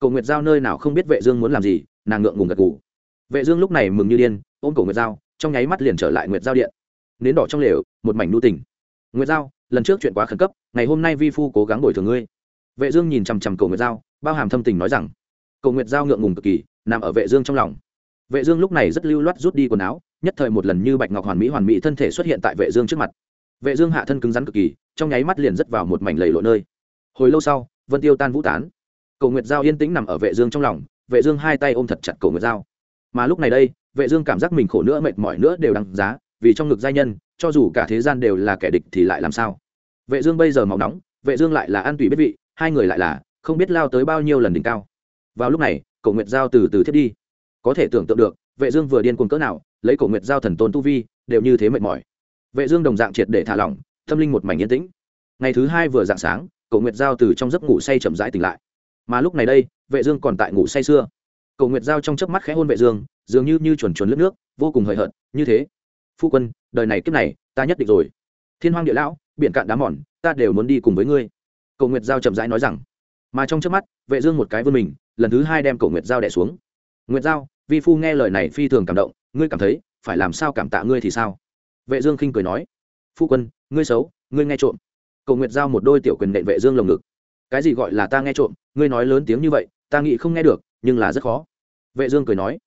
Cổ nguyệt giao nơi nào không biết vệ dương muốn làm gì, nàng ngượng ngùng gật gù. Vệ dương lúc này mừng như điên, ôm Cổ nguyệt giao, trong nháy mắt liền trở lại nguyệt giao điện. Nến đỏ trong lều, một mảnh nu tình. Nguyệt giao, lần trước chuyện quá khẩn cấp, ngày hôm nay vi phu cố gắng bồi thường ngươi. Vệ dương nhìn chăm chăm Cổ nguyệt giao, bao hàm thâm tình nói rằng. Cổ nguyệt giao ngượng ngùng cực kỳ, nằm ở vệ dương trong lòng. Vệ dương lúc này rất lưu loát rút đi quần áo, nhất thời một lần như bạch ngọc hoàn mỹ hoàn mỹ thân thể xuất hiện tại vệ dương trước mặt. Vệ dương hạ thân cứng rắn cực kỳ, trong nháy mắt liền rất vào một mảnh lầy lội nơi. Hồi lâu sau, vân tiêu tan vũ tán cầu nguyệt giao yên tĩnh nằm ở vệ dương trong lòng, vệ dương hai tay ôm thật chặt cầu nguyệt giao. Mà lúc này đây, vệ dương cảm giác mình khổ nữa, mệt mỏi nữa đều đằng giá, vì trong ngực giai nhân, cho dù cả thế gian đều là kẻ địch thì lại làm sao? Vệ dương bây giờ máu nóng, vệ dương lại là an tùy biết vị, hai người lại là, không biết lao tới bao nhiêu lần đỉnh cao. Vào lúc này, cổ nguyệt giao từ từ thiết đi. Có thể tưởng tượng được, vệ dương vừa điên cuồng cỡ nào, lấy cổ nguyệt giao thần tôn tu vi, đều như thế mệt mỏi. Vệ dương đồng dạng triệt để thả lỏng, tâm linh một mảnh yên tĩnh. Ngày thứ hai vừa dạng sáng, cổ nguyệt giao từ trong giấc ngủ say chậm rãi tỉnh lại mà lúc này đây, vệ dương còn tại ngủ say sưa. Cổ nguyệt giao trong chớp mắt khẽ hôn vệ dương, dường như như chuẩn chuẩn lướt nước, vô cùng hời hợt, như thế, phu quân, đời này kiếp này, ta nhất định rồi. Thiên hoang địa lão, biển cạn đá mòn, ta đều muốn đi cùng với ngươi. Cổ nguyệt giao chậm rãi nói rằng. Mà trong chớp mắt, vệ dương một cái vươn mình, lần thứ hai đem cổ nguyệt giao đè xuống. Nguyệt giao, vi phu nghe lời này phi thường cảm động, ngươi cảm thấy phải làm sao cảm tạ ngươi thì sao? Vệ dương khinh cười nói. Phu quân, ngươi xấu, ngươi nghe trộm. Cổ nguyệt giao một đôi tiểu quyền nện vệ dương lồng ngực cái gì gọi là ta nghe trộm, ngươi nói lớn tiếng như vậy, ta nghĩ không nghe được, nhưng là rất khó. Vệ dương cười nói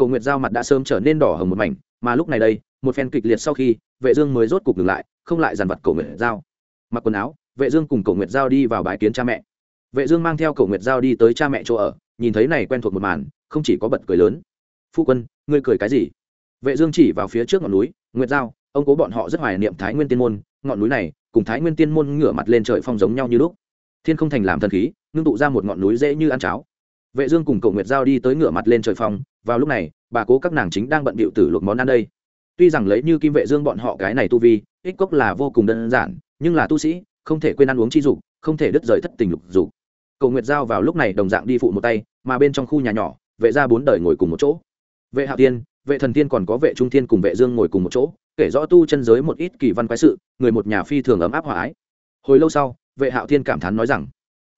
cổ nguyệt giao mặt đã sớm trở nên đỏ hồng một mảnh, mà lúc này đây, một phen kịch liệt sau khi, vệ dương mới rốt cục ngừng lại, không lại dàn vật cổ nguyệt giao. Mặc quần áo, vệ dương cùng cổ nguyệt giao đi vào bãi kiến cha mẹ. Vệ dương mang theo cổ nguyệt giao đi tới cha mẹ chỗ ở, nhìn thấy này quen thuộc một màn, không chỉ có bật cười lớn. Phu quân, ngươi cười cái gì? Vệ dương chỉ vào phía trước ngọn núi, nguyệt giao, ông cố bọn họ rất hoài niệm thái nguyên tiên môn, ngọn núi này cùng thái nguyên tiên môn ngửa mặt lên trời phong giống nhau như lúc thiên không thành làm thần khí, ngưng tụ ra một ngọn núi dễ như ăn cháo. Vệ dương cùng Cầu nguyệt giao đi tới ngửa mặt lên trời phong, vào lúc này, bà cố các nàng chính đang bận bịu tử luộc món ăn đây. Tuy rằng lấy như kim vệ dương bọn họ cái này tu vi, ích cốc là vô cùng đơn giản, nhưng là tu sĩ, không thể quên ăn uống chi dục, không thể đứt rời thất tình lục dục. Cầu nguyệt giao vào lúc này đồng dạng đi phụ một tay, mà bên trong khu nhà nhỏ, vệ gia bốn đời ngồi cùng một chỗ. Vệ hạo tiên vệ thần tiên còn có vệ trung thiên cùng vệ dương ngồi cùng một chỗ, kể rõ tu chân giới một ít kỳ văn quái sự, người một nhà phi thường ấm áp hòa ái. Hồi lâu sau vệ hạo thiên cảm thán nói rằng,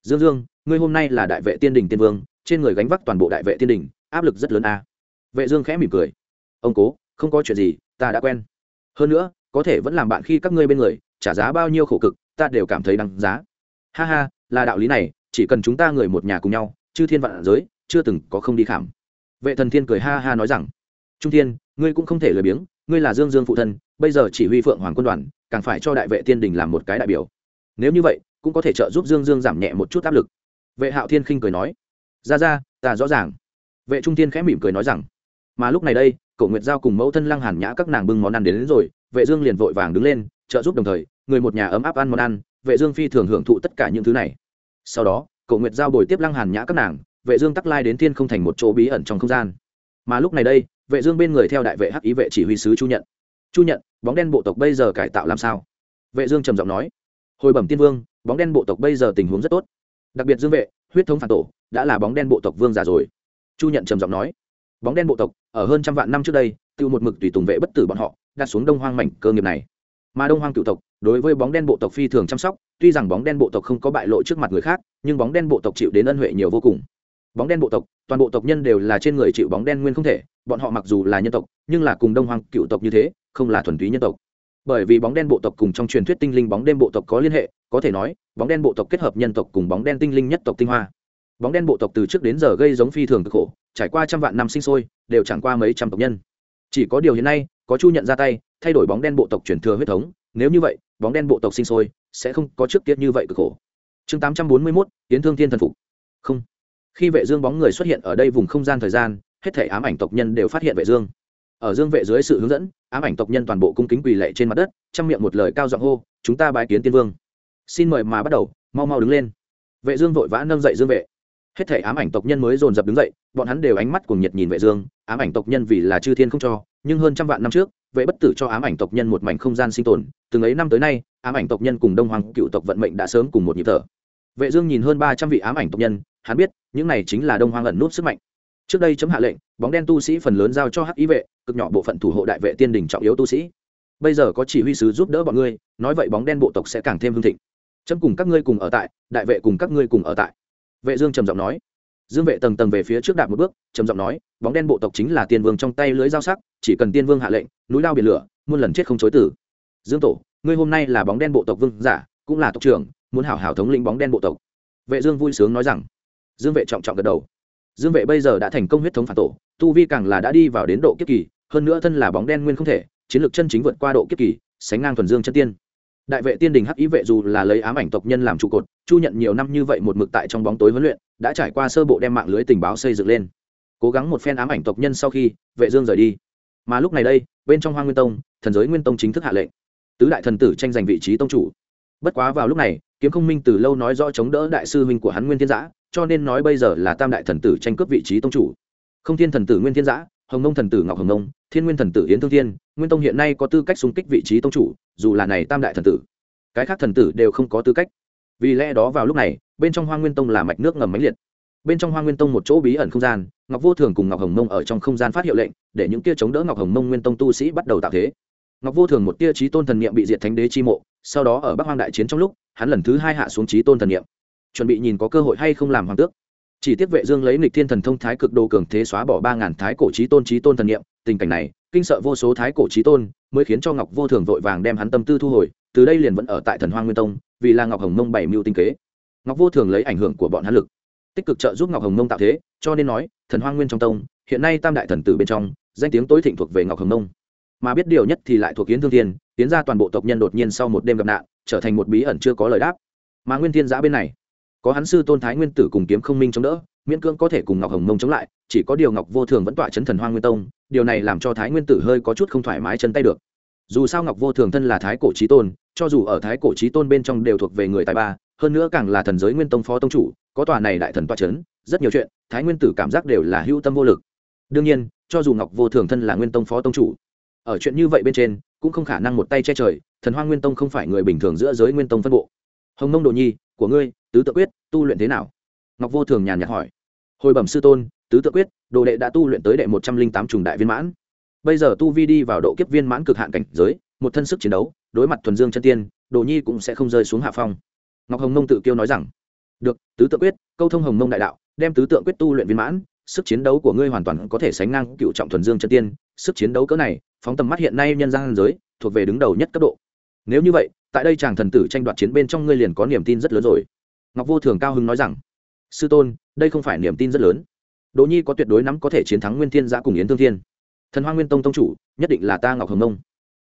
dương dương, ngươi hôm nay là đại vệ tiên đình tiên vương, trên người gánh vác toàn bộ đại vệ tiên đình, áp lực rất lớn a. À. vệ dương khẽ mỉm cười, ông cố, không có chuyện gì, ta đã quen. Hơn nữa, có thể vẫn làm bạn khi các ngươi bên người, trả giá bao nhiêu khổ cực, ta đều cảm thấy đáng giá. Ha ha, là đạo lý này, chỉ cần chúng ta người một nhà cùng nhau, chư thiên vạn giới, chưa từng có không đi khảm. Vệ thần thiên cười ha ha nói rằng, trung thiên, ngươi cũng không thể lười biếng, ngươi là dương dương phụ thân, bây giờ chỉ huy phượng hoàng quân đoàn, càng phải cho đại vệ tiên đình làm một cái đại biểu nếu như vậy cũng có thể trợ giúp dương dương giảm nhẹ một chút áp lực. Vệ hạo thiên khinh cười nói ra ra ta rõ ràng. Vệ trung thiên khẽ mỉm cười nói rằng mà lúc này đây cậu nguyệt giao cùng mẫu thân lăng hàn nhã các nàng bưng món ăn đến, đến rồi vệ dương liền vội vàng đứng lên trợ giúp đồng thời người một nhà ấm áp ăn món ăn vệ dương phi thường hưởng thụ tất cả những thứ này. Sau đó cậu nguyệt giao bồi tiếp lăng hàn nhã các nàng vệ dương tắc lai đến thiên không thành một chỗ bí ẩn trong không gian. Mà lúc này đây vệ dương bên người theo đại vệ hắc ý vệ chỉ huy sứ chu nhận. Chu nhận bóng đen bộ tộc bây giờ cải tạo làm sao? Vệ dương trầm giọng nói hồi bẩm tiên vương, bóng đen bộ tộc bây giờ tình huống rất tốt. Đặc biệt dương vệ, huyết thống phản tổ, đã là bóng đen bộ tộc vương già rồi. Chu nhận trầm giọng nói. Bóng đen bộ tộc, ở hơn trăm vạn năm trước đây, tự một mực tùy tùng vệ bất tử bọn họ, đặt xuống đông hoang mảnh cơ nghiệp này. Mà đông hoang cựu tộc, đối với bóng đen bộ tộc phi thường chăm sóc, tuy rằng bóng đen bộ tộc không có bại lộ trước mặt người khác, nhưng bóng đen bộ tộc chịu đến ân huệ nhiều vô cùng. Bóng đen bộ tộc, toàn bộ tộc nhân đều là trên người chịu bóng đen nguyên không thể, bọn họ mặc dù là nhân tộc, nhưng là cùng đông hoang cựu tộc như thế, không là thuần túy nhân tộc bởi vì bóng đen bộ tộc cùng trong truyền thuyết tinh linh bóng đen bộ tộc có liên hệ, có thể nói, bóng đen bộ tộc kết hợp nhân tộc cùng bóng đen tinh linh nhất tộc tinh hoa. Bóng đen bộ tộc từ trước đến giờ gây giống phi thường cực khổ, trải qua trăm vạn năm sinh sôi, đều chẳng qua mấy trăm tộc nhân. Chỉ có điều hiện nay, có chu nhận ra tay, thay đổi bóng đen bộ tộc chuyển thừa huyết thống, nếu như vậy, bóng đen bộ tộc sinh sôi, sẽ không có trước tiết như vậy cực khổ. Chương tám trăm bốn mươi mốt tiến thương thiên thần phục. Không. Khi vệ dương bóng người xuất hiện ở đây vùng không gian thời gian, hết thể ám ảnh tộc nhân đều phát hiện vệ dương. Ở dương vệ dưới sự hướng dẫn ám ảnh tộc nhân toàn bộ cung kính quỳ lệ trên mặt đất trong miệng một lời cao giọng hô, chúng ta bái kiến tiên vương. Xin mời mà bắt đầu, mau mau đứng lên. Vệ dương vội vã nâng dậy dương vệ. Hết thể ám ảnh tộc nhân mới dồn dập đứng dậy, bọn hắn đều ánh mắt cuồng nhiệt nhìn vệ dương, ám ảnh tộc nhân vì là chư thiên không cho, nhưng hơn trăm vạn năm trước, vệ bất tử cho ám ảnh tộc nhân một mảnh không gian sinh tồn, từng ấy năm tới nay, ám ảnh tộc nhân cùng đông hoàng cựu tộc vận mệnh đã sớm cùng một nhịp thở. Vệ dương nhìn hơn ba trăm vị ám ảnh tộc nhân, hắn biết, những này chính là đông hoàng ẩn nút sức mạnh trước đây chấm hạ lệnh, bóng đen tu sĩ phần lớn giao cho hắc ý vệ, cực nhỏ bộ phận thủ hộ đại vệ tiên đỉnh trọng yếu tu sĩ. Bây giờ có chỉ huy sứ giúp đỡ bọn ngươi, nói vậy bóng đen bộ tộc sẽ càng thêm hương thịnh. Chấm cùng các ngươi cùng ở tại, đại vệ cùng các ngươi cùng ở tại. Vệ dương trầm giọng nói. Dương vệ tầng tầng về phía trước đạp một bước, trầm giọng nói, bóng đen bộ tộc chính là tiên vương trong tay lưới dao sắc, chỉ cần tiên vương hạ lệnh, núi lao biển lửa, muôn lần chết không chối tử dương tổ, ngươi hôm nay là bóng đen bộ tộc vương giả, cũng là tộc trưởng, muốn hảo hảo thống lĩnh bóng đen bộ tộc. Vệ dương vui sướng nói rằng. Dương vệ trọng trọng gật đầu dương vệ bây giờ đã thành công huyết thống phản tổ, tu vi càng là đã đi vào đến độ kiếp kỳ, hơn nữa thân là bóng đen nguyên không thể, chiến lược chân chính vượt qua độ kiếp kỳ, sánh ngang thuần dương chân tiên. Đại vệ tiên đình hắc ý vệ dù là lấy ám ảnh tộc nhân làm trụ cột, chu nhận nhiều năm như vậy một mực tại trong bóng tối huấn luyện, đã trải qua sơ bộ đem mạng lưới tình báo xây dựng lên. Cố gắng một phen ám ảnh tộc nhân sau khi, vệ dương rời đi. Mà lúc này đây, bên trong hoang nguyên tông, thần giới nguyên tông chính thức hạ lệnh. Tứ đại thần tử tranh giành vị trí tông chủ. Bất quá vào lúc này, kiếm không minh từ lâu nói rõ chống đỡ đại sư huynh của hắn nguyên thiên giã cho nên nói bây giờ là tam đại thần tử tranh cướp vị trí tông chủ. Không thiên thần tử nguyên thiên giã, hồng nông thần tử ngọc hồng nông thiên nguyên thần tử yến thương thiên, nguyên tông hiện nay có tư cách xung kích vị trí tông chủ, dù là này tam đại thần tử. Cái khác thần tử đều không có tư cách. Vì lẽ đó vào lúc này, bên trong hoa nguyên tông là mạch nước ngầm máy liệt. Bên trong hoa nguyên tông một chỗ bí ẩn không gian, ngọc vô thường cùng ngọc hồng mông ở trong không gian phát hiệu lệnh, để những tia chống đỡ ngọc hồng mông nguyên tông tu sĩ bắt đầu tạo thế. Ngọc vô thường một tia trí tôn thần niệm bị diệt thánh đế chi mộ, sau đó ở bắc hoang đại chiến trong lúc, hắn lần thứ hai hạ xuống trí tôn thần niệm chuẩn bị nhìn có cơ hội hay không làm hoàng tước. Chỉ tiếp vệ dương lấy nghịch thiên thần thông thái cực đồ cường thế xóa bỏ ba ngàn thái cổ chí tôn chí tôn thần niệm, tình cảnh này, kinh sợ vô số thái cổ chí tôn, mới khiến cho ngọc vô thường vội vàng đem hắn tâm tư thu hồi, từ đây liền vẫn ở tại thần hoang nguyên tông, vì là ngọc hồng mông bảy mưu tinh kế. Ngọc vô thường lấy ảnh hưởng của bọn hắn lực, tích cực trợ giúp ngọc hồng mông tạo thế, cho nên nói, thần hoang nguyên trong tông, hiện nay tam đại thần tử bên trong, danh tiếng tối thịnh thuộc về ngọc hồng mông. Mà biết điều nhất thì lại thuộc kiến thương thiên, tiến ra toàn bộ tộc nhân đột nhiên sau một đêm gặp nạn, trở thành một bí ẩn chưa có lời đáp. Mà nguyên thiên giã bên này có hắn sư tôn thái nguyên tử cùng kiếm không minh chống đỡ, miễn cưỡng có thể cùng ngọc hồng mông chống lại, chỉ có điều ngọc vô thường vẫn tọa chấn thần hoang nguyên tông, điều này làm cho thái nguyên tử hơi có chút không thoải mái chân tay được. Dù sao ngọc vô thường thân là thái cổ trí tôn, cho dù ở thái cổ trí tôn bên trong đều thuộc về người tài ba, hơn nữa càng là thần giới nguyên tông phó tông chủ, có tòa này đại thần toa chấn, rất nhiều chuyện, thái nguyên tử cảm giác đều là hữu tâm vô lực. Đương nhiên, cho dù ngọc vô thường thân là nguyên tông phó tông chủ, ở chuyện như vậy bên trên, cũng không khả năng một tay che trời, thần hoa nguyên tông không phải người bình thường giữa giới nguyên tông phân bộ. Hồng mông đồ nhi của ngươi, tứ tự quyết, tu luyện thế nào? Ngọc vô thường nhàn nhạt hỏi. Hồi bẩm sư tôn, tứ tự quyết, đồ đệ đã tu luyện tới đệ một trăm linh tám trùng đại viên mãn. Bây giờ tu vi đi vào độ kiếp viên mãn cực hạn cảnh giới, một thân sức chiến đấu, đối mặt thuần dương chân tiên, đồ nhi cũng sẽ không rơi xuống hạ phong. Ngọc hồng mông tự kiêu nói rằng, được, tứ tự quyết, câu thông hồng mông đại đạo, đem tứ tượng quyết tu luyện viên mãn, sức chiến đấu của ngươi hoàn toàn có thể sánh ngang cựu trọng thuần dương chân tiên, sức chiến đấu cỡ này, phóng tầm mắt hiện nay nhân gian giới, thuộc về đứng đầu nhất cấp độ. Nếu như vậy tại đây chàng thần tử tranh đoạt chiến bên trong ngươi liền có niềm tin rất lớn rồi. Ngọc vô thường cao hưng nói rằng, sư tôn, đây không phải niềm tin rất lớn. Đỗ nhi có tuyệt đối nắm có thể chiến thắng nguyên thiên giã cùng yến thương thiên. Thần hoa nguyên tông tông chủ, nhất định là ta ngọc hồng nông.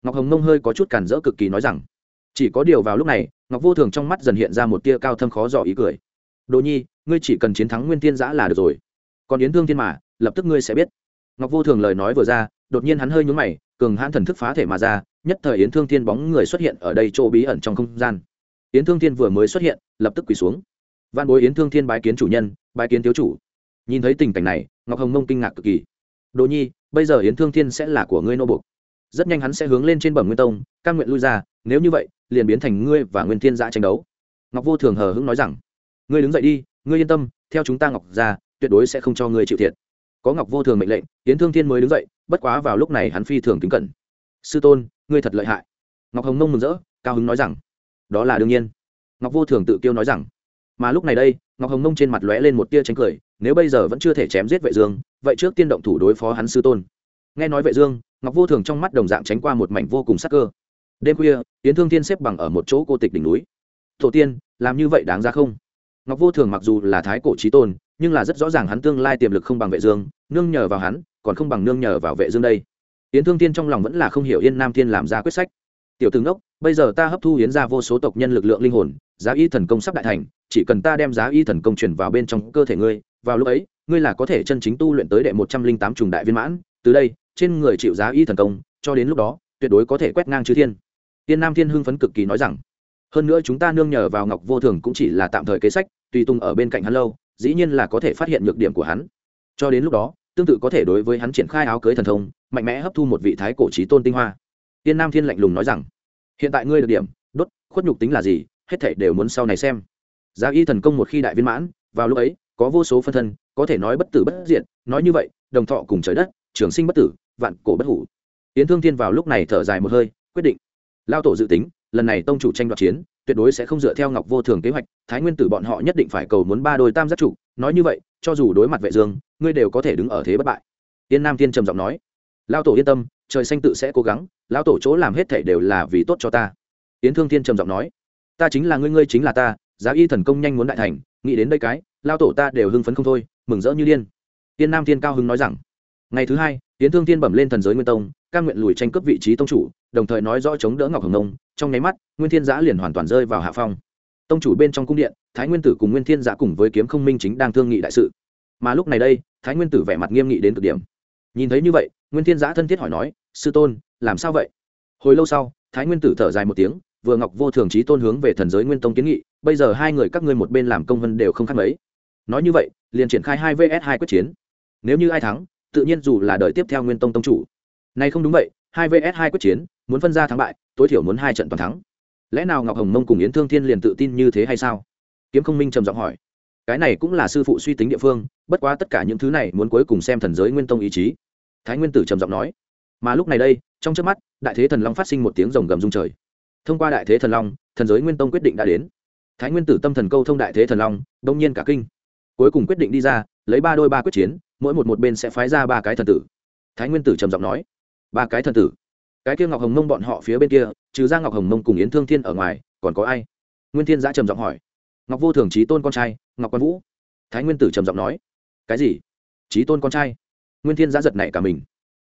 Ngọc hồng nông hơi có chút cản rỡ cực kỳ nói rằng, chỉ có điều vào lúc này, ngọc vô thường trong mắt dần hiện ra một tia cao thâm khó dò ý cười. Đỗ nhi, ngươi chỉ cần chiến thắng nguyên thiên giã là được rồi. Còn yến thương thiên mà, lập tức ngươi sẽ biết. Ngọc vô thường lời nói vừa ra, đột nhiên hắn hơi nhúng mày, cường hãn thần thức phá thể mà ra nhất thời yến thương thiên bóng người xuất hiện ở đây chỗ bí ẩn trong không gian. Yến thương thiên vừa mới xuất hiện, lập tức quỳ xuống. Văn bối yến thương thiên bái kiến chủ nhân, bái kiến thiếu chủ. Nhìn thấy tình cảnh này, ngọc hồng mông kinh ngạc cực kỳ. Đồ nhi, bây giờ yến thương thiên sẽ là của ngươi nô bục rất nhanh hắn sẽ hướng lên trên bẩm nguyên tông căn nguyện lui ra, nếu như vậy, liền biến thành ngươi và nguyên thiên giã tranh đấu. Ngọc vô thường hờ hững nói rằng, ngươi đứng dậy đi, ngươi yên tâm, theo chúng ta ngọc ra, tuyệt đối sẽ không cho ngươi chịu thiệt. Có ngọc vô thường mệnh lệnh, Yến thương thiên mới đứng dậy, bất quá vào lúc này hắn phi thường kính cẩn. Sư tôn ngươi thật lợi hại. Ngọc hồng nông mừng rỡ, cao hứng nói rằng, đó là đương nhiên. Ngọc vô thường tự kiêu nói rằng, mà lúc này đây, ngọc hồng nông trên mặt lóe lên một tia tránh cười, nếu bây giờ vẫn chưa thể chém giết vệ dương, vậy trước tiên động thủ đối phó hắn sư tôn. Nghe nói vệ dương, ngọc vô thường trong mắt đồng dạng tránh qua một mảnh vô cùng sắc cơ. Đêm khuya tiến thương thiên xếp bằng ở một chỗ cô tịch đỉnh núi. Tổ tiên, làm như vậy đáng ra không? Ngọc vô thường mặc dù là thái cổ trí tôn, nhưng là rất rõ ràng hắn tương lai tiềm lực không bằng vệ dương, nương nhờ vào hắn, còn không bằng nương nhờ vào vệ dương đây yến thương thiên trong lòng vẫn là không hiểu yên nam thiên làm ra quyết sách. Tiểu tướng đốc bây giờ ta hấp thu yến ra vô số tộc nhân lực lượng linh hồn, giá y thần công sắp đại thành, chỉ cần ta đem giá y thần công truyền vào bên trong cơ thể ngươi, vào lúc ấy, ngươi là có thể chân chính tu luyện tới đệ một trăm linh tám trùng đại viên mãn. Từ đây, trên người chịu giá y thần công, cho đến lúc đó, tuyệt đối có thể quét ngang chư thiên. Tiên nam thiên hưng phấn cực kỳ nói rằng, hơn nữa chúng ta nương nhờ vào ngọc vô thường cũng chỉ là tạm thời kế sách, tùy tung ở bên cạnh hắn lâu, dĩ nhiên là có thể phát hiện nhược điểm của hắn. Cho đến lúc đó tương tự có thể đối với hắn triển khai áo cưới thần thông, mạnh mẽ hấp thu một vị thái cổ trí tôn tinh hoa. Tiên nam thiên lạnh lùng nói rằng, hiện tại ngươi được điểm, đốt, khuất nhục tính là gì, hết thảy đều muốn sau này xem. Giá y thần công một khi đại viên mãn, vào lúc ấy, có vô số phân thân, có thể nói bất tử bất diện nói như vậy, đồng thọ cùng trời đất, trường sinh bất tử, vạn cổ bất hủ. Yến thương thiên vào lúc này thở dài một hơi, quyết định, lao tổ dự tính, lần này tông chủ tranh đoạt chiến tuyệt đối sẽ không dựa theo ngọc vô thường kế hoạch, thái nguyên tử bọn họ nhất định phải cầu muốn ba đôi tam giác trụ nói như vậy, cho dù đối mặt vệ dương, ngươi đều có thể đứng ở thế bất bại. Tiên nam tiên trầm giọng nói. Lao tổ yên tâm, trời xanh tự sẽ cố gắng lao tổ chỗ làm hết thảy đều là vì tốt cho ta. Yến thương tiên trầm giọng nói. Ta chính là ngươi ngươi chính là ta, giá y thần công nhanh muốn đại thành, nghĩ đến đây cái lao tổ ta đều hưng phấn không thôi, mừng rỡ như điên. Tiên nam tiên cao hưng nói rằng. Ngày thứ hai, yến thương tiên bẩm lên thần giới nguyên tông cam nguyện lùi tranh cướp vị trí tông chủ đồng thời nói rõ chống đỡ ngọc hồng nông, trong nháy mắt, nguyên thiên giã liền hoàn toàn rơi vào hạ phong. Tông chủ bên trong cung điện, thái nguyên tử cùng nguyên thiên giã cùng với kiếm không minh chính đang thương nghị đại sự. Mà lúc này đây, thái nguyên tử vẻ mặt nghiêm nghị đến cực điểm. Nhìn thấy như vậy, nguyên thiên giã thân thiết hỏi nói, sư tôn, làm sao vậy? Hồi lâu sau, thái nguyên tử thở dài một tiếng, vừa ngọc vô thường trí tôn hướng về thần giới nguyên tông kiến nghị, bây giờ hai người các ngươi một bên làm công vân đều không khác mấy. Nói như vậy, liền triển khai hai vs hai quyết chiến. Nếu như ai thắng, tự nhiên dù là đợi tiếp theo nguyên tông tông chủ. Nay không đúng vậy, hai vs hai quyết chiến muốn phân ra thắng bại, tối thiểu muốn hai trận toàn thắng. Lẽ nào ngọc hồng mông cùng yến thương thiên liền tự tin như thế hay sao? Kiếm không minh trầm giọng hỏi. Cái này cũng là sư phụ suy tính địa phương, bất quá tất cả những thứ này muốn cuối cùng xem thần giới nguyên tông ý chí. Thái nguyên tử trầm giọng nói. Mà lúc này đây, trong trước mắt, đại thế thần long phát sinh một tiếng rồng gầm rung trời. Thông qua đại thế thần long, thần giới nguyên tông quyết định đã đến. Thái nguyên tử tâm thần câu thông đại thế thần long, đông nhiên cả kinh. Cuối cùng quyết định đi ra, lấy ba đôi ba quyết chiến, mỗi một một bên sẽ phái ra ba cái thần tử. Thái nguyên tử trầm giọng nói. Ba cái thần tử? Cái kia ngọc hồng mông bọn họ phía bên kia, trừ ra ngọc hồng mông cùng yến thương thiên ở ngoài, còn có ai? Nguyên thiên giã trầm giọng hỏi. Ngọc vô thường trí tôn con trai, ngọc quan vũ. Thái nguyên tử trầm giọng nói. Cái gì? Trí tôn con trai? Nguyên thiên giã giật này cả mình.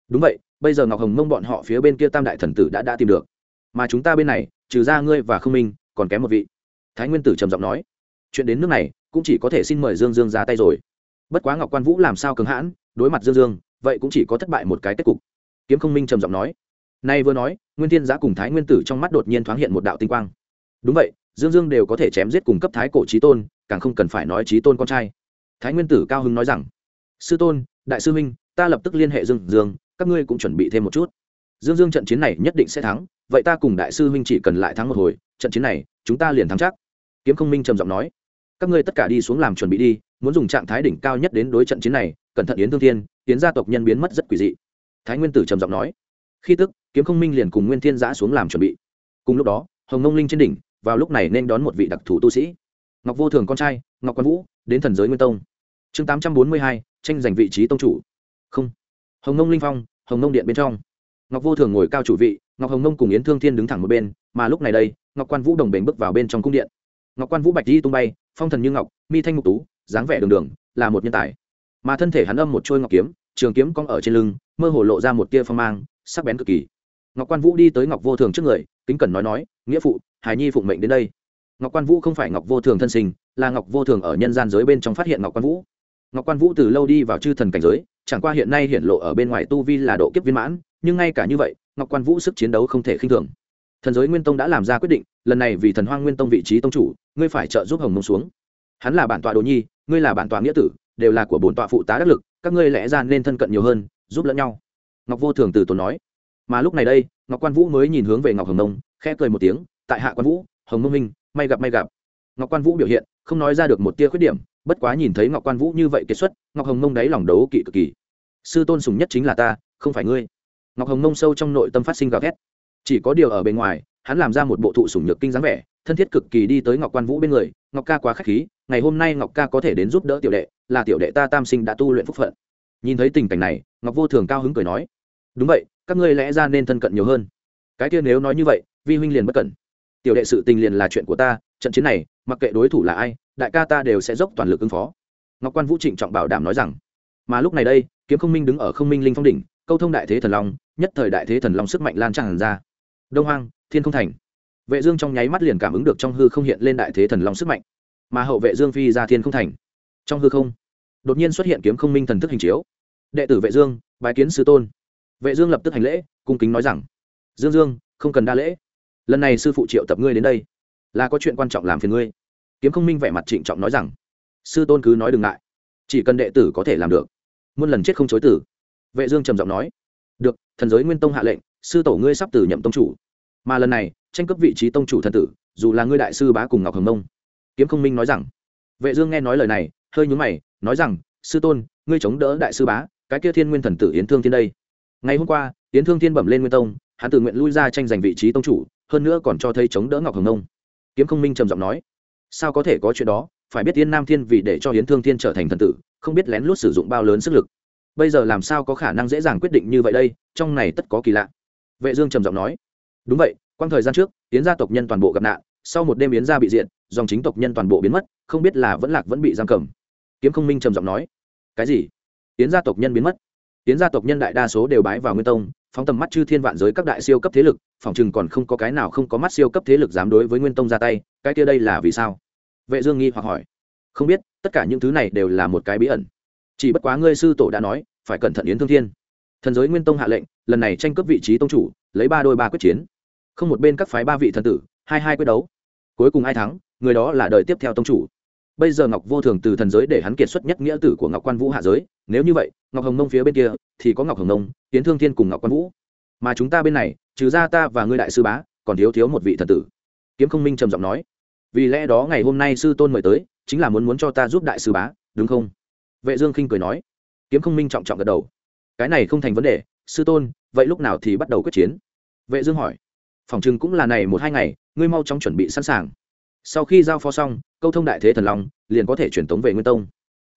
Đúng vậy, bây giờ ngọc hồng mông bọn họ phía bên kia tam đại thần tử đã đã tìm được. Mà chúng ta bên này, trừ ra ngươi và không minh, còn kém một vị. Thái nguyên tử trầm giọng nói. Chuyện đến nước này, cũng chỉ có thể xin mời dương dương ra tay rồi. Bất quá ngọc quan vũ làm sao cứng hãn, đối mặt dương dương, vậy cũng chỉ có thất bại một cái kết cục. Kiếm không minh trầm giọng nói nay vừa nói, nguyên thiên giã cùng thái nguyên tử trong mắt đột nhiên thoáng hiện một đạo tinh quang. Đúng vậy, dương dương đều có thể chém giết cùng cấp thái cổ trí tôn, càng không cần phải nói trí tôn con trai. Thái nguyên tử cao hưng nói rằng, sư tôn, đại sư minh, ta lập tức liên hệ dương dương, các ngươi cũng chuẩn bị thêm một chút. Dương dương trận chiến này nhất định sẽ thắng, vậy ta cùng đại sư minh chỉ cần lại thắng một hồi, trận chiến này, chúng ta liền thắng chắc. Kiếm không minh trầm giọng nói, các ngươi tất cả đi xuống làm chuẩn bị đi, muốn dùng trạng thái đỉnh cao nhất đến đối trận chiến này, cẩn thận yến thương thiên tiến gia tộc nhân biến mất rất quỷ dị. Thái nguyên tử trầm giọng nói, khi tức kiếm không minh liền cùng nguyên thiên giã xuống làm chuẩn bị. Cùng lúc đó, hồng nông linh trên đỉnh, vào lúc này nên đón một vị đặc thù tu sĩ. Ngọc vô thường con trai, ngọc quan vũ, đến thần giới nguyên tông. Chương tám trăm bốn mươi hai, tranh giành vị trí tông chủ. Không. Hồng nông linh phong, hồng nông điện bên trong. Ngọc vô thường ngồi cao chủ vị, ngọc hồng nông cùng yến thương thiên đứng thẳng một bên, mà lúc này đây, ngọc quan vũ đồng bền bước vào bên trong cung điện. Ngọc quan vũ bạch di tung bay, phong thần như ngọc, mi thanh ngục tú, dáng vẻ đường đường, là một nhân tài. Mà thân thể hắn âm một trôi ngọc kiếm, trường kiếm cong ở trên lưng, mơ hồ lộ ra một tia phong mang, sắc bén cực kỳ ngọc quan vũ đi tới ngọc vô thường trước người, kính cẩn nói nói, nghĩa phụ, hải nhi phụng mệnh đến đây. Ngọc quan vũ không phải ngọc vô thường thân sinh, là ngọc vô thường ở nhân gian giới bên trong phát hiện ngọc quan vũ. Ngọc quan vũ từ lâu đi vào chư thần cảnh giới, chẳng qua hiện nay hiện lộ ở bên ngoài tu vi là độ kiếp viên mãn, nhưng ngay cả như vậy, ngọc quan vũ sức chiến đấu không thể khinh thường. Thần giới nguyên tông đã làm ra quyết định, lần này vì thần hoang nguyên tông vị trí tông chủ, ngươi phải trợ giúp hồng mông xuống. Hắn là bản tọa đồ nhi, ngươi là bản tọa nghĩa tử, đều là của bổn tọa phụ tá đắc lực, các ngươi lẽ ra nên thân cận nhiều hơn, giúp lẫn nhau. Ngọc vô thường từ tốn nói mà lúc này đây, ngọc quan vũ mới nhìn hướng về ngọc hồng nông, khẽ cười một tiếng, tại hạ quan vũ, hồng mông minh, may gặp may gặp. Ngọc quan vũ biểu hiện, không nói ra được một tia khuyết điểm, bất quá nhìn thấy ngọc quan vũ như vậy kết xuất, ngọc hồng nông đáy lòng đấu kỵ cực kỳ. Sư tôn sùng nhất chính là ta, không phải ngươi. Ngọc hồng nông sâu trong nội tâm phát sinh gào ghét chỉ có điều ở bên ngoài, hắn làm ra một bộ thụ sùng nhược kinh dáng vẻ, thân thiết cực kỳ đi tới ngọc quan vũ bên người, ngọc ca quá k h á c h khí, ngày hôm nay ngọc ca có thể đến giúp đỡ tiểu đệ, là tiểu đệ ta tam sinh đã tu luyện phúc phận. Nhìn thấy tình cảnh này, ngọc vô thường cao hứng cười nói, đúng vậy các ngươi lẽ ra nên thân cận nhiều hơn. Cái kia nếu nói như vậy, vi huynh liền bất cẩn. Tiểu đệ sự tình liền là chuyện của ta, trận chiến này, mặc kệ đối thủ là ai, đại ca ta đều sẽ dốc toàn lực ứng phó. Ngọc quan vũ trịnh trọng bảo đảm nói rằng, mà lúc này đây, kiếm không minh đứng ở không minh linh phong đỉnh, câu thông đại thế thần long, nhất thời đại thế thần long sức mạnh lan tràn ra. Đông hoang, thiên không thành. Vệ dương trong nháy mắt liền cảm ứng được trong hư không hiện lên đại thế thần long sức mạnh. Mà hậu vệ dương phi ra thiên không thành. Trong hư không, đột nhiên xuất hiện kiếm không minh thần thức hình chiếu. Đệ tử vệ dương bài kiến sư tôn vệ dương lập tức hành lễ, cung kính nói rằng, dương dương, không cần đa lễ. Lần này sư phụ triệu tập ngươi đến đây, là có chuyện quan trọng làm phiền ngươi. Kiếm không minh vẻ mặt trịnh trọng nói rằng, sư tôn cứ nói đừng ngại, chỉ cần đệ tử có thể làm được, muôn lần chết không chối tử vệ dương trầm giọng nói, được, thần giới nguyên tông hạ lệnh, sư tổ ngươi sắp từ nhậm tông chủ. Mà lần này, tranh cướp vị trí tông chủ thần tử, dù là ngươi đại sư bá cùng ngọc hồng mông kiếm không minh nói rằng, vệ dương nghe nói lời này, hơi nhướng mày, nói rằng, sư tôn, ngươi chống đỡ đại sư bá, cái kia thiên nguyên thần tử yến thương thiên đây ngày hôm qua tiến thương thiên bẩm lên nguyên tông, hắn tự nguyện lui ra tranh giành vị trí tông chủ, hơn nữa còn cho thấy chống đỡ ngọc hồng nông. Kiếm không minh trầm giọng nói, sao có thể có chuyện đó? Phải biết tiên nam thiên vì để cho hiến thương thiên trở thành thần tử, không biết lén lút sử dụng bao lớn sức lực. Bây giờ làm sao có khả năng dễ dàng quyết định như vậy đây? Trong này tất có kỳ lạ. Vệ dương trầm giọng nói, đúng vậy, quang thời gian trước, yến gia tộc nhân toàn bộ gặp nạn, sau một đêm yến gia bị diện dòng chính tộc nhân toàn bộ biến mất, không biết là vẫn lạc vẫn bị giam cầm. Kiếm không minh trầm giọng nói, cái gì? Yến gia tộc nhân biến mất? Tiến gia tộc nhân đại đa số đều bái vào nguyên tông, phóng tầm mắt chư thiên vạn giới các đại siêu cấp thế lực, phòng chừng còn không có cái nào không có mắt siêu cấp thế lực dám đối với nguyên tông ra tay, cái kia đây là vì sao? Vệ dương nghi hoặc hỏi. Không biết, tất cả những thứ này đều là một cái bí ẩn. Chỉ bất quá ngươi sư tổ đã nói, phải cẩn thận yến thương thiên. Thần giới nguyên tông hạ lệnh, lần này tranh cướp vị trí tông chủ, lấy ba đôi ba quyết chiến. Không một bên các phái ba vị thần tử, hai hai quyết đấu. Cuối cùng ai thắng, người đó là đời tiếp theo tông chủ bây giờ ngọc vô thường từ thần giới để hắn kiệt xuất nhất nghĩa tử của ngọc quan vũ hạ giới. Nếu như vậy, ngọc hồng nông phía bên kia thì có ngọc hồng nông tiến thương thiên cùng ngọc quan vũ. Mà chúng ta bên này, trừ ra ta và ngươi đại sư bá, còn thiếu thiếu một vị thần tử. Kiếm không minh trầm giọng nói. Vì lẽ đó ngày hôm nay sư tôn mời tới, chính là muốn muốn cho ta giúp đại sư bá, đúng không? Vệ dương khinh cười nói. Kiếm không minh trọng trọng gật đầu. Cái này không thành vấn đề, sư tôn, vậy lúc nào thì bắt đầu quyết chiến? Vệ dương hỏi. Phòng chừng cũng là này một hai ngày, ngươi mau chóng chuẩn bị sẵn sàng sau khi giao phó xong, câu thông đại thế thần long liền có thể chuyển tống về nguyên tông.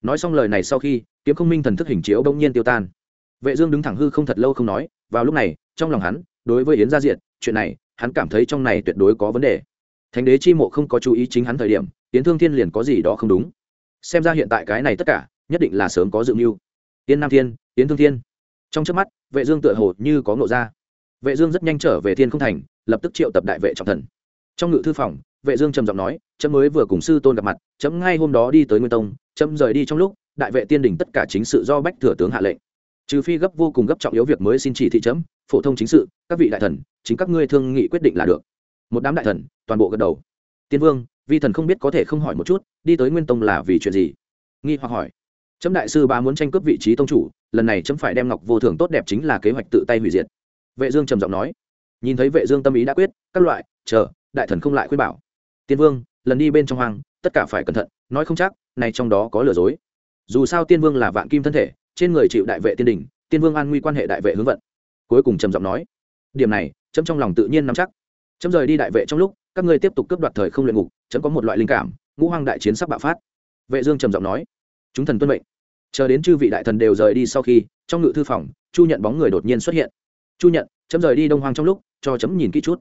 Nói xong lời này sau khi, kiếm không minh thần thức hình chiếu đông nhiên tiêu tan. Vệ dương đứng thẳng hư không thật lâu không nói, vào lúc này, trong lòng hắn, đối với yến gia diện chuyện này, hắn cảm thấy trong này tuyệt đối có vấn đề. Thánh đế chi mộ không có chú ý chính hắn thời điểm, yến thương thiên liền có gì đó không đúng. Xem ra hiện tại cái này tất cả, nhất định là sớm có dự mưu. Yến nam thiên, yến thương thiên. Trong chớp mắt, vệ dương tựa hồ như có ngộ ra. Vệ dương rất nhanh trở về thiên không thành, lập tức triệu tập đại vệ trọng thần. Trong ngự thư phòng vệ dương trầm giọng nói, chấm mới vừa cùng sư tôn gặp mặt, chấm ngay hôm đó đi tới nguyên tông, chấm rời đi trong lúc, đại vệ tiên đình tất cả chính sự do bách thừa tướng hạ lệnh. Trừ phi gấp vô cùng gấp trọng yếu việc mới xin chỉ thị chấm, phổ thông chính sự, các vị đại thần, chính các ngươi thương nghị quyết định là được. Một đám đại thần, toàn bộ gật đầu. Tiên vương, vi thần không biết có thể không hỏi một chút, đi tới nguyên tông là vì chuyện gì? Nghi hoặc hỏi. Chấm đại sư ba muốn tranh cướp vị trí tông chủ, lần này chấm phải đem ngọc vô thường tốt đẹp chính là kế hoạch tự tay hủy diệt. Vệ dương trầm giọng nói. Nhìn thấy vệ dương tâm ý đã quyết, các loại, chờ, đại thần không lại khuyên bảo tiên vương, lần đi bên trong hoang, tất cả phải cẩn thận, nói không chắc, này trong đó có lừa dối. Dù sao tiên vương là vạn kim thân thể, trên người chịu đại vệ tiên đình tiên vương an nguy quan hệ đại vệ hướng vận. Cuối cùng trầm giọng nói, điểm này, chấm trong lòng tự nhiên nắm chắc. Chấm rời đi đại vệ trong lúc, các ngươi tiếp tục cướp đoạt thời không luyện ngục, chấm có một loại linh cảm, ngũ hoang đại chiến sắp bạo phát. Vệ dương trầm giọng nói, chúng thần tuân mệnh. Chờ đến chư vị đại thần đều rời đi sau khi, trong ngự thư phòng, chu nhận bóng người đột nhiên xuất hiện. Chu nhận, chấm rời đi đông hoang trong lúc, cho chấm nhìn kỹ chút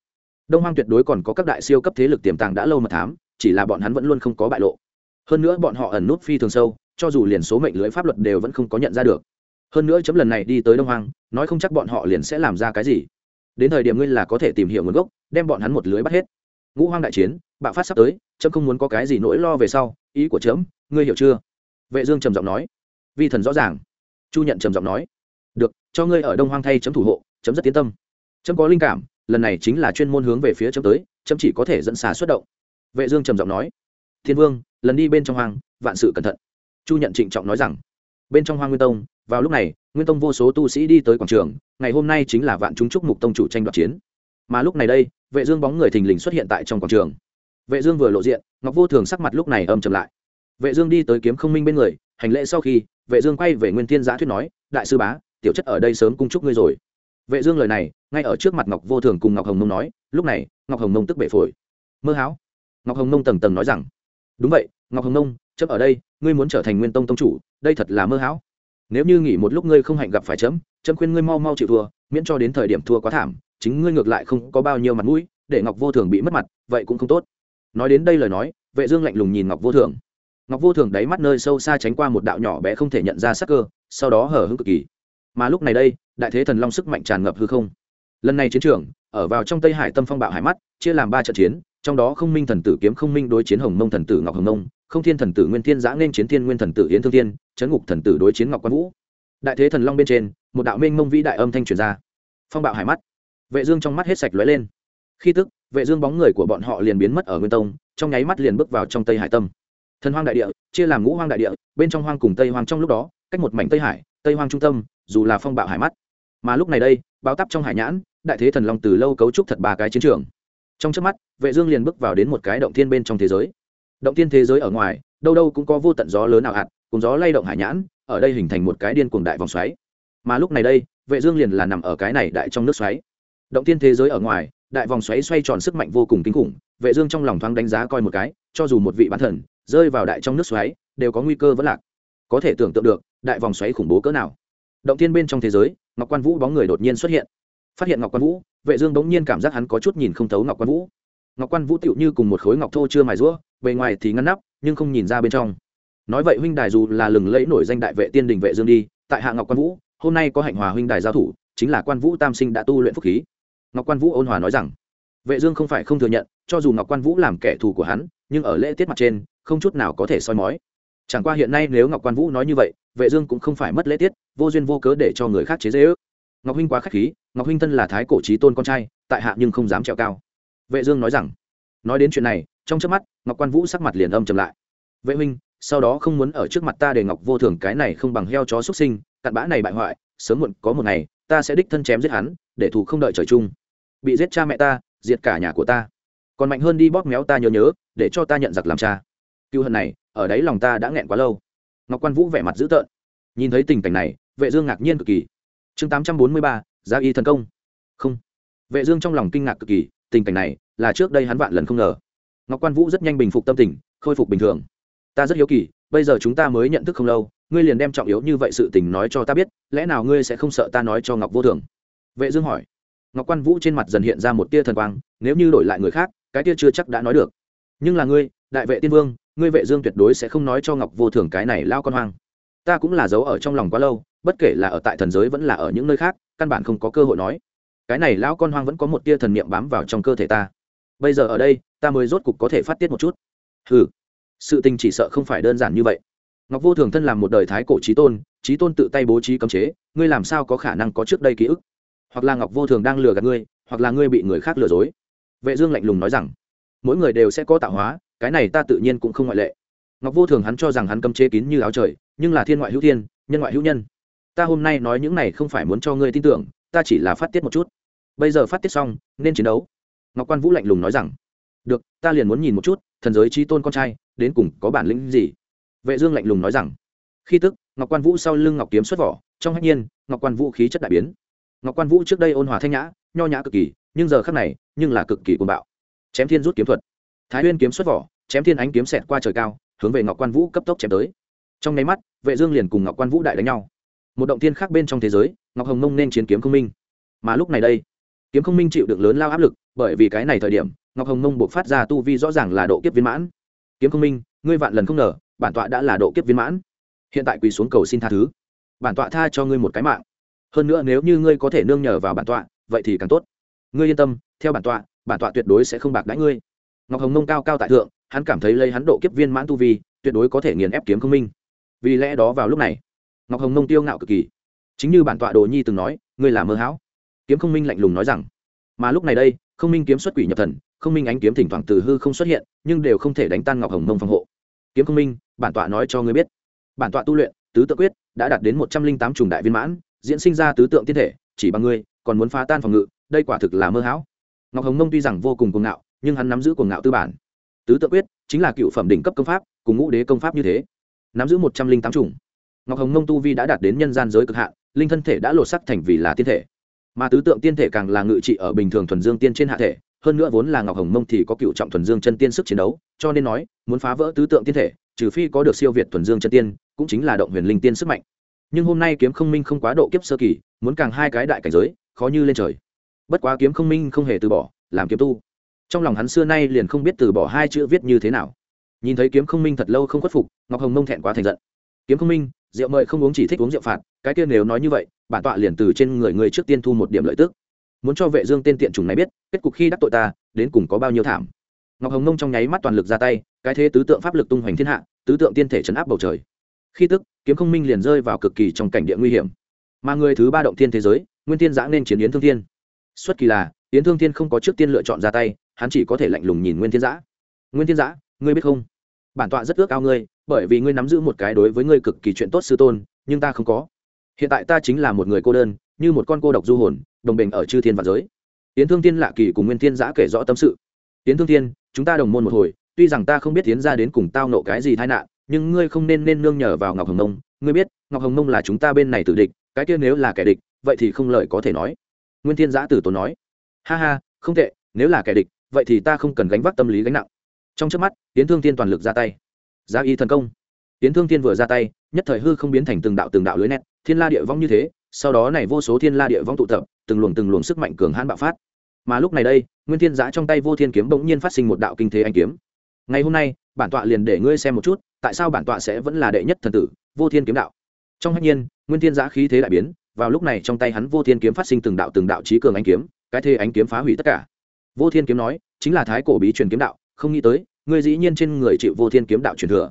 đông hoang tuyệt đối còn có các đại siêu cấp thế lực tiềm tàng đã lâu mà thám, chỉ là bọn hắn vẫn luôn không có bại lộ. Hơn nữa bọn họ ẩn nút phi thường sâu, cho dù liền số mệnh lưới pháp luật đều vẫn không có nhận ra được. Hơn nữa chấm lần này đi tới đông hoang, nói không chắc bọn họ liền sẽ làm ra cái gì. Đến thời điểm ngươi là có thể tìm hiểu nguồn gốc, đem bọn hắn một lưới bắt hết. Ngũ hoang đại chiến, bạo phát sắp tới, chấm không muốn có cái gì nỗi lo về sau, ý của chấm, ngươi hiểu chưa? Vệ dương trầm giọng nói. Vi thần rõ ràng. Chu nhận trầm giọng nói. Được, cho ngươi ở đông hoang thay chấm thủ hộ, chấm rất tiến tâm. Chấm có linh cảm lần này chính là chuyên môn hướng về phía chấm tới, chấm chỉ có thể dẫn xà xuất động. Vệ dương trầm giọng nói, thiên vương, lần đi bên trong hoang, vạn sự cẩn thận. Chu nhận trịnh trọng nói rằng, bên trong hoang nguyên tông, vào lúc này, nguyên tông vô số tu sĩ đi tới quảng trường, ngày hôm nay chính là vạn chúng chúc mục tông chủ tranh đoạt chiến. Mà lúc này đây, vệ dương bóng người thình lình xuất hiện tại trong quảng trường. Vệ dương vừa lộ diện, ngọc vô thường sắc mặt lúc này âm trầm lại. Vệ dương đi tới kiếm không minh bên người, hành lễ sau khi, vệ dương quay về nguyên thiên giã thuyết nói, đại sư bá, tiểu chất ở đây sớm cung chúc ngươi rồi vệ dương lời này ngay ở trước mặt ngọc vô thường cùng ngọc hồng Nông nói lúc này ngọc hồng Nông tức bể phổi. Mơ háo ngọc hồng Nông tầng tầng nói rằng đúng vậy ngọc hồng Nông, chấp ở đây ngươi muốn trở thành nguyên tông tông chủ đây thật là mơ hão. Nếu như nghỉ một lúc ngươi không hạnh gặp phải chấm chấm khuyên ngươi mau mau chịu thua miễn cho đến thời điểm thua quá thảm chính ngươi ngược lại không có bao nhiêu mặt mũi để ngọc vô thường bị mất mặt vậy cũng không tốt. Nói đến đây lời nói vệ dương lạnh lùng nhìn ngọc vô thường. Ngọc vô thường đáy mắt nơi sâu xa tránh qua một đạo nhỏ bé không thể nhận ra sắc cơ sau đó hở hững cực kỳ mà lúc này đây, đại thế thần long sức mạnh tràn ngập hư không. Lần này chiến trường, ở vào trong tây hải tâm phong bạo hải mắt, chia làm ba trận chiến, trong đó không minh thần tử kiếm không minh đối chiến hồng mông thần tử ngọc hồng mông, không thiên thần tử nguyên thiên giã nên chiến thiên nguyên thần tử yến thương thiên, chấn ngục thần tử đối chiến ngọc quan vũ. Đại thế thần long bên trên, một đạo minh mông vĩ đại âm thanh truyền ra. Phong bạo hải mắt. Vệ dương trong mắt hết sạch lóe lên. Khi tức, vệ dương bóng người của bọn họ liền biến mất ở nguyên tông, trong nháy mắt liền bước vào trong tây hải tâm. Thần hoang đại địa, chia làm ngũ hoang đại địa, bên trong hoang cùng tây hoang trong lúc đó, cách một mảnh tây hải, tây hoang trung tâm dù là phong bạo hải mắt. Mà lúc này đây bao tắp trong hải nhãn, đại thế thần long từ lâu cấu trúc thật ba cái chiến trường. Trong trước mắt, vệ dương liền bước vào đến một cái động thiên bên trong thế giới. Động thiên thế giới ở ngoài, đâu đâu cũng có vô tận gió lớn nào hạt, cùng gió lay động hải nhãn, ở đây hình thành một cái điên cuồng đại vòng xoáy. Mà lúc này đây, vệ dương liền là nằm ở cái này đại trong nước xoáy. Động thiên thế giới ở ngoài, đại vòng xoáy xoay tròn sức mạnh vô cùng kinh khủng, vệ dương trong lòng thoáng đánh giá coi một cái, cho dù một vị bán thần, rơi vào đại trong nước xoáy, đều có nguy cơ vẫn lạc. Có thể tưởng tượng được, đại vòng xoáy khủng bố cỡ nào động thiên bên trong thế giới, ngọc quan vũ bóng người đột nhiên xuất hiện. Phát hiện ngọc quan vũ, vệ dương bỗng nhiên cảm giác hắn có chút nhìn không thấu ngọc quan vũ. Ngọc quan vũ tựu như cùng một khối ngọc thô chưa mài rũa, bề ngoài thì ngăn nắp, nhưng không nhìn ra bên trong. Nói vậy huynh đài dù là lừng lẫy nổi danh đại vệ tiên đình vệ dương đi, tại hạ ngọc quan vũ, hôm nay có hạnh hòa huynh đài giao thủ, chính là quan vũ tam sinh đã tu luyện phúc khí. Ngọc quan vũ ôn hòa nói rằng, vệ dương không phải không thừa nhận, cho dù ngọc quan vũ làm kẻ thù của hắn, nhưng ở lễ tiết mặt trên, không chút nào có thể soi mói chẳng qua hiện nay nếu ngọc quan vũ nói như vậy, vệ dương cũng không phải mất lễ tiết, vô duyên vô cớ để cho người khác chế dễ ước ngọc huynh quá khách khí, ngọc huynh thân là thái cổ trí tôn con trai, tại hạ nhưng không dám trèo cao. Vệ dương nói rằng, nói đến chuyện này, trong chớp mắt, ngọc quan vũ sắc mặt liền âm trầm lại. Vệ huynh, sau đó không muốn ở trước mặt ta để ngọc vô thường cái này không bằng heo chó xuất sinh, cặn bã này bại hoại, sớm muộn có một ngày, ta sẽ đích thân chém giết hắn, để thù không đợi trời chung. Bị giết cha mẹ ta, diệt cả nhà của ta. Còn mạnh hơn đi bóp méo ta nhớ nhớ, để cho ta nhận giặc làm cha. Cựu hận này ở đấy lòng ta đã nghẹn quá lâu. Ngọc quan vũ vẻ mặt dữ tợn. Nhìn thấy tình cảnh này vệ dương ngạc nhiên cực kỳ. Chương 843, gia y thần công. Không. Vệ dương trong lòng kinh ngạc cực kỳ tình cảnh này là trước đây hắn vạn lần không ngờ. Ngọc quan vũ rất nhanh bình phục tâm tình khôi phục bình thường. Ta rất hiếu kỳ bây giờ chúng ta mới nhận thức không lâu ngươi liền đem trọng yếu như vậy sự tình nói cho ta biết lẽ nào ngươi sẽ không sợ ta nói cho ngọc vô thường? Vệ dương hỏi. Ngọc quan vũ trên mặt dần hiện ra một tia thần quang nếu như đổi lại người khác cái tia chưa chắc đã nói được. Nhưng là ngươi đại vệ tiên vương ngươi vệ dương tuyệt đối sẽ không nói cho ngọc vô thường cái này lao con hoang. Ta cũng là giấu ở trong lòng quá lâu, bất kể là ở tại thần giới vẫn là ở những nơi khác, căn bản không có cơ hội nói. Cái này lão con hoang vẫn có một tia thần niệm bám vào trong cơ thể ta. Bây giờ ở đây, ta mới rốt cục có thể phát tiết một chút. Hừ, sự tình chỉ sợ không phải đơn giản như vậy. Ngọc vô thường thân làm một đời thái cổ trí tôn trí tôn tự tay bố trí cấm chế, ngươi làm sao có khả năng có trước đây ký ức? Hoặc là ngọc vô thường đang lừa gạt ngươi, hoặc là ngươi bị người khác lừa dối. Vệ dương lạnh lùng nói rằng, mỗi người đều sẽ có tạo hóa cái này ta tự nhiên cũng không ngoại lệ. Ngọc vô thường hắn cho rằng hắn cấm chế kín như áo trời, nhưng là thiên ngoại hữu thiên, nhân ngoại hữu nhân. Ta hôm nay nói những này không phải muốn cho ngươi tin tưởng, ta chỉ là phát tiết một chút. Bây giờ phát tiết xong, nên chiến đấu. Ngọc quan vũ lạnh lùng nói rằng, được, ta liền muốn nhìn một chút, thần giới trí tôn con trai, đến cùng có bản lĩnh gì? Vệ dương lạnh lùng nói rằng, khi tức, ngọc quan vũ sau lưng ngọc kiếm xuất vỏ, trong hách nhiên, ngọc quan vũ khí chất đại biến. Ngọc quan vũ trước đây ôn hòa thanh nhã, nho nhã cực kỳ, nhưng giờ khắc này, nhưng là cực kỳ cuồng bạo. Chém thiên rút kiếm thuật. Thái nguyên kiếm xuất vỏ chém thiên ánh kiếm xẹt qua trời cao, hướng về ngọc quan vũ cấp tốc chém tới. Trong nháy mắt, vệ dương liền cùng ngọc quan vũ đại đánh nhau. Một động thiên khác bên trong thế giới, ngọc hồng mông nên chiến kiếm không minh. Mà lúc này đây, kiếm không minh chịu được lớn lao áp lực, bởi vì cái này thời điểm, ngọc hồng mông buộc phát ra tu vi rõ ràng là độ kiếp viên mãn. Kiếm không minh, ngươi vạn lần không ngờ, bản tọa đã là độ kiếp viên mãn. Hiện tại quỳ xuống cầu xin tha thứ. Bản tọa tha cho ngươi một cái mạng. Hơn nữa nếu như ngươi có thể nương nhờ vào bản tọa, vậy thì càng tốt. Ngươi yên tâm, theo bản tọa bản tọa tuyệt đối sẽ không bạc đãi ngươi. Ngọc hồng mông cao cao tại thượng hắn cảm thấy lấy hắn độ kiếp viên mãn tu vi, tuyệt đối có thể nghiền ép kiếm không minh. Vì lẽ đó vào lúc này, ngọc hồng mông tiêu ngạo cực kỳ. Chính như bản tọa đồ nhi từng nói, ngươi là mơ hão. Kiếm không minh lạnh lùng nói rằng, mà lúc này đây, không minh kiếm xuất quỷ nhập thần, không minh ánh kiếm thỉnh thoảng từ hư không xuất hiện, nhưng đều không thể đánh tan ngọc hồng mông phòng hộ. Kiếm không minh, bản tọa nói cho ngươi biết. Bản tọa tu luyện, tứ tự quyết, đã đạt đến một trăm linh tám trùng đại viên mãn, diễn sinh ra tứ tượng tiên thể, chỉ bằng ngươi, còn muốn phá tan phòng ngự, đây quả thực là mơ hão. Ngọc hồng mông tuy rằng vô cùng cuồng ngạo, nhưng hắn nắm giữ cuồng ngạo tư bản tứ tự quyết chính là cựu phẩm đỉnh cấp công pháp, cùng ngũ đế công pháp như thế. Nắm giữ một trăm linh tám chủng. Ngọc hồng mông tu vi đã đạt đến nhân gian giới cực hạn, linh thân thể đã lột sắc thành vì là tiên thể. Mà tứ tượng tiên thể càng là ngự trị ở bình thường thuần dương tiên trên hạ thể, hơn nữa vốn là ngọc hồng mông thì có cựu trọng thuần dương chân tiên sức chiến đấu, cho nên nói, muốn phá vỡ tứ tượng tiên thể, trừ phi có được siêu việt thuần dương chân tiên, cũng chính là động huyền linh tiên sức mạnh. Nhưng hôm nay kiếm không minh không quá độ kiếp sơ kỳ, muốn càng hai cái đại cảnh giới, khó như lên trời. Bất quá kiếm không minh không hề từ bỏ, làm kiếm tu trong lòng hắn xưa nay liền không biết từ bỏ hai chữ viết như thế nào. Nhìn thấy kiếm không minh thật lâu không khuất phục, ngọc hồng mông thẹn quá thành giận. Kiếm không minh, rượu mời không uống chỉ thích uống rượu phạt, cái kia nếu nói như vậy, bản tọa liền từ trên người người trước tiên thu một điểm lợi tức. Muốn cho vệ dương tên tiện chủng này biết, kết cục khi đắc tội ta, đến cùng có bao nhiêu thảm. Ngọc hồng mông trong nháy mắt toàn lực ra tay, cái thế tứ tượng pháp lực tung hoành thiên hạ, tứ tượng tiên thể chấn áp bầu trời. Khi tức, kiếm không minh liền rơi vào cực kỳ trong cảnh địa nguy hiểm. Mà người thứ ba động thiên thế giới, nguyên tiên giã nên chiến yến thương thiên. Xuất kỳ là, yến thương thiên không có trước tiên lựa chọn ra tay hắn chỉ có thể lạnh lùng nhìn nguyên thiên giã. Nguyên thiên giã, ngươi biết không? Bản tọa rất ước ao ngươi, bởi vì ngươi nắm giữ một cái đối với ngươi cực kỳ chuyện tốt sư tôn, nhưng ta không có. Hiện tại ta chính là một người cô đơn, như một con cô độc du hồn, đồng bình ở chư thiên và giới. Yến thương thiên lạ kỳ cùng nguyên thiên giã kể rõ tâm sự. Yến thương thiên, chúng ta đồng môn một hồi, tuy rằng ta không biết tiến ra đến cùng tao nộ cái gì tai nạn, nhưng ngươi không nên nên nương nhờ vào ngọc hồng nông. Ngươi biết, ngọc hồng nông là chúng ta bên này tử địch, cái kia nếu là kẻ địch, vậy thì không lợi có thể nói. Nguyên thiên giã tử tốn nói. Ha ha, không tệ, nếu là kẻ địch vậy thì ta không cần gánh vác tâm lý gánh nặng. Trong trước mắt tiến thương tiên toàn lực ra tay. Giá y thần công. Tiến thương tiên vừa ra tay, nhất thời hư không biến thành từng đạo từng đạo lưới nét, thiên la địa vong như thế, sau đó này vô số thiên la địa vong tụ tập, từng luồng từng luồng sức mạnh cường hãn bạo phát. Mà lúc này đây, nguyên thiên giã trong tay vô thiên kiếm bỗng nhiên phát sinh một đạo kinh thế anh kiếm. Ngày hôm nay, bản tọa liền để ngươi xem một chút, tại sao bản tọa sẽ vẫn là đệ nhất thần tử, vô thiên kiếm đạo. Trong hạnh nhiên, nguyên thiên giã khí thế đại biến, vào lúc này trong tay hắn vô thiên kiếm phát sinh từng đạo từng đạo trí cường anh kiếm, cái thế ánh kiếm phá hủy tất cả vô thiên kiếm nói, chính là thái cổ bí truyền kiếm đạo, không nghĩ tới, ngươi dĩ nhiên trên người chịu vô thiên kiếm đạo truyền thừa.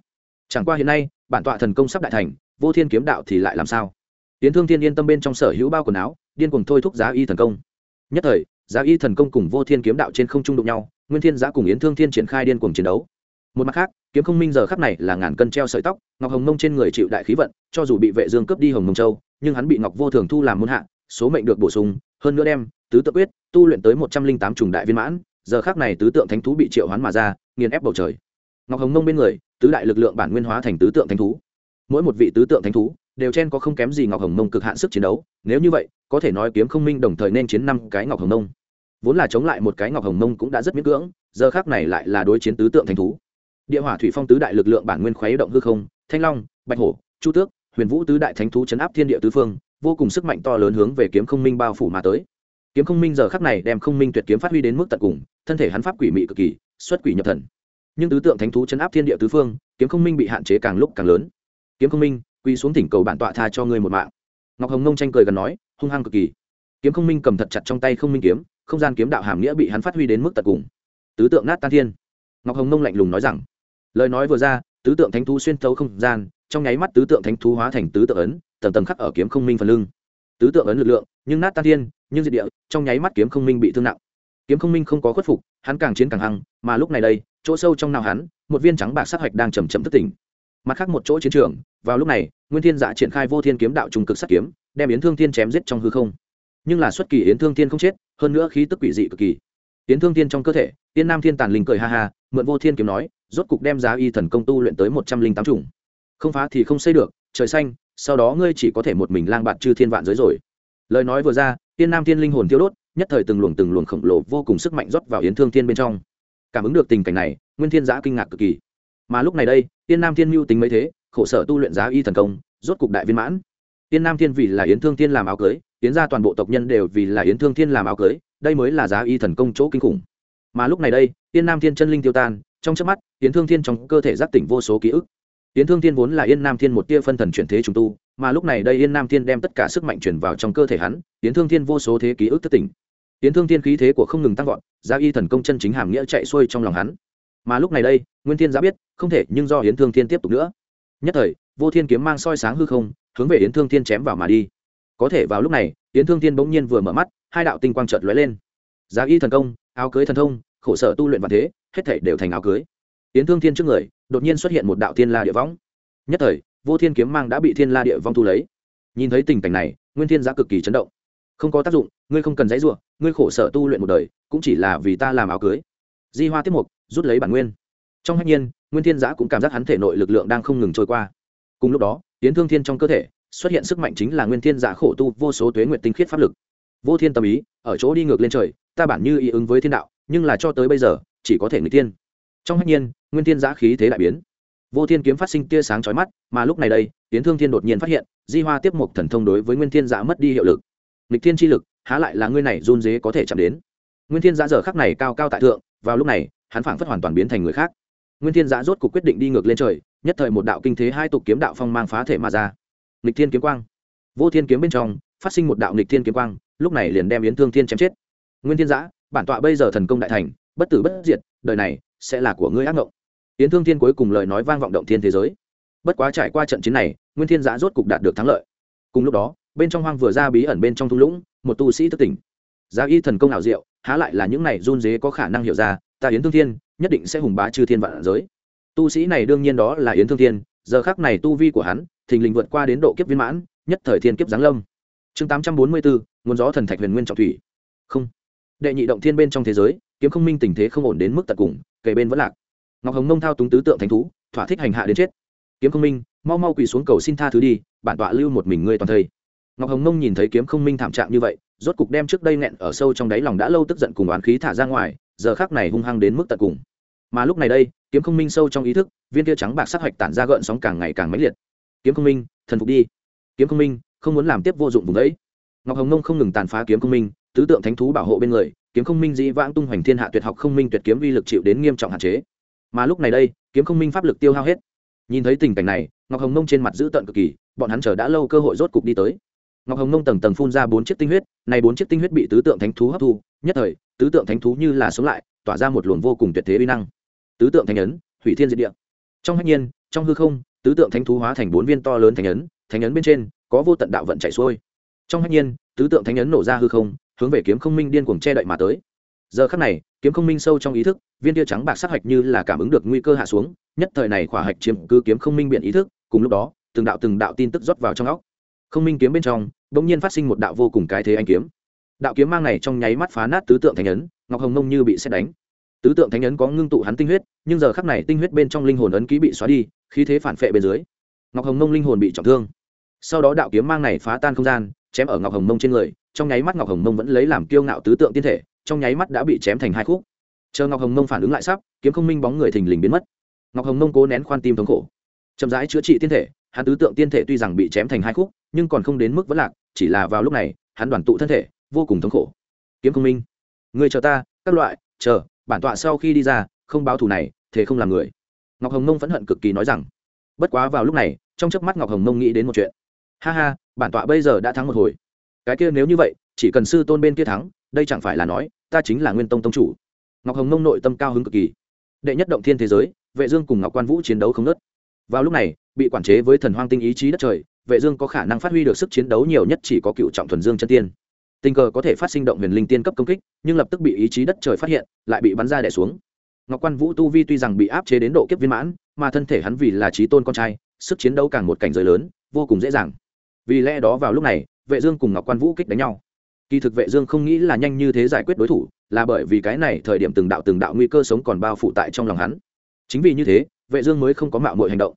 Chẳng qua hiện nay, bản tọa thần công sắp đại thành, vô thiên kiếm đạo thì lại làm sao? Tiến thương thiên yên tâm bên trong sở hữu bao quần áo, điên cuồng thôi thúc giá y thần công. Nhất thời, giá y thần công cùng vô thiên kiếm đạo trên không trung đụng nhau, nguyên thiên giá cùng yến thương thiên triển khai điên cuồng chiến đấu. Một mặt khác, kiếm không minh giờ khắc này là ngàn cân treo sợi tóc, ngọc hồng mông trên người chịu đại khí vận, cho dù bị vệ dương cướp đi hồng mông châu, nhưng hắn bị ngọc vô thường thu làm môn hạ, số mệnh được bổ sung, hơn nữa đem tứ tự quyết, tu luyện tới một trăm linh tám trùng đại viên mãn, giờ khắc này tứ tượng thánh thú bị triệu hoán mà ra, nghiền ép bầu trời. Ngọc hồng mông bên người, tứ đại lực lượng bản nguyên hóa thành tứ tượng thánh thú. Mỗi một vị tứ tượng thánh thú đều chen có không kém gì ngọc hồng mông cực hạn sức chiến đấu, nếu như vậy, có thể nói kiếm không minh đồng thời nên chiến năm cái ngọc hồng mông. Vốn là chống lại một cái ngọc hồng mông cũng đã rất miễn cưỡng, giờ khác này lại là đối chiến tứ tượng thánh thú. Địa hỏa thủy phong tứ đại lực lượng bản nguyên khuấy động hư không, thanh long, bạch hổ, chu tước, huyền vũ tứ đại thánh thú chấn áp thiên địa tứ phương, vô cùng sức mạnh to lớn hướng về kiếm không minh bao phủ mà tới kiếm không minh giờ khắc này đem không minh tuyệt kiếm phát huy đến mức tận cùng, thân thể hắn pháp quỷ mị cực kỳ, xuất quỷ nhập thần. Nhưng tứ tượng thánh thú chấn áp thiên địa tứ phương, kiếm không minh bị hạn chế càng lúc càng lớn. Kiếm không minh, quy xuống thỉnh cầu bản tọa tha cho ngươi một mạng. Ngọc hồng nông tranh cười gần nói, hung hăng cực kỳ. Kiếm không minh cầm thật chặt trong tay không minh kiếm, không gian kiếm đạo hàm nghĩa bị hắn phát huy đến mức tận cùng. Tứ tượng nát tan thiên. Ngọc hồng nông lạnh lùng nói rằng, lời nói vừa ra, tứ tượng thánh thú xuyên thấu không gian, trong nháy mắt tứ tượng thánh thú hóa thành tứ tượng ấn, tầng tầng khắc ở kiếm không minh phần lưng. Tứ tượng ấn lực lượng, nhưng nát tan thiên nhưng diệt địa, trong nháy mắt kiếm không minh bị thương nặng. Kiếm không minh không có khuất phục, hắn càng chiến càng hăng, mà lúc này đây, chỗ sâu trong nào hắn, một viên trắng bạc sát hoạch đang chầm chậm thức tỉnh. Mặt khác một chỗ chiến trường, vào lúc này, nguyên thiên dạ triển khai vô thiên kiếm đạo trùng cực sát kiếm, đem yến thương thiên chém giết trong hư không. Nhưng là xuất kỳ yến thương thiên không chết, hơn nữa khí tức quỷ dị cực kỳ. Yến thương thiên trong cơ thể, tiên nam thiên tàn linh cười ha ha, mượn vô thiên kiếm nói, rốt cục đem giá y thần công tu luyện tới một trăm linh tám chủng. Không phá thì không xây được, trời xanh, sau đó ngươi chỉ có thể một mình lang bạt chư thiên vạn giới rồi. Lời nói vừa ra tiên nam thiên linh hồn tiêu đốt, nhất thời từng luồng từng luồng khổng lồ vô cùng sức mạnh rót vào yến thương thiên bên trong. Cảm ứng được tình cảnh này, nguyên thiên giã kinh ngạc cực kỳ. Mà lúc này đây, tiên nam thiên mưu tính mấy thế, khổ sở tu luyện giá y thần công, rốt cục đại viên mãn. Tiên nam thiên vì là yến thương thiên làm áo cưới yến ra toàn bộ tộc nhân đều vì là yến thương thiên làm áo cưới, đây mới là giá y thần công chỗ kinh khủng. Mà lúc này đây, tiên nam thiên chân linh tiêu tan, trong chớp mắt, yến thương thiên trong cơ thể giác tỉnh vô số ký ức. Yến thương thiên vốn là yên nam thiên một tia phân thần chuyển thế trùng tu mà lúc này đây yên nam thiên đem tất cả sức mạnh chuyển vào trong cơ thể hắn, yến thương thiên vô số thế ký ức thất tỉnh yến thương thiên khí thế của không ngừng tăng vọt giá y thần công chân chính hàm nghĩa chạy xuôi trong lòng hắn. Mà lúc này đây, nguyên thiên giá biết, không thể nhưng do yến thương thiên tiếp tục nữa. Nhất thời, vô thiên kiếm mang soi sáng hư không, hướng về yến thương thiên chém vào mà đi. Có thể vào lúc này, yến thương thiên bỗng nhiên vừa mở mắt, hai đạo tinh quang trợt lóe lên. Giá y thần công, áo cưới thần thông, khổ sở tu luyện và thế, hết thảy đều thành áo cưới. Yến thương thiên trước người, đột nhiên xuất hiện một đạo thiên la địa võng. Nhất thời vô thiên kiếm mang đã bị thiên la địa vong thu lấy. Nhìn thấy tình cảnh này, nguyên thiên giã cực kỳ chấn động. Không có tác dụng, ngươi không cần dãy ruộng ngươi khổ sở tu luyện một đời, cũng chỉ là vì ta làm áo cưới. Di hoa tiếp mục, rút lấy bản nguyên. Trong hạnh nhiên, nguyên thiên giã cũng cảm giác hắn thể nội lực lượng đang không ngừng trôi qua. Cùng lúc đó tiến thương thiên trong cơ thể xuất hiện sức mạnh chính là nguyên thiên giã khổ tu vô số tuế nguyện tinh khiết pháp lực. Vô thiên tâm ý, ở chỗ đi ngược lên trời, ta bản như ý ứng với thiên đạo, nhưng là cho tới bây giờ, chỉ có thể người tiên trong hạnh nhiên, nguyên thiên giã khí thế đại biến vô thiên kiếm phát sinh tia sáng chói mắt, mà lúc này đây tiến thương thiên đột nhiên phát hiện, di hoa tiếp mục thần thông đối với nguyên thiên giã mất đi hiệu lực. Lịch thiên chi lực, há lại là ngươi này run dế có thể chạm đến. Nguyên thiên giã giờ khắc này cao cao tại thượng, vào lúc này, hắn phảng phất hoàn toàn biến thành người khác. Nguyên thiên giã rốt cuộc quyết định đi ngược lên trời, nhất thời một đạo kinh thế hai tục kiếm đạo phong mang phá thể mà ra. Lịch thiên kiếm quang. Vô thiên kiếm bên trong, phát sinh một đạo lịch thiên kiếm quang, lúc này liền đem yến thương thiên chém chết. Nguyên thiên giã bản tọa bây giờ thần công đại thành, bất tử bất diệt, đời này sẽ là của ngươi ác ngộng yến thương thiên cuối cùng lời nói vang vọng động thiên thế giới. Bất quá trải qua trận chiến này, nguyên thiên giã rốt cục đạt được thắng lợi. Cùng lúc đó, bên trong hoang vừa ra bí ẩn bên trong thung lũng, một tu sĩ thức tỉnh. Giá y thần công ảo diệu, há lại là những này run rế có khả năng hiểu ra, ta yến thương thiên, nhất định sẽ hùng bá chư thiên vạn giới. Tu sĩ này đương nhiên đó là yến thương thiên, giờ khắc này tu vi của hắn, thình lình vượt qua đến độ kiếp viên mãn, nhất thời thiên kiếp giáng lâm. Chương tám trăm bốn mươi bốn nguồn gió thần thạch huyền nguyên trọng thủy. Không. Đệ nhị động thiên bên trong thế giới, kiếm không minh tình thế không ổn đến mức tận cùng, kề bên vẫn lạc ngọc hồng nông thao túng tứ tượng thánh thú, thỏa thích hành hạ đến chết. Kiếm không minh, mau mau quỳ xuống cầu xin tha thứ đi, bản tọa lưu một mình ngươi toàn thây. Ngọc hồng nông nhìn thấy kiếm không minh thảm trạng như vậy, rốt cục đem trước đây nghẹn ở sâu trong đáy lòng đã lâu tức giận cùng oán khí thả ra ngoài, giờ khác này hung hăng đến mức tận cùng. Mà lúc này đây, kiếm không minh sâu trong ý thức, viên tia trắng bạc sát hoạch tản ra gợn sóng càng ngày càng mãnh liệt. Kiếm không minh, thần phục đi. Kiếm không minh, không muốn làm tiếp vô dụng vùng đấy. Ngọc hồng nông không ngừng tàn phá kiếm không minh, tứ tượng thánh thú bảo hộ bên người, kiếm không minh dĩ vãng tung hoành thiên hạ tuyệt học không minh tuyệt kiếm uy lực chịu đến nghiêm trọng hạn chế mà lúc này đây, kiếm không minh pháp lực tiêu hao hết. Nhìn thấy tình cảnh này, ngọc hồng nông trên mặt giữ tận cực kỳ, bọn hắn chờ đã lâu cơ hội rốt cục đi tới. Ngọc hồng nông tầng tầng phun ra bốn chiếc tinh huyết, này bốn chiếc tinh huyết bị tứ tượng thánh thú hấp thu, nhất thời, tứ tượng thánh thú như là sống lại, tỏa ra một luồng vô cùng tuyệt thế uy năng. Tứ tượng thánh ấn, hủy thiên diệt địa. Trong hạnh nhiên, trong hư không, tứ tượng thánh thú hóa thành bốn viên to lớn thánh ấn thánh ấn bên trên, có vô tận đạo vận chảy xuôi. Trong hạnh nhiên, tứ tượng thánh ấn nổ ra hư không, hướng về kiếm không minh điên cuồng che đậy mà tới giờ khắc này, kiếm không minh sâu trong ý thức, viên tia trắng bạc sát hạch như là cảm ứng được nguy cơ hạ xuống, nhất thời này khỏa hạch chiếm cứ kiếm không minh biện ý thức, cùng lúc đó, từng đạo từng đạo tin tức rót vào trong óc. Không minh kiếm bên trong đ ỗ n g nhiên phát sinh một đạo vô cùng cái thế anh kiếm. Đạo kiếm mang này trong nháy mắt phá nát tứ tượng thánh ấn, ngọc hồng mông như bị xét đánh. Tứ tượng thánh ấn có ngưng tụ hắn tinh huyết, nhưng giờ khắc này tinh huyết bên trong linh hồn ấn ký bị xóa đi, khí thế phản phệ bên dưới. Ngọc hồng mông linh hồn bị trọng thương. Sau đó đạo kiếm mang này phá tan không gian, chém ở ngọc hồng mông trên người, trong nháy mắt ngọc hồng mông vẫn lấy làm kiêu ngạo tứ tượng tiên thể trong nháy mắt đã bị chém thành hai khúc. Chờ ngọc hồng mông phản ứng lại sắp, kiếm không minh bóng người thình lình biến mất. Ngọc hồng mông cố nén khoan tim thống khổ. Chậm rãi chữa trị tiên thể, hắn tứ tượng tiên thể tuy rằng bị chém thành hai khúc, nhưng còn không đến mức vẫn lạc, chỉ là vào lúc này, hắn đoàn tụ thân thể, vô cùng thống khổ. Kiếm không minh người chờ ta, các loại, chờ, bản tọa sau khi đi ra, không báo thù này thế không làm người. Ngọc hồng mông phẫn hận cực kỳ nói rằng, bất quá vào lúc này, trong chớp mắt ngọc hồng mông nghĩ đến một chuyện. Ha ha, bản tọa bây giờ đã thắng một hồi. Cái kia nếu như vậy, chỉ cần sư tôn bên kia thắng đây chẳng phải là nói, ta chính là nguyên tông tông chủ. Ngọc hồng nông nội tâm cao hứng cực kỳ. Đệ nhất động thiên thế giới, vệ dương cùng ngọc quan vũ chiến đấu không nớt vào lúc này, bị quản chế với thần hoang tinh ý chí đất trời, vệ dương có khả năng phát huy được sức chiến đấu nhiều nhất chỉ có cựu trọng thuần dương chân tiên. Tình cờ có thể phát sinh động huyền linh tiên cấp công kích, nhưng lập tức bị ý chí đất trời phát hiện, lại bị bắn ra đè xuống. Ngọc quan vũ tu vi tuy rằng bị áp chế đến độ kiếp viên mãn, mà thân thể hắn vì là trí tôn con trai, sức chiến đấu càng một cảnh giới lớn, vô cùng dễ dàng. Vì lẽ đó vào lúc này, vệ dương cùng ngọc quan vũ kích đánh nhau kỳ thực vệ dương không nghĩ là nhanh như thế giải quyết đối thủ, là bởi vì cái này thời điểm từng đạo từng đạo nguy cơ sống còn bao phủ tại trong lòng hắn. Chính vì như thế, vệ dương mới không có mạo muội hành động.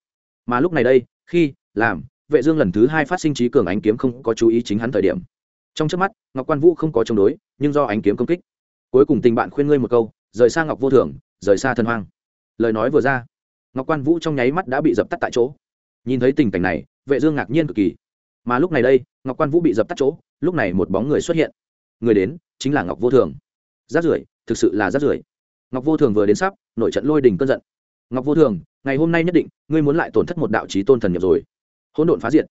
Mà lúc này đây, khi, làm, vệ dương lần thứ hai phát sinh trí cường ánh kiếm không có chú ý chính hắn thời điểm. Trong chớp mắt, ngọc quan vũ không có chống đối, nhưng do ánh kiếm công kích. Cuối cùng tình bạn khuyên ngươi một câu, rời xa ngọc vô thường, rời xa thân hoang. Lời nói vừa ra, ngọc quan vũ trong nháy mắt đã bị dập tắt tại chỗ. Nhìn thấy tình cảnh này, vệ dương ngạc nhiên cực kỳ. Mà lúc này đây, ngọc quan vũ bị dập tắt chỗ lúc này một bóng người xuất hiện. Người đến chính là ngọc vô thường. Rát rưởi, thực sự là rát rưởi. Ngọc vô thường vừa đến sắp nổi trận lôi đình cơn giận. Ngọc vô thường, ngày hôm nay nhất định, ngươi muốn lại tổn thất một đạo trí tôn thần nhập rồi. Hỗn độn phá diệt.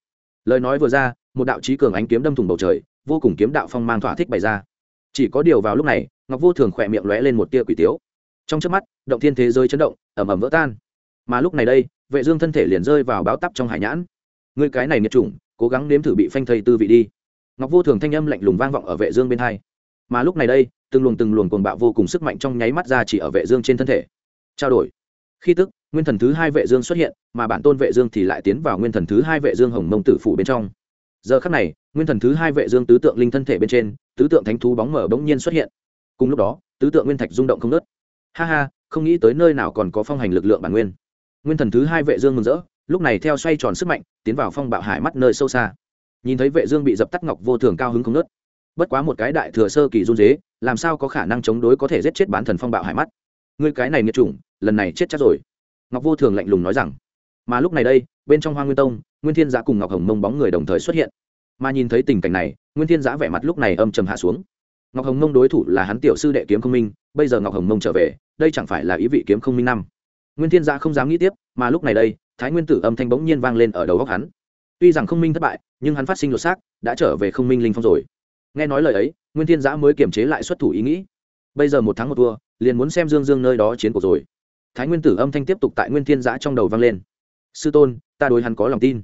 Lời nói vừa ra, một đạo trí cường ánh kiếm đâm thủng bầu trời, vô cùng kiếm đạo phong mang thỏa thích bày ra. Chỉ có điều vào lúc này, ngọc vô thường khỏe miệng lóe lên một tia quỷ tiếu. Trong trước mắt, động thiên thế giới chấn động ẩm ẩm vỡ tan. Mà lúc này đây, vệ dương thân thể liền rơi vào báo tắp trong hải nhãn. Ngươi cái này nghiệt chủng, cố gắng nếm thử bị phanh thây tư vị đi ngọc vô thường thanh âm lạnh lùng vang vọng ở vệ dương bên hai mà lúc này đây từng luồng từng luồng cuồng bạo vô cùng sức mạnh trong nháy mắt ra chỉ ở vệ dương trên thân thể trao đổi khi tức nguyên thần thứ hai vệ dương xuất hiện mà bản tôn vệ dương thì lại tiến vào nguyên thần thứ hai vệ dương hồng mông tử phủ bên trong giờ khắc này nguyên thần thứ hai vệ dương tứ tượng linh thân thể bên trên tứ tượng thánh thú bóng mở bỗng nhiên xuất hiện cùng lúc đó tứ tượng nguyên thạch rung động không nứt ha ha không nghĩ tới nơi nào còn có phong hành lực lượng bản nguyên nguyên thần thứ hai vệ dương mừng rỡ lúc này theo xoay tròn sức mạnh tiến vào phong bạo hải mắt nơi sâu xa nhìn thấy vệ dương bị dập tắt ngọc vô thường cao hứng không nứt bất quá một cái đại thừa sơ kỳ run rế, làm sao có khả năng chống đối có thể giết chết bán thần phong bạo hải mắt? Ngươi cái này nghiệt chủng lần này chết chắc rồi. Ngọc vô thường lạnh lùng nói rằng. Mà lúc này đây bên trong hoa nguyên tông nguyên thiên giã cùng ngọc hồng mông bóng người đồng thời xuất hiện. Mà nhìn thấy tình cảnh này nguyên thiên giã vẻ mặt lúc này âm trầm hạ xuống. Ngọc hồng mông đối thủ là hắn tiểu sư đệ kiếm không minh bây giờ ngọc hồng mông trở về đây chẳng phải là ý vị kiếm không minh năm. Nguyên thiên giã không dám nghĩ tiếp mà lúc này đây thái nguyên tử âm thanh bỗng nhiên vang lên ở đầu góc hắn tuy rằng không minh thất bại, nhưng hắn phát sinh lột xác, đã trở về không minh linh phong rồi. Nghe nói lời ấy, nguyên thiên giã mới kiềm chế lại xuất thủ ý nghĩ. Bây giờ một tháng một thua, liền muốn xem dương dương nơi đó chiến cuộc rồi. Thái nguyên tử âm thanh tiếp tục tại nguyên thiên giã trong đầu vang lên. Sư tôn, ta đối hắn có lòng tin.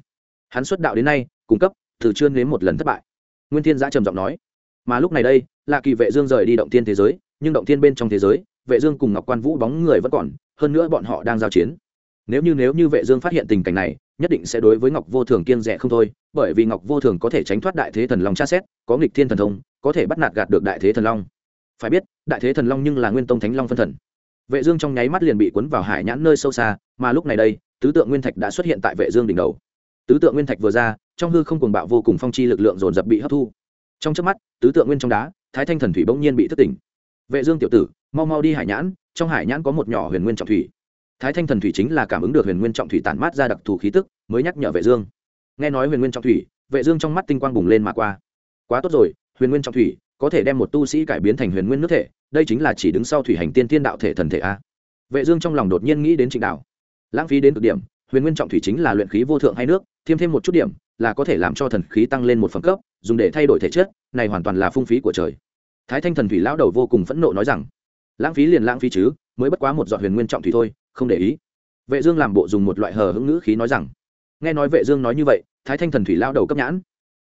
Hắn xuất đạo đến nay, cung cấp thử chưa nếm một lần thất bại. Nguyên thiên giã trầm giọng nói. Mà lúc này đây, là kỳ vệ dương rời đi động thiên thế giới, nhưng động thiên bên trong thế giới, vệ dương cùng ngọc quan vũ bóng người vẫn còn, hơn nữa bọn họ đang giao chiến. Nếu như nếu như vệ dương phát hiện tình cảnh này nhất định sẽ đối với ngọc vô thường kiên rẻ không thôi, bởi vì ngọc vô thường có thể tránh thoát đại thế thần long tra xét, có nghịch thiên thần thông, có thể bắt nạt gạt được đại thế thần long. Phải biết, đại thế thần long nhưng là nguyên tông thánh long phân thần. Vệ dương trong nháy mắt liền bị cuốn vào hải nhãn nơi sâu xa, mà lúc này đây, tứ tượng nguyên thạch đã xuất hiện tại vệ dương đỉnh đầu. Tứ tượng nguyên thạch vừa ra, trong hư không cuồng bạo vô cùng phong chi lực lượng dồn dập bị hấp thu. Trong chớp mắt, tứ tượng nguyên trong đá, thái thanh thần thủy bỗng nhiên bị thức tỉnh. Vệ dương tiểu tử, mau mau đi hải nhãn, trong hải nhãn có một nhỏ huyền nguyên trọng thủy thái thanh thần thủy chính là cảm ứng được huyền nguyên trọng thủy tản mát ra đặc thù khí tức, mới nhắc nhở vệ dương. Nghe nói huyền nguyên trọng thủy, vệ dương trong mắt tinh quang bùng lên mà qua. Quá tốt rồi, huyền nguyên trọng thủy có thể đem một tu sĩ cải biến thành huyền nguyên nước thể, đây chính là chỉ đứng sau thủy hành tiên tiên đạo thể thần thể a. Vệ dương trong lòng đột nhiên nghĩ đến trịnh đạo. Lãng phí đến cực điểm, huyền nguyên trọng thủy chính là luyện khí vô thượng hay nước, thêm thêm một chút điểm, là có thể làm cho thần khí tăng lên một phẩm cấp, dùng để thay đổi thể chất, này hoàn toàn là phung phí của trời. Thái thanh thần thủy lão đầu vô cùng phẫn nộ nói rằng, lãng phí liền lãng phí chứ, mới bất quá một giọt huyền nguyên trọng thủy thôi không để ý. Vệ dương làm bộ dùng một loại hờ hững ngữ khí nói rằng, nghe nói vệ dương nói như vậy, thái thanh thần thủy lão đầu cấp nhãn.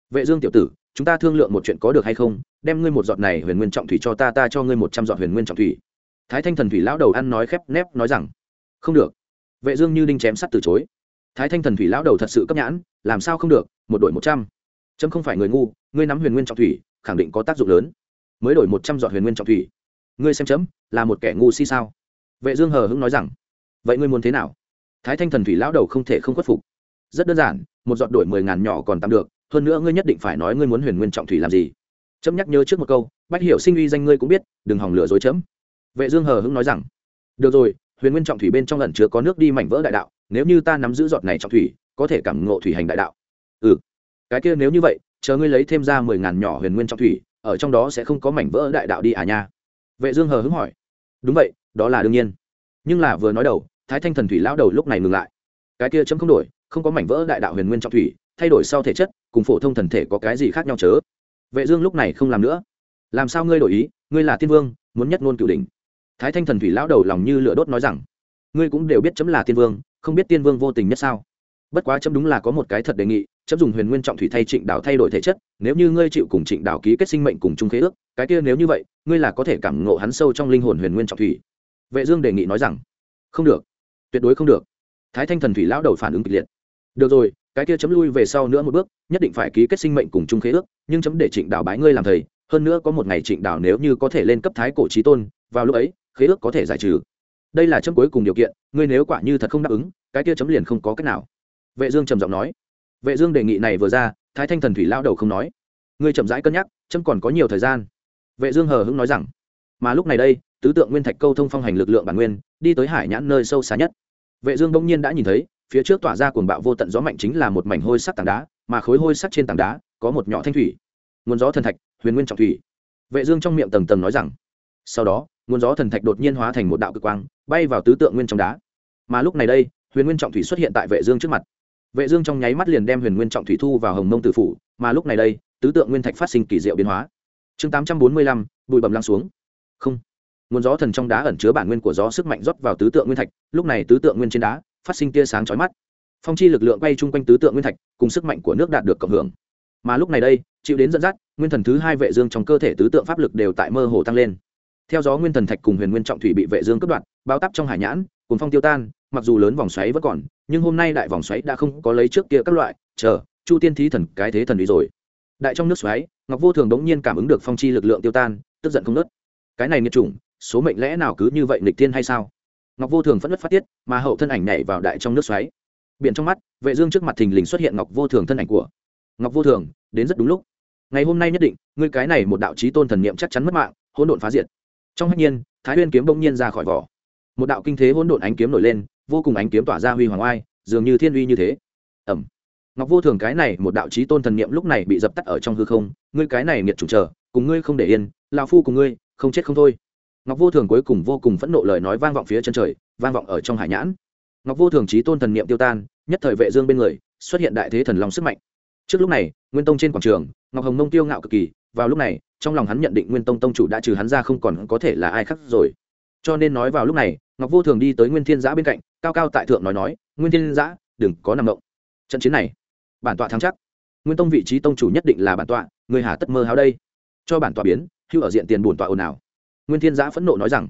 Vệ dương tiểu tử, chúng ta thương lượng một chuyện có được hay không? Đem ngươi một giọt này huyền nguyên trọng thủy cho ta ta cho ngươi một trăm giọt huyền nguyên trọng thủy. Thái thanh thần thủy lão đầu ăn nói khép nép nói rằng, không được. Vệ dương như đinh chém sắt từ chối. Thái thanh thần thủy lão đầu thật sự cấp nhãn, làm sao không được? Một đổi một trăm. Chấm không phải người ngu, ngươi nắm huyền nguyên trọng thủy, khẳng định có tác dụng lớn. Mới đổi một trăm giọt huyền nguyên trọng thủy. Ngươi xem chấm, là một kẻ ngu si sao? Vệ dương hờ hững nói rằng vậy ngươi muốn thế nào? Thái thanh thần thủy lão đầu không thể không khuất phục. Rất đơn giản, một giọt đổi mười ngàn nhỏ còn tạm được, hơn nữa ngươi nhất định phải nói ngươi muốn huyền nguyên trọng thủy làm gì. Chấm nhắc nhớ trước một câu, bách hiểu sinh uy danh ngươi cũng biết, đừng hòng lừa dối chấm. Vệ dương hờ hững nói rằng, được rồi, huyền nguyên trọng thủy bên trong ẩn chứa có nước đi mảnh vỡ đại đạo, nếu như ta nắm giữ giọt này trọng thủy, có thể cảm ngộ thủy hành đại đạo. Ừ. Cái kia nếu như vậy, chờ ngươi lấy thêm ra mười ngàn nhỏ huyền nguyên trọng thủy, ở trong đó sẽ không có mảnh vỡ đại đạo đi à nha. Vệ dương hờ hững hỏi, đúng vậy, đó là đương nhiên. Nhưng là vừa nói đầu thái thanh thần thủy lão đầu lúc này ngừng lại. Cái kia chấm không đổi, không có mảnh vỡ đại đạo huyền nguyên trọng thủy, thay đổi sau thể chất, cùng phổ thông thần thể có cái gì khác nhau chớ? Vệ dương lúc này không làm nữa. Làm sao ngươi đổi ý? Ngươi là tiên vương, muốn nhất ngôn cửu đỉnh. Thái thanh thần thủy lão đầu lòng như lửa đốt nói rằng, ngươi cũng đều biết chấm là tiên vương, không biết tiên vương vô tình nhất sao? Bất quá chấm đúng là có một cái thật đề nghị, chấm dùng huyền nguyên trọng thủy thay trịnh đảo thay đổi thể chất, nếu như ngươi chịu cùng trịnh đảo ký kết sinh mệnh cùng chung khế ước, cái kia nếu như vậy, ngươi là có thể cảm ngộ hắn sâu trong linh hồn huyền nguyên trọng thủy. Vệ dương đề nghị nói rằng, không được tuyệt đối không được. Thái thanh thần thủy lão đầu phản ứng kịch liệt. Được rồi, cái kia chấm lui về sau nữa một bước, nhất định phải ký kết sinh mệnh cùng chung khế ước, nhưng chấm để trịnh đảo bái ngươi làm thầy, hơn nữa có một ngày trịnh đảo nếu như có thể lên cấp thái cổ trí tôn, vào lúc ấy, khế ước có thể giải trừ. Đây là chấm cuối cùng điều kiện, ngươi nếu quả như thật không đáp ứng, cái kia chấm liền không có cách nào. Vệ dương trầm giọng nói. Vệ dương đề nghị này vừa ra, thái thanh thần thủy lao đầu không nói. Ngươi chậm rãi cân nhắc, chấm còn có nhiều thời gian. Vệ dương hờ hững nói rằng. Mà lúc này đây, tứ tượng nguyên thạch câu thông phong hành lực lượng bản nguyên, đi tới hải nhãn nơi sâu xa nhất vệ dương bỗng nhiên đã nhìn thấy phía trước tỏa ra cuồng bạo vô tận gió mạnh chính là một mảnh hôi sắc tảng đá mà khối hôi sắc trên tảng đá có một nhỏ thanh thủy. Nguồn gió thần thạch huyền nguyên trọng thủy. Vệ dương trong miệng tầng tầng nói rằng sau đó nguồn gió thần thạch đột nhiên hóa thành một đạo cực quang bay vào tứ tượng nguyên trong đá. Mà lúc này đây huyền nguyên trọng thủy xuất hiện tại vệ dương trước mặt. Vệ dương trong nháy mắt liền đem huyền nguyên trọng thủy thu vào hồng mông tử phủ mà lúc này đây tứ tượng nguyên thạch phát sinh kỳ diệu biến hóa. Chương 845, bụi bẩm lăng xuống. Không nguồn gió thần trong đá ẩn chứa bản nguyên của gió sức mạnh rót vào tứ tượng nguyên thạch, lúc này tứ tượng nguyên trên đá phát sinh tia sáng chói mắt. Phong chi lực lượng quay chung quanh tứ tượng nguyên thạch, cùng sức mạnh của nước đạt được cộng hưởng. Mà lúc này đây, chịu đến dẫn dắt, nguyên thần thứ hai vệ dương trong cơ thể tứ tượng pháp lực đều tại mơ hồ tăng lên. Theo gió nguyên thần thạch cùng huyền nguyên trọng thủy bị vệ dương cướp đoạt, bao tắp trong hải nhãn cùng phong tiêu tan, mặc dù lớn vòng xoáy vẫn còn, nhưng hôm nay đại vòng xoáy đã không có lấy trước kia các loại, chờ, chu tiên thí thần, cái thế thần đi rồi. Đại trong nước xoáy, ngọc vô thường đống nhiên cảm ứng được phong chi lực lượng tiêu tan, tức giận không nớt cái này nghiệt chủng số mệnh lẽ nào cứ như vậy nghịch tiên hay sao? Ngọc vô thường phẫn nứt phát tiết, mà hậu thân ảnh nhảy vào đại trong nước xoáy. Biển trong mắt, vệ dương trước mặt thình lình xuất hiện ngọc vô thường thân ảnh của. Ngọc vô thường, đến rất đúng lúc. Ngày hôm nay nhất định, ngươi cái này một đạo chí tôn thần niệm chắc chắn mất mạng, hỗn độn phá diệt. Trong hách nhiên, thái nguyên kiếm bỗng nhiên ra khỏi vỏ. Một đạo kinh thế hỗn độn ánh kiếm nổi lên, vô cùng ánh kiếm tỏa ra huy hoàng oai, dường như thiên uy như thế. Ẩm. Ngọc vô thường cái này một đạo chí tôn thần niệm lúc này bị dập tắt ở trong hư không. Ngươi cái này nghiệt chủ chờ, cùng ngươi không để yên, lão phu cùng ngươi, không chết không thôi ngọc vô thường cuối cùng vô cùng phẫn nộ lời nói vang vọng phía chân trời, vang vọng ở trong hải nhãn. Ngọc vô thường trí tôn thần niệm tiêu tan, nhất thời vệ dương bên người, xuất hiện đại thế thần long sức mạnh. Trước lúc này, nguyên tông trên quảng trường, ngọc hồng mông tiêu ngạo cực kỳ, vào lúc này, trong lòng hắn nhận định nguyên tông tông chủ đã trừ hắn ra không còn có thể là ai khác rồi. Cho nên nói vào lúc này, ngọc vô thường đi tới nguyên thiên giã bên cạnh, cao cao tại thượng nói nói, nguyên thiên giã, đừng có nằm động. Trận chiến này, bản tọa thắng chắc. Nguyên tông vị trí tông chủ nhất định là bản tọa, người hà tất mơ háo đây. Cho bản tọa biến, hưu ở diện tiền bổn tọa ồn ào nguyên thiên giã phẫn nộ nói rằng,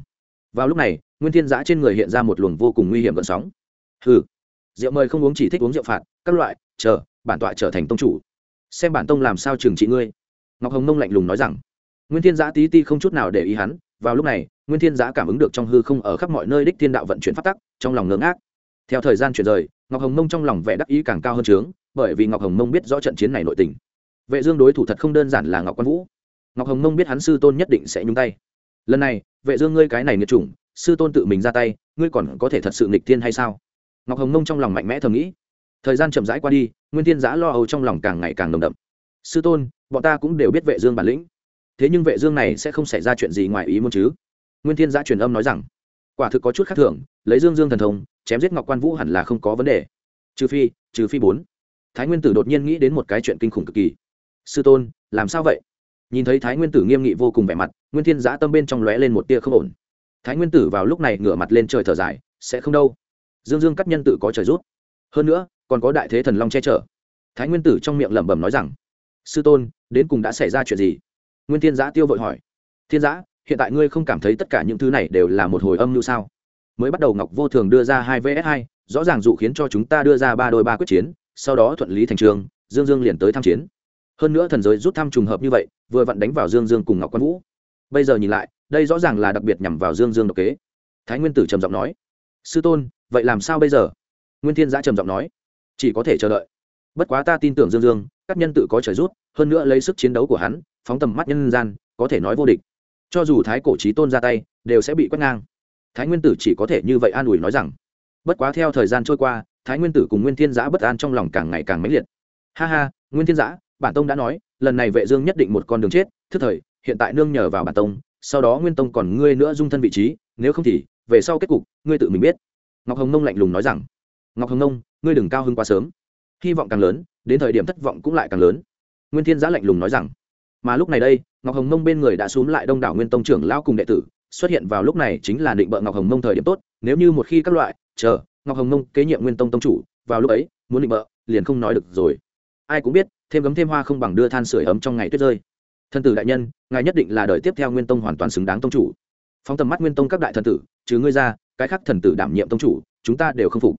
vào lúc này, nguyên thiên giã trên người hiện ra một luồng vô cùng nguy hiểm gần sóng. Hừ. Rượu mời không uống chỉ thích uống rượu phạt, các loại, chờ, bản tọa trở thành tông chủ. Xem bản tông làm sao trừng trị ngươi. Ngọc hồng nông lạnh lùng nói rằng, nguyên thiên giã tí ti không chút nào để ý hắn, vào lúc này, nguyên thiên giã cảm ứng được trong hư không ở khắp mọi nơi đích thiên đạo vận chuyển phát tắc, trong lòng ngưỡng ác theo thời gian chuyển rời, ngọc hồng mông trong lòng vẻ đắc ý càng cao hơn trướng, bởi vì ngọc hồng mông biết rõ trận chiến này nội tình. Vệ dương đối thủ thật không đơn giản là ngọc quan vũ. Ngọc hồng mông biết hắn sư tôn nhất định sẽ nhúng tay lần này, vệ dương ngươi cái này nghiệt chủng, sư tôn tự mình ra tay, ngươi còn có thể thật sự nghịch thiên hay sao? Ngọc hồng nông trong lòng mạnh mẽ thầm nghĩ. Thời gian chậm rãi qua đi, nguyên thiên giã lo âu trong lòng càng ngày càng nồng đậm. Sư tôn, bọn ta cũng đều biết vệ dương bản lĩnh. Thế nhưng vệ dương này sẽ không xảy ra chuyện gì ngoài ý muốn chứ? Nguyên thiên giã truyền âm nói rằng, quả thực có chút khác thường, lấy dương dương thần thông, chém giết ngọc quan vũ hẳn là không có vấn đề. Trừ phi trừ phi bốn. Thái nguyên tử đột nhiên nghĩ đến một cái chuyện kinh khủng cực kỳ. Sư tôn, làm sao vậy? Nhìn thấy thái nguyên tử nghiêm nghị vô cùng vẻ mặt, nguyên thiên giã tâm bên trong lóe lên một tia không ổn. Thái nguyên tử vào lúc này ngửa mặt lên trời thở dài, sẽ không đâu. Dương dương cắt nhân tự có trời rút. Hơn nữa, còn có đại thế thần long che chở. Thái nguyên tử trong miệng lẩm bẩm nói rằng, sư tôn, đến cùng đã xảy ra chuyện gì? Nguyên thiên giã tiêu vội hỏi, thiên giã, hiện tại ngươi không cảm thấy tất cả những thứ này đều là một hồi âm như sao? Mới bắt đầu ngọc vô thường đưa ra hai vs hai, rõ ràng dụ khiến cho chúng ta đưa ra ba đôi ba quyết chiến, sau đó thuận lý thành trường, dương dương liền tới tham chiến hơn nữa thần giới rút thăm trùng hợp như vậy, vừa vặn đánh vào dương dương cùng ngọc quan vũ. Bây giờ nhìn lại, đây rõ ràng là đặc biệt nhằm vào dương dương độc kế. Thái nguyên tử trầm giọng nói, sư tôn, vậy làm sao bây giờ? Nguyên thiên giã trầm giọng nói, chỉ có thể chờ đợi. Bất quá ta tin tưởng dương dương, các nhân tự có trời rút, hơn nữa lấy sức chiến đấu của hắn, phóng tầm mắt nhân gian, có thể nói vô địch. Cho dù thái cổ trí tôn ra tay, đều sẽ bị quét ngang. Thái nguyên tử chỉ có thể như vậy an ủi nói rằng, bất quá theo thời gian trôi qua, thái nguyên tử cùng nguyên thiên giã bất an trong lòng càng ngày càng mãnh liệt. Ha ha, nguyên thiên giã bản tông đã nói, lần này vệ dương nhất định một con đường chết, thức thời, hiện tại nương nhờ vào bản tông, sau đó nguyên tông còn ngươi nữa dung thân vị trí, nếu không thì, về sau kết cục, ngươi tự mình biết. Ngọc hồng nông lạnh lùng nói rằng. Ngọc hồng nông, ngươi đừng cao hơn quá sớm. Hy vọng càng lớn, đến thời điểm thất vọng cũng lại càng lớn. Nguyên thiên giã lạnh lùng nói rằng. Mà lúc này đây, ngọc hồng mông bên người đã xuống lại đông đảo nguyên tông trưởng lão cùng đệ tử, xuất hiện vào lúc này chính là định bợ ngọc hồng mông thời điểm tốt, nếu như một khi các loại, chờ, ngọc hồng mông kế nhiệm nguyên tông tông chủ, vào lúc ấy, muốn định bợ, liền không nói được rồi. Ai cũng biết thêm gấm thêm hoa không bằng đưa than sửa ấm trong ngày tuyết rơi. Thân tử đại nhân, ngài nhất định là đời tiếp theo nguyên tông hoàn toàn xứng đáng tông chủ. Phóng tầm mắt nguyên tông các đại thần tử, trừ ngươi ra, cái khác thần tử đảm nhiệm tông chủ, chúng ta đều không phục.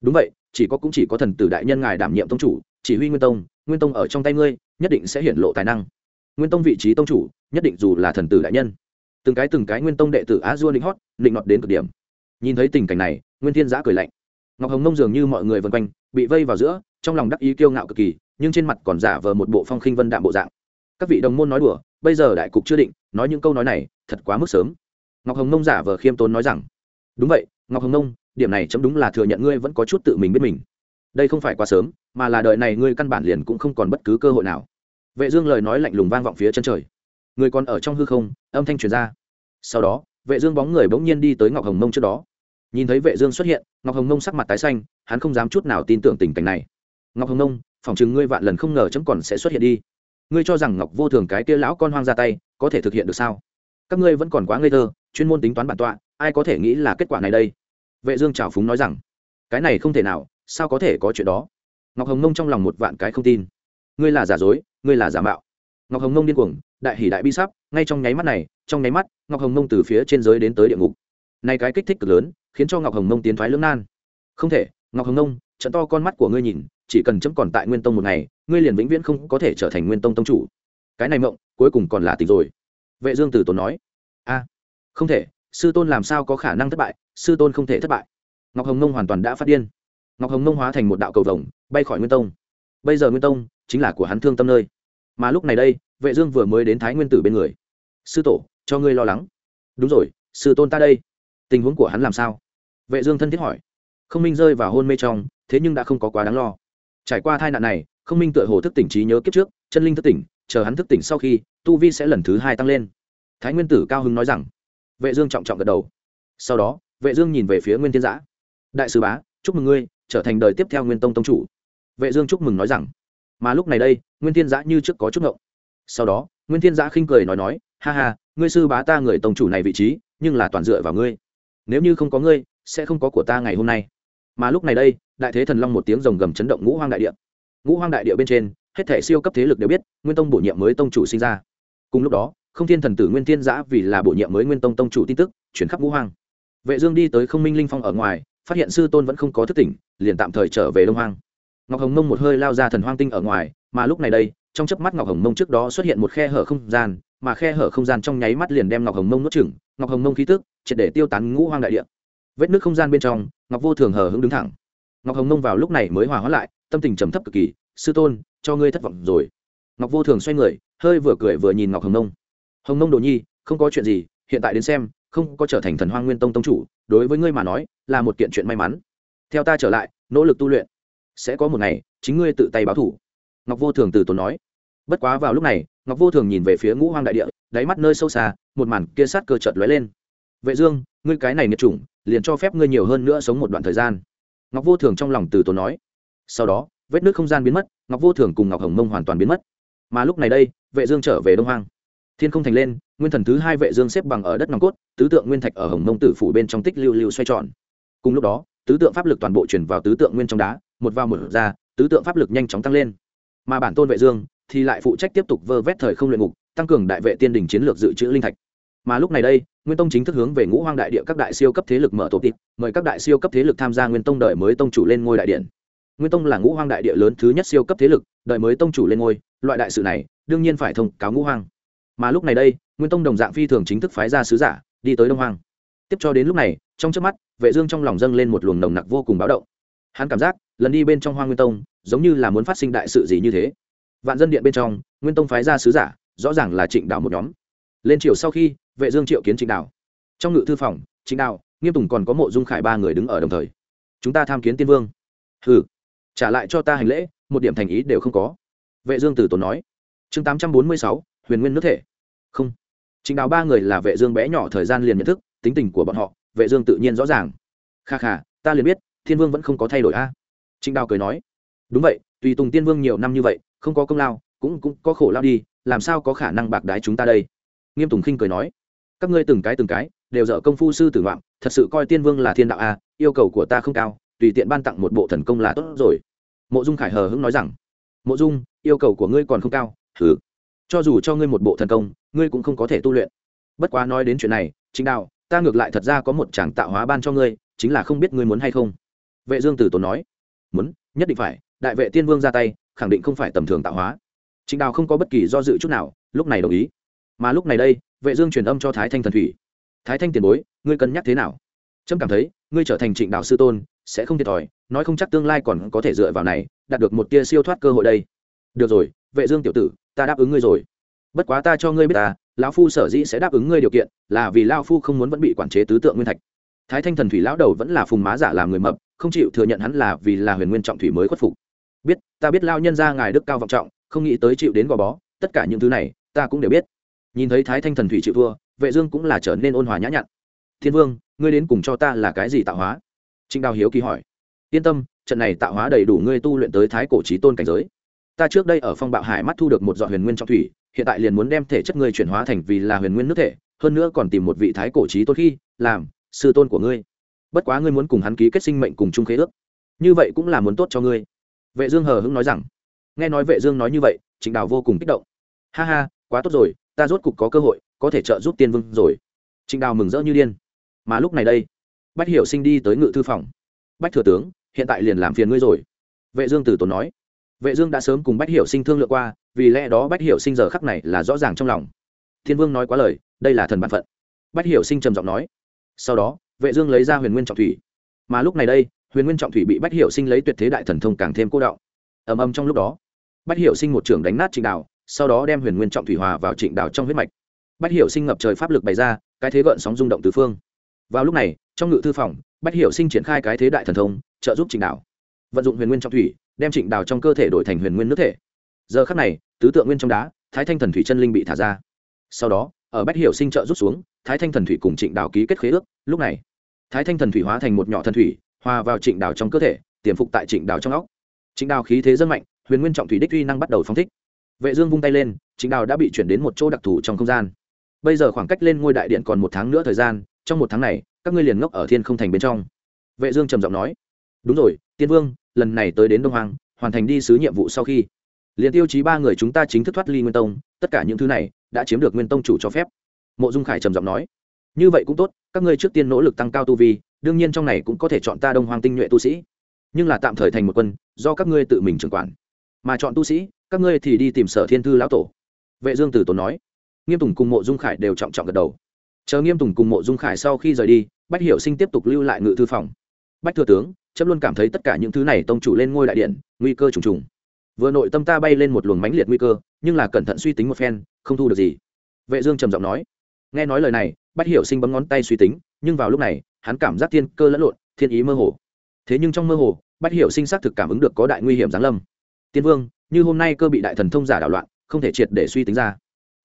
Đúng vậy, chỉ có cũng chỉ có thần tử đại nhân ngài đảm nhiệm tông chủ, chỉ huy nguyên tông nguyên tông ở trong tay ngươi, nhất định sẽ hiện lộ tài năng. Nguyên tông vị trí tông chủ, nhất định dù là thần tử đại nhân. Từng cái từng cái nguyên tông đệ tử á dua định hót định ngọt đến cực điểm. Nhìn thấy tình cảnh này, nguyên thiên giã cười lạnh. Ngọc hồng nông dường như mọi người vân quanh, bị vây vào giữa, trong lòng đắc ý kiêu ngạo cực kỳ nhưng trên mặt còn giả vờ một bộ phong khinh vân đạm bộ dạng. Các vị đồng môn nói đùa, bây giờ đại cục chưa định, nói những câu nói này, thật quá mức sớm. Ngọc hồng nông giả vờ khiêm tốn nói rằng, đúng vậy, ngọc hồng nông, điểm này chấm đúng là thừa nhận ngươi vẫn có chút tự mình biết mình. Đây không phải quá sớm, mà là đời này ngươi căn bản liền cũng không còn bất cứ cơ hội nào. Vệ dương lời nói lạnh lùng vang vọng phía chân trời. Người còn ở trong hư không, âm thanh truyền ra. Sau đó, vệ dương bóng người bỗng nhiên đi tới ngọc hồng nông trước đó. Nhìn thấy vệ dương xuất hiện, ngọc hồng nông sắc mặt tái xanh, hắn không dám chút nào tin tưởng tình cảnh này. Ngọc hồng nông phỏng chừng ngươi vạn lần không ngờ chấm còn sẽ xuất hiện đi. Ngươi cho rằng ngọc vô thường cái kia lão con hoang ra tay có thể thực hiện được sao? Các ngươi vẫn còn quá ngây thơ chuyên môn tính toán bản tọa ai có thể nghĩ là kết quả này đây? Vệ dương chào phúng nói rằng cái này không thể nào sao có thể có chuyện đó? Ngọc hồng Nông trong lòng một vạn cái không tin. Ngươi là giả dối ngươi là giả mạo. Ngọc hồng Nông điên cuồng đại hỉ đại bi sắp ngay trong nháy mắt này trong nháy mắt ngọc hồng Nông từ phía trên giới đến tới địa ngục. Này cái kích thích cực lớn khiến cho ngọc hồng Nông tiến thoái lưỡng nan. Không thể ngọc hồng Nông, trận to con mắt của ngươi nhìn chỉ cần chấm còn tại nguyên tông một ngày, ngươi liền vĩnh viễn không có thể trở thành nguyên tông tông chủ. Cái này mộng, cuối cùng còn là tình rồi. Vệ dương tử tốn nói, a, không thể, sư tôn làm sao có khả năng thất bại? Sư tôn không thể thất bại. Ngọc hồng nông hoàn toàn đã phát điên. Ngọc hồng nông hóa thành một đạo cầu vồng, bay khỏi nguyên tông. Bây giờ nguyên tông chính là của hắn thương tâm nơi. Mà lúc này đây, vệ dương vừa mới đến thái nguyên tử bên người. Sư tổ, cho ngươi lo lắng. Đúng rồi, sư tôn ta đây. Tình huống của hắn làm sao? Vệ dương thân thiết hỏi. Không minh rơi vào hôn mê trong, thế nhưng đã không có quá đáng lo trải qua tai nạn này không minh tựa hồ thức tỉnh trí nhớ kiếp trước, chân linh thức tỉnh, chờ hắn thức tỉnh sau khi, tu vi sẽ lần thứ hai tăng lên. Thái nguyên tử cao Hưng nói rằng, vệ dương trọng trọng gật đầu. Sau đó, vệ dương nhìn về phía nguyên thiên giã. Đại sứ bá, chúc mừng ngươi, trở thành đời tiếp theo nguyên tông tông chủ. Vệ dương chúc mừng nói rằng, mà lúc này đây, nguyên thiên giã như trước có chút ngộng. Sau đó, nguyên thiên giã khinh cười nói nói, ha ha, ngươi sư bá ta người tông chủ này vị trí, nhưng là toàn dựa vào ngươi. Nếu như không có ngươi, sẽ không có của ta ngày hôm nay. Mà lúc này đây đại thế thần long một tiếng rồng gầm chấn động ngũ hoang đại địa. Ngũ hoang đại địa bên trên, hết thể siêu cấp thế lực đều biết, nguyên tông bổ nhiệm mới tông chủ sinh ra. Cùng lúc đó, không thiên thần tử nguyên thiên giã vì là bổ nhiệm mới nguyên tông tông chủ tin tức, chuyển khắp ngũ hoang. Vệ dương đi tới không minh linh phong ở ngoài, phát hiện sư tôn vẫn không có thức tỉnh, liền tạm thời trở về đông hoang. Ngọc hồng mông một hơi lao ra thần hoang tinh ở ngoài, mà lúc này đây, trong chớp mắt ngọc hồng mông trước đó xuất hiện một khe hở không gian, mà khe hở không gian trong nháy mắt liền đem ngọc hồng mông nuốt chửng, ngọc hồng mông khí tức, triệt để tiêu tán ngũ hoang đại địa. Vết nước không gian bên trong, ngọc vô thường hờ hững đứng thẳng ngọc hồng Nông vào lúc này mới hòa hóa lại, tâm tình trầm thấp cực kỳ, sư tôn, cho ngươi thất vọng rồi. Ngọc vô thường xoay người, hơi vừa cười vừa nhìn ngọc hồng nông. Hồng nông đồ nhi, không có chuyện gì, hiện tại đến xem, không có trở thành thần hoang nguyên tông tông chủ, đối với ngươi mà nói, là một kiện chuyện may mắn. Theo ta trở lại, nỗ lực tu luyện, sẽ có một ngày, chính ngươi tự tay báo thủ. Ngọc vô thường từ tốn nói. Bất quá vào lúc này, ngọc vô thường nhìn về phía ngũ hoang đại địa, đáy mắt nơi sâu xa, một màn kia sát cơ chợt lóe lên. Vệ dương, ngươi cái này nghiệt chủng, liền cho phép ngươi nhiều hơn nữa sống một đoạn thời gian ngọc vô thường trong lòng từ tốn nói. Sau đó, vết nước không gian biến mất, ngọc vô thường cùng ngọc hồng mông hoàn toàn biến mất. Mà lúc này đây, vệ dương trở về đông hoang. Thiên không thành lên, nguyên thần thứ hai vệ dương xếp bằng ở đất nòng cốt, tứ tượng nguyên thạch ở hồng mông tử phủ bên trong tích lưu lưu xoay tròn. Cùng lúc đó, tứ tượng pháp lực toàn bộ chuyển vào tứ tượng nguyên trong đá, một vào một ra, tứ tượng pháp lực nhanh chóng tăng lên. Mà bản tôn vệ dương thì lại phụ trách tiếp tục vơ vét thời không luyện ngục, tăng cường đại vệ tiên đỉnh chiến lược dự trữ linh thạch mà lúc này đây, nguyên tông chính thức hướng về ngũ hoang đại địa các đại siêu cấp thế lực mở tổ tịp mời các đại siêu cấp thế lực tham gia nguyên tông đợi mới tông chủ lên ngôi đại điện. Nguyên tông là ngũ hoang đại địa lớn thứ nhất siêu cấp thế lực, đợi mới tông chủ lên ngôi, loại đại sự này, đương nhiên phải thông cáo ngũ hoang. Mà lúc này đây, nguyên tông đồng dạng phi thường chính thức phái ra sứ giả, đi tới đông hoang. Tiếp cho đến lúc này, trong trước mắt, vệ dương trong lòng dâng lên một luồng nồng nặc vô cùng báo động. Hắn cảm giác, lần đi bên trong hoang nguyên tông, giống như là muốn phát sinh đại sự gì như thế. Vạn dân điện bên trong, nguyên tông phái ra sứ giả, rõ ràng là trịnh đảo một nhóm lên chiều sau khi vệ dương triệu kiến trịnh đạo. trong ngự thư phòng trịnh đạo, nghiêm tùng còn có mộ dung khải ba người đứng ở đồng thời. Chúng ta tham kiến tiên vương. Hừ trả lại cho ta hành lễ một điểm thành ý đều không có. Vệ dương tử tốn nói. Chương 846, huyền nguyên nước thể. Không. Trịnh đạo ba người là vệ dương bé nhỏ thời gian liền nhận thức tính tình của bọn họ vệ dương tự nhiên rõ ràng. Kha kha ta liền biết thiên vương vẫn không có thay đổi a. Trịnh đạo cười nói. Đúng vậy tùy tùng tiên vương nhiều năm như vậy không có công lao cũng cũng có khổ lao đi làm sao có khả năng bạc đái chúng ta đây? Nghiêm tùng khinh cười nói, các ngươi từng cái từng cái, đều dở công phu sư tử ngoạm, thật sự coi tiên vương là thiên đạo a yêu cầu của ta không cao, tùy tiện ban tặng một bộ thần công là tốt rồi. Mộ dung khải hờ hững nói rằng, mộ dung, yêu cầu của ngươi còn không cao thử cho dù cho ngươi một bộ thần công, ngươi cũng không có thể tu luyện. Bất quá nói đến chuyện này, chính đạo, ta ngược lại thật ra có một chàng tạo hóa ban cho ngươi, chính là không biết ngươi muốn hay không. Vệ dương tử tốn nói, muốn, nhất định phải, đại vệ tiên vương ra tay, khẳng định không phải tầm thường tạo hóa. Chính đạo không có bất kỳ do dự chút nào, lúc này đồng ý mà lúc này đây, vệ dương truyền âm cho thái thanh thần thủy. Thái thanh tiền bối, ngươi cân nhắc thế nào? Trâm cảm thấy, ngươi trở thành trịnh Đạo sư tôn, sẽ không thiệt thòi, nói không chắc tương lai còn có thể dựa vào này, đạt được một tia siêu thoát cơ hội đây. Được rồi, vệ dương tiểu tử, ta đáp ứng ngươi rồi. Bất quá ta cho ngươi biết ta, lão phu sở dĩ sẽ đáp ứng ngươi điều kiện, là vì lão phu không muốn vẫn bị quản chế tứ tượng nguyên thạch. Thái thanh thần thủy lão đầu vẫn là phùng má giả làm người mập, không chịu thừa nhận hắn là vì là huyền nguyên trọng thủy mới khuất phục. Biết, ta biết lao nhân Gia ngài đức cao vọng trọng, không nghĩ tới chịu đến gò bó, tất cả những thứ này, ta cũng đều biết nhìn thấy thái thanh thần thủy chịu thua, vệ dương cũng là trở nên ôn hòa nhã nhặn. Thiên vương, ngươi đến cùng cho ta là cái gì tạo hóa? Trịnh đào hiếu kỳ hỏi. Yên tâm, trận này tạo hóa đầy đủ ngươi tu luyện tới thái cổ chí tôn cảnh giới. Ta trước đây ở phong bạo hải mắt thu được một dọa huyền nguyên trong thủy, hiện tại liền muốn đem thể chất ngươi chuyển hóa thành vì là huyền nguyên nước thể, hơn nữa còn tìm một vị thái cổ chí tôn khi, làm sư tôn của ngươi. Bất quá ngươi muốn cùng hắn ký kết sinh mệnh cùng chung khế ước. Như vậy cũng là muốn tốt cho ngươi. Vệ dương hờ hững nói rằng. Nghe nói vệ dương nói như vậy, trịnh đào vô cùng kích động. Ha ha, quá tốt rồi ta rốt cục có cơ hội, có thể trợ giúp tiên vương rồi. Trịnh đào mừng rỡ như điên. Mà lúc này đây, bách hiểu sinh đi tới ngự thư phòng. Bách thừa tướng, hiện tại liền làm phiền ngươi rồi. Vệ dương từ tốn nói. Vệ dương đã sớm cùng bách hiểu sinh thương lượng qua, vì lẽ đó bách hiểu sinh giờ khắc này là rõ ràng trong lòng. Thiên vương nói quá lời, đây là thần bản phận. Bách hiểu sinh trầm giọng nói. Sau đó, vệ dương lấy ra huyền nguyên trọng thủy. Mà lúc này đây, huyền nguyên trọng thủy bị bách hiểu sinh lấy tuyệt thế đại thần thông càng thêm cô đọng. Ầm ầm trong lúc đó, bách hiểu sinh một trường đánh nát trịnh đào sau đó đem huyền nguyên trọng thủy hòa vào trịnh đào trong huyết mạch. Bách hiểu sinh ngập trời pháp lực bày ra, cái thế gợn sóng rung động tứ phương. Vào lúc này, trong ngự thư phòng, bách hiểu sinh triển khai cái thế đại thần thông, trợ giúp trịnh đào vận dụng huyền nguyên trọng thủy, đem trịnh đào trong cơ thể đổi thành huyền nguyên nước thể. Giờ khắc này, tứ tượng nguyên trong đá, thái thanh thần thủy chân linh bị thả ra. Sau đó, ở bách hiểu sinh trợ rút xuống, thái thanh thần thủy cùng trịnh đào ký kết khế ước. Lúc này, thái thanh thần thủy hóa thành một nhỏ thần thủy, hòa vào trịnh đào trong cơ thể, tiềm phục tại trịnh đào trong óc. Trịnh đào khí thế dân mạnh, huyền nguyên trọng thủy đích uy năng bắt đầu phóng thích vệ dương vung tay lên chính đào đã bị chuyển đến một chỗ đặc thù trong không gian. Bây giờ khoảng cách lên ngôi đại điện còn một tháng nữa thời gian, trong một tháng này, các ngươi liền ngốc ở thiên không thành bên trong. Vệ dương trầm giọng nói. Đúng rồi, tiên vương, lần này tới đến đông hoàng hoàn thành đi sứ nhiệm vụ sau khi. Liền tiêu chí ba người chúng ta chính thức thoát ly nguyên tông, tất cả những thứ này đã chiếm được nguyên tông chủ cho phép. Mộ dung khải trầm giọng nói. Như vậy cũng tốt, các ngươi trước tiên nỗ lực tăng cao tu vi, đương nhiên trong này cũng có thể chọn ta đông hoàng tinh nhuệ tu sĩ. Nhưng là tạm thời thành một quân, do các ngươi tự mình trưởng quản. Mà chọn tu sĩ các ngươi thì đi tìm sở thiên thư lão tổ. Vệ dương tử tốn nói. Nghiêm tùng cùng mộ dung khải đều trọng trọng gật đầu. Chờ nghiêm tùng cùng mộ dung khải sau khi rời đi, bách hiểu sinh tiếp tục lưu lại ngự thư phòng. Bách thừa tướng chấp luôn cảm thấy tất cả những thứ này tông chủ lên ngôi đại điện, nguy cơ trùng trùng. Vừa nội tâm ta bay lên một luồng mãnh liệt nguy cơ, nhưng là cẩn thận suy tính một phen, không thu được gì. Vệ dương trầm giọng nói. Nghe nói lời này, bách hiểu sinh bấm ngón tay suy tính, nhưng vào lúc này, hắn cảm giác thiên cơ lẫn lộn, thiên ý mơ hồ. Thế nhưng trong mơ hồ, bách hiểu sinh xác thực cảm ứng được có đại nguy hiểm giáng lâm. Tiên vương như hôm nay cơ bị đại thần thông giả đảo loạn, không thể triệt để suy tính ra.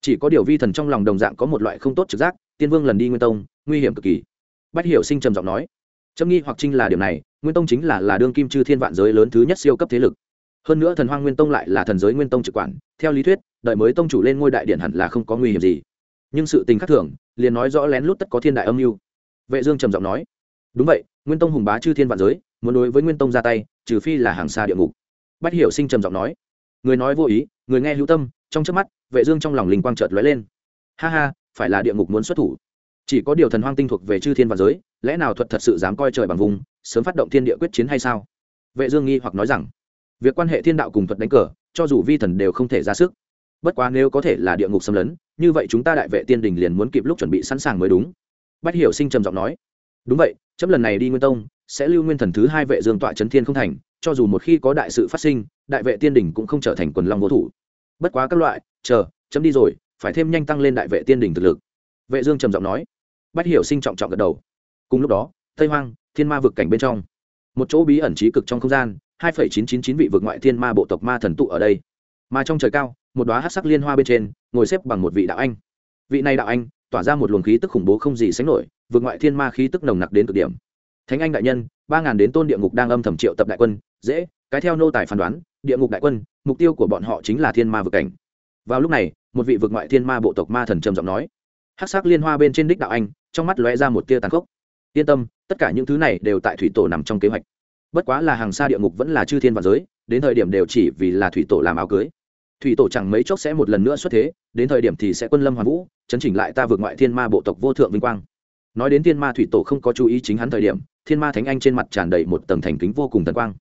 Chỉ có điều vi thần trong lòng đồng dạng có một loại không tốt trực giác, tiên vương lần đi nguyên tông, nguy hiểm cực kỳ. Bách hiểu sinh trầm giọng nói trâm nghi hoặc trinh là điều này, nguyên tông chính là là đương kim chư thiên vạn giới lớn thứ nhất siêu cấp thế lực. Hơn nữa thần hoang nguyên tông lại là thần giới nguyên tông trực quản, theo lý thuyết, đợi mới tông chủ lên ngôi đại điện hẳn là không có nguy hiểm gì. Nhưng sự tình khắc thường, liền nói rõ lén lút tất có thiên đại âm mưu. Vệ dương trầm giọng nói, đúng vậy, nguyên tông hùng bá chư thiên vạn giới, muốn đối với nguyên tông ra tay, trừ phi là hàng xa địa ngục. Bách hiểu sinh trầm giọng nói người nói vô ý, người nghe hữu tâm, trong trước mắt, vệ dương trong lòng linh quang chợt lóe lên. Ha ha, phải là địa ngục muốn xuất thủ. Chỉ có điều thần hoang tinh thuộc về chư thiên và giới, lẽ nào thuật thật sự dám coi trời bằng vùng, sớm phát động thiên địa quyết chiến hay sao? Vệ dương nghi hoặc nói rằng, việc quan hệ thiên đạo cùng thuật đánh cờ, cho dù vi thần đều không thể ra sức. Bất quá nếu có thể là địa ngục xâm lấn, như vậy chúng ta đại vệ tiên đình liền muốn kịp lúc chuẩn bị sẵn sàng mới đúng. Bách hiểu sinh trầm giọng nói, đúng vậy, chấm lần này đi nguyên tông, sẽ lưu nguyên thần thứ hai vệ dương tọa chấn thiên không thành, cho dù một khi có đại sự phát sinh đại vệ tiên đỉnh cũng không trở thành quần long vô thủ. Bất quá các loại, chờ, chấm đi rồi, phải thêm nhanh tăng lên đại vệ tiên đỉnh thực lực. Vệ dương trầm giọng nói. Bách hiểu sinh trọng trọng gật đầu. Cùng lúc đó, tây hoang, thiên ma vực cảnh bên trong. Một chỗ bí ẩn trí cực trong không gian, hai phẩy chín chín chín vị vực ngoại thiên ma bộ tộc ma thần tụ ở đây. Mà trong trời cao, một đóa hắc sắc liên hoa bên trên, ngồi xếp bằng một vị đạo anh. Vị này đạo anh, tỏa ra một luồng khí tức khủng bố không gì sánh nổi vượt ngoại thiên ma khí tức nồng nặc đến cực điểm. Thánh anh đại nhân, ba ngàn đến tôn địa ngục đang âm thầm triệu tập đại quân, dễ, cái theo nô tài phán đoán địa ngục đại quân, mục tiêu của bọn họ chính là thiên ma vực cảnh. Vào lúc này, một vị vực ngoại thiên ma bộ tộc ma thần trầm giọng nói. Hắc sắc liên hoa bên trên đích đạo anh, trong mắt lóe ra một tia tàn khốc. Yên tâm, tất cả những thứ này đều tại thủy tổ nằm trong kế hoạch. Bất quá là hàng xa địa ngục vẫn là chư thiên và giới, đến thời điểm đều chỉ vì là thủy tổ làm áo cưới. Thủy tổ chẳng mấy chốc sẽ một lần nữa xuất thế, đến thời điểm thì sẽ quân lâm hoàn vũ, chấn chỉnh lại ta vượt ngoại thiên ma bộ tộc vô thượng vinh quang. Nói đến thiên ma thủy tổ không có chú ý chính hắn thời điểm, thiên ma thánh anh trên mặt tràn đầy một tầng thành kính vô cùng thần quang.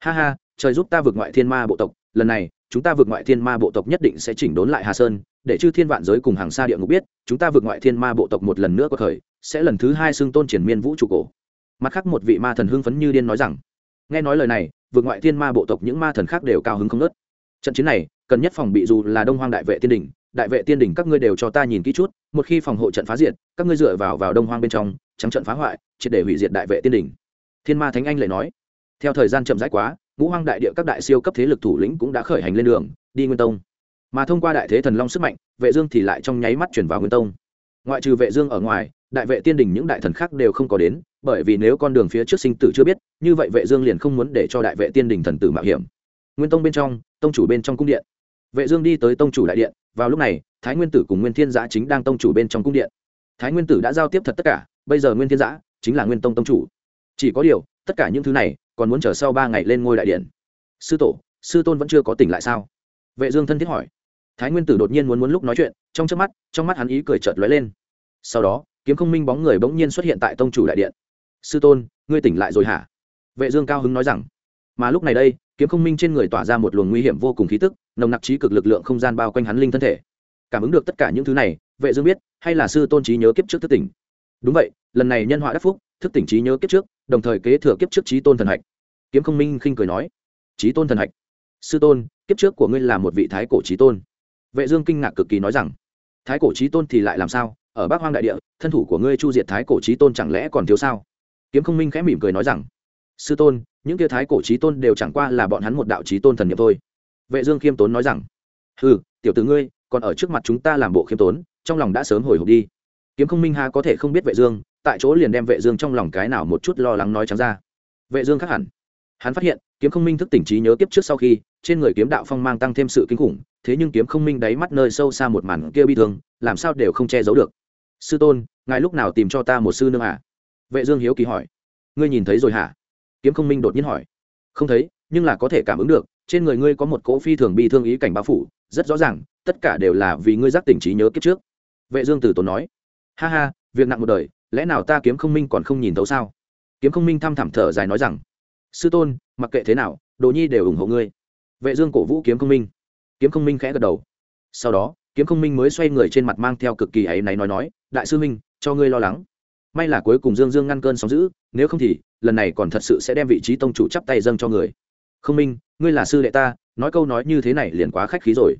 Ha ha trời giúp ta vượt ngoại thiên ma bộ tộc, lần này, chúng ta vượt ngoại thiên ma bộ tộc nhất định sẽ chỉnh đốn lại hà sơn, để chư thiên vạn giới cùng hàng xa địa ngục biết, chúng ta vượt ngoại thiên ma bộ tộc một lần nữa có thời, sẽ lần thứ hai xưng tôn triển miên vũ trụ cổ. Mặt khác một vị ma thần hưng phấn như điên nói rằng, nghe nói lời này, vượt ngoại thiên ma bộ tộc những ma thần khác đều cao hứng không nớt trận chiến này, cần nhất phòng bị dù là đông hoang đại vệ tiên đình đại vệ tiên đình các ngươi đều cho ta nhìn kỹ chút, một khi phòng hộ trận phá diệt, các ngươi dựa vào vào đông hoang bên trong, trắng trận phá hoại, triệt để hủy diệt đại vệ tiên đình thiên ma thánh anh lại nói, theo thời gian chậm rãi quá ngũ hoang đại địa các đại siêu cấp thế lực thủ lĩnh cũng đã khởi hành lên đường, đi nguyên tông. Mà thông qua đại thế thần long sức mạnh, vệ dương thì lại trong nháy mắt chuyển vào nguyên tông. Ngoại trừ vệ dương ở ngoài, đại vệ tiên đình những đại thần khác đều không có đến, bởi vì nếu con đường phía trước sinh tử chưa biết, như vậy vệ dương liền không muốn để cho đại vệ tiên đình thần tử mạo hiểm. Nguyên tông bên trong, tông chủ bên trong cung điện. Vệ dương đi tới tông chủ đại điện, vào lúc này, thái nguyên tử cùng nguyên thiên giã chính đang tông chủ bên trong cung điện. Thái nguyên tử đã giao tiếp thật tất cả, bây giờ nguyên thiên giã chính là nguyên tông tông chủ. Chỉ có điều, tất cả những thứ này còn muốn chờ sau ba ngày lên ngôi đại điện. Sư tổ, sư tôn vẫn chưa có tỉnh lại sao? Vệ dương thân thiết hỏi. Thái nguyên tử đột nhiên muốn muốn lúc nói chuyện, trong chớp mắt, trong mắt hắn ý cười chợt lóe lên. Sau đó, kiếm không minh bóng người bỗng nhiên xuất hiện tại tông chủ đại điện. Sư tôn, ngươi tỉnh lại rồi hả? Vệ dương cao hứng nói rằng. Mà lúc này đây, kiếm không minh trên người tỏa ra một luồng nguy hiểm vô cùng khí tức, nồng nặc trí cực lực lượng không gian bao quanh hắn linh thân thể. Cảm ứng được tất cả những thứ này, vệ dương biết, hay là sư tôn trí nhớ kiếp trước thức tỉnh. Đúng vậy, lần này nhân họa đắc phúc thức tỉnh trí nhớ kiếp trước, đồng thời kế thừa kiếp trước trí tôn thần hạch. Kiếm không minh khinh cười nói, trí tôn thần hạch? Sư tôn, kiếp trước của ngươi là một vị thái cổ trí tôn. Vệ dương kinh ngạc cực kỳ nói rằng, thái cổ trí tôn thì lại làm sao? Ở bắc hoang đại địa, thân thủ của ngươi chu diệt thái cổ trí tôn chẳng lẽ còn thiếu sao? Kiếm không minh khẽ mỉm cười nói rằng, sư tôn, những kia thái cổ trí tôn đều chẳng qua là bọn hắn một đạo trí tôn thần nhiệm thôi. Vệ dương khiêm tốn nói rằng, hừ, tiểu tử ngươi, còn ở trước mặt chúng ta làm bộ khiêm tốn, trong lòng đã sớm hồi hộp đi. Kiếm không minh ha có thể không biết vệ dương tại chỗ liền đem vệ dương trong lòng cái nào một chút lo lắng nói trắng ra. Vệ dương khác hẳn. Hắn phát hiện, kiếm không minh thức tỉnh trí nhớ kiếp trước sau khi, trên người kiếm đạo phong mang tăng thêm sự kinh khủng, thế nhưng kiếm không minh đáy mắt nơi sâu xa một màn kia bi thương, làm sao đều không che giấu được. Sư tôn, ngài lúc nào tìm cho ta một sư nương à? Vệ dương hiếu kỳ hỏi. Ngươi nhìn thấy rồi hả? Kiếm không minh đột nhiên hỏi. Không thấy, nhưng là có thể cảm ứng được, trên người ngươi có một cỗ phi thường bi thương ý cảnh bao phủ, rất rõ ràng, tất cả đều là vì ngươi giác tỉnh trí nhớ kiếp trước. Vệ dương tử tốn nói. Ha ha, việc nặng một đời lẽ nào ta kiếm không minh còn không nhìn thấu sao? Kiếm không minh thăm thẳm thở dài nói rằng, sư tôn, mặc kệ thế nào, đồ nhi đều ủng hộ ngươi. Vệ dương cổ vũ kiếm không minh. Kiếm không minh khẽ gật đầu. Sau đó, kiếm không minh mới xoay người trên mặt mang theo cực kỳ ấy náy nói nói, đại sư minh cho ngươi lo lắng. May là cuối cùng dương dương ngăn cơn sóng dữ, nếu không thì, lần này còn thật sự sẽ đem vị trí tông chủ chắp tay dâng cho người. Không minh, ngươi là sư đệ ta, nói câu nói như thế này liền quá khách khí rồi.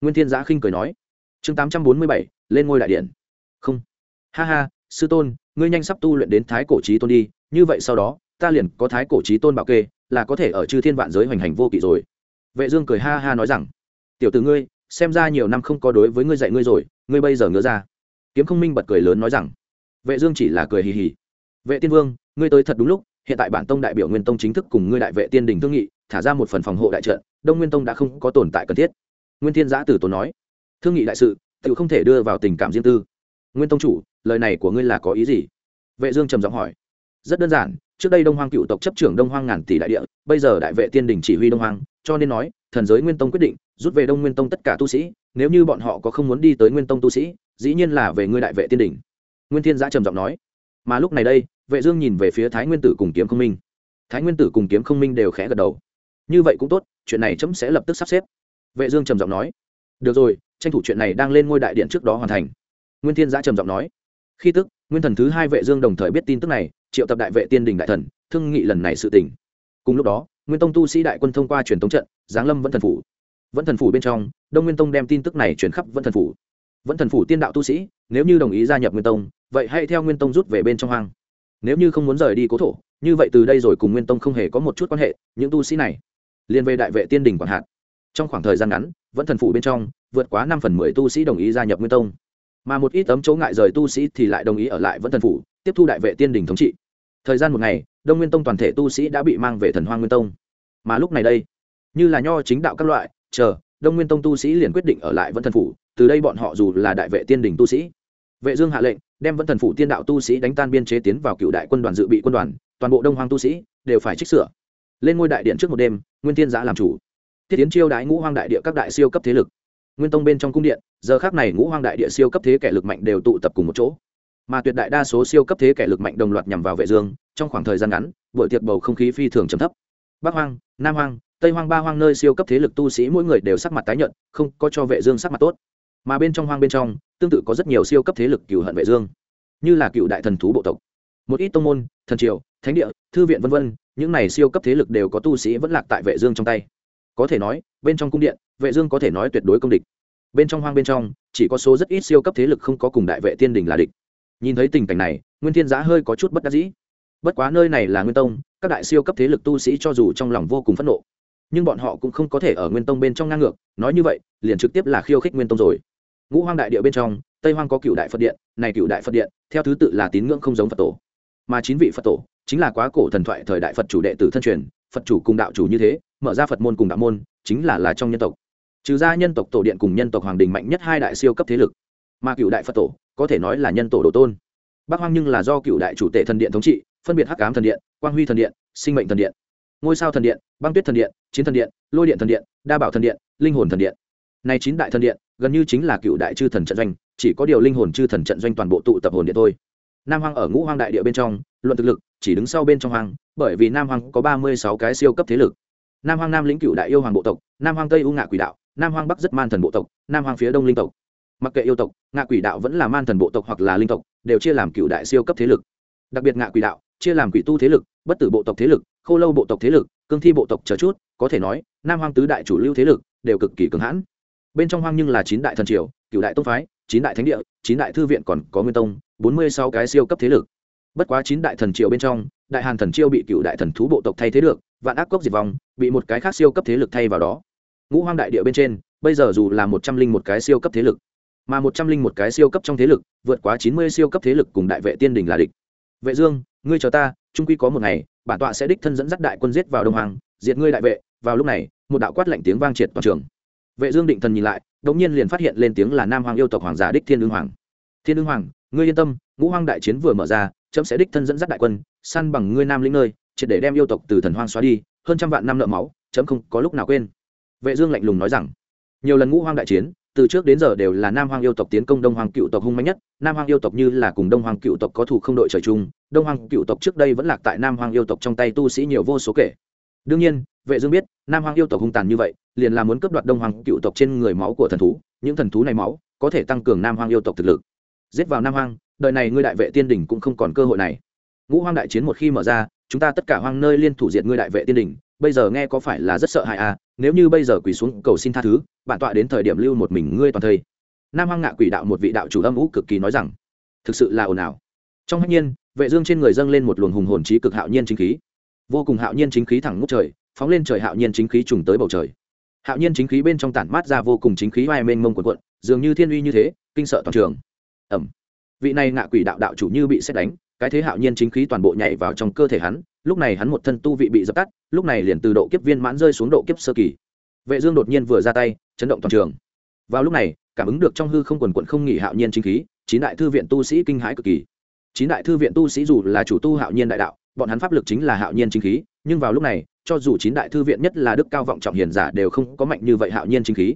Nguyên thiên giã khinh cười nói. Chương tám trăm bốn mươi bảy, lên ngôi đại điện. Không. Ha ha sư tôn, ngươi nhanh sắp tu luyện đến thái cổ trí tôn đi, như vậy sau đó, ta liền có thái cổ trí tôn bảo kê, là có thể ở chư thiên vạn giới hoành hành vô kỵ rồi. Vệ dương cười ha ha nói rằng, tiểu tử ngươi, xem ra nhiều năm không có đối với ngươi dạy ngươi rồi, ngươi bây giờ ngứa ra. Kiếm không minh bật cười lớn nói rằng, vệ dương chỉ là cười hì hì. Vệ tiên vương, ngươi tới thật đúng lúc, hiện tại bản tông đại biểu nguyên tông chính thức cùng ngươi đại vệ tiên đình thương nghị, thả ra một phần phòng hộ đại trận, đông nguyên tông đã không có tồn tại cần thiết. Nguyên thiên giã tử tốn nói, thương nghị đại sự tự không thể đưa vào tình cảm riêng tư. Nguyên tông chủ lời này của ngươi là có ý gì? Vệ dương trầm giọng hỏi. Rất đơn giản, trước đây đông hoang cựu tộc chấp trưởng đông hoang ngàn tỷ đại địa, bây giờ đại vệ tiên đình chỉ huy đông hoang, cho nên nói, thần giới nguyên tông quyết định, rút về đông nguyên tông tất cả tu sĩ, nếu như bọn họ có không muốn đi tới nguyên tông tu sĩ, dĩ nhiên là về ngươi đại vệ tiên đình. Nguyên thiên giã trầm giọng nói. Mà lúc này đây, vệ dương nhìn về phía thái nguyên tử cùng kiếm không minh. Thái nguyên tử cùng kiếm không minh đều khẽ gật đầu. Như vậy cũng tốt, chuyện này chấm sẽ lập tức sắp xếp. Vệ dương trầm giọng nói. Được rồi, tranh thủ chuyện này đang lên ngôi đại điện trước đó hoàn thành. Nguyên thiên giã trầm giọng nói khi tức, nguyên thần thứ hai vệ dương đồng thời biết tin tức này, triệu tập đại vệ tiên đình đại thần, thương nghị lần này sự tình. Cùng lúc đó, nguyên tông tu sĩ đại quân thông qua truyền tống trận, giáng lâm vẫn thần phủ. Vẫn thần phủ bên trong, đông nguyên tông đem tin tức này truyền khắp vẫn thần phủ. Vẫn thần phủ tiên đạo tu sĩ, nếu như đồng ý gia nhập nguyên tông, vậy hãy theo nguyên tông rút về bên trong hang nếu như không muốn rời đi cố thổ, như vậy từ đây rồi cùng nguyên tông không hề có một chút quan hệ, những tu sĩ này liên về đại vệ tiên đình quản hạt. Trong khoảng thời gian ngắn vẫn thần phủ bên trong, vượt quá năm phần mười tu sĩ đồng ý gia nhập nguyên tông mà một ít tấm chỗ ngại rời tu sĩ thì lại đồng ý ở lại vẫn thần phủ, tiếp thu đại vệ tiên đình thống trị. Thời gian một ngày, đông nguyên tông toàn thể tu sĩ đã bị mang về thần hoang nguyên tông. Mà lúc này đây, như là nho chính đạo các loại, chờ, đông nguyên tông tu sĩ liền quyết định ở lại vẫn thần phủ, từ đây bọn họ dù là đại vệ tiên đình tu sĩ. Vệ dương hạ lệnh, đem vẫn thần phủ tiên đạo tu sĩ đánh tan biên chế tiến vào cựu đại quân đoàn dự bị quân đoàn, toàn bộ đông hoang tu sĩ đều phải trích sửa. Lên ngôi đại điện trước một đêm, nguyên tiên giã làm chủ. Thiết tiến chiêu đái ngũ hoang đại địa các đại siêu cấp thế lực nguyên tông bên trong cung điện, giờ khác này ngũ hoang đại địa siêu cấp thế kẻ lực mạnh đều tụ tập cùng một chỗ. Mà tuyệt đại đa số siêu cấp thế kẻ lực mạnh đồng loạt nhằm vào vệ dương, trong khoảng thời gian ngắn, buổi tiệc bầu không khí phi thường trầm thấp. Bắc hoang, nam hoang, tây hoang, ba hoang nơi siêu cấp thế lực tu sĩ mỗi người đều sắc mặt tái nhợt, không có cho vệ dương sắc mặt tốt. Mà bên trong hoang bên trong, tương tự có rất nhiều siêu cấp thế lực cựu hận vệ dương, như là cựu đại thần thú bộ tộc. Một ít tông môn, thần triều, thánh địa, thư viện vân vân, những này siêu cấp thế lực đều có tu sĩ vẫn lạc tại vệ dương trong tay có thể nói, bên trong cung điện, vệ dương có thể nói tuyệt đối công địch. Bên trong hoang bên trong, chỉ có số rất ít siêu cấp thế lực không có cùng đại vệ tiên đình là địch. Nhìn thấy tình cảnh này, nguyên thiên giã hơi có chút bất đắc dĩ. Bất quá nơi này là nguyên tông, các đại siêu cấp thế lực tu sĩ cho dù trong lòng vô cùng phẫn nộ, nhưng bọn họ cũng không có thể ở nguyên tông bên trong ngang ngược, nói như vậy, liền trực tiếp là khiêu khích nguyên tông rồi. Ngũ hoang đại địa bên trong, tây hoang có cựu đại phật điện, này cựu đại phật điện, theo thứ tự là tín ngưỡng không giống phật tổ. Mà chín vị phật tổ, chính là quá cổ thần thoại thời đại phật chủ đệ tử thân truyền, phật chủ cùng đạo chủ như thế mở ra phật môn cùng đạo môn, chính là là trong nhân tộc. Trừ ra nhân tộc tổ điện cùng nhân tộc hoàng đình mạnh nhất hai đại siêu cấp thế lực, mà cựu đại phật tổ, có thể nói là nhân tổ đồ tôn. Bắc hoang nhưng là do cựu đại chủ tể thần điện thống trị, phân biệt hắc cám thần điện, quang huy thần điện, sinh mệnh thần điện, ngôi sao thần điện, băng tuyết thần điện, chiến thần điện, lôi điện thần điện, đa bảo thần điện, linh hồn thần điện. Này chín đại thần điện, gần như chính là cựu đại chư thần trận doanh, chỉ có điều linh hồn chư thần trận doanh toàn bộ tụ tập hồn điện thôi. Nam hoang ở ngũ hoang đại địa bên trong, luận thực lực, chỉ đứng sau bên trong hoang, bởi vì nam hoang có ba mươi sáu cái siêu cấp thế lực nam hoang nam lĩnh cựu đại yêu hoàng bộ tộc, nam hoang tây u ngạ quỷ đạo, nam hoang bắc rất man thần bộ tộc, nam hoang phía đông linh tộc. Mặc kệ yêu tộc, ngạ quỷ đạo vẫn là man thần bộ tộc hoặc là linh tộc, đều chia làm cựu đại siêu cấp thế lực. Đặc biệt ngạ quỷ đạo chia làm quỷ tu thế lực, bất tử bộ tộc thế lực, khô lâu bộ tộc thế lực, cương thi bộ tộc chờ chút, có thể nói, nam hoang tứ đại chủ lưu thế lực đều cực kỳ cứng hãn. Bên trong hoang nhưng là chín đại thần triều cựu đại tông phái, chín đại thánh địa, chín đại thư viện còn có nguyên tông, bốn mươi sáu cái siêu cấp thế lực. Bất quá chín đại thần triều bên trong đại hàn thần chiêu bị cựu đại thần thú bộ tộc thay thế được, vạn ác cốc diệt vong, bị một cái khác siêu cấp thế lực thay vào đó. Ngũ hoang đại địa bên trên, bây giờ dù là một trăm linh một cái siêu cấp thế lực, mà một trăm linh một cái siêu cấp trong thế lực, vượt quá chín mươi siêu cấp thế lực cùng đại vệ tiên đình là địch. Vệ dương, ngươi chờ ta, trung quy có một ngày, bản tọa sẽ đích thân dẫn dắt đại quân giết vào đông hoàng diệt ngươi đại vệ. Vào lúc này, một đạo quát lạnh tiếng vang triệt toàn trường. Vệ dương định thần nhìn lại đống nhiên liền phát hiện lên tiếng là nam hoàng yêu tộc hoàng giả đích thiên đương hoàng. Thiên đương hoàng, ngươi yên tâm, ngũ hoang đại chiến vừa mở ra chấm sẽ đích thân dẫn dắt đại quân săn bằng ngươi nam lĩnh nơi, triệt để đem yêu tộc từ thần hoang xóa đi, hơn trăm vạn năm nợ máu, chấm không có lúc nào quên. Vệ dương lạnh lùng nói rằng, nhiều lần ngũ hoang đại chiến, từ trước đến giờ đều là nam hoang yêu tộc tiến công đông hoang cựu tộc hung mạnh nhất, nam hoang yêu tộc như là cùng đông hoang cựu tộc có thủ không đội trời chung, đông hoang cựu tộc trước đây vẫn lạc tại nam hoang yêu tộc trong tay tu sĩ nhiều vô số kể. Đương nhiên, vệ dương biết, nam hoang yêu tộc hung tàn như vậy, liền là muốn cướp đoạt đông hoang cựu tộc trên người máu của thần thú, những thần thú này máu có thể tăng cường nam hoang yêu tộc thực lực. Giết vào nam hoang đời này ngươi đại vệ tiên đỉnh cũng không còn cơ hội này. Ngũ hoang đại chiến một khi mở ra, chúng ta tất cả hoang nơi liên thủ diệt ngươi đại vệ tiên đỉnh. Bây giờ nghe có phải là rất sợ hãi à? Nếu như bây giờ quỳ xuống cầu xin tha thứ, bản tọa đến thời điểm lưu một mình ngươi toàn thây. Nam hoang ngạ quỷ đạo một vị đạo chủ âm ú cực kỳ nói rằng, thực sự là ồn ào. Trong hạnh nhiên, vệ dương trên người dâng lên một luồng hùng hồn trí cực hạo nhiên chính khí. Vô cùng hạo nhiên chính khí thẳng ngút trời, phóng lên trời hạo nhiên chính khí trùng tới bầu trời. Hạo nhiên chính khí bên trong tản mát ra vô cùng chính khí oai mênh mông cuộn cuộn, dường như thiên uy như thế, kinh sợ toàn trường. Ẩm vị này ngạ quỷ đạo đạo chủ như bị xét đánh, cái thế hạo nhiên chính khí toàn bộ nhảy vào trong cơ thể hắn, lúc này hắn một thân tu vị bị dập tắt, lúc này liền từ độ kiếp viên mãn rơi xuống độ kiếp sơ kỳ. Vệ dương đột nhiên vừa ra tay, chấn động toàn trường. Vào lúc này, cảm ứng được trong hư không quần quận không nghỉ hạo nhiên chính khí, chín đại thư viện tu sĩ kinh hãi cực kỳ. Chín đại thư viện tu sĩ dù là chủ tu hạo nhiên đại đạo, bọn hắn pháp lực chính là hạo nhiên chính khí, nhưng vào lúc này, cho dù chín đại thư viện nhất là đức cao vọng trọng hiền giả đều không có mạnh như vậy hạo nhiên chính khí.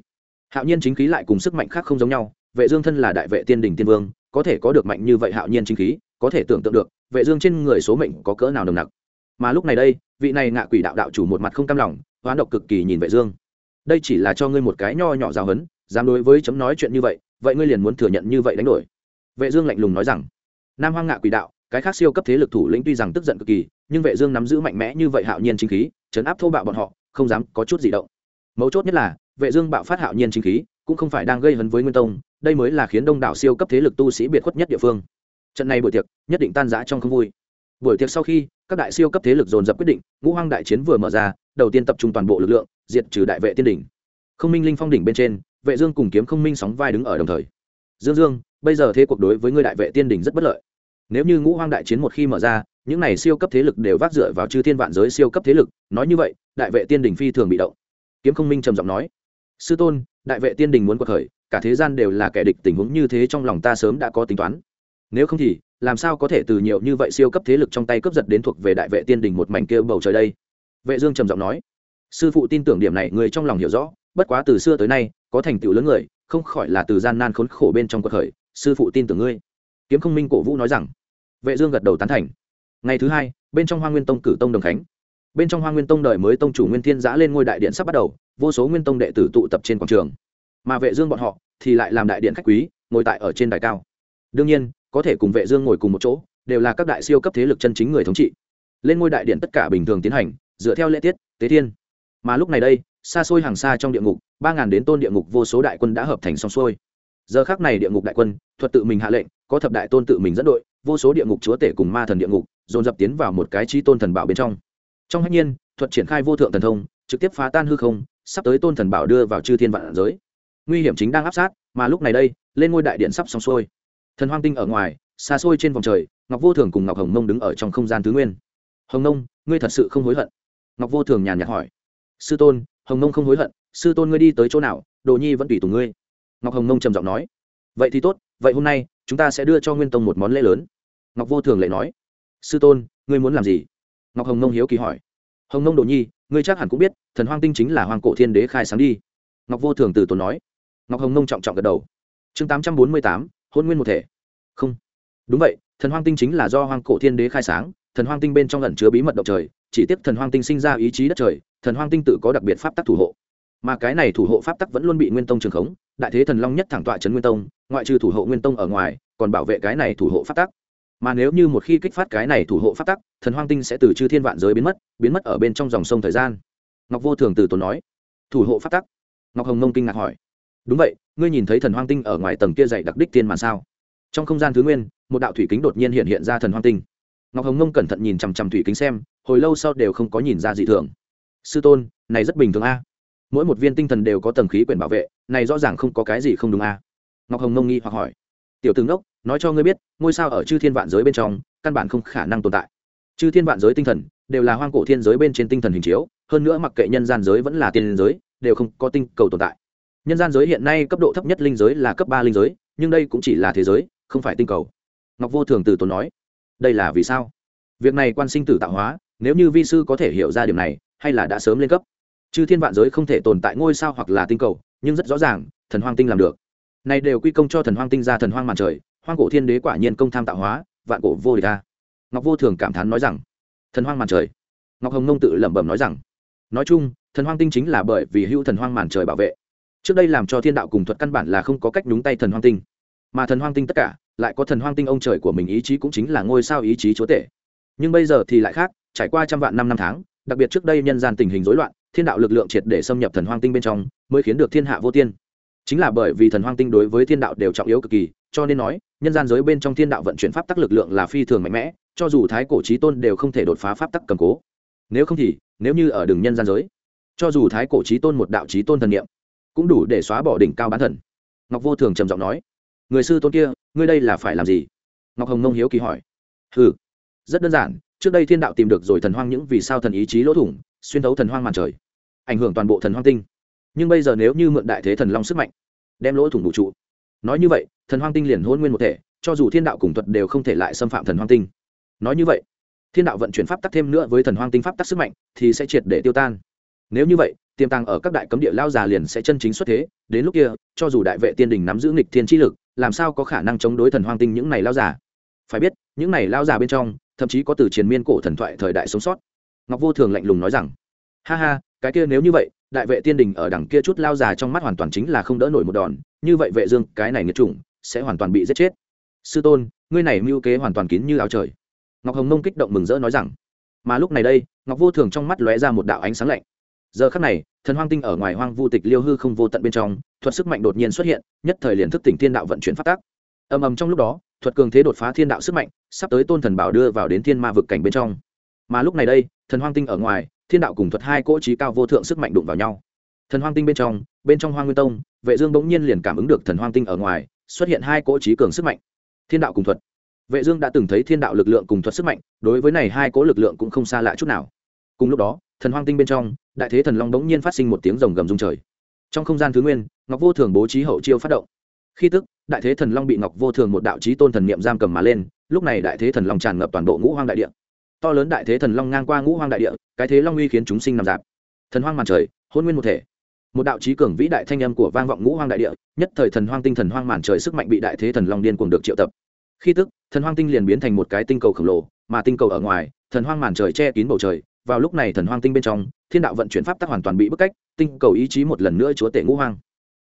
Hạo nhiên chính khí lại cùng sức mạnh khác không giống nhau, vệ dương thân là đại vệ tiên đình tiên vương có thể có được mạnh như vậy hạo nhiên chính khí, có thể tưởng tượng được, vệ dương trên người số mệnh có cỡ nào nồng nặc. Mà lúc này đây, vị này ngạ quỷ đạo đạo chủ một mặt không cam lòng, hoán độc cực kỳ nhìn vệ dương. Đây chỉ là cho ngươi một cái nho nhỏ giáo hấn dám đối với chấm nói chuyện như vậy vậy ngươi liền muốn thừa nhận như vậy đánh đổi. Vệ dương lạnh lùng nói rằng, nam hoang ngạ quỷ đạo, cái khác siêu cấp thế lực thủ lĩnh tuy rằng tức giận cực kỳ, nhưng vệ dương nắm giữ mạnh mẽ như vậy hạo nhiên chính khí chấn áp thô bạo bọn họ, không dám có chút gì động. Mấu chốt nhất là, vệ dương bạo phát hạo nhiên chính khí, cũng không phải đang gây hấn với nguyên tông đây mới là khiến đông đảo siêu cấp thế lực tu sĩ biệt khuất nhất địa phương. Trận này buổi tiệc, nhất định tan rã trong không vui. Buổi tiệc sau khi, các đại siêu cấp thế lực dồn dập quyết định, ngũ hoang đại chiến vừa mở ra, đầu tiên tập trung toàn bộ lực lượng, diệt trừ đại vệ tiên đỉnh. Không minh linh phong đỉnh bên trên, vệ dương cùng kiếm không minh sóng vai đứng ở đồng thời. Dương dương, bây giờ thế cuộc đối với ngươi đại vệ tiên đỉnh rất bất lợi. Nếu như ngũ hoang đại chiến một khi mở ra, những này siêu cấp thế lực đều vác dựa vào chư thiên vạn giới siêu cấp thế lực, nói như vậy, đại vệ tiên đỉnh phi thường bị động. Kiếm không minh trầm giọng nói, sư tôn, đại vệ tiên đình muốn quật khởi cả thế gian đều là kẻ địch, tình huống như thế trong lòng ta sớm đã có tính toán. Nếu không thì, làm sao có thể từ nhiều như vậy siêu cấp thế lực trong tay cướp giật đến thuộc về đại vệ tiên đình một mảnh kia bầu trời đây? Vệ dương trầm giọng nói. Sư phụ tin tưởng điểm này, người trong lòng hiểu rõ, bất quá từ xưa tới nay, có thành tựu lớn người, không khỏi là từ gian nan khốn khổ bên trong quật khởi. Sư phụ tin tưởng ngươi. Kiếm không minh cổ vũ nói rằng. Vệ dương gật đầu tán thành. Ngày thứ hai, bên trong hoa nguyên tông cử tông đồng khánh. Bên trong hoa nguyên tông đời mới tông chủ nguyên thiên giã lên ngôi đại điện sắp bắt đầu, vô số nguyên tông đệ tử tụ tập trên quảng trường mà vệ dương bọn họ thì lại làm đại điện khách quý, ngồi tại ở trên đài cao. Đương nhiên, có thể cùng vệ dương ngồi cùng một chỗ, đều là các đại siêu cấp thế lực chân chính người thống trị. Lên ngôi đại điện tất cả bình thường tiến hành, dựa theo lễ tiết, tế thiên. Mà lúc này đây, xa xôi hàng xa trong địa ngục, ba ngàn đến tôn địa ngục vô số đại quân đã hợp thành xong xuôi. Giờ khắc này địa ngục đại quân, thuật tự mình hạ lệnh, có thập đại tôn tự mình dẫn đội, vô số địa ngục chúa tể cùng ma thần địa ngục, dồn dập tiến vào một cái trí tôn thần bảo bên trong. Trong hạnh nhiên, thuật triển khai vô thượng thần thông, trực tiếp phá tan hư không, sắp tới tôn thần bảo đưa vào chư thiên vạn giới nguy hiểm chính đang áp sát, mà lúc này đây, lên ngôi đại điện sắp xong xuôi. Thần hoang tinh ở ngoài, xa xôi trên vòng trời, ngọc vô thường cùng ngọc hồng nông đứng ở trong không gian thứ nguyên. Hồng nông ngươi thật sự không hối hận? Ngọc vô thường nhàn nhạt hỏi. Sư tôn, hồng nông không hối hận, sư tôn ngươi đi tới chỗ nào, đồ nhi vẫn tùy tùng ngươi. Ngọc hồng nông trầm giọng nói. Vậy thì tốt, vậy hôm nay, chúng ta sẽ đưa cho nguyên tông một món lễ lớn. Ngọc vô thường lại nói. Sư tôn, ngươi muốn làm gì? Ngọc hồng nông hiếu kỳ hỏi. Hồng nông đồ nhi, ngươi chắc hẳn cũng biết, thần hoang tinh chính là hoàng cổ thiên đế khai sáng đi. Ngọc vô thường từ tốn nói ngọc hồng nông trọng trọng gật đầu. Chương tám trăm bốn mươi tám, hôn nguyên một thể. Không. Đúng vậy, thần hoang tinh chính là do Hoang cổ thiên đế khai sáng, thần hoang tinh bên trong ẩn chứa bí mật động trời, chỉ tiếp thần hoang tinh sinh ra ý chí đất trời, thần hoang tinh tự có đặc biệt pháp tắc thủ hộ. Mà cái này thủ hộ pháp tắc vẫn luôn bị nguyên tông trường khống, đại thế thần long nhất thẳng tọa trấn nguyên tông, ngoại trừ thủ hộ nguyên tông ở ngoài, còn bảo vệ cái này thủ hộ pháp tắc. Mà nếu như một khi kích phát cái này thủ hộ pháp tắc, thần hoang tinh sẽ từ chư thiên vạn giới biến mất biến mất ở bên trong dòng sông thời gian. Ngọc vô thường từ tốn nói, thủ hộ pháp tắc? Ngọc hồng Nông kinh ngạc hỏi đúng vậy, ngươi nhìn thấy thần hoang tinh ở ngoài tầng kia dày đặc đích tiên màn sao? Trong không gian thứ nguyên, một đạo thủy kính đột nhiên hiện hiện ra thần hoang tinh. Ngọc hồng ngông cẩn thận nhìn chằm chằm thủy kính xem, hồi lâu sau đều không có nhìn ra dị thường. Sư tôn, này rất bình thường a. Mỗi một viên tinh thần đều có tầng khí quyển bảo vệ, này rõ ràng không có cái gì không đúng a. Ngọc hồng ngông nghi hoặc hỏi. Tiểu tướng đốc nói cho ngươi biết, ngôi sao ở chư thiên vạn giới bên trong, căn bản không khả năng tồn tại. Chư thiên vạn giới tinh thần, đều là hoang cổ thiên giới bên trên tinh thần hình chiếu, hơn nữa mặc kệ nhân gian giới vẫn là tiên giới, đều không có tinh cầu tồn tại nhân gian giới hiện nay cấp độ thấp nhất linh giới là cấp ba linh giới, nhưng đây cũng chỉ là thế giới, không phải tinh cầu. Ngọc vô thường từ tốn nói, đây là vì sao? Việc này quan sinh tử tạo hóa, nếu như vi sư có thể hiểu ra điểm này, hay là đã sớm lên cấp. Chư thiên vạn giới không thể tồn tại ngôi sao hoặc là tinh cầu, nhưng rất rõ ràng, thần hoang tinh làm được. Này đều quy công cho thần hoang tinh ra thần hoang màn trời, hoang cổ thiên đế quả nhiên công tham tạo hóa, vạn cổ vô địch ta ngọc vô thường cảm thán nói rằng, thần hoang màn trời. Ngọc hồng nông tự lẩm bẩm nói rằng, nói chung, thần hoang tinh chính là bởi vì hữu thần hoang màn trời bảo vệ trước đây làm cho thiên đạo cùng thuật căn bản là không có cách đúng tay thần hoang tinh. Mà thần hoang tinh tất cả, lại có thần hoang tinh ông trời của mình ý chí cũng chính là ngôi sao ý chí chúa tể. Nhưng bây giờ thì lại khác, trải qua trăm vạn năm năm tháng, đặc biệt trước đây nhân gian tình hình rối loạn, thiên đạo lực lượng triệt để xâm nhập thần hoang tinh bên trong, mới khiến được thiên hạ vô tiên. Chính là bởi vì thần hoang tinh đối với thiên đạo đều trọng yếu cực kỳ, cho nên nói, nhân gian giới bên trong thiên đạo vận chuyển pháp tắc lực lượng là phi thường mạnh mẽ, cho dù thái cổ trí tôn đều không thể đột phá pháp tắc cầm cố. Nếu không thì, nếu như ở đường nhân gian giới, cho dù thái cổ trí tôn một đạo trí tôn thần niệm cũng đủ để xóa bỏ đỉnh cao bán thần. Ngọc vô thường trầm giọng nói, người sư tôn kia, ngươi đây là phải làm gì? Ngọc hồng nông hiếu kỳ hỏi ừ rất đơn giản, trước đây thiên đạo tìm được rồi thần hoang những vì sao thần ý chí lỗ thủng, xuyên thấu thần hoang màn trời, ảnh hưởng toàn bộ thần hoang tinh. Nhưng bây giờ nếu như mượn đại thế thần long sức mạnh, đem lỗ thủng vũ trụ, nói như vậy, thần hoang tinh liền hôn nguyên một thể, cho dù thiên đạo cùng thuật đều không thể lại xâm phạm thần hoang tinh. Nói như vậy, thiên đạo vận chuyển pháp tắc thêm nữa với thần hoang tinh pháp tắc sức mạnh thì sẽ triệt để tiêu tan. Nếu như vậy tiềm tàng ở các đại cấm địa lao già liền sẽ chân chính xuất thế. Đến lúc kia, cho dù đại vệ tiên đình nắm giữ nghịch thiên trí lực, làm sao có khả năng chống đối thần hoang tinh những này lao già? Phải biết, những này lao già bên trong, thậm chí có từ chiến miên cổ thần thoại thời đại sống sót. Ngọc vô thường lạnh lùng nói rằng, ha ha, cái kia nếu như vậy, đại vệ tiên đình ở đằng kia chút lao già trong mắt hoàn toàn chính là không đỡ nổi một đòn. Như vậy vệ dương, cái này nghiệt chủng, sẽ hoàn toàn bị giết chết. Sư tôn, ngươi này mưu kế hoàn toàn kín như áo trời. Ngọc hồng nông kích động mừng rỡ nói rằng, mà lúc này đây, ngọc vô thường trong mắt lóe ra một đạo ánh sáng lạnh giờ khắc này, thần hoang tinh ở ngoài hoang vu tịch liêu hư không vô tận bên trong, thuật sức mạnh đột nhiên xuất hiện, nhất thời liền thức tỉnh thiên đạo vận chuyển phát tác ầm ầm trong lúc đó, thuật cường thế đột phá thiên đạo sức mạnh, sắp tới tôn thần bảo đưa vào đến thiên ma vực cảnh bên trong. Mà lúc này đây, thần hoang tinh ở ngoài, thiên đạo cùng thuật hai cỗ trí cao vô thượng sức mạnh đụng vào nhau. Thần hoang tinh bên trong bên trong hoang nguyên tông, vệ dương bỗng nhiên liền cảm ứng được thần hoang tinh ở ngoài, xuất hiện hai cỗ trí cường sức mạnh. Thiên đạo cùng thuật. Vệ dương đã từng thấy thiên đạo lực lượng cùng thuật sức mạnh, đối với này hai cỗ lực lượng cũng không xa lạ chút nào. Cùng lúc đó thần hoang tinh bên trong, đại thế thần long bỗng nhiên phát sinh một tiếng rồng gầm rung trời. Trong không gian thứ nguyên, ngọc vô thường bố trí hậu chiêu phát động. Khi tức, đại thế thần long bị ngọc vô thường một đạo trí tôn thần niệm giam cầm mà lên, lúc này đại thế thần long tràn ngập toàn bộ ngũ hoang đại địa. To lớn đại thế thần long ngang qua ngũ hoang đại địa, cái thế long uy khiến chúng sinh nằm dạp. Thần hoang màn trời, hôn nguyên một thể. Một đạo trí cường vĩ đại thanh âm của vang vọng ngũ hoang đại địa, nhất thời thần hoang tinh thần hoang màn trời sức mạnh bị đại thế thần long điên cuồng được triệu tập. Khi tức, thần hoang tinh liền biến thành một cái tinh cầu khổng lồ, mà tinh cầu ở ngoài, thần hoang màn trời che kín bầu trời vào lúc này thần hoang tinh bên trong, thiên đạo vận chuyển pháp tắc hoàn toàn bị bức cách, tinh cầu ý chí một lần nữa chúa tể ngũ hoang.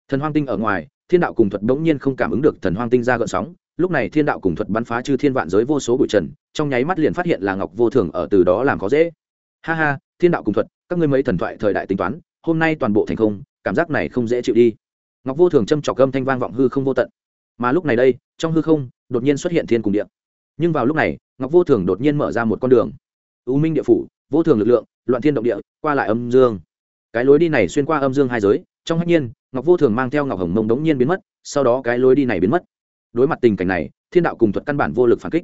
Thần hoang tinh ở ngoài, thiên đạo cùng thuật bỗng nhiên không cảm ứng được thần hoang tinh ra gợn sóng, lúc này thiên đạo cùng thuật bắn phá chư thiên vạn giới vô số bụi trần, trong nháy mắt liền phát hiện là ngọc vô thường ở từ đó làm khó dễ. Ha ha, thiên đạo cùng thuật, các ngươi mấy thần thoại thời đại tính toán, hôm nay toàn bộ thành không, cảm giác này không dễ chịu đi. Ngọc vô thường châm trọc gâm thanh vang vọng hư không vô tận. Mà lúc này đây, trong hư không, đột nhiên xuất hiện thiên cùng điện nhưng vào lúc này, ngọc vô thường đột nhiên mở ra một con đường. U minh địa phủ vô thường lực lượng, loạn thiên động địa, qua lại âm dương. Cái lối đi này xuyên qua âm dương hai giới, trong hách nhiên, ngọc vô thường mang theo ngọc hồng mông đống nhiên biến mất, sau đó cái lối đi này biến mất. Đối mặt tình cảnh này, thiên đạo cùng thuật căn bản vô lực phản kích.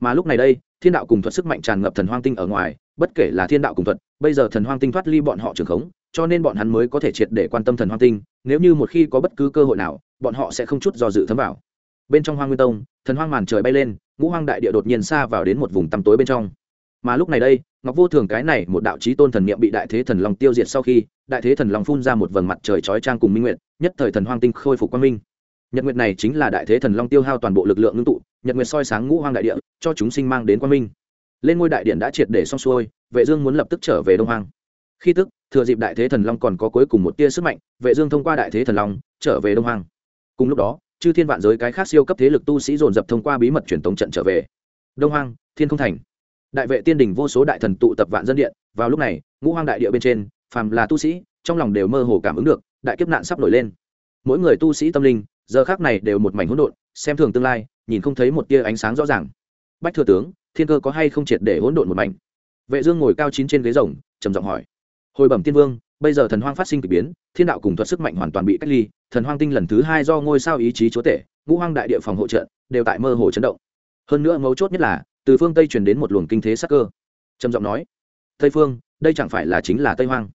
Mà lúc này đây, thiên đạo cùng thuật sức mạnh tràn ngập thần hoang tinh ở ngoài, bất kể là thiên đạo cùng thuật, bây giờ thần hoang tinh thoát ly bọn họ trường khống, cho nên bọn hắn mới có thể triệt để quan tâm thần hoang tinh, nếu như một khi có bất cứ cơ hội nào, bọn họ sẽ không chút do dự thấm vào. Bên trong hoang nguyên tông, thần hoang màn trời bay lên, ngũ hoang đại địa đột nhiên xa vào đến một vùng tăm tối bên trong mà lúc này đây, ngọc vô thường cái này một đạo trí tôn thần niệm bị đại thế thần long tiêu diệt sau khi, đại thế thần long phun ra một vầng mặt trời chói trang cùng minh nguyện nhất thời thần hoang tinh khôi phục quang minh. Nhật nguyệt này chính là đại thế thần long tiêu hao toàn bộ lực lượng ngưng tụ, nhật nguyệt soi sáng ngũ hoang đại địa, cho chúng sinh mang đến quang minh. Lên ngôi đại điện đã triệt để xong xuôi, vệ dương muốn lập tức trở về đông hoang. Khi tức, thừa dịp đại thế thần long còn có cuối cùng một tia sức mạnh, vệ dương thông qua đại thế thần long, trở về đông hoang. Cùng lúc đó, chư thiên vạn giới cái khác siêu cấp thế lực tu sĩ dồn dập thông qua bí mật truyền tống trận trở về. Đông hoang, thiên không thành đại vệ tiên đình vô số đại thần tụ tập vạn dân điện, vào lúc này, ngũ hoang đại địa bên trên, phàm là tu sĩ, trong lòng đều mơ hồ cảm ứng được, đại kiếp nạn sắp nổi lên. Mỗi người tu sĩ tâm linh, giờ khác này đều một mảnh hỗn độn, xem thường tương lai, nhìn không thấy một tia ánh sáng rõ ràng. Bách thừa tướng, thiên cơ có hay không triệt để hỗn độn một mảnh? Vệ dương ngồi cao chín trên ghế rồng, trầm giọng hỏi. Hồi bẩm tiên vương, bây giờ thần hoang phát sinh kỳ biến, thiên đạo cùng thuật sức mạnh hoàn toàn bị cách ly, thần hoang tinh lần thứ hai do ngôi sao ý chí chúa tể, ngũ hoang đại địa phòng hộ trợ, đều tại mơ hồ chấn động. Hơn nữa mấu chốt nhất là từ phương tây truyền đến một luồng kinh thế sắc cơ trầm giọng nói tây phương đây chẳng phải là chính là tây hoang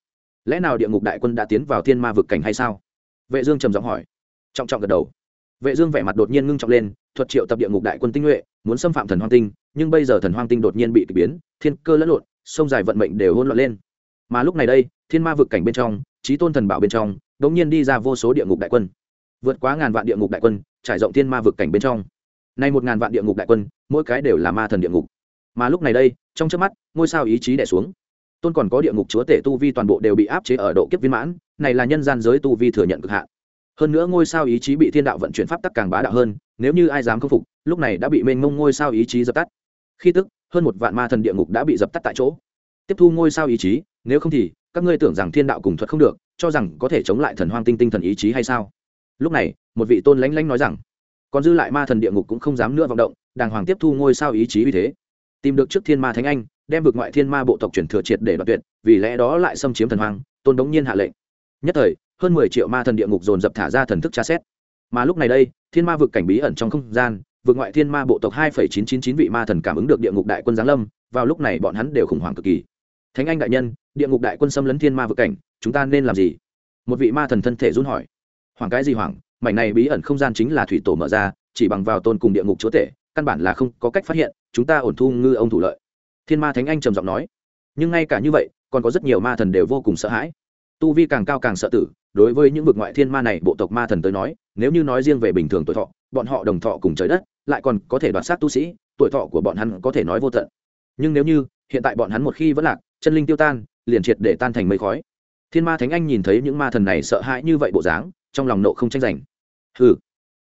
lẽ nào địa ngục đại quân đã tiến vào thiên ma vực cảnh hay sao vệ dương trầm giọng hỏi trọng trọng gật đầu vệ dương vẻ mặt đột nhiên ngưng trọng lên thuật triệu tập địa ngục đại quân tinh nhuệ muốn xâm phạm thần hoang tinh nhưng bây giờ thần hoang tinh đột nhiên bị kỳ biến thiên cơ lẫn lộn sông dài vận mệnh đều hỗn loạn lên mà lúc này đây thiên ma vực cảnh bên trong trí tôn thần bảo bên trong đột nhiên đi ra vô số địa ngục đại quân vượt quá ngàn vạn địa ngục đại quân trải rộng thiên ma vực cảnh bên trong nay một ngàn vạn địa ngục đại quân, mỗi cái đều là ma thần địa ngục. Mà lúc này đây, trong chớp mắt, ngôi sao ý chí đè xuống. Tôn còn có địa ngục chúa tể tu vi toàn bộ đều bị áp chế ở độ kiếp viên mãn, này là nhân gian giới tu vi thừa nhận cực hạn. Hơn nữa ngôi sao ý chí bị thiên đạo vận chuyển pháp tắc càng bá đạo hơn, nếu như ai dám khâm phục, lúc này đã bị mênh mông ngôi sao ý chí dập tắt. Khi tức, hơn một vạn ma thần địa ngục đã bị dập tắt tại chỗ. Tiếp thu ngôi sao ý chí, nếu không thì, các ngươi tưởng rằng thiên đạo cùng thuật không được, cho rằng có thể chống lại thần hoang tinh tinh thần ý chí hay sao? Lúc này, một vị tôn lãnh lãnh nói rằng còn dư lại ma thần địa ngục cũng không dám nữa vọng động đàng hoàng tiếp thu ngôi sao ý chí uy thế. Tìm được trước thiên ma thánh anh đem vực ngoại thiên ma bộ tộc chuyển thừa triệt để đoạt tuyệt vì lẽ đó lại xâm chiếm thần hoàng, tôn đống nhiên hạ lệnh. Nhất thời hơn mười triệu ma thần địa ngục dồn dập thả ra thần thức tra xét. Mà lúc này đây thiên ma vực cảnh bí ẩn trong không gian vực ngoại thiên ma bộ tộc hai phẩy chín chín chín vị ma thần cảm ứng được địa ngục đại quân giáng lâm vào lúc này bọn hắn đều khủng hoảng cực kỳ. Thánh anh đại nhân địa ngục đại quân xâm lấn thiên ma vực cảnh chúng ta nên làm gì? Một vị ma thần thân thể run hỏi. Hoảng cái gì hoảng? Mảnh này bí ẩn không gian chính là thủy tổ mở ra, chỉ bằng vào tôn cùng địa ngục chúa tể, căn bản là không có cách phát hiện, chúng ta ổn thu ngư ông thủ lợi. Thiên ma thánh anh trầm giọng nói. Nhưng ngay cả như vậy, còn có rất nhiều ma thần đều vô cùng sợ hãi. Tu vi càng cao càng sợ tử, đối với những vực ngoại thiên ma này bộ tộc ma thần tới nói, nếu như nói riêng về bình thường tuổi thọ, bọn họ đồng thọ cùng trời đất, lại còn có thể đoạt sát tu sĩ, tuổi thọ của bọn hắn có thể nói vô tận. Nhưng nếu như, hiện tại bọn hắn một khi vẫn lạc, chân linh tiêu tan, liền triệt để tan thành mây khói. Thiên ma thánh anh nhìn thấy những ma thần này sợ hãi như vậy bộ dáng trong lòng nộ không tranh giành. Hừ,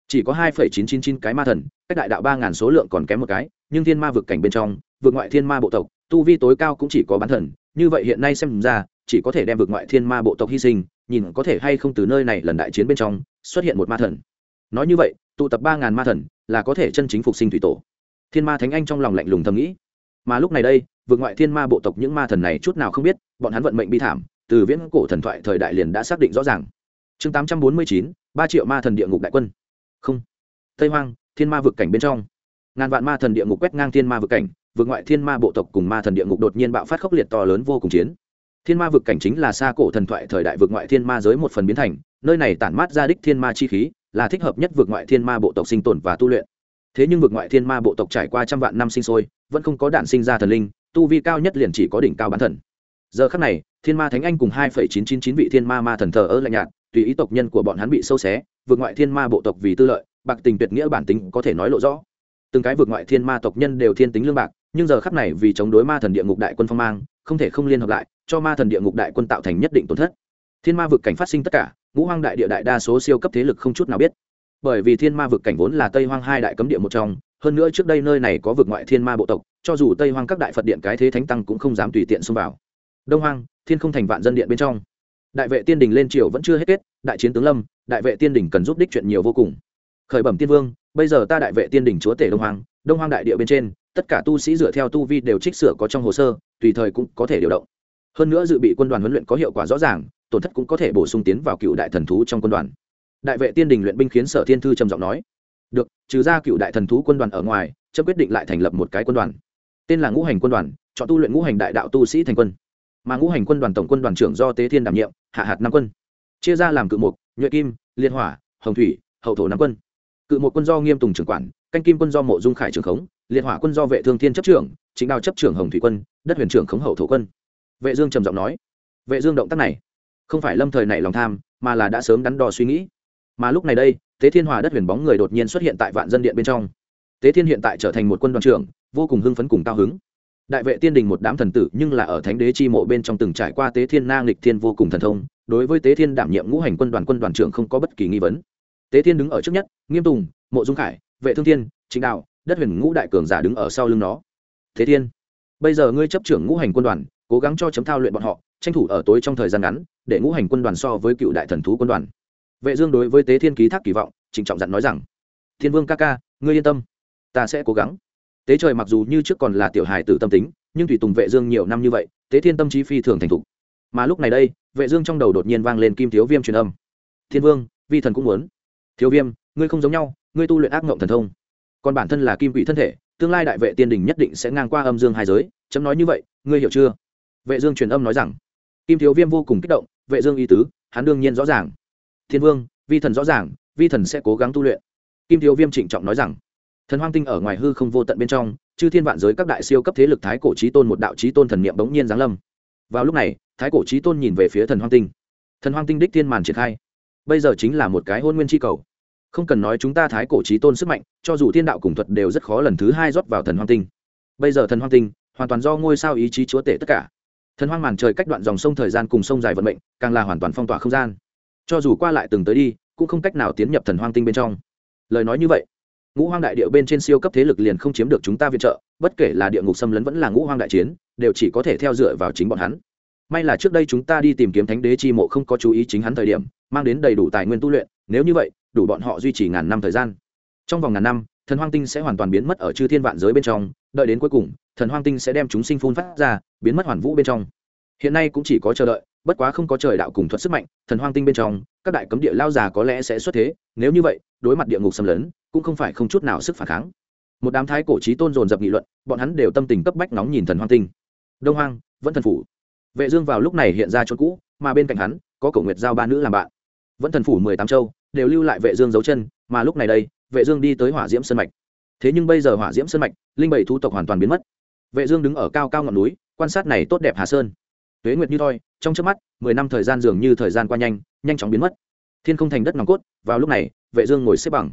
chỉ có hai phẩy chín chín chín cái ma thần cách đại đạo ba ngàn số lượng còn kém một cái nhưng thiên ma vực cảnh bên trong vực ngoại thiên ma bộ tộc tu vi tối cao cũng chỉ có bán thần như vậy hiện nay xem ra chỉ có thể đem vực ngoại thiên ma bộ tộc hy sinh nhìn có thể hay không từ nơi này lần đại chiến bên trong xuất hiện một ma thần. Nói như vậy tụ tập ba ngàn ma thần là có thể chân chính phục sinh thủy tổ. Thiên ma thánh anh trong lòng lạnh lùng thầm nghĩ. Mà lúc này đây vượt ngoại thiên ma bộ tộc những ma thần này chút nào không biết bọn hắn vận mệnh bi thảm từ viễn cổ thần thoại thời đại liền đã xác định rõ ràng chương tám trăm bốn mươi chín ba triệu ma thần địa ngục đại quân không tây hoang thiên ma vực cảnh bên trong ngàn vạn ma thần địa ngục quét ngang thiên ma vực cảnh vượt ngoại thiên ma bộ tộc cùng ma thần địa ngục đột nhiên bạo phát khốc liệt to lớn vô cùng chiến thiên ma vực cảnh chính là xa cổ thần thoại thời đại vượt ngoại thiên ma giới một phần biến thành nơi này tản mát ra đích thiên ma chi khí là thích hợp nhất vượt ngoại thiên ma bộ tộc sinh tồn và tu luyện thế nhưng vượt ngoại thiên ma bộ tộc trải qua trăm vạn năm sinh sôi vẫn không có đạn sinh ra thần linh tu vi cao nhất liền chỉ có đỉnh cao bán thần giờ khắc này thiên ma thánh anh cùng hai chín chín chín vị thiên ma ma thần thờ ơ lạnh nhạt tùy ý tộc nhân của bọn hắn bị sâu xé, vượt ngoại thiên ma bộ tộc vì tư lợi, bạc tình tuyệt nghĩa bản tính có thể nói lộ rõ. Từng cái vượt ngoại thiên ma tộc nhân đều thiên tính lương bạc, nhưng giờ khắc này vì chống đối ma thần địa ngục đại quân phong mang, không thể không liên hợp lại, cho ma thần địa ngục đại quân tạo thành nhất định tổn thất. Thiên ma vực cảnh phát sinh tất cả, ngũ hoang đại địa đại đa số siêu cấp thế lực không chút nào biết. Bởi vì thiên ma vực cảnh vốn là tây hoang hai đại cấm địa một trong, hơn nữa trước đây nơi này có vực ngoại thiên ma bộ tộc, cho dù tây hoang các đại phật điện cái thế thánh tăng cũng không dám tùy tiện xông vào. Đông hoang, thiên không thành vạn dân điện bên trong đại vệ tiên đình lên triều vẫn chưa hết kết, đại chiến tướng lâm, đại vệ tiên đình cần giúp đích chuyện nhiều vô cùng. Khởi bẩm tiên vương, bây giờ ta đại vệ tiên đình chúa tể đông hoang đông hoang đại địa bên trên, tất cả tu sĩ dựa theo tu vi đều trích sửa có trong hồ sơ, tùy thời cũng có thể điều động. Hơn nữa dự bị quân đoàn huấn luyện có hiệu quả rõ ràng, tổn thất cũng có thể bổ sung tiến vào cựu đại thần thú trong quân đoàn. Đại vệ tiên đình luyện binh khiến sở thiên thư trầm giọng nói. Được, trừ ra cựu đại thần thú quân đoàn ở ngoài chấp quyết định lại thành lập một cái quân đoàn. Tên là ngũ hành quân đoàn, chọn tu luyện ngũ hành đại đạo tu sĩ thành quân mà ngũ hành quân đoàn tổng quân đoàn trưởng do tế thiên đảm nhiệm, hạ hạt năm quân. Chia ra làm cự mục, nhuệ kim liên hỏa, hồng thủy, hậu thổ năm quân. Cự một quân do nghiêm tùng trưởng quản, canh kim quân do mộ dung khải trưởng khống, liệt hỏa quân do vệ thương thiên chấp trưởng chính đào chấp trưởng hồng thủy quân, đất huyền trưởng khống hậu thổ quân. Vệ dương trầm giọng nói, vệ dương động tác này, không phải lâm thời này lòng tham, mà là đã sớm đắn đo suy nghĩ. Mà lúc này đây, tế thiên hòa đất huyền bóng người đột nhiên xuất hiện tại vạn dân điện bên trong. Tế thiên hiện tại trở thành một quân đoàn trưởng, vô cùng hưng phấn cùng cao hứng đại vệ tiên đình một đám thần tử nhưng là ở thánh đế chi mộ bên trong từng trải qua tế thiên na nghịch thiên vô cùng thần thông, đối với tế thiên đảm nhiệm ngũ hành quân đoàn quân đoàn trưởng không có bất kỳ nghi vấn. Tế thiên đứng ở trước nhất, nghiêm tùng, mộ dung khải, vệ thương thiên, chính đạo, đất huyền ngũ đại cường giả đứng ở sau lưng nó. Thế thiên, bây giờ ngươi chấp trưởng ngũ hành quân đoàn, cố gắng cho chấm thao luyện bọn họ, tranh thủ ở tối trong thời gian ngắn, để ngũ hành quân đoàn so với cựu đại thần thú quân đoàn. Vệ dương đối với tế thiên ký thác kỳ vọng, trịnh trọng dặn nói rằng, thiên vương ca ca, ngươi yên tâm, ta sẽ cố gắng tế trời mặc dù như trước còn là tiểu hài tử tâm tính, nhưng tùy tùng vệ dương nhiều năm như vậy, tế thiên tâm trí phi thường thành thục. Mà lúc này đây, vệ dương trong đầu đột nhiên vang lên kim thiếu viêm truyền âm. Thiên vương, vi thần cũng muốn. Thiếu viêm, ngươi không giống nhau, ngươi tu luyện ác ngộng thần thông. Còn bản thân là kim quỷ thân thể, tương lai đại vệ tiên đình nhất định sẽ ngang qua âm dương hai giới, chấm nói như vậy, ngươi hiểu chưa? Vệ dương truyền âm nói rằng. Kim thiếu viêm vô cùng kích động, vệ dương y tứ, hắn đương nhiên rõ ràng. Thiên vương, vi thần rõ ràng, vi thần sẽ cố gắng tu luyện. Kim thiếu viêm trịnh trọng nói rằng thần hoang tinh ở ngoài hư không vô tận bên trong, chư thiên vạn giới các đại siêu cấp thế lực thái cổ trí tôn một đạo trí tôn thần niệm bỗng nhiên giáng lâm. Vào lúc này, thái cổ trí tôn nhìn về phía thần hoang tinh. Thần hoang tinh đích thiên màn triển khai. Bây giờ chính là một cái hôn nguyên chi cầu. Không cần nói chúng ta thái cổ trí tôn sức mạnh, cho dù thiên đạo cùng thuật đều rất khó lần thứ hai rót vào thần hoang tinh. Bây giờ thần hoang tinh hoàn toàn do ngôi sao ý chí chúa tể tất cả. Thần hoang màn trời cách đoạn dòng sông thời gian cùng sông dài vận mệnh, càng là hoàn toàn phong tỏa không gian. Cho dù qua lại từng tới đi, cũng không cách nào tiến nhập thần hoang tinh bên trong. Lời nói như vậy ngũ hoang đại địa bên trên siêu cấp thế lực liền không chiếm được chúng ta viện trợ, bất kể là địa ngục xâm lấn vẫn là ngũ hoang đại chiến, đều chỉ có thể theo dựa vào chính bọn hắn. May là trước đây chúng ta đi tìm kiếm thánh đế chi mộ không có chú ý chính hắn thời điểm, mang đến đầy đủ tài nguyên tu luyện, nếu như vậy, đủ bọn họ duy trì ngàn năm thời gian. Trong vòng ngàn năm, thần hoang tinh sẽ hoàn toàn biến mất ở chư thiên vạn giới bên trong, đợi đến cuối cùng, thần hoang tinh sẽ đem chúng sinh phun phát ra, biến mất hoàn vũ bên trong. Hiện nay cũng chỉ có chờ đợi bất quá không có trời đạo cùng thuật sức mạnh, thần hoang tinh bên trong, các đại cấm địa lao già có lẽ sẽ xuất thế, nếu như vậy, đối mặt địa ngục xâm lấn, cũng không phải không chút nào sức phản kháng. Một đám thái cổ trí tôn dồn dập nghị luận, bọn hắn đều tâm tình cấp bách nóng nhìn thần hoang tinh. Đông hoang, vẫn thần phủ. Vệ dương vào lúc này hiện ra chỗ cũ, mà bên cạnh hắn, có cổ nguyệt giao ba nữ làm bạn. Vẫn thần phủ mười tám châu, đều lưu lại vệ dương dấu chân, mà lúc này đây, vệ dương đi tới hỏa diễm sơn mạch. Thế nhưng bây giờ hỏa diễm sơn mạch, linh bảy thu tộc hoàn toàn biến mất. Vệ dương đứng ở cao cao ngọn núi, quan sát này tốt đẹp hà sơn tuế nguyệt như thoi, trong chớp mắt, mười năm thời gian dường như thời gian qua nhanh nhanh chóng biến mất. Thiên không thành đất nòng cốt, vào lúc này, vệ dương ngồi xếp bằng.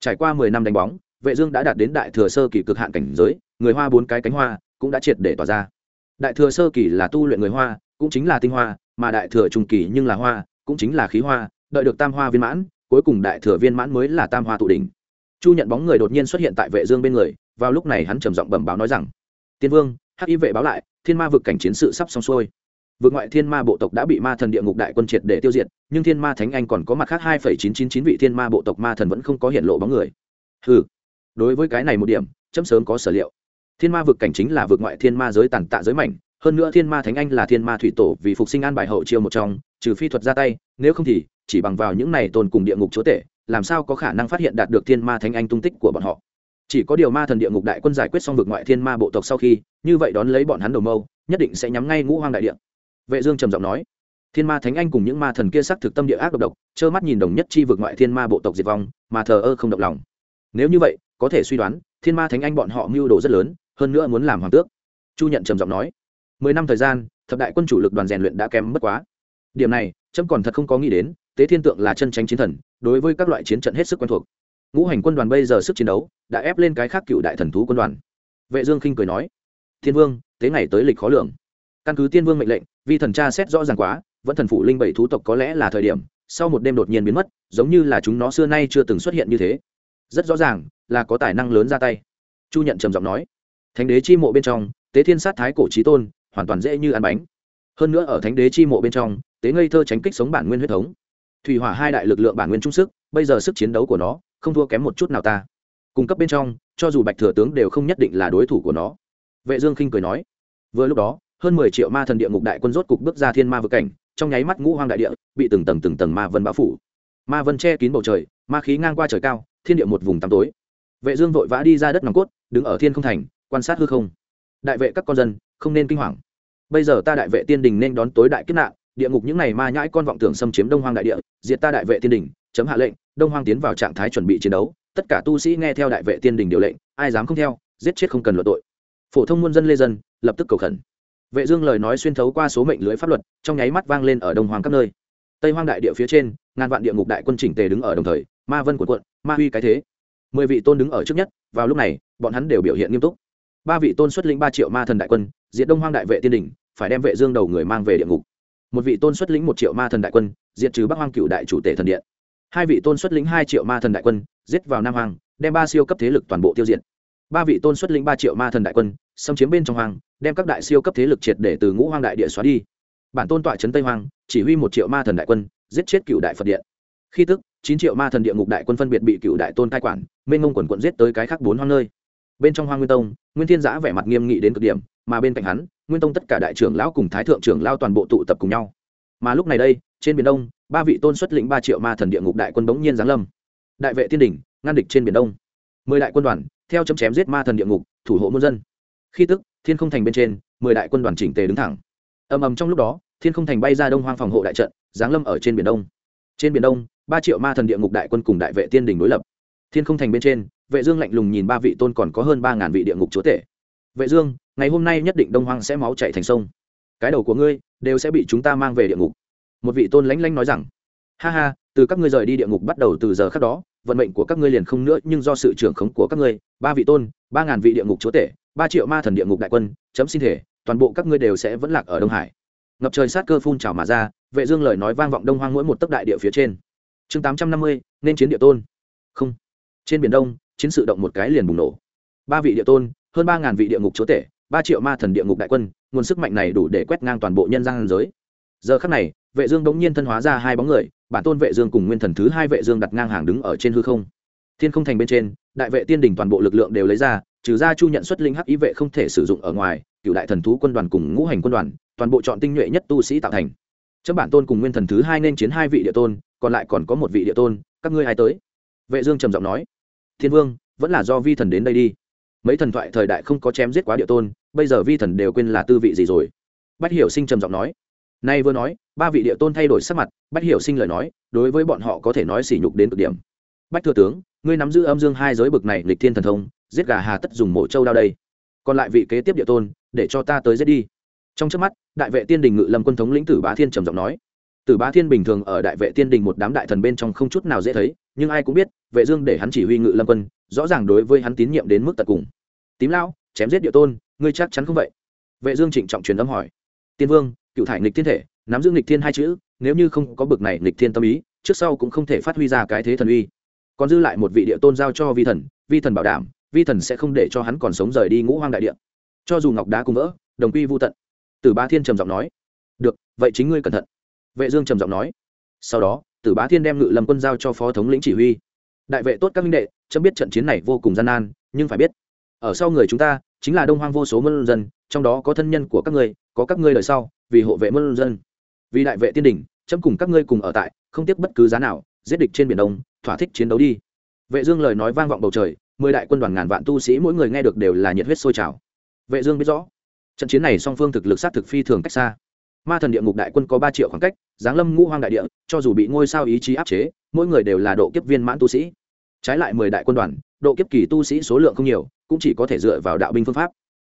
Trải qua mười năm đánh bóng, vệ dương đã đạt đến đại thừa sơ kỳ cực hạn cảnh giới, người hoa bốn cái cánh hoa cũng đã triệt để tỏa ra. Đại thừa sơ kỳ là tu luyện người hoa, cũng chính là tinh hoa, mà đại thừa trung kỳ nhưng là hoa, cũng chính là khí hoa, đợi được tam hoa viên mãn, cuối cùng đại thừa viên mãn mới là tam hoa tụ đỉnh. Chu nhận bóng người đột nhiên xuất hiện tại vệ dương bên người, vào lúc này hắn trầm giọng bẩm báo nói rằng, tiên vương, hắc y vệ báo lại, thiên ma vực cảnh chiến sự sắp xong xuôi vượt ngoại thiên ma bộ tộc đã bị ma thần địa ngục đại quân triệt để tiêu diệt, nhưng thiên ma thánh anh còn có mặt khác hai chín chín chín vị thiên ma bộ tộc ma thần vẫn không có hiện lộ bóng người. Ừ đối với cái này một điểm, chấm sớm có sở liệu. Thiên ma vực cảnh chính là vượt ngoại thiên ma giới tàn tạ giới mảnh, hơn nữa thiên ma thánh anh là thiên ma thủy tổ vì phục sinh an bài hậu chiêu một trong, trừ phi thuật ra tay, nếu không thì chỉ bằng vào những này tồn cùng địa ngục chúa tể, làm sao có khả năng phát hiện đạt được thiên ma thánh anh tung tích của bọn họ. Chỉ có điều ma thần địa ngục đại quân giải quyết xong vực ngoại thiên ma bộ tộc sau khi, như vậy đón lấy bọn hắn đầu mâu, nhất định sẽ nhắm ngay ngũ hoang đại địa vệ dương trầm giọng nói, thiên ma thánh anh cùng những ma thần kia sắc thực tâm địa ác độc độc, trơ mắt nhìn đồng nhất chi vực ngoại thiên ma bộ tộc diệt vong, mà thờ ơ không động lòng. Nếu như vậy, có thể suy đoán, thiên ma thánh anh bọn họ mưu đồ rất lớn, hơn nữa muốn làm hoàng tước. Chu nhận trầm giọng nói, mười năm thời gian, thập đại quân chủ lực đoàn rèn luyện đã kém mất quá. Điểm này trâm còn thật không có nghĩ đến, tế thiên tượng là chân tránh chiến thần, đối với các loại chiến trận hết sức quen thuộc. Ngũ hành quân đoàn bây giờ sức chiến đấu đã ép lên cái khác cựu đại thần thú quân đoàn. Vệ dương khinh cười nói, thiên vương tế ngày tới lịch khó lường. Căn cứ tiên vương mệnh lệnh vi thần tra xét rõ ràng quá, vẫn thần phụ linh bảy thú tộc có lẽ là thời điểm, sau một đêm đột nhiên biến mất, giống như là chúng nó xưa nay chưa từng xuất hiện như thế. Rất rõ ràng là có tài năng lớn ra tay. Chu nhận trầm giọng nói, thánh đế chi mộ bên trong, tế thiên sát thái cổ trí tôn, hoàn toàn dễ như ăn bánh. Hơn nữa ở thánh đế chi mộ bên trong, tế ngây thơ tránh kích sống bản nguyên huyết thống. Thủy hỏa hai đại lực lượng bản nguyên trung sức, bây giờ sức chiến đấu của nó, không thua kém một chút nào ta. Cung cấp bên trong, cho dù bạch thừa tướng đều không nhất định là đối thủ của nó. Vệ dương khinh cười nói, vừa lúc đó hơn mười triệu ma thần địa ngục đại quân rốt cục bước ra thiên ma vực cảnh, trong nháy mắt ngũ hoang đại địa bị từng tầng từng tầng ma vân bao phủ. Ma vân che kín bầu trời, ma khí ngang qua trời cao, thiên địa một vùng tăm tối. Vệ dương vội vã đi ra đất nòng cốt, đứng ở thiên không thành, quan sát hư không. Đại vệ các con dân, không nên kinh hoàng. Bây giờ ta đại vệ tiên đình nên đón tối đại kiếp nạn, địa ngục những này ma nhãi con vọng tưởng xâm chiếm đông hoang đại địa, diệt ta đại vệ tiên đình, chấm hạ lệnh, đông hoang tiến vào trạng thái chuẩn bị chiến đấu, tất cả tu sĩ nghe theo đại vệ tiên đình điều lệnh, ai dám không theo, giết chết không cần luận tội. Phổ thông muôn dân lê dân, lập tức cầu khẩn vệ dương lời nói xuyên thấu qua số mệnh lưới pháp luật, trong nháy mắt vang lên ở đông hoang các nơi. Tây hoang đại địa phía trên, ngàn vạn địa ngục đại quân chỉnh tề đứng ở đồng thời, ma vân của quận ma huy cái thế. Mười vị tôn đứng ở trước nhất, vào lúc này, bọn hắn đều biểu hiện nghiêm túc. Ba vị tôn xuất lĩnh ba triệu ma thần đại quân, diệt đông hoang đại vệ tiên đình phải đem vệ dương đầu người mang về địa ngục. Một vị tôn xuất lĩnh một triệu ma thần đại quân, diệt trừ bắc hoang cựu đại chủ tể thần điện. Hai vị tôn xuất lĩnh hai triệu ma thần đại quân, giết vào nam hoàng đem ba siêu cấp thế lực toàn bộ tiêu diệt ba vị tôn xuất lĩnh ba triệu ma thần đại quân, xâm chiếm bên trong hoàng đem các đại siêu cấp thế lực triệt để từ ngũ hoang đại địa xóa đi. Bản tôn tọa trấn tây hoàng chỉ huy một triệu ma thần đại quân, giết chết cựu đại phật điện. Khi tức, chín triệu ma thần địa ngục đại quân phân biệt bị cựu đại tôn cai quản, mênh ngông quần quận giết tới cái khác bốn hoang nơi. Bên trong hoang nguyên tông, nguyên thiên giã vẻ mặt nghiêm nghị đến cực điểm, mà bên cạnh hắn, nguyên tông tất cả đại trưởng lão cùng thái thượng trưởng lao toàn bộ tụ tập cùng nhau. Mà lúc này đây, trên biển đông, ba vị tôn xuất lĩnh ba triệu ma thần địa ngục đại quân bỗng nhiên giáng lâm. Đại vệ tiên đỉnh, ngăn địch trên biển đông. Mười đại quân đoàn theo chấm chém giết ma thần địa ngục, thủ hộ muôn dân. Khi tức, thiên không thành bên trên, mười đại quân đoàn chỉnh tề đứng thẳng. Ầm ầm trong lúc đó, thiên không thành bay ra đông hoang phòng hộ đại trận, giáng lâm ở trên biển đông. Trên biển đông, ba triệu ma thần địa ngục đại quân cùng đại vệ tiên đình đối lập. Thiên không thành bên trên, vệ dương lạnh lùng nhìn ba vị tôn còn có hơn ba ngàn vị địa ngục chúa tể. Vệ dương, ngày hôm nay nhất định đông hoang sẽ máu chảy thành sông. Cái đầu của ngươi đều sẽ bị chúng ta mang về địa ngục. Một vị tôn lãnh lãnh nói rằng, ha ha, từ các ngươi rời đi địa ngục bắt đầu từ giờ khắc đó vận mệnh của các ngươi liền không nữa, nhưng do sự trưởng khống của các ngươi, ba vị tôn, ba ngàn vị địa ngục chúa tể, ba triệu ma thần địa ngục đại quân, chấm xin thể, toàn bộ các ngươi đều sẽ vẫn lạc ở đông hải. Ngập trời sát cơ phun trào mà ra, vệ dương lời nói vang vọng đông hoang mỗi một tấc đại địa phía trên. Chương tám trăm năm mươi, nên chiến địa tôn. Không. Trên biển đông, chiến sự động một cái liền bùng nổ. Ba vị địa tôn, hơn ba ngàn vị địa ngục chúa tể, ba triệu ma thần địa ngục đại quân, nguồn sức mạnh này đủ để quét ngang toàn bộ nhân gian giới. Giờ khắc này vệ dương đống nhiên thân hóa ra hai bóng người, bản tôn vệ dương cùng nguyên thần thứ hai vệ dương đặt ngang hàng đứng ở trên hư không. Thiên không thành bên trên, đại vệ tiên đỉnh toàn bộ lực lượng đều lấy ra, trừ ra chu nhận xuất linh hắc ý vệ không thể sử dụng ở ngoài, cựu đại thần thú quân đoàn cùng ngũ hành quân đoàn, toàn bộ chọn tinh nhuệ nhất tu sĩ tạo thành. Chấm bản tôn cùng nguyên thần thứ hai nên chiến hai vị địa tôn, còn lại còn có một vị địa tôn, các ngươi ai tới? Vệ dương trầm giọng nói. Thiên vương, vẫn là do vi thần đến đây đi. Mấy thần thoại thời đại không có chém giết quá địa tôn, bây giờ vi thần đều quên là tư vị gì rồi. Bách hiểu sinh trầm giọng nói nay vừa nói, ba vị địa tôn thay đổi sắc mặt, bách hiểu sinh lời nói, đối với bọn họ có thể nói sỉ nhục đến cực điểm. Bách thừa tướng, ngươi nắm giữ âm dương hai giới bực này lịch thiên thần thông, giết gà hà tất dùng mổ châu đao đây. Còn lại vị kế tiếp địa tôn, để cho ta tới giết đi. Trong trước mắt, đại vệ tiên đình ngự lâm quân thống lĩnh tử bá thiên trầm giọng nói. Tử bá thiên bình thường ở đại vệ tiên đình một đám đại thần bên trong không chút nào dễ thấy, nhưng ai cũng biết, vệ dương để hắn chỉ huy ngự lâm quân, rõ ràng đối với hắn tín nhiệm đến mức tận cùng. Tím lão, chém giết địa tôn, ngươi chắc chắn không vậy? Vệ dương trịnh trọng truyền âm hỏi. Tiên vương cựu thải nghịch thiên thể, nắm giữ nghịch thiên hai chữ, nếu như không có bực này nghịch thiên tâm ý, trước sau cũng không thể phát huy ra cái thế thần uy. Còn dư lại một vị địa tôn giao cho vi thần vi thần bảo đảm, vi thần sẽ không để cho hắn còn sống rời đi ngũ hoang đại địa. Cho dù ngọc đá cùng vỡ, đồng quy vô tận. Tử bá thiên trầm giọng nói, được, vậy chính ngươi cẩn thận. Vệ dương trầm giọng nói, sau đó, tử bá thiên đem ngự lâm quân giao cho phó thống lĩnh chỉ huy. Đại vệ tốt các minh đệ, chấm biết trận chiến này vô cùng gian nan, nhưng phải biết, ở sau người chúng ta, chính là đông hoang vô số mân dân, trong đó có thân nhân của các ngươi, có các ngươi đời sau vì hộ vệ môn dân. Vì đại vệ tiên đình, chấm cùng các ngươi cùng ở tại không tiếc bất cứ giá nào giết địch trên biển đông thỏa thích chiến đấu đi. Vệ dương lời nói vang vọng bầu trời mười đại quân đoàn ngàn vạn tu sĩ mỗi người nghe được đều là nhiệt huyết sôi trào. Vệ dương biết rõ trận chiến này song phương thực lực sát thực phi thường cách xa. Ma thần địa ngục đại quân có ba triệu khoảng cách giáng lâm ngũ hoang đại địa cho dù bị ngôi sao ý chí áp chế mỗi người đều là độ kiếp viên mãn tu sĩ. Trái lại mười đại quân đoàn độ kiếp kỳ tu sĩ số lượng không nhiều cũng chỉ có thể dựa vào đạo binh phương pháp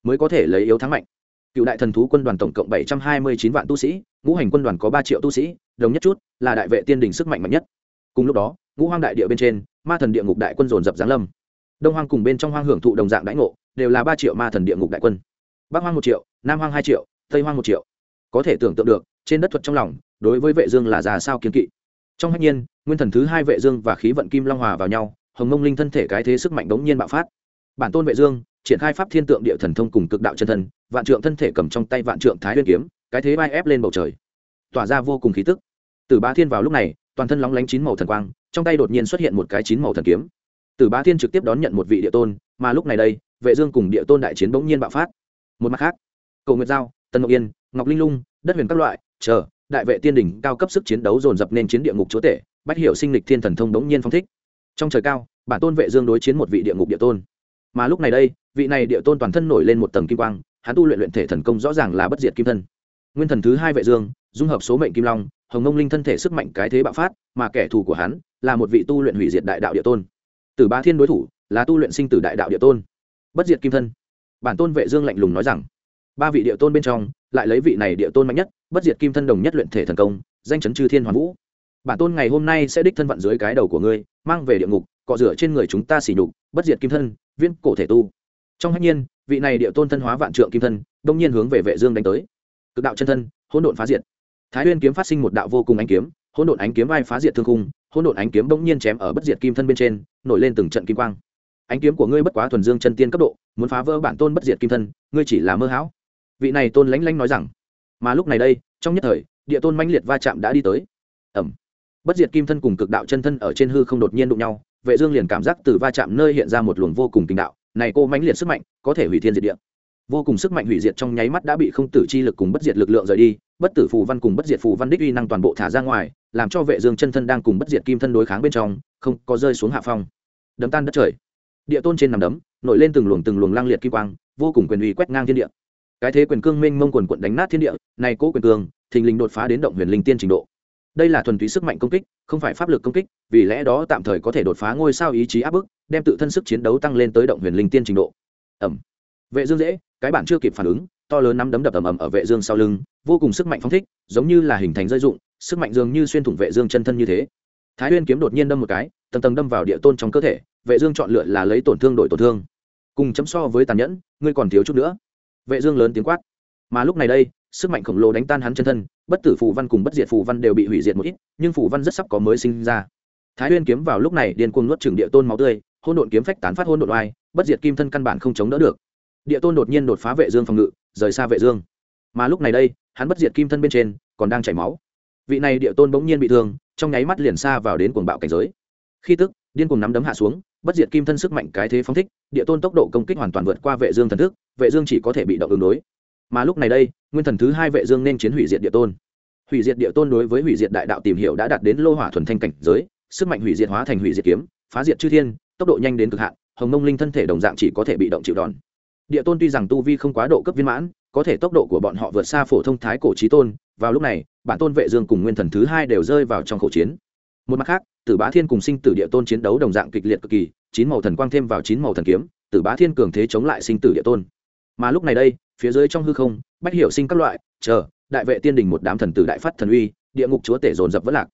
mới có thể lấy yếu thắng mạnh cựu đại thần thú quân đoàn tổng cộng bảy trăm hai mươi chín vạn tu sĩ, ngũ hành quân đoàn có ba triệu tu sĩ, đồng nhất chút là đại vệ tiên đình sức mạnh mạnh nhất. Cùng lúc đó, ngũ hoang đại địa bên trên, ma thần địa ngục đại quân dồn dập giáng lâm. Đông hoang cùng bên trong hoang hưởng thụ đồng dạng đãi ngộ, đều là ba triệu ma thần địa ngục đại quân. Bắc hoang một triệu, nam hoang hai triệu, tây hoang một triệu. Có thể tưởng tượng được, trên đất thuật trong lòng, đối với vệ dương là già sao kiến kỵ. Trong hách nhiên, nguyên thần thứ hai vệ dương và khí vận kim long hòa vào nhau, hồng mông linh thân thể cái thế sức mạnh đống nhiên bạo phát. Bản tôn vệ dương triển khai pháp thiên tượng địa thần thông cùng cực đạo chân thần vạn trượng thân thể cầm trong tay vạn trượng thái nguyên kiếm, cái thế bay ép lên bầu trời. Tỏa ra vô cùng khí tức. Từ bá thiên vào lúc này, toàn thân lóng lánh chín màu thần quang, trong tay đột nhiên xuất hiện một cái chín màu thần kiếm. Từ bá thiên trực tiếp đón nhận một vị địa tôn, mà lúc này đây, vệ dương cùng địa tôn đại chiến bỗng nhiên bạo phát. Một mặt khác, cầu nguyệt giao tân ngọc yên, ngọc linh lung, đất huyền các loại, chờ, đại vệ tiên đỉnh cao cấp sức chiến đấu dồn dập nên chiến địa ngục chúa tể, bách hiểu sinh lịch thiên thần thông đống nhiên phong thích. Trong trời cao, bản tôn vệ dương đối chiến một vị địa ngục địa tôn mà lúc này đây, vị này địa tôn toàn thân nổi lên một tầng kim quang, hắn tu luyện luyện thể thần công rõ ràng là bất diệt kim thân. Nguyên thần thứ hai vệ dương, dung hợp số mệnh kim long, hồng ngông linh thân thể sức mạnh cái thế bạo phát, mà kẻ thù của hắn là một vị tu luyện hủy diệt đại đạo địa tôn. Tử ba thiên đối thủ là tu luyện sinh tử đại đạo địa tôn. Bất diệt kim thân. Bản tôn vệ dương lạnh lùng nói rằng, ba vị địa tôn bên trong, lại lấy vị này địa tôn mạnh nhất, bất diệt kim thân đồng nhất luyện thể thần công, danh chấn chư thiên hoàn vũ. Bản tôn ngày hôm nay sẽ đích thân vận dưới cái đầu của ngươi, mang về địa ngục, cọ rửa trên người chúng ta xỉ nhục, bất diệt kim thân viên cổ thể tu. Trong hạnh nhiên, vị này địa tôn thân hóa vạn trượng kim thân, đông nhiên hướng về vệ dương đánh tới. Cực đạo chân thân, hỗn độn phá diệt. Thái nguyên kiếm phát sinh một đạo vô cùng ánh kiếm, hỗn độn ánh kiếm vai phá diệt thương khung, hỗn độn ánh kiếm bỗng nhiên chém ở bất diệt kim thân bên trên, nổi lên từng trận kim quang. Ánh kiếm của ngươi bất quá thuần dương chân tiên cấp độ, muốn phá vỡ bản tôn bất diệt kim thân, ngươi chỉ là mơ hão. Vị này tôn lãnh lãnh nói rằng. Mà lúc này đây, trong nhất thời, địa tôn mãnh liệt va chạm đã đi tới. Ẩm. Bất diệt kim thân cùng cực đạo chân thân ở trên hư không đột nhiên đụng nhau vệ dương liền cảm giác từ va chạm nơi hiện ra một luồng vô cùng kinh đạo, này cô mãnh liệt sức mạnh có thể hủy thiên diệt địa. Vô cùng sức mạnh hủy diệt trong nháy mắt đã bị không tử chi lực cùng bất diệt lực lượng rời đi, bất tử phù văn cùng bất diệt phù văn đích uy năng toàn bộ thả ra ngoài, làm cho vệ dương chân thân đang cùng bất diệt kim thân đối kháng bên trong, không có rơi xuống hạ phong. Đấm tan đất trời. Địa tôn trên nằm đấm, nổi lên từng luồng từng luồng lang liệt kim quang, vô cùng quyền uy quét ngang thiên địa. Cái thế quyền cương minh mông quần quận đánh nát thiên địa, này cố quyền cương, thình lình đột phá đến động huyền linh tiên trình độ đây là thuần túy sức mạnh công kích, không phải pháp lực công kích, vì lẽ đó tạm thời có thể đột phá ngôi sao ý chí áp bức, đem tự thân sức chiến đấu tăng lên tới động huyền linh tiên trình độ. Ẩm. Vệ dương dễ, cái bản chưa kịp phản ứng, to lớn nắm đấm đập ầm ầm ở vệ dương sau lưng, vô cùng sức mạnh phóng thích, giống như là hình thành rơi dụng sức mạnh dường như xuyên thủng vệ dương chân thân như thế. Thái nguyên kiếm đột nhiên đâm một cái, tầng tầng đâm vào địa tôn trong cơ thể, vệ dương chọn lựa là lấy tổn thương đổi tổn thương. Cùng chấm so với tàn nhẫn, ngươi còn thiếu chút nữa. Vệ dương lớn tiếng quát. Mà lúc này đây sức mạnh khổng lồ đánh tan hắn chân thân, bất tử phù văn cùng bất diệt phù văn đều bị hủy diệt một ít, nhưng phù văn rất sắp có mới sinh ra. Thái huyên kiếm vào lúc này điên cuồng nuốt trừng địa tôn máu tươi hôn độn kiếm phách tán phát hôn độn oai, bất diệt kim thân căn bản không chống đỡ được. Địa tôn đột nhiên đột phá vệ dương phòng ngự, rời xa vệ dương. Mà lúc này đây, hắn bất diệt kim thân bên trên còn đang chảy máu. Vị này địa tôn bỗng nhiên bị thương, trong nháy mắt liền xa vào đến cuồng bạo cảnh giới. Khi tức, điên cuồng nắm đấm hạ xuống, bất diệt kim thân sức mạnh cái thế phóng thích, địa tôn tốc độ công kích hoàn toàn vượt qua vệ dương thần thức, vệ dương chỉ có thể bị động ứng đối mà lúc này đây, nguyên thần thứ hai vệ dương nên chiến hủy diệt địa tôn. Hủy diệt địa tôn đối với hủy diệt đại đạo tìm hiểu đã đạt đến lô hỏa thuần thanh cảnh giới, sức mạnh hủy diệt hóa thành hủy diệt kiếm, phá diệt chư thiên, tốc độ nhanh đến cực hạn, hồng mông linh thân thể đồng dạng chỉ có thể bị động chịu đòn. Địa tôn tuy rằng tu vi không quá độ cấp viên mãn, có thể tốc độ của bọn họ vượt xa phổ thông thái cổ trí tôn, vào lúc này, bản tôn vệ dương cùng nguyên thần thứ hai đều rơi vào trong khẩu chiến. Một mặt khác, tử bá thiên cùng sinh tử địa tôn chiến đấu đồng dạng kịch liệt cực kỳ, chín màu thần quang thêm vào chín màu thần kiếm, tử bá thiên cường thế chống lại sinh tử địa tôn. Mà lúc này đây phía dưới trong hư không, bách hiểu sinh các loại, chờ, đại vệ tiên đình một đám thần tử đại phát thần uy, địa ngục chúa tể dồn dập vỡ lạc.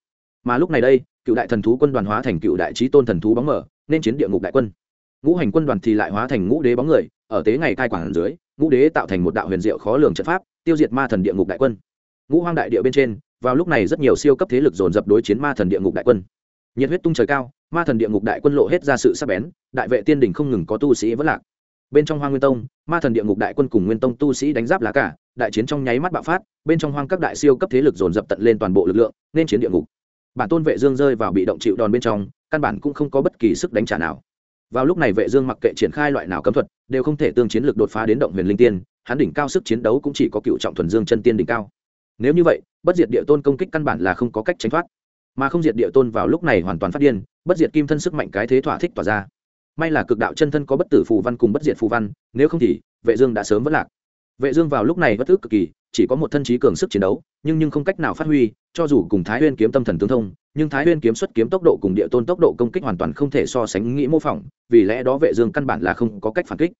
Mà lúc này đây, cựu đại thần thú quân đoàn hóa thành cựu đại trí tôn thần thú bóng mở, nên chiến địa ngục đại quân. Ngũ hành quân đoàn thì lại hóa thành ngũ đế bóng người, ở tế ngày cai quản dưới, ngũ đế tạo thành một đạo huyền diệu khó lường trận pháp, tiêu diệt ma thần địa ngục đại quân. Ngũ hoang đại địa bên trên, vào lúc này rất nhiều siêu cấp thế lực dồn dập đối chiến ma thần địa ngục đại quân. Nhiệt huyết tung trời cao, ma thần địa ngục đại quân lộ hết ra sự sắc bén, đại vệ tiên đình không ngừng có tu sĩ vẫn lạc bên trong hoang nguyên tông, ma thần địa ngục đại quân cùng nguyên tông tu sĩ đánh giáp lá cả, đại chiến trong nháy mắt bạo phát, bên trong hoang các đại siêu cấp thế lực dồn dập tận lên toàn bộ lực lượng, nên chiến địa ngục. Bản tôn vệ dương rơi vào bị động chịu đòn bên trong, căn bản cũng không có bất kỳ sức đánh trả nào. Vào lúc này vệ dương mặc kệ triển khai loại nào cấm thuật, đều không thể tương chiến lực đột phá đến động huyền linh tiên, hắn đỉnh cao sức chiến đấu cũng chỉ có cựu trọng thuần dương chân tiên đỉnh cao. Nếu như vậy, bất diệt địa tôn công kích căn bản là không có cách tránh thoát. Mà không diệt địa tôn vào lúc này hoàn toàn phát điên, bất diệt kim thân sức mạnh cái thế thỏa thích tỏa ra may là cực đạo chân thân có bất tử phù văn cùng bất diệt phù văn, nếu không thì, vệ dương đã sớm vất lạc. Vệ dương vào lúc này bất tức cực kỳ, chỉ có một thân trí cường sức chiến đấu, nhưng nhưng không cách nào phát huy, cho dù cùng thái nguyên kiếm tâm thần tương thông, nhưng thái nguyên kiếm xuất kiếm tốc độ cùng địa tôn tốc độ công kích hoàn toàn không thể so sánh nghĩ mô phỏng, vì lẽ đó vệ dương căn bản là không có cách phản kích.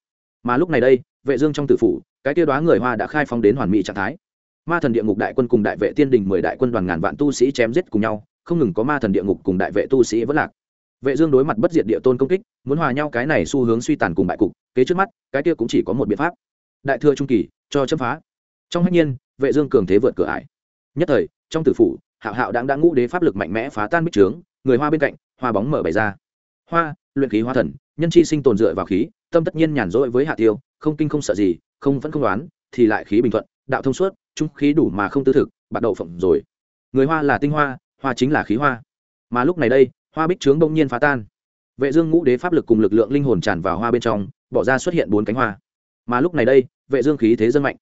Mà lúc này đây, vệ dương trong tử phủ, cái tiêu đóa người hoa đã khai phóng đến hoàn mỹ trạng thái. Ma thần địa ngục đại quân cùng đại vệ tiên đình mười đại quân đoàn ngàn vạn tu sĩ chém giết cùng nhau, không ngừng có ma thần địa ngục cùng đại vệ tu sĩ vẫn lạc vệ dương đối mặt bất diệt địa tôn công kích, muốn hòa nhau cái này xu hướng suy tàn cùng bại cục, kế trước mắt, cái kia cũng chỉ có một biện pháp. Đại thừa trung kỳ, cho chấm phá. Trong hách nhiên, vệ dương cường thế vượt cửa ải. Nhất thời, trong tử phủ, hạo hạo đang đã ngũ đế pháp lực mạnh mẽ phá tan bích trướng, người hoa bên cạnh, hoa bóng mở bày ra. Hoa, luyện khí hoa thần, nhân chi sinh tồn dựa vào khí, tâm tất nhiên nhàn rỗi với hạ tiêu, không kinh không sợ gì, không vẫn không đoán, thì lại khí bình thuận, đạo thông suốt, trung khí đủ mà không tư thực bắt đầu phộng rồi. Người hoa là tinh hoa hoa chính là khí hoa. Mà lúc này đây hoa bích trướng bỗng nhiên phá tan. Vệ dương ngũ đế pháp lực cùng lực lượng linh hồn tràn vào hoa bên trong, bỏ ra xuất hiện bốn cánh hoa. Mà lúc này đây, vệ dương khí thế dâng mạnh.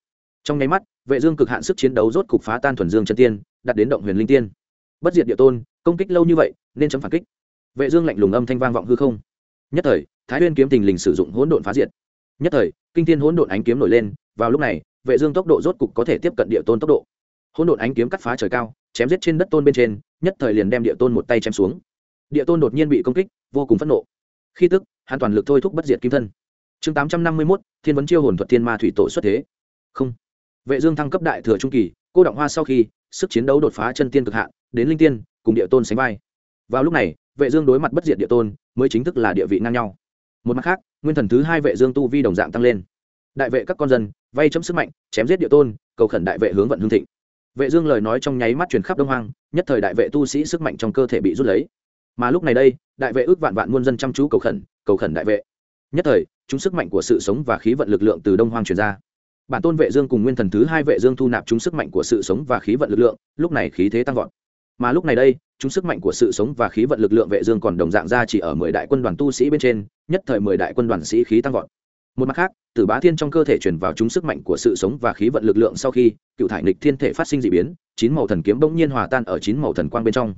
Trong nháy mắt, vệ dương cực hạn sức chiến đấu rốt cục phá tan thuần dương chân tiên đặt đến động huyền linh tiên. Bất diệt địa tôn, công kích lâu như vậy, nên chấm phản kích. Vệ dương lạnh lùng âm thanh vang vọng hư không. Nhất thời, thái nguyên kiếm tình lình sử dụng hỗn độn phá diệt. Nhất thời, kinh thiên hỗn độn ánh kiếm nổi lên, vào lúc này, vệ dương tốc độ rốt cục có thể tiếp cận địa tôn tốc độ. Hỗn độn ánh kiếm cắt phá trời cao, chém giết trên đất tôn bên trên, nhất thời liền đem địa tôn một tay chém xuống địa tôn đột nhiên bị công kích vô cùng phẫn nộ. Khi tức hắn toàn lực thôi thúc bất diệt kim thân. Chương 851, thiên vấn chiêu hồn thuật thiên ma thủy tổ xuất thế. Không. Vệ dương thăng cấp đại thừa trung kỳ cô động hoa sau khi sức chiến đấu đột phá chân tiên cực hạn đến linh tiên cùng địa tôn sánh vai. Vào lúc này vệ dương đối mặt bất diệt địa tôn mới chính thức là địa vị ngang nhau. Một mặt khác nguyên thần thứ hai vệ dương tu vi đồng dạng tăng lên. Đại vệ các con dân vay chấm sức mạnh chém giết địa tôn cầu khẩn đại vệ hướng vận hương thịnh. Vệ dương lời nói trong nháy mắt truyền khắp đông hoang nhất thời đại vệ tu sĩ sức mạnh trong cơ thể bị rút lấy mà lúc này đây, đại vệ ước vạn vạn muôn dân chăm chú cầu khẩn cầu khẩn đại vệ. Nhất thời, chúng sức mạnh của sự sống và khí vận lực lượng từ đông hoang truyền ra. Bản tôn vệ dương cùng nguyên thần thứ hai vệ dương thu nạp chúng sức mạnh của sự sống và khí vận lực lượng, lúc này khí thế tăng vọt. Mà lúc này đây, chúng sức mạnh của sự sống và khí vận lực lượng vệ dương còn đồng dạng ra chỉ ở mười đại quân đoàn tu sĩ bên trên, nhất thời mười đại quân đoàn sĩ khí tăng vọt. Một mặt khác, tử bá thiên trong cơ thể truyền vào chúng sức mạnh của sự sống và khí vận lực lượng sau khi, cựu thải nịch thiên thể phát sinh dị biến, chín màu thần kiếm bỗng nhiên hòa tan ở chín màu thần quang bên trong.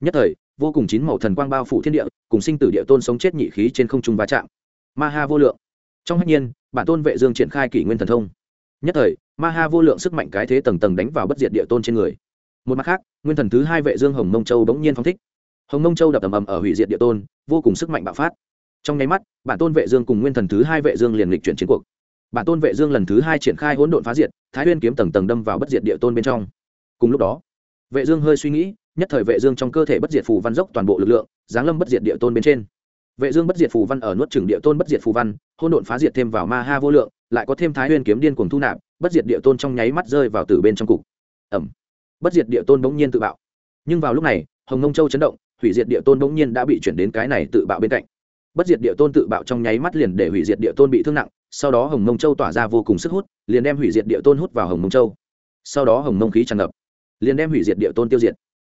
Nhất thời vô cùng chín màu thần quang bao phủ thiên địa, cùng sinh tử địa tôn sống chết nhị khí trên không trung va chạm. Ma ha vô lượng. Trong hạnh nhiên, bản tôn vệ dương triển khai kỷ nguyên thần thông. Nhất thời, ma ha vô lượng sức mạnh cái thế tầng tầng đánh vào bất diệt địa tôn trên người. Một mặt khác, nguyên thần thứ hai vệ dương hồng mông châu bỗng nhiên phóng thích. Hồng mông châu đập ầm ầm ở hủy diệt địa tôn, vô cùng sức mạnh bạo phát. Trong nháy mắt, bản tôn vệ dương cùng nguyên thần thứ hai vệ dương liền lịch chuyển chiến cuộc. Bản tôn vệ dương lần thứ hai triển khai hỗn độn phá diệt, thái nguyên kiếm tầng tầng đâm vào bất diệt địa tôn bên trong. Cùng lúc đó, vệ dương hơi suy nghĩ nhất thời vệ dương trong cơ thể bất diệt phù văn dốc toàn bộ lực lượng, giáng lâm bất diệt địa tôn bên trên. Vệ dương bất diệt phù văn ở nuốt chửng địa tôn bất diệt phù văn, hỗn độn phá diệt thêm vào ma ha vô lượng, lại có thêm thái nguyên kiếm điên cuồng thu nạp, bất diệt địa tôn trong nháy mắt rơi vào tử bên trong cục. Ẩm. Bất diệt địa tôn bỗng nhiên tự bạo. Nhưng vào lúc này, hồng nông châu chấn động, hủy diệt địa tôn bỗng nhiên đã bị chuyển đến cái này tự bạo bên cạnh. Bất diệt địa tôn tự bạo trong nháy mắt liền để hủy diệt địa tôn bị thương nặng, sau đó hồng mông châu tỏa ra vô cùng sức hút, liền đem hủy diệt địa tôn hút vào hồng mông châu. Sau đó hồng mông khí tràn ngập, liền đem hủy diệt địa tôn tiêu diệt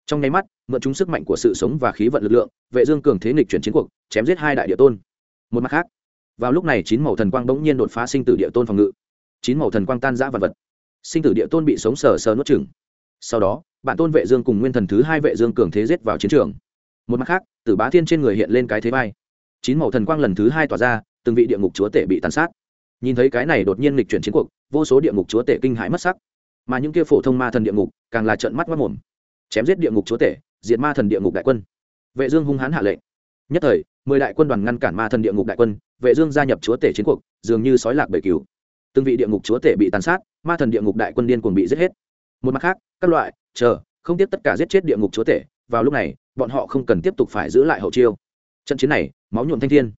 trong nháy mắt, mượn chúng sức mạnh của sự sống và khí vận lực lượng, vệ dương cường thế nghịch chuyển chiến cuộc, chém giết hai đại địa tôn. Một mặt khác, vào lúc này chín màu thần quang bỗng nhiên đột phá sinh tử địa tôn phòng ngự. Chín màu thần quang tan rã vật vật. Sinh tử địa tôn bị sống sờ sờ nuốt chửng. Sau đó bản tôn vệ dương cùng nguyên thần thứ hai vệ dương cường thế giết vào chiến trường. Một mặt khác, tử bá thiên trên người hiện lên cái thế vai. Chín màu thần quang lần thứ hai tỏa ra, từng vị địa ngục chúa tể bị tàn sát. Nhìn thấy cái này đột nhiên lịch chuyển chiến cuộc, vô số địa ngục chúa tể kinh hãi mất sắc. Mà những kia phổ thông ma thần địa ngục, càng là trợn mắt mắt mồm chém giết địa ngục chúa tể diệt ma thần địa ngục đại quân vệ dương hung hãn hạ lệnh nhất thời mười đại quân đoàn ngăn cản ma thần địa ngục đại quân vệ dương gia nhập chúa tể chiến cuộc dường như sói lạc bầy cừu từng vị địa ngục chúa tể bị tàn sát ma thần địa ngục đại quân điên cuồng bị giết hết một mặt khác các loại chờ không tiếp tất cả giết chết địa ngục chúa tể vào lúc này bọn họ không cần tiếp tục phải giữ lại hậu chiêu trận chiến này máu nhuộm thanh thiên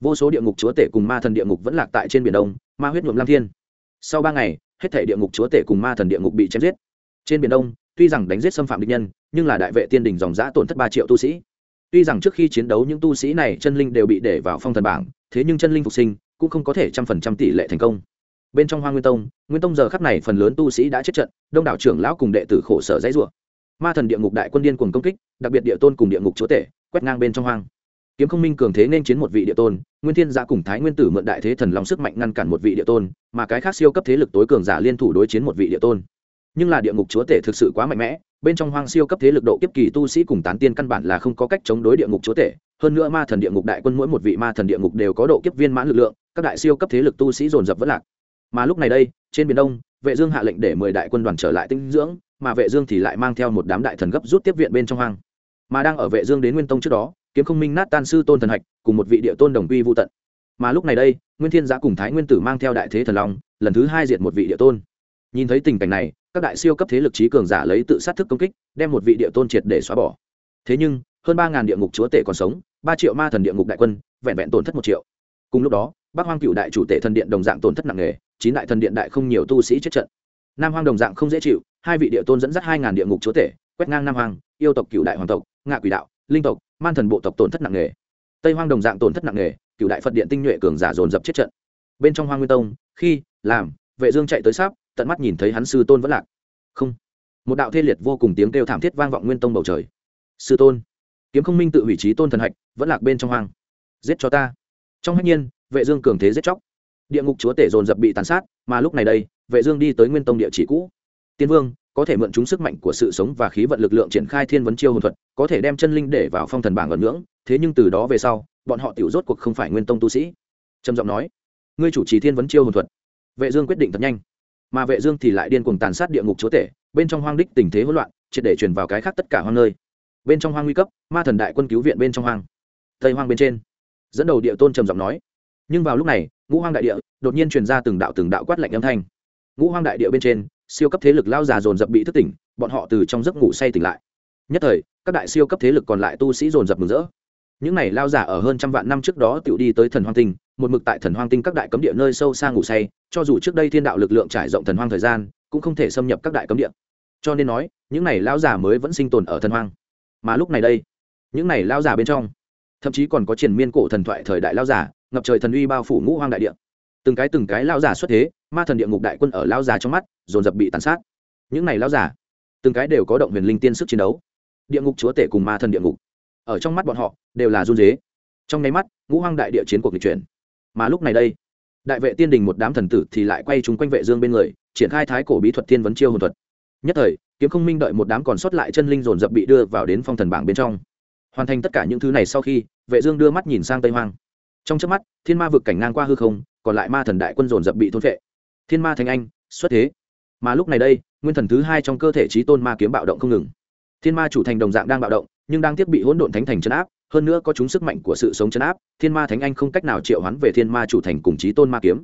vô số địa ngục chúa tể cùng ma thần địa ngục vẫn lạc tại trên biển đông ma huyết nhuộm lam thiên sau ba ngày hết thể địa ngục chúa tể cùng ma thần địa ngục bị chém giết trên biển đông tuy rằng đánh giết xâm phạm địch nhân, nhưng là đại vệ tiên đình dòng giã tổn thất ba triệu tu sĩ. Tuy rằng trước khi chiến đấu những tu sĩ này chân linh đều bị để vào phong thần bảng, thế nhưng chân linh phục sinh cũng không có thể trăm phần trăm tỷ lệ thành công. Bên trong hoa nguyên tông nguyên tông giờ khắp này phần lớn tu sĩ đã chết trận, đông đảo trưởng lão cùng đệ tử khổ sở dãy rủa. Ma thần địa ngục đại quân điên cuồng công kích, đặc biệt địa tôn cùng địa ngục chúa tể, quét ngang bên trong hoang. Kiếm không minh cường thế nên chiến một vị địa tôn, nguyên thiên giả cùng thái nguyên tử mượn đại thế thần lòng sức mạnh ngăn cản một vị địa tôn, mà cái khác siêu cấp thế lực tối cường giả liên thủ đối chiến một vị địa tôn nhưng là địa ngục chúa tể thực sự quá mạnh mẽ, bên trong hoang siêu cấp thế lực độ kiếp kỳ tu sĩ cùng tán tiên căn bản là không có cách chống đối địa ngục chúa tể. Hơn nữa ma thần địa ngục đại quân mỗi một vị ma thần địa ngục đều có độ kiếp viên mãn lực lượng, các đại siêu cấp thế lực tu sĩ dồn dập vất lạc. Mà lúc này đây, trên biển đông, vệ dương hạ lệnh để mười đại quân đoàn trở lại tinh dưỡng, mà vệ dương thì lại mang theo một đám đại thần gấp rút tiếp viện bên trong hoang. Mà đang ở vệ dương đến nguyên tông trước đó, kiếm không minh nát tan sư tôn thần hạch, cùng một vị địa tôn đồng quy vu tận. Mà lúc này đây, nguyên thiên giã cùng thái nguyên tử mang theo đại thế thần long, lần thứ hai diệt một vị địa tôn. Nhìn thấy tình cảnh này các đại siêu cấp thế lực trí cường giả lấy tự sát thức công kích, đem một vị địa tôn triệt để xóa bỏ. Thế nhưng, hơn ba ngàn địa ngục chúa tể còn sống, ba triệu ma thần địa ngục đại quân, vẹn vẹn tổn thất một triệu. Cùng lúc đó, bắc hoang cựu đại chủ tể thần điện đồng dạng tổn thất nặng nề, chín đại thần điện đại không nhiều tu sĩ chết trận. Nam hoang đồng dạng không dễ chịu, hai vị địa tôn dẫn dắt hai ngàn địa ngục chúa tể, quét ngang nam hoang, yêu tộc cựu đại hoàng tộc, ngạ quỷ đạo, linh tộc, man thần bộ tộc tổn thất nặng nề. Tây hoang đồng dạng tổn thất nặng nề cựu đại phật điện tinh nhuệ cường giả dồn dập chết trận. Bên trong hoang nguyên tông, khi, làm, vệ dương chạy tới sáp tận mắt nhìn thấy hắn sư tôn vẫn lạc. Không. Một đạo thê liệt vô cùng tiếng kêu thảm thiết vang vọng nguyên tông bầu trời. Sư tôn, kiếm không minh tự hủy trí tôn thần hạch, vẫn lạc bên trong hoang. Giết cho ta. Trong hách nhiên, vệ dương cường thế giết chóc. Địa ngục chúa tể dồn dập bị tàn sát, mà lúc này đây, vệ dương đi tới nguyên tông địa chỉ cũ. Tiên vương, có thể mượn chúng sức mạnh của sự sống và khí vận lực lượng triển khai thiên vấn chiêu hồn thuật, có thể đem chân linh để vào phong thần bảng ẩn ngưỡng, thế nhưng từ đó về sau, bọn họ tiểu rốt cuộc không phải nguyên tông tu sĩ. Trầm giọng nói, ngươi chủ trì thiên vấn chiêu hồn thuật. Vệ dương quyết định thật nhanh mà vệ dương thì lại điên cuồng tàn sát địa ngục chúa tể, bên trong hoang đích tình thế hỗn loạn, triệt để truyền vào cái khác tất cả hoang nơi. Bên trong hoang nguy cấp, ma thần đại quân cứu viện bên trong hoang. Tây hoang bên trên. Dẫn đầu địa tôn trầm giọng nói. Nhưng vào lúc này, ngũ hoang đại địa đột nhiên truyền ra từng đạo từng đạo quát lạnh âm thanh. Ngũ hoang đại địa bên trên, siêu cấp thế lực lao già dồn dập bị thức tỉnh, bọn họ từ trong giấc ngủ say tỉnh lại. Nhất thời, các đại siêu cấp thế lực còn lại tu sĩ dồn dập mừng rỡ những này lao giả ở hơn trăm vạn năm trước đó tự đi tới thần hoang tinh, một mực tại thần hoang tinh các đại cấm địa nơi sâu xa ngủ say, cho dù trước đây thiên đạo lực lượng trải rộng thần hoang thời gian, cũng không thể xâm nhập các đại cấm địa. Cho nên nói, những này lao giả mới vẫn sinh tồn ở thần hoang. Mà lúc này đây, những này lao giả bên trong, thậm chí còn có triền miên cổ thần thoại thời đại lao giả, ngập trời thần uy bao phủ ngũ hoang đại địa. Từng cái từng cái lao giả xuất thế, ma thần địa ngục đại quân ở lao giả trong mắt, dồn dập bị tàn sát. Những này lao giả, từng cái đều có động huyền linh tiên sức chiến đấu. Địa ngục chúa tể cùng ma thần địa ngục ở trong mắt bọn họ, đều là run dế. Trong nháy mắt, ngũ hoang đại địa chiến cuộc lịch chuyển. Mà lúc này đây, đại vệ tiên đình một đám thần tử thì lại quay chúng quanh vệ dương bên người, triển khai thái cổ bí thuật thiên vấn chiêu hồn thuật. Nhất thời, kiếm không minh đợi một đám còn sót lại chân linh dồn dập bị đưa vào đến phong thần bảng bên trong. Hoàn thành tất cả những thứ này sau khi, vệ dương đưa mắt nhìn sang tây hoang. Trong chớp mắt, thiên ma vực cảnh ngang qua hư không, còn lại ma thần đại quân dồn dập bị thôn phệ. Thiên ma thành anh, xuất thế. Mà lúc này đây, nguyên thần thứ hai trong cơ thể trí tôn ma kiếm bạo động không ngừng. Thiên ma chủ thành đồng dạng đang bạo động nhưng đang thiết bị hỗn độn thánh thành chấn áp, hơn nữa có chúng sức mạnh của sự sống chấn áp, thiên ma thánh anh không cách nào triệu hoán về thiên ma chủ thành cùng chí tôn ma kiếm.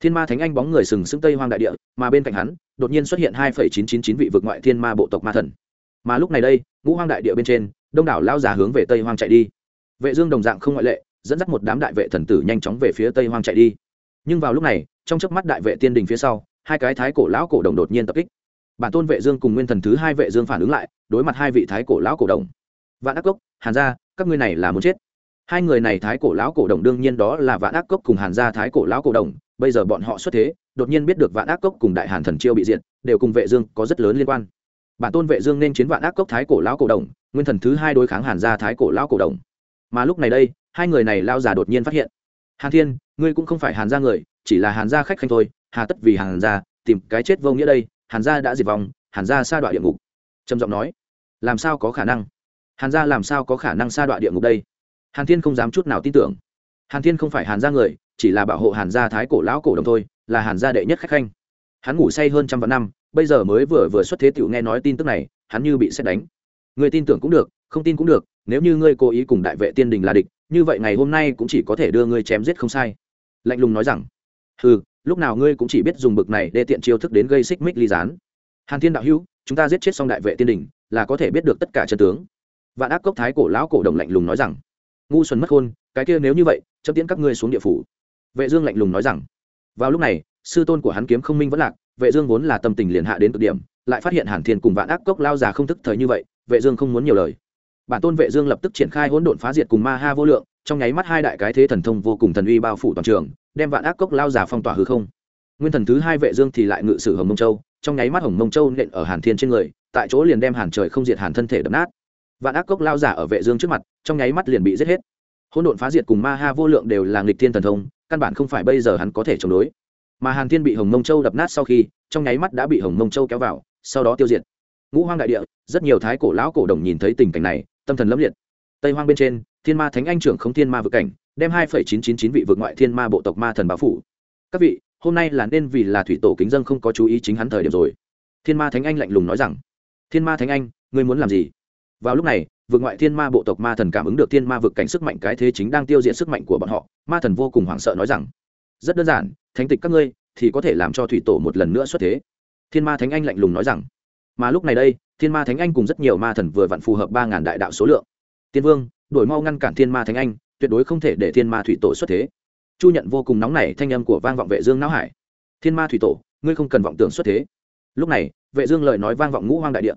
Thiên ma thánh anh bóng người sừng sững tây hoang đại địa, mà bên cạnh hắn, đột nhiên xuất hiện hai chín chín chín vị vực ngoại thiên ma bộ tộc ma thần. Mà lúc này đây, ngũ hoang đại địa bên trên, đông đảo lao già hướng về tây hoang chạy đi. Vệ dương đồng dạng không ngoại lệ, dẫn dắt một đám đại vệ thần tử nhanh chóng về phía tây hoang chạy đi. Nhưng vào lúc này, trong chớp mắt đại vệ tiên đình phía sau, hai cái thái cổ lão cổ đồng đột nhiên tập kích. Bản tôn vệ dương cùng nguyên thần thứ hai vệ dương phản ứng lại, đối mặt hai vị thái cổ lão cổ đồng vạn ác cốc, hàn gia, các ngươi này là muốn chết. Hai người này thái cổ lão cổ đồng đương nhiên đó là vạn ác cốc cùng hàn gia thái cổ lão cổ đồng, bây giờ bọn họ xuất thế, đột nhiên biết được vạn ác cốc cùng đại hàn thần chiêu bị diệt, đều cùng vệ dương có rất lớn liên quan. Bản tôn vệ dương nên chiến vạn ác cốc thái cổ lão cổ đồng, nguyên thần thứ hai đối kháng hàn gia thái cổ lão cổ đồng. Mà lúc này đây, hai người này lao già đột nhiên phát hiện. Hàn thiên, ngươi cũng không phải hàn gia người, chỉ là hàn gia khách khanh thôi, hà tất vì hàn gia, tìm cái chết vô nghĩa đây, hàn gia đã diệt vong, hàn gia sa đoạn địa ngục. Trầm giọng nói, làm sao có khả năng? Hàn gia làm sao có khả năng sa đoạn địa ngục đây? Hàn thiên không dám chút nào tin tưởng. Hàn thiên không phải hàn gia người, chỉ là bảo hộ hàn gia thái cổ lão cổ đồng thôi, là hàn gia đệ nhất khách khanh. Hắn ngủ say hơn trăm vạn năm, bây giờ mới vừa vừa xuất thế tiểu nghe nói tin tức này, hắn như bị xét đánh. Người tin tưởng cũng được, không tin cũng được, nếu như ngươi cố ý cùng đại vệ tiên đình là địch, như vậy ngày hôm nay cũng chỉ có thể đưa ngươi chém giết không sai. Lạnh lùng nói rằng. Ừ lúc nào ngươi cũng chỉ biết dùng bực này để tiện chiêu thức đến gây xích mích ly gián. Hàn thiên đạo hữu, chúng ta giết chết xong đại vệ tiên đình, là có thể biết được tất cả chân tướng vạn ác cốc thái cổ lão cổ đồng lạnh lùng nói rằng, ngu xuân mất khôn, cái kia nếu như vậy chấp tiễn các ngươi xuống địa phủ. Vệ dương lạnh lùng nói rằng, vào lúc này, sư tôn của hắn kiếm không minh vẫn lạc, vệ dương vốn là tâm tình liền hạ đến cực điểm, lại phát hiện hàn thiên cùng vạn ác cốc lao già không thức thời như vậy, vệ dương không muốn nhiều lời. Bản tôn vệ dương lập tức triển khai hỗn độn phá diệt cùng ma ha vô lượng, trong nháy mắt hai đại cái thế thần thông vô cùng thần uy bao phủ toàn trường, đem vạn ác cốc lao già phong tỏa hư không. Nguyên thần thứ hai vệ dương thì lại ngự sử hồng mông châu, trong nháy mắt hồng mông châu nện ở hàn thiên trên người, tại chỗ liền đem hàn trời không diệt hàn thân thể đập nát vạn ác cốc lao giả ở vệ dương trước mặt, trong nháy mắt liền bị giết hết. Hỗn độn phá diệt cùng ma ha vô lượng đều là nghịch thiên thần thông, căn bản không phải bây giờ hắn có thể chống đối. Mà hàn thiên bị hồng mông châu đập nát sau khi, trong nháy mắt đã bị hồng mông châu kéo vào, sau đó tiêu diệt. Ngũ hoang đại địa, rất nhiều thái cổ lão cổ đồng nhìn thấy tình cảnh này, tâm thần lẫm liệt. Tây hoang bên trên, thiên ma thánh anh trưởng không thiên ma vực cảnh, đem hai chín chín chín vị vực ngoại thiên ma bộ tộc ma thần báo phủ. Các vị, hôm nay là nên vì là thủy tổ kính dân không có chú ý chính hắn thời điểm rồi. Thiên ma thánh anh lạnh lùng nói rằng, thiên ma thánh anh, ngươi muốn làm gì? Vào lúc này vượt ngoại thiên ma bộ tộc ma thần cảm ứng được thiên ma vực cảnh sức mạnh cái thế chính đang tiêu diệt sức mạnh của bọn họ, ma thần vô cùng hoảng sợ nói rằng, rất đơn giản, thánh tịch các ngươi thì có thể làm cho thủy tổ một lần nữa xuất thế. Thiên ma thánh anh lạnh lùng nói rằng, mà lúc này đây, thiên ma thánh anh cùng rất nhiều ma thần vừa vặn phù hợp ba ngàn đại đạo số lượng. Tiên vương, đổi mau ngăn cản thiên ma thánh anh, tuyệt đối không thể để thiên ma thủy tổ xuất thế. Chu nhận vô cùng nóng nảy, thanh âm của vang vọng vệ dương não hải, thiên ma thủy tổ, ngươi không cần vọng tưởng xuất thế. Lúc này, vệ dương lời nói vang vọng ngũ hoang đại địa.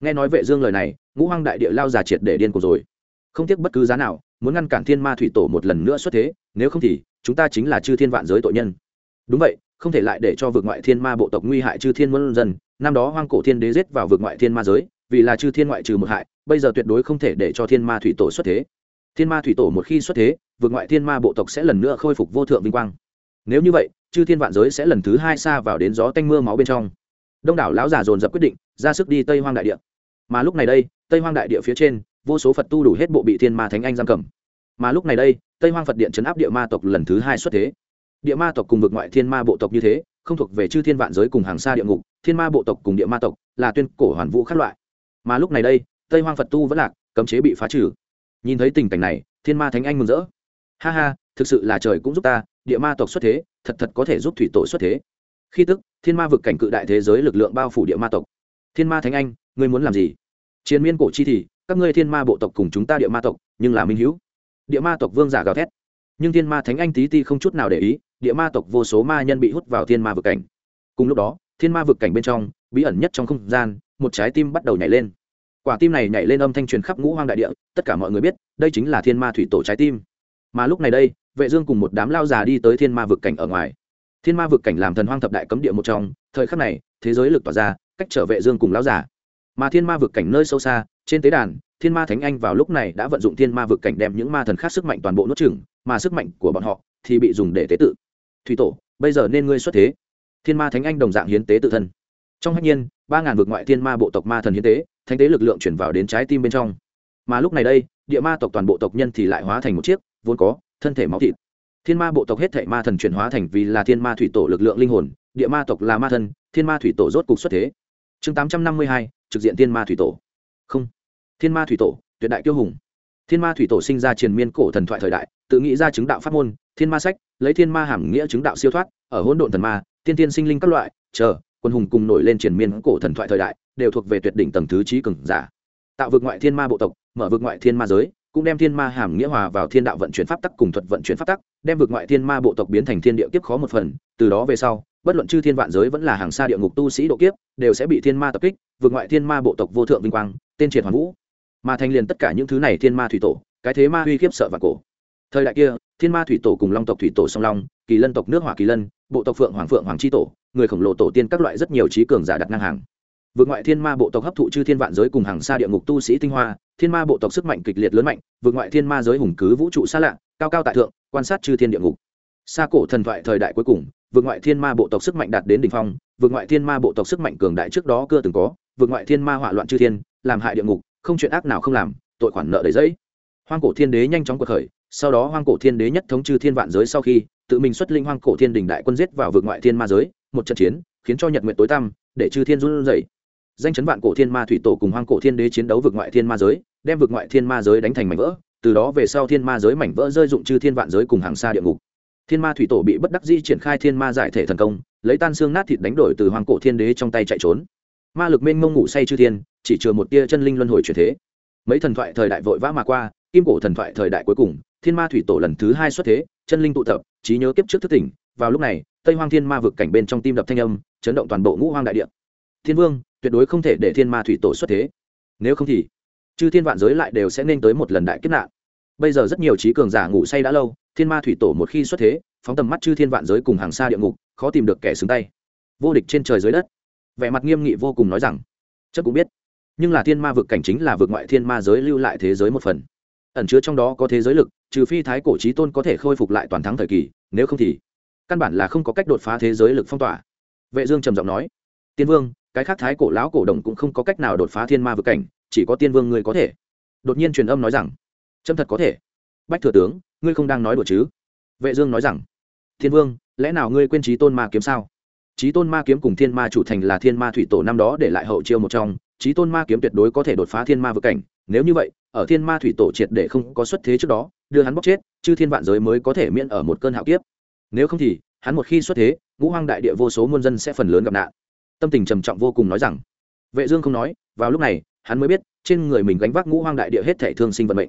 Nghe nói vệ dương lời này ngũ hoang đại địa lao già triệt để điên cuồng rồi. Không tiếc bất cứ giá nào, muốn ngăn cản thiên ma thủy tổ một lần nữa xuất thế, nếu không thì, chúng ta chính là chư thiên vạn giới tội nhân. Đúng vậy, không thể lại để cho vượt ngoại thiên ma bộ tộc nguy hại chư thiên muôn dân. Năm đó hoang cổ thiên đế giết vào vượt ngoại thiên ma giới, vì là chư thiên ngoại trừ một hại, bây giờ tuyệt đối không thể để cho thiên ma thủy tổ xuất thế. Thiên ma thủy tổ một khi xuất thế vượt ngoại thiên ma bộ tộc sẽ lần nữa khôi phục vô thượng vinh quang. Nếu như vậy, chư thiên vạn giới sẽ lần thứ hai xa vào đến gió tanh mưa máu bên trong. Đông đảo lão già dồn dập quyết định, ra sức đi tây hoang đại địa mà lúc này đây, tây hoang đại địa phía trên, vô số phật tu đủ hết bộ bị thiên ma thánh anh giam cầm. Mà lúc này đây, tây hoang phật điện chấn áp địa ma tộc lần thứ hai xuất thế. Địa ma tộc cùng vực ngoại thiên ma bộ tộc như thế, không thuộc về chư thiên vạn giới cùng hàng xa địa ngục, thiên ma bộ tộc cùng địa ma tộc là tuyên cổ hoàn vũ khác loại. Mà lúc này đây, tây hoang phật tu vẫn lạc, cấm chế bị phá trừ. Nhìn thấy tình cảnh này, thiên ma thánh anh mừng rỡ. Ha ha, thực sự là trời cũng giúp ta, địa ma tộc xuất thế, thật thật có thể giúp thủy tổ xuất thế. Khi tức, thiên ma vực cảnh cự đại thế giới lực lượng bao phủ địa ma tộc. Thiên ma thánh anh, ngươi muốn làm gì? Chiến miên cổ chi thì, các ngươi thiên ma bộ tộc cùng chúng ta địa ma tộc, nhưng là minh hữu. Địa ma tộc vương giả gào thét. Nhưng thiên ma thánh anh tí ti không chút nào để ý, địa ma tộc vô số ma nhân bị hút vào thiên ma vực cảnh. Cùng lúc đó, thiên ma vực cảnh bên trong, bí ẩn nhất trong không gian, một trái tim bắt đầu nhảy lên. Quả tim này nhảy lên âm thanh truyền khắp ngũ hoang đại địa, tất cả mọi người biết, đây chính là thiên ma thủy tổ trái tim. Mà lúc này đây, vệ dương cùng một đám lao già đi tới thiên ma vực cảnh ở ngoài. Thiên ma vực cảnh làm thần hoang thập đại cấm địa một trong, thời khắc này, thế giới lực tỏa ra, cách trở vệ dương cùng lao già mà thiên ma vực cảnh nơi sâu xa, trên tế đàn, thiên ma thánh anh vào lúc này đã vận dụng thiên ma vực cảnh đem những ma thần khác sức mạnh toàn bộ nuốt chửng, mà sức mạnh của bọn họ thì bị dùng để tế tự. Thủy tổ, bây giờ nên ngươi xuất thế. Thiên ma thánh anh đồng dạng hiến tế tự thân. Trong hạnh nhiên, ba ngàn vực ngoại thiên ma bộ tộc ma thần hiến tế, thánh tế lực lượng chuyển vào đến trái tim bên trong. Mà lúc này đây, địa ma tộc toàn bộ tộc nhân thì lại hóa thành một chiếc, vốn có, thân thể máu thịt. Thiên ma bộ tộc hết thảy ma thần chuyển hóa thành vì là thiên ma thủy tổ lực lượng linh hồn, địa ma tộc là ma thần, thiên ma thủy tổ rốt cục xuất thế. Chương tám trăm năm mươi hai trực diện thiên ma thủy tổ. Không. Thiên ma thủy tổ, tuyệt đại kiêu hùng. Thiên ma thủy tổ sinh ra triền miên cổ thần thoại thời đại, tự nghĩ ra chứng đạo pháp môn, thiên ma sách, lấy thiên ma hàm nghĩa chứng đạo siêu thoát, ở hỗn độn thần ma, tiên tiên sinh linh các loại, chờ, quân hùng cùng nổi lên triền miên cổ thần thoại thời đại, đều thuộc về tuyệt đỉnh tầng thứ trí cường giả. Tạo vực ngoại thiên ma bộ tộc, mở vực ngoại thiên ma giới, cũng đem thiên ma hàm nghĩa hòa vào thiên đạo vận chuyển pháp tắc cùng thuật vận chuyển pháp tắc, đem vực ngoại thiên ma bộ tộc biến thành thiên địa kiếp khó một phần, từ đó về sau bất luận chư thiên vạn giới vẫn là hàng xa địa ngục tu sĩ độ kiếp, đều sẽ bị thiên ma tập kích, Vượt ngoại thiên ma bộ tộc vô thượng vinh quang, tên triệt hoàn vũ. Mà thành liền tất cả những thứ này thiên ma thủy tổ, cái thế ma uy khiếp sợ và cổ. Thời đại kia, thiên ma thủy tổ cùng long tộc thủy tổ song long, kỳ lân tộc nước hỏa kỳ lân, bộ tộc phượng hoàng phượng hoàng c tổ, người khổng lồ tổ tiên các loại rất nhiều trí cường giả đặt ngang hàng. Vượt ngoại thiên ma bộ tộc hấp thụ chư thiên vạn giới cùng hàng xa địa ngục tu sĩ tinh hoa, thiên ma bộ tộc sức mạnh kịch liệt lớn mạnh, vượt ngoại thiên ma giới hùng cứ vũ trụ xa lạ, cao cao tại thượng, quan sát chư thiên địa ngục. Xa cổ thần thoại thời đại cuối cùng vượt ngoại thiên ma bộ tộc sức mạnh đạt đến đỉnh phong, vượt ngoại thiên ma bộ tộc sức mạnh cường đại trước đó chưa từng có, vượt ngoại thiên ma hỏa loạn chư thiên, làm hại địa ngục, không chuyện ác nào không làm, tội khoản nợ đầy dẫy hoang cổ thiên đế nhanh chóng quật khởi, sau đó hoang cổ thiên đế nhất thống chư thiên vạn giới sau khi, tự mình xuất linh hoang cổ thiên đình đại quân giết vào vượt ngoại thiên ma giới, một trận chiến, khiến cho nhật nguyện tối tăm, để chư thiên run rẩy. Danh chấn vạn cổ thiên ma thủy tổ cùng hoang cổ thiên đế chiến đấu vượt ngoại thiên ma giới, đem vượt ngoại thiên ma giới đánh thành mảnh vỡ, từ đó về sau thiên ma giới mảnh vỡ rơi dụng chư thiên vạn giới cùng hàng xa địa ngục thiên ma thủy tổ bị bất đắc di triển khai thiên ma giải thể thần công, lấy tan xương nát thịt đánh đổi từ Hoàng cổ thiên đế trong tay chạy trốn. Ma lực mênh mông ngủ say chư thiên, chỉ chừa một tia chân linh luân hồi chuyển thế. Mấy thần thoại thời đại vội vã mà qua, kim cổ thần thoại thời đại cuối cùng, thiên ma thủy tổ lần thứ hai xuất thế, chân linh tụ tập, trí nhớ kiếp trước thức tỉnh. Vào lúc này, tây hoang thiên ma vực cảnh bên trong tim đập thanh âm, chấn động toàn bộ ngũ hoang đại địa. Thiên vương, tuyệt đối không thể để thiên ma thủy tổ xuất thế. Nếu không thì, chư thiên vạn giới lại đều sẽ nên tới một lần đại kiếp nạn. Bây giờ rất nhiều trí cường giả ngủ say đã lâu thiên ma thủy tổ một khi xuất thế, phóng tầm mắt chư thiên vạn giới cùng hàng xa địa ngục, khó tìm được kẻ xứng tay. Vô địch trên trời dưới đất. Vẻ mặt nghiêm nghị vô cùng nói rằng Chất cũng biết, nhưng là thiên ma vực cảnh chính là vực ngoại thiên ma giới lưu lại thế giới một phần. Ẩn chứa trong đó có thế giới lực, trừ phi thái cổ trí tôn có thể khôi phục lại toàn thắng thời kỳ, nếu không thì căn bản là không có cách đột phá thế giới lực phong tỏa. Vệ dương trầm giọng nói, tiên vương, cái khác thái cổ lão cổ đồng cũng không có cách nào đột phá thiên ma vực cảnh, chỉ có tiên vương người có thể. Đột nhiên truyền âm nói rằng trâm thật có thể bách thừa tướng, ngươi không đang nói đùa chứ? Vệ dương nói rằng, thiên vương, lẽ nào ngươi quên trí tôn ma kiếm sao? Trí tôn ma kiếm cùng thiên ma chủ thành là thiên ma thủy tổ năm đó để lại hậu chiêu một trong. Trí tôn ma kiếm tuyệt đối có thể đột phá thiên ma vực cảnh. Nếu như vậy, ở thiên ma thủy tổ triệt để không có xuất thế trước đó, đưa hắn bóc chết, chư thiên vạn giới mới có thể miễn ở một cơn hạo kiếp. Nếu không thì, hắn một khi xuất thế, ngũ hoang đại địa vô số muôn dân sẽ phần lớn gặp nạn. Tâm tình trầm trọng vô cùng nói rằng, vệ dương không nói, vào lúc này, hắn mới biết, trên người mình gánh vác ngũ hoang đại địa hết thể thương sinh vận mệnh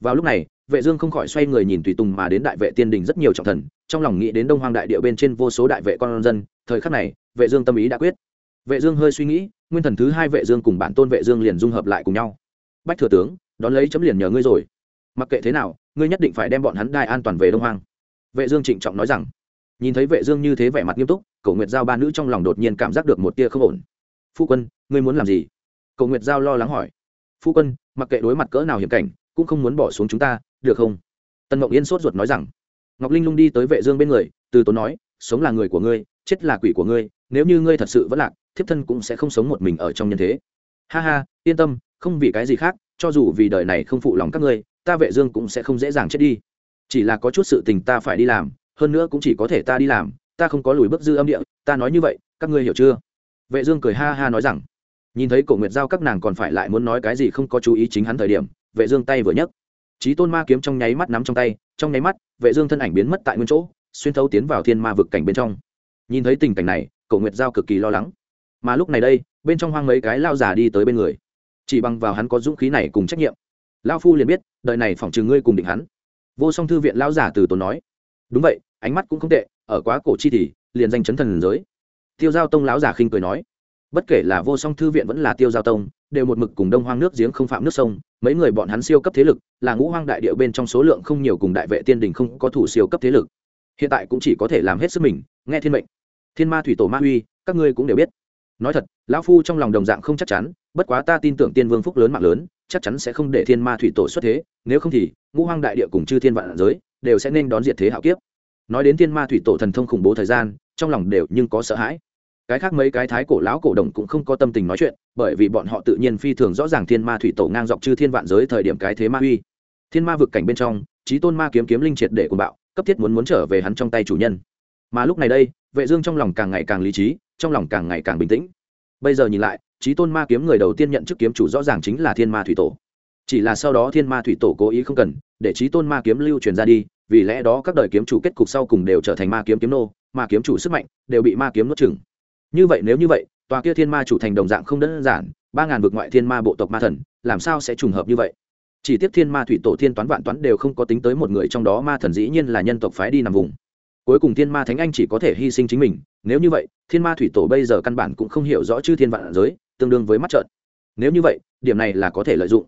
vào lúc này, vệ dương không khỏi xoay người nhìn tùy tùng mà đến đại vệ tiên đình rất nhiều trọng thần, trong lòng nghĩ đến đông hoang đại địa bên trên vô số đại vệ con dân, thời khắc này, vệ dương tâm ý đã quyết. Vệ dương hơi suy nghĩ, nguyên thần thứ hai vệ dương cùng bản tôn vệ dương liền dung hợp lại cùng nhau. Bách thừa tướng, đón lấy chấm liền nhờ ngươi rồi. Mặc kệ thế nào, ngươi nhất định phải đem bọn hắn đai an toàn về đông hoang. Vệ dương trịnh trọng nói rằng. Nhìn thấy vệ dương như thế vẻ mặt nghiêm túc, cổ nguyệt giao ba nữ trong lòng đột nhiên cảm giác được một tia không ổn. Phu quân, ngươi muốn làm gì? Cổ nguyệt giao lo lắng hỏi. Phu quân, mặc kệ đối mặt cỡ nào hiểm cảnh cũng không muốn bỏ xuống chúng ta, được không? Tần mộng yên sốt ruột nói rằng. Ngọc linh lung đi tới vệ dương bên người, từ tốn nói, sống là người của ngươi, chết là quỷ của ngươi, nếu như ngươi thật sự vẫn lạc, thiếp thân cũng sẽ không sống một mình ở trong nhân thế. Ha ha, yên tâm, không vì cái gì khác, cho dù vì đời này không phụ lòng các ngươi, ta vệ dương cũng sẽ không dễ dàng chết đi. Chỉ là có chút sự tình ta phải đi làm, hơn nữa cũng chỉ có thể ta đi làm, ta không có lùi bước dư âm địa, ta nói như vậy, các ngươi hiểu chưa? Vệ dương cười ha ha nói rằng. Nhìn thấy cổ nguyệt giao các nàng còn phải lại muốn nói cái gì không có chú ý chính hắn thời điểm vệ dương tay vừa nhấc. Trí tôn ma kiếm trong nháy mắt nắm trong tay, trong nháy mắt, vệ dương thân ảnh biến mất tại nguyên chỗ, xuyên thấu tiến vào thiên ma vực cảnh bên trong. Nhìn thấy tình cảnh này, cổ nguyệt giao cực kỳ lo lắng. Mà lúc này đây, bên trong hoang mấy cái lao già đi tới bên người. Chỉ bằng vào hắn có dũng khí này cùng trách nhiệm. Lao phu liền biết, đời này phỏng trừ ngươi cùng định hắn. Vô song thư viện lao giả từ tốn nói. Đúng vậy, ánh mắt cũng không tệ, ở quá cổ chi thì, liền danh chấn thần giới. Tiêu giao tông lão giả khinh cười nói. Bất kể là vô song thư viện vẫn là tiêu giao tông, đều một mực cùng đông hoang nước giếng không phạm nước sông mấy người bọn hắn siêu cấp thế lực, là ngũ hoang đại địa bên trong số lượng không nhiều cùng đại vệ tiên đình không có thủ siêu cấp thế lực. Hiện tại cũng chỉ có thể làm hết sức mình, nghe thiên mệnh. Thiên ma thủy tổ ma uy các ngươi cũng đều biết. Nói thật, lão phu trong lòng đồng dạng không chắc chắn, bất quá ta tin tưởng tiên vương phúc lớn mạng lớn, chắc chắn sẽ không để thiên ma thủy tổ xuất thế, nếu không thì, ngũ hoang đại địa cùng chư thiên vạn giới, đều sẽ nên đón diệt thế hạo kiếp. Nói đến thiên ma thủy tổ thần thông khủng bố thời gian, trong lòng đều nhưng có sợ hãi cái khác mấy cái thái cổ lão cổ đồng cũng không có tâm tình nói chuyện, bởi vì bọn họ tự nhiên phi thường rõ ràng thiên ma thủy tổ ngang dọc chư thiên vạn giới thời điểm cái thế ma uy. Thiên ma vực cảnh bên trong trí tôn ma kiếm kiếm linh triệt để cuồng bạo, cấp thiết muốn muốn trở về hắn trong tay chủ nhân. Mà lúc này đây, vệ dương trong lòng càng ngày càng lý trí, trong lòng càng ngày càng bình tĩnh. Bây giờ nhìn lại trí tôn ma kiếm người đầu tiên nhận chức kiếm chủ rõ ràng chính là thiên ma thủy tổ. Chỉ là sau đó thiên ma thủy tổ cố ý không cần, để trí tôn ma kiếm lưu truyền ra đi, vì lẽ đó các đời kiếm chủ kết cục sau cùng đều trở thành ma kiếm kiếm nô, ma kiếm chủ sức mạnh, đều bị ma kiếm nuốt chửng như vậy nếu như vậy, tòa kia thiên ma chủ thành đồng dạng không đơn giản, ba ngàn vực ngoại thiên ma bộ tộc ma thần, làm sao sẽ trùng hợp như vậy? Chỉ tiếp thiên ma thủy tổ thiên toán vạn toán đều không có tính tới một người trong đó, ma thần dĩ nhiên là nhân tộc phái đi nằm vùng. Cuối cùng thiên ma thánh anh chỉ có thể hy sinh chính mình, nếu như vậy, thiên ma thủy tổ bây giờ căn bản cũng không hiểu rõ chư thiên vạn giới, tương đương với mắt trợn. Nếu như vậy, điểm này là có thể lợi dụng.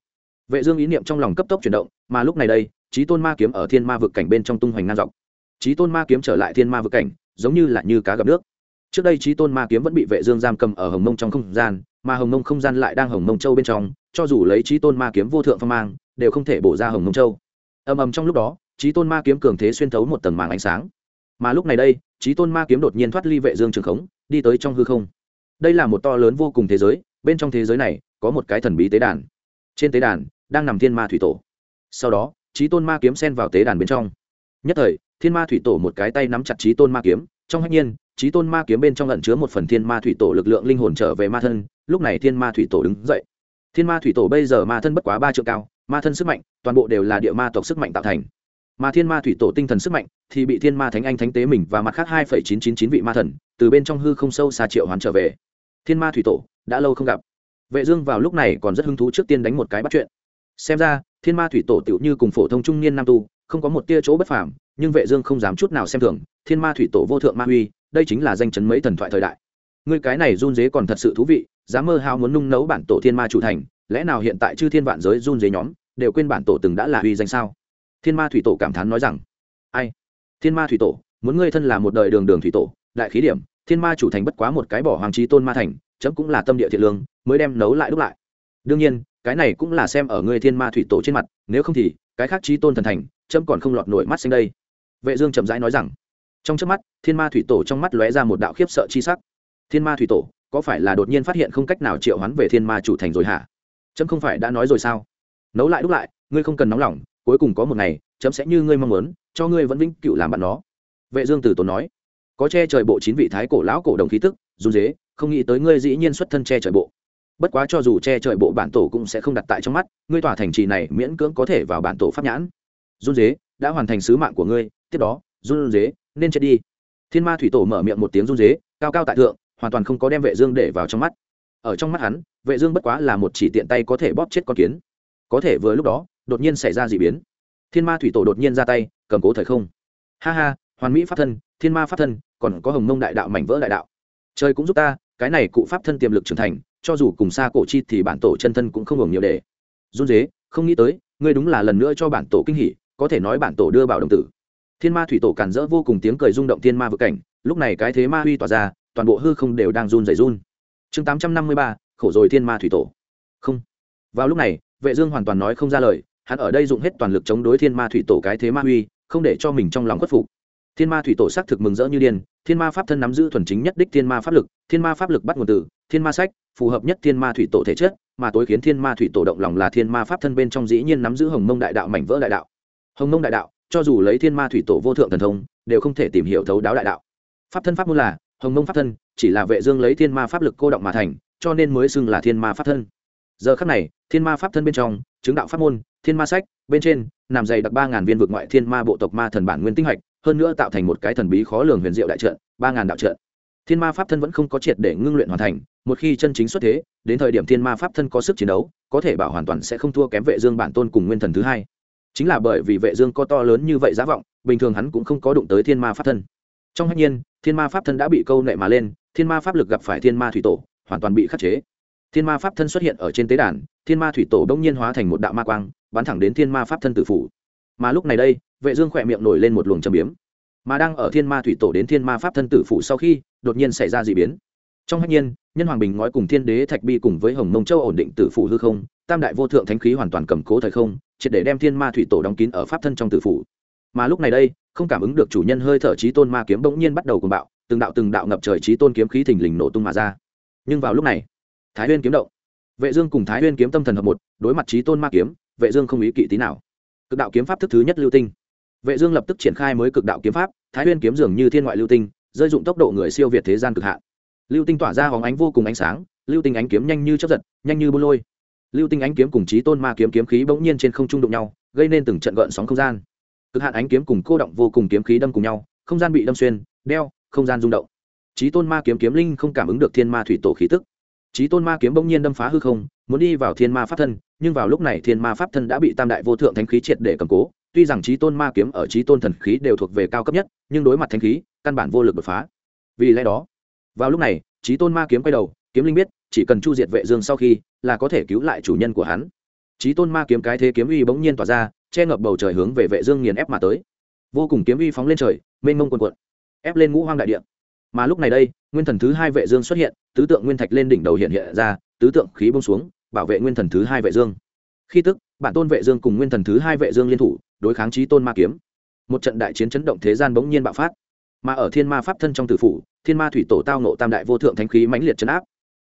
Vệ dương ý niệm trong lòng cấp tốc chuyển động, mà lúc này đây trí tôn ma kiếm ở thiên ma vực cảnh bên trong tung hoành ngang dọc. Trí tôn ma kiếm trở lại thiên ma vực cảnh, giống như là như cá gặp nước trước đây trí tôn ma kiếm vẫn bị vệ dương giam cầm ở hồng mông trong không gian, mà hồng mông không gian lại đang hồng mông châu bên trong, cho dù lấy trí tôn ma kiếm vô thượng phong mang, đều không thể bổ ra hồng mông châu. Ầm ầm trong lúc đó, trí tôn ma kiếm cường thế xuyên thấu một tầng màng ánh sáng. Mà lúc này đây, trí tôn ma kiếm đột nhiên thoát ly vệ dương trường khống, đi tới trong hư không. Đây là một to lớn vô cùng thế giới, bên trong thế giới này, có một cái thần bí tế đàn. Trên tế đàn, đang nằm thiên ma thủy tổ. Sau đó, trí tôn ma kiếm xen vào tế đàn bên trong. Nhất thời, thiên ma thủy tổ một cái tay nắm chặt trí tôn ma kiếm, trong hách nhiên trí tôn ma kiếm bên trong lẩn chứa một phần thiên ma thủy tổ lực lượng linh hồn trở về ma thân, lúc này thiên ma thủy tổ đứng dậy. Thiên ma thủy tổ bây giờ ma thân bất quá ba triệu cao, ma thân sức mạnh, toàn bộ đều là địa ma tộc sức mạnh tạo thành. Mà thiên ma thủy tổ tinh thần sức mạnh thì bị thiên ma thánh anh thánh tế mình và mặt khác hai phẩy chín chín chín vị ma thần từ bên trong hư không sâu xa triệu hoàn trở về. Thiên ma thủy tổ đã lâu không gặp. Vệ dương vào lúc này còn rất hứng thú trước tiên đánh một cái bắt chuyện. Xem ra, thiên ma thủy tổ tiểu như cùng phổ thông trung niên nam tu, không có một tia chỗ bất phàm, nhưng vệ dương không dám chút nào xem thường thiên ma thủy tổ vô thượng ma huy, đây chính là danh chấn mấy thần thoại thời đại. Ngươi cái này run dế còn thật sự thú vị, dám mơ hao muốn nung nấu bản tổ thiên ma chủ thành, lẽ nào hiện tại chư thiên vạn giới run dế nhóm đều quên bản tổ từng đã là uy danh sao? Thiên ma thủy tổ cảm thán nói rằng, ai? Thiên ma thủy tổ, muốn ngươi thân là một đời đường đường thủy tổ, đại khí điểm, thiên ma chủ thành bất quá một cái bỏ hoàng trí tôn ma thành, chấm cũng là tâm địa thiện lương, mới đem nấu lại đúc lại. Đương nhiên, cái này cũng là xem ở ngươi thiên ma thủy tổ trên mặt, nếu không thì, cái khác trí tôn thần thành, chấm còn không lọt nổi mắt xanh đây. Vệ dương chậm rãi nói rằng trong trước mắt, thiên ma thủy tổ trong mắt lóe ra một đạo khiếp sợ chi sắc. Thiên ma thủy tổ, có phải là đột nhiên phát hiện không cách nào triệu hoán về thiên ma chủ thành rồi hả? Trâm không phải đã nói rồi sao? Nấu lại đúc lại, ngươi không cần nóng lòng, cuối cùng có một ngày, chấm sẽ như ngươi mong muốn, cho ngươi vẫn vĩnh cựu làm bạn nó. Vệ dương tử tốn nói, có che trời bộ chín vị thái cổ lão cổ đồng khí tức, run dế không nghĩ tới ngươi dĩ nhiên xuất thân che trời bộ. Bất quá cho dù che trời bộ bản tổ cũng sẽ không đặt tại trong mắt, ngươi tỏa thành trì này miễn cưỡng có thể vào bản tổ pháp nhãn. Run dế đã hoàn thành sứ mạng của ngươi, tiếp đó, run dế nên chết đi. Thiên ma thủy tổ mở miệng một tiếng run dế cao cao tại thượng, hoàn toàn không có đem vệ dương để vào trong mắt. Ở trong mắt hắn, vệ dương bất quá là một chỉ tiện tay có thể bóp chết con kiến. Có thể vừa lúc đó, đột nhiên xảy ra dị biến. Thiên ma thủy tổ đột nhiên ra tay, cầm cố thời không. Ha ha, hoàn mỹ pháp thân, thiên ma pháp thân, còn có hồng mông đại đạo mảnh vỡ đại đạo. Trời cũng giúp ta, cái này cụ pháp thân tiềm lực trưởng thành, cho dù cùng xa cổ chi thì bản tổ chân thân cũng không hưởng nhiều để. Run dế không nghĩ tới, ngươi đúng là lần nữa cho bản tổ kinh hỉ, có thể nói bản tổ đưa bảo đồng tử thiên ma thủy tổ cản rỡ vô cùng tiếng cười rung động thiên ma vực cảnh lúc này cái thế ma huy tỏa ra toàn bộ hư không đều đang run rẩy run chương tám trăm năm mươi ba khổ rồi thiên ma thủy tổ không vào lúc này vệ dương hoàn toàn nói không ra lời hắn ở đây dùng hết toàn lực chống đối thiên ma thủy tổ cái thế ma huy không để cho mình trong lòng khuất phục thiên ma thủy tổ xác thực mừng rỡ như điên thiên ma pháp thân nắm giữ thuần chính nhất đích thiên ma pháp lực thiên ma pháp lực bắt nguồn từ thiên ma sách phù hợp nhất thiên ma thủy tổ thể chất mà tối khiến thiên ma thủy tổ động lòng là thiên ma pháp thân bên trong dĩ nhiên nắm giữ hồng mông đại đạo mảnh vỡ đại đạo hồng mông đại đạo cho dù lấy thiên ma thủy tổ vô thượng thần thông, đều không thể tìm hiểu thấu đáo đại đạo. Pháp thân pháp môn là, hồng mông pháp thân, chỉ là vệ dương lấy thiên ma pháp lực cô động mà thành, cho nên mới xưng là thiên ma pháp thân. Giờ khắc này, thiên ma pháp thân bên trong, chứng đạo pháp môn, thiên ma sách, bên trên, nằm dày đặc ba ngàn viên vực ngoại thiên ma bộ tộc ma thần bản nguyên tinh hạch, hơn nữa tạo thành một cái thần bí khó lường huyền diệu đại trận, ba ngàn đạo trận. Thiên ma pháp thân vẫn không có triệt để ngưng luyện hoàn thành, một khi chân chính xuất thế, đến thời điểm thiên ma pháp thân có sức chiến đấu, có thể bảo hoàn toàn sẽ không thua kém vệ dương bản tôn cùng nguyên thần thứ hai chính là bởi vì vệ dương có to lớn như vậy giá vọng, bình thường hắn cũng không có đụng tới thiên ma pháp thân. Trong khách nhiên, thiên ma pháp thân đã bị câu nệ mà lên, thiên ma pháp lực gặp phải thiên ma thủy tổ, hoàn toàn bị khắc chế. Thiên ma pháp thân xuất hiện ở trên tế đàn, thiên ma thủy tổ đông nhiên hóa thành một đạo ma quang, bắn thẳng đến thiên ma pháp thân tử phủ. Mà lúc này đây, vệ dương khỏe miệng nổi lên một luồng trầm biếm. Mà đang ở thiên ma thủy tổ đến thiên ma pháp thân tử phủ sau khi, đột nhiên xảy ra dị biến. Trong khách nhiên nhân hoàng bình ngói cùng thiên đế thạch bi cùng với hồng mông châu ổn định tử phủ hư không, tam đại vô thượng thánh khí hoàn toàn cầm cố thời không, triệt để đem thiên ma thủy tổ đóng kín ở pháp thân trong tử phủ. Mà lúc này đây, không cảm ứng được chủ nhân hơi thở trí tôn ma kiếm bỗng nhiên bắt đầu cùng bạo, từng đạo từng đạo ngập trời trí tôn kiếm khí thình lình nổ tung mà ra. Nhưng vào lúc này, thái huyên kiếm động. Vệ dương cùng thái huyên kiếm tâm thần hợp một, đối mặt trí tôn ma kiếm, vệ dương không ý kỵ tí nào. Cực đạo kiếm pháp thức thứ nhất lưu tinh. Vệ dương lập tức triển khai mới cực đạo kiếm pháp, thái huyên kiếm dường như thiên ngoại lưu tinh, rơi dụng tốc độ người siêu việt thế gian cực hạn lưu tinh tỏa ra hóng ánh vô cùng ánh sáng, lưu tinh ánh kiếm nhanh như chớp giật, nhanh như bô lôi. Lưu tinh ánh kiếm cùng trí tôn ma kiếm kiếm khí bỗng nhiên trên không trung đụng nhau, gây nên từng trận gợn sóng không gian. Cực hạn ánh kiếm cùng cô động vô cùng kiếm khí đâm cùng nhau, không gian bị đâm xuyên, đeo, không gian rung động. Trí tôn ma kiếm kiếm linh không cảm ứng được thiên ma thủy tổ khí tức. Trí tôn ma kiếm bỗng nhiên đâm phá hư không, muốn đi vào thiên ma pháp thân, nhưng vào lúc này thiên ma pháp thân đã bị tam đại vô thượng thánh khí triệt để cầm cố. Tuy rằng trí tôn ma kiếm ở trí tôn thần khí đều thuộc về cao cấp nhất, nhưng đối mặt thánh khí, căn bản vô lực đột phá. Vì lẽ đó vào lúc này trí tôn ma kiếm quay đầu, kiếm linh biết, chỉ cần chu diệt vệ dương sau khi, là có thể cứu lại chủ nhân của hắn. Trí tôn ma kiếm cái thế kiếm uy bỗng nhiên tỏa ra, che ngập bầu trời hướng về vệ dương nghiền ép mà tới. Vô cùng kiếm uy phóng lên trời, mênh mông cuồn cuộn, ép lên ngũ hoang đại địa. Mà lúc này đây, nguyên thần thứ hai vệ dương xuất hiện, tứ tượng nguyên thạch lên đỉnh đầu hiện hiện ra, tứ tượng khí bông xuống, bảo vệ nguyên thần thứ hai vệ dương. Khi tức, bản tôn vệ dương cùng nguyên thần thứ hai vệ dương liên thủ, đối kháng trí tôn ma kiếm. Một trận đại chiến chấn động thế gian bỗng nhiên bạo phát. Mà ở thiên ma pháp thân trong tử phủ thiên ma thủy tổ tao nộ tam đại vô thượng thánh khí mãnh liệt chấn áp.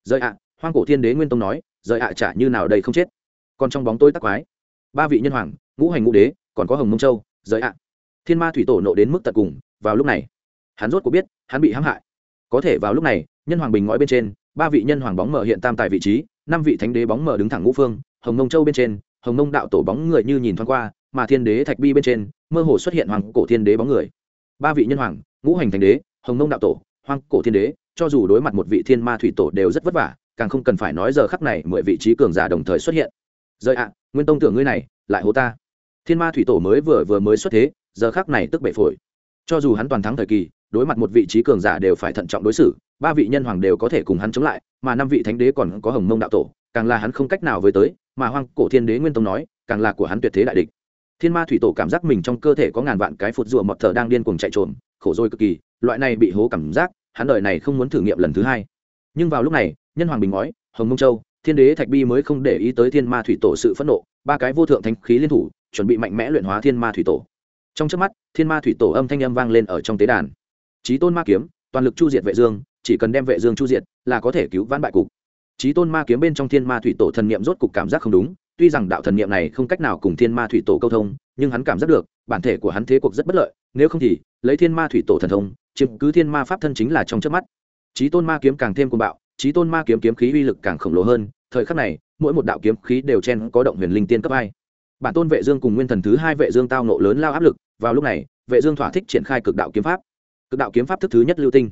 Rời ạ, hoang cổ thiên đế nguyên tông nói, rời ạ chả như nào đây không chết. Còn trong bóng tôi tắc quái, ba vị nhân hoàng, ngũ hành ngũ đế, còn có hồng mông châu, rời ạ. Thiên ma thủy tổ nộ đến mức tận cùng, vào lúc này, hắn rốt có biết, hắn bị hãm hại. Có thể vào lúc này, nhân hoàng bình ngõi bên trên, ba vị nhân hoàng bóng mở hiện tam tại vị trí, năm vị thánh đế bóng mở đứng thẳng ngũ phương, hồng mông châu bên trên, hồng mông đạo tổ bóng người như nhìn thoáng qua, mà thiên đế thạch bi bên trên, mơ hồ xuất hiện hoàng cổ thiên đế bóng người. Ba vị nhân hoàng, ngũ hành thánh đế, hồng mông đạo tổ Hoang cổ thiên đế, cho dù đối mặt một vị thiên ma thủy tổ đều rất vất vả, càng không cần phải nói giờ khắc này mười vị trí cường giả đồng thời xuất hiện. Rời ạ, nguyên tông tưởng ngươi này, lại hố ta. Thiên ma thủy tổ mới vừa vừa mới xuất thế, giờ khắc này tức bệ phổi. Cho dù hắn toàn thắng thời kỳ, đối mặt một vị trí cường giả đều phải thận trọng đối xử, ba vị nhân hoàng đều có thể cùng hắn chống lại, mà năm vị thánh đế còn có hồng mông đạo tổ, càng là hắn không cách nào với tới, mà hoang cổ thiên đế nguyên tông nói, càng là của hắn tuyệt thế đại địch thiên ma thủy tổ cảm giác mình trong cơ thể có ngàn vạn cái phụt rùa mọt thở đang điên cuồng chạy trộm khổ rồi cực kỳ, loại này bị hố cảm giác, hắn đời này không muốn thử nghiệm lần thứ hai. Nhưng vào lúc này, nhân hoàng bình ngói, hồng mông châu, thiên đế thạch bi mới không để ý tới thiên ma thủy tổ sự phẫn nộ, ba cái vô thượng thánh khí liên thủ, chuẩn bị mạnh mẽ luyện hóa thiên ma thủy tổ. Trong trước mắt, thiên ma thủy tổ âm thanh âm vang lên ở trong tế đàn. Trí tôn ma kiếm, toàn lực chu diệt vệ dương, chỉ cần đem vệ dương chu diệt là có thể cứu vãn bại cục. Trí tôn ma kiếm bên trong thiên ma thủy tổ thần niệm rốt cục cảm giác không đúng tuy rằng đạo thần niệm này không cách nào cùng thiên ma thủy tổ câu thông, nhưng hắn cảm giác được, bản thể của hắn thế cuộc rất bất lợi, nếu không thì, lấy thiên ma thủy tổ thần thông, chiếm cứ thiên ma pháp thân chính là trong trước mắt. Trí tôn ma kiếm càng thêm cuồng bạo trí tôn ma kiếm kiếm khí uy lực càng khổng lồ hơn, thời khắc này, mỗi một đạo kiếm khí đều chen có động huyền linh tiên cấp hai. Bản tôn vệ dương cùng nguyên thần thứ hai vệ dương tao nộ lớn lao áp lực, vào lúc này, vệ dương thỏa thích triển khai cực đạo kiếm pháp. Cực đạo kiếm pháp thức thứ nhất lưu tinh.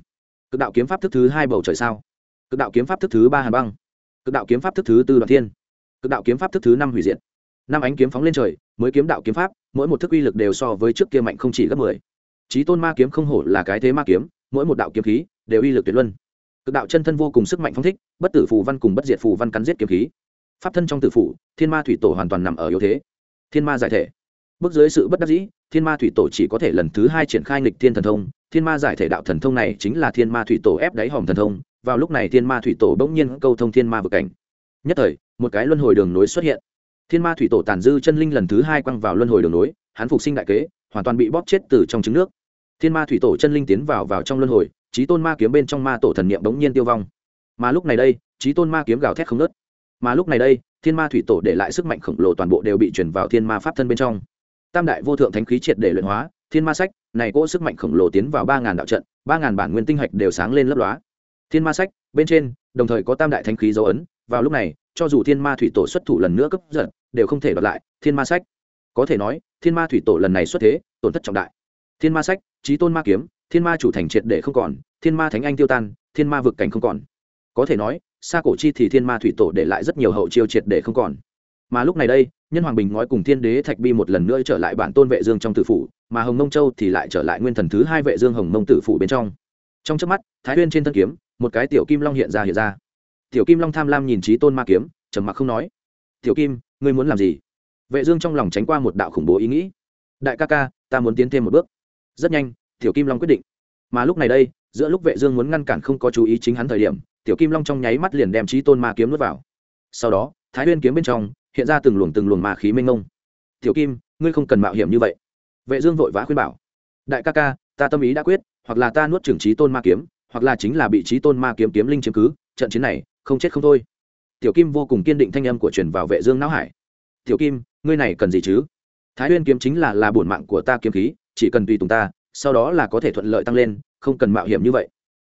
Cực đạo kiếm pháp thức thứ hai bầu trời sao. Cực đạo kiếm pháp thức thứ ba hàn băng. Cực đạo kiếm pháp thức thứ tư đoạn thiên cực đạo kiếm pháp thức thứ năm hủy diệt. Năm ánh kiếm phóng lên trời, mới kiếm đạo kiếm pháp, mỗi một thức uy lực đều so với trước kia mạnh không chỉ gấp mười. Trí tôn ma kiếm không hổ là cái thế ma kiếm, mỗi một đạo kiếm khí đều uy lực tuyệt luân. Cực đạo chân thân vô cùng sức mạnh phong thích, bất tử phù văn cùng bất diệt phù văn cắn giết kiếm khí. Pháp thân trong tử phủ, thiên ma thủy tổ hoàn toàn nằm ở yếu thế. Thiên ma giải thể. Bước dưới sự bất đắc dĩ, thiên ma thủy tổ chỉ có thể lần thứ hai triển khai nghịch thiên thần thông. Thiên ma giải thể đạo thần thông này chính là thiên ma thủy tổ ép đáy hòm thần thông. Vào lúc này thiên ma thủy tổ bỗng nhiên câu thông thiên ma vực cảnh. Nhất thời một cái luân hồi đường nối xuất hiện. Thiên ma thủy tổ tàn dư chân linh lần thứ hai quăng vào luân hồi đường nối, hắn phục sinh đại kế, hoàn toàn bị bóp chết từ trong trứng nước. Thiên ma thủy tổ chân linh tiến vào vào trong luân hồi trí tôn ma kiếm bên trong ma tổ thần niệm bỗng nhiên tiêu vong. Mà lúc này đây trí tôn ma kiếm gào thét không nớt mà lúc này đây, thiên ma thủy tổ để lại sức mạnh khổng lồ toàn bộ đều bị chuyển vào thiên ma pháp thân bên trong. Tam đại vô thượng thánh khí triệt để luyện hóa, thiên ma sách, này cỗ sức mạnh khổng lồ tiến vào ba ngàn đạo trận, ba ngàn bản nguyên tinh hạch đều sáng lên lấp lóa. Thiên ma sách, bên trên, đồng thời có tam đại thánh khí dấu ấn, vào lúc này cho dù thiên ma thủy tổ xuất thủ lần nữa cấp giật, đều không thể đoạt lại, thiên ma sách. Có thể nói, thiên ma thủy tổ lần này xuất thế, tổn thất trọng đại. Thiên ma sách trí tôn ma kiếm, thiên ma chủ thành triệt để không còn, thiên ma thánh anh tiêu tan, thiên ma vực cảnh không còn. Có thể nói, xa cổ chi thì thiên ma thủy tổ để lại rất nhiều hậu chiêu triệt để không còn. Mà lúc này đây, nhân hoàng bình nói cùng thiên đế thạch bi một lần nữa trở lại bản tôn vệ dương trong tử phủ, mà hồng mông châu thì lại trở lại nguyên thần thứ hai vệ dương hồng mông tử phủ bên trong. Trong chớp mắt, thái nguyên trên thân kiếm, một cái tiểu kim long hiện ra hiện ra tiểu kim long tham lam nhìn trí tôn ma kiếm, trầm mặc không nói. Tiểu kim, ngươi muốn làm gì? Vệ dương trong lòng tránh qua một đạo khủng bố ý nghĩ. Đại ca ca, ta muốn tiến thêm một bước. Rất nhanh, tiểu kim long quyết định. Mà lúc này đây, giữa lúc vệ dương muốn ngăn cản không có chú ý chính hắn thời điểm, tiểu kim long trong nháy mắt liền đem trí tôn ma kiếm nuốt vào. Sau đó, thái nguyên kiếm bên trong, hiện ra từng luồng từng luồng ma khí mênh mông. Tiểu kim, ngươi không cần mạo hiểm như vậy. Vệ dương vội vã khuyên bảo. Đại ca ca, ta tâm ý đã quyết, hoặc là ta nuốt trưởng trí tôn ma kiếm, hoặc là chính là bị trí tôn ma kiếm kiếm linh chiếm cứ, trận chiến này không chết không thôi. Tiểu kim vô cùng kiên định thanh âm của truyền vào vệ dương não hải. Tiểu kim, ngươi này cần gì chứ? Thái nguyên kiếm chính là là bổn mạng của ta kiếm khí, chỉ cần tùy tùng ta, sau đó là có thể thuận lợi tăng lên, không cần mạo hiểm như vậy.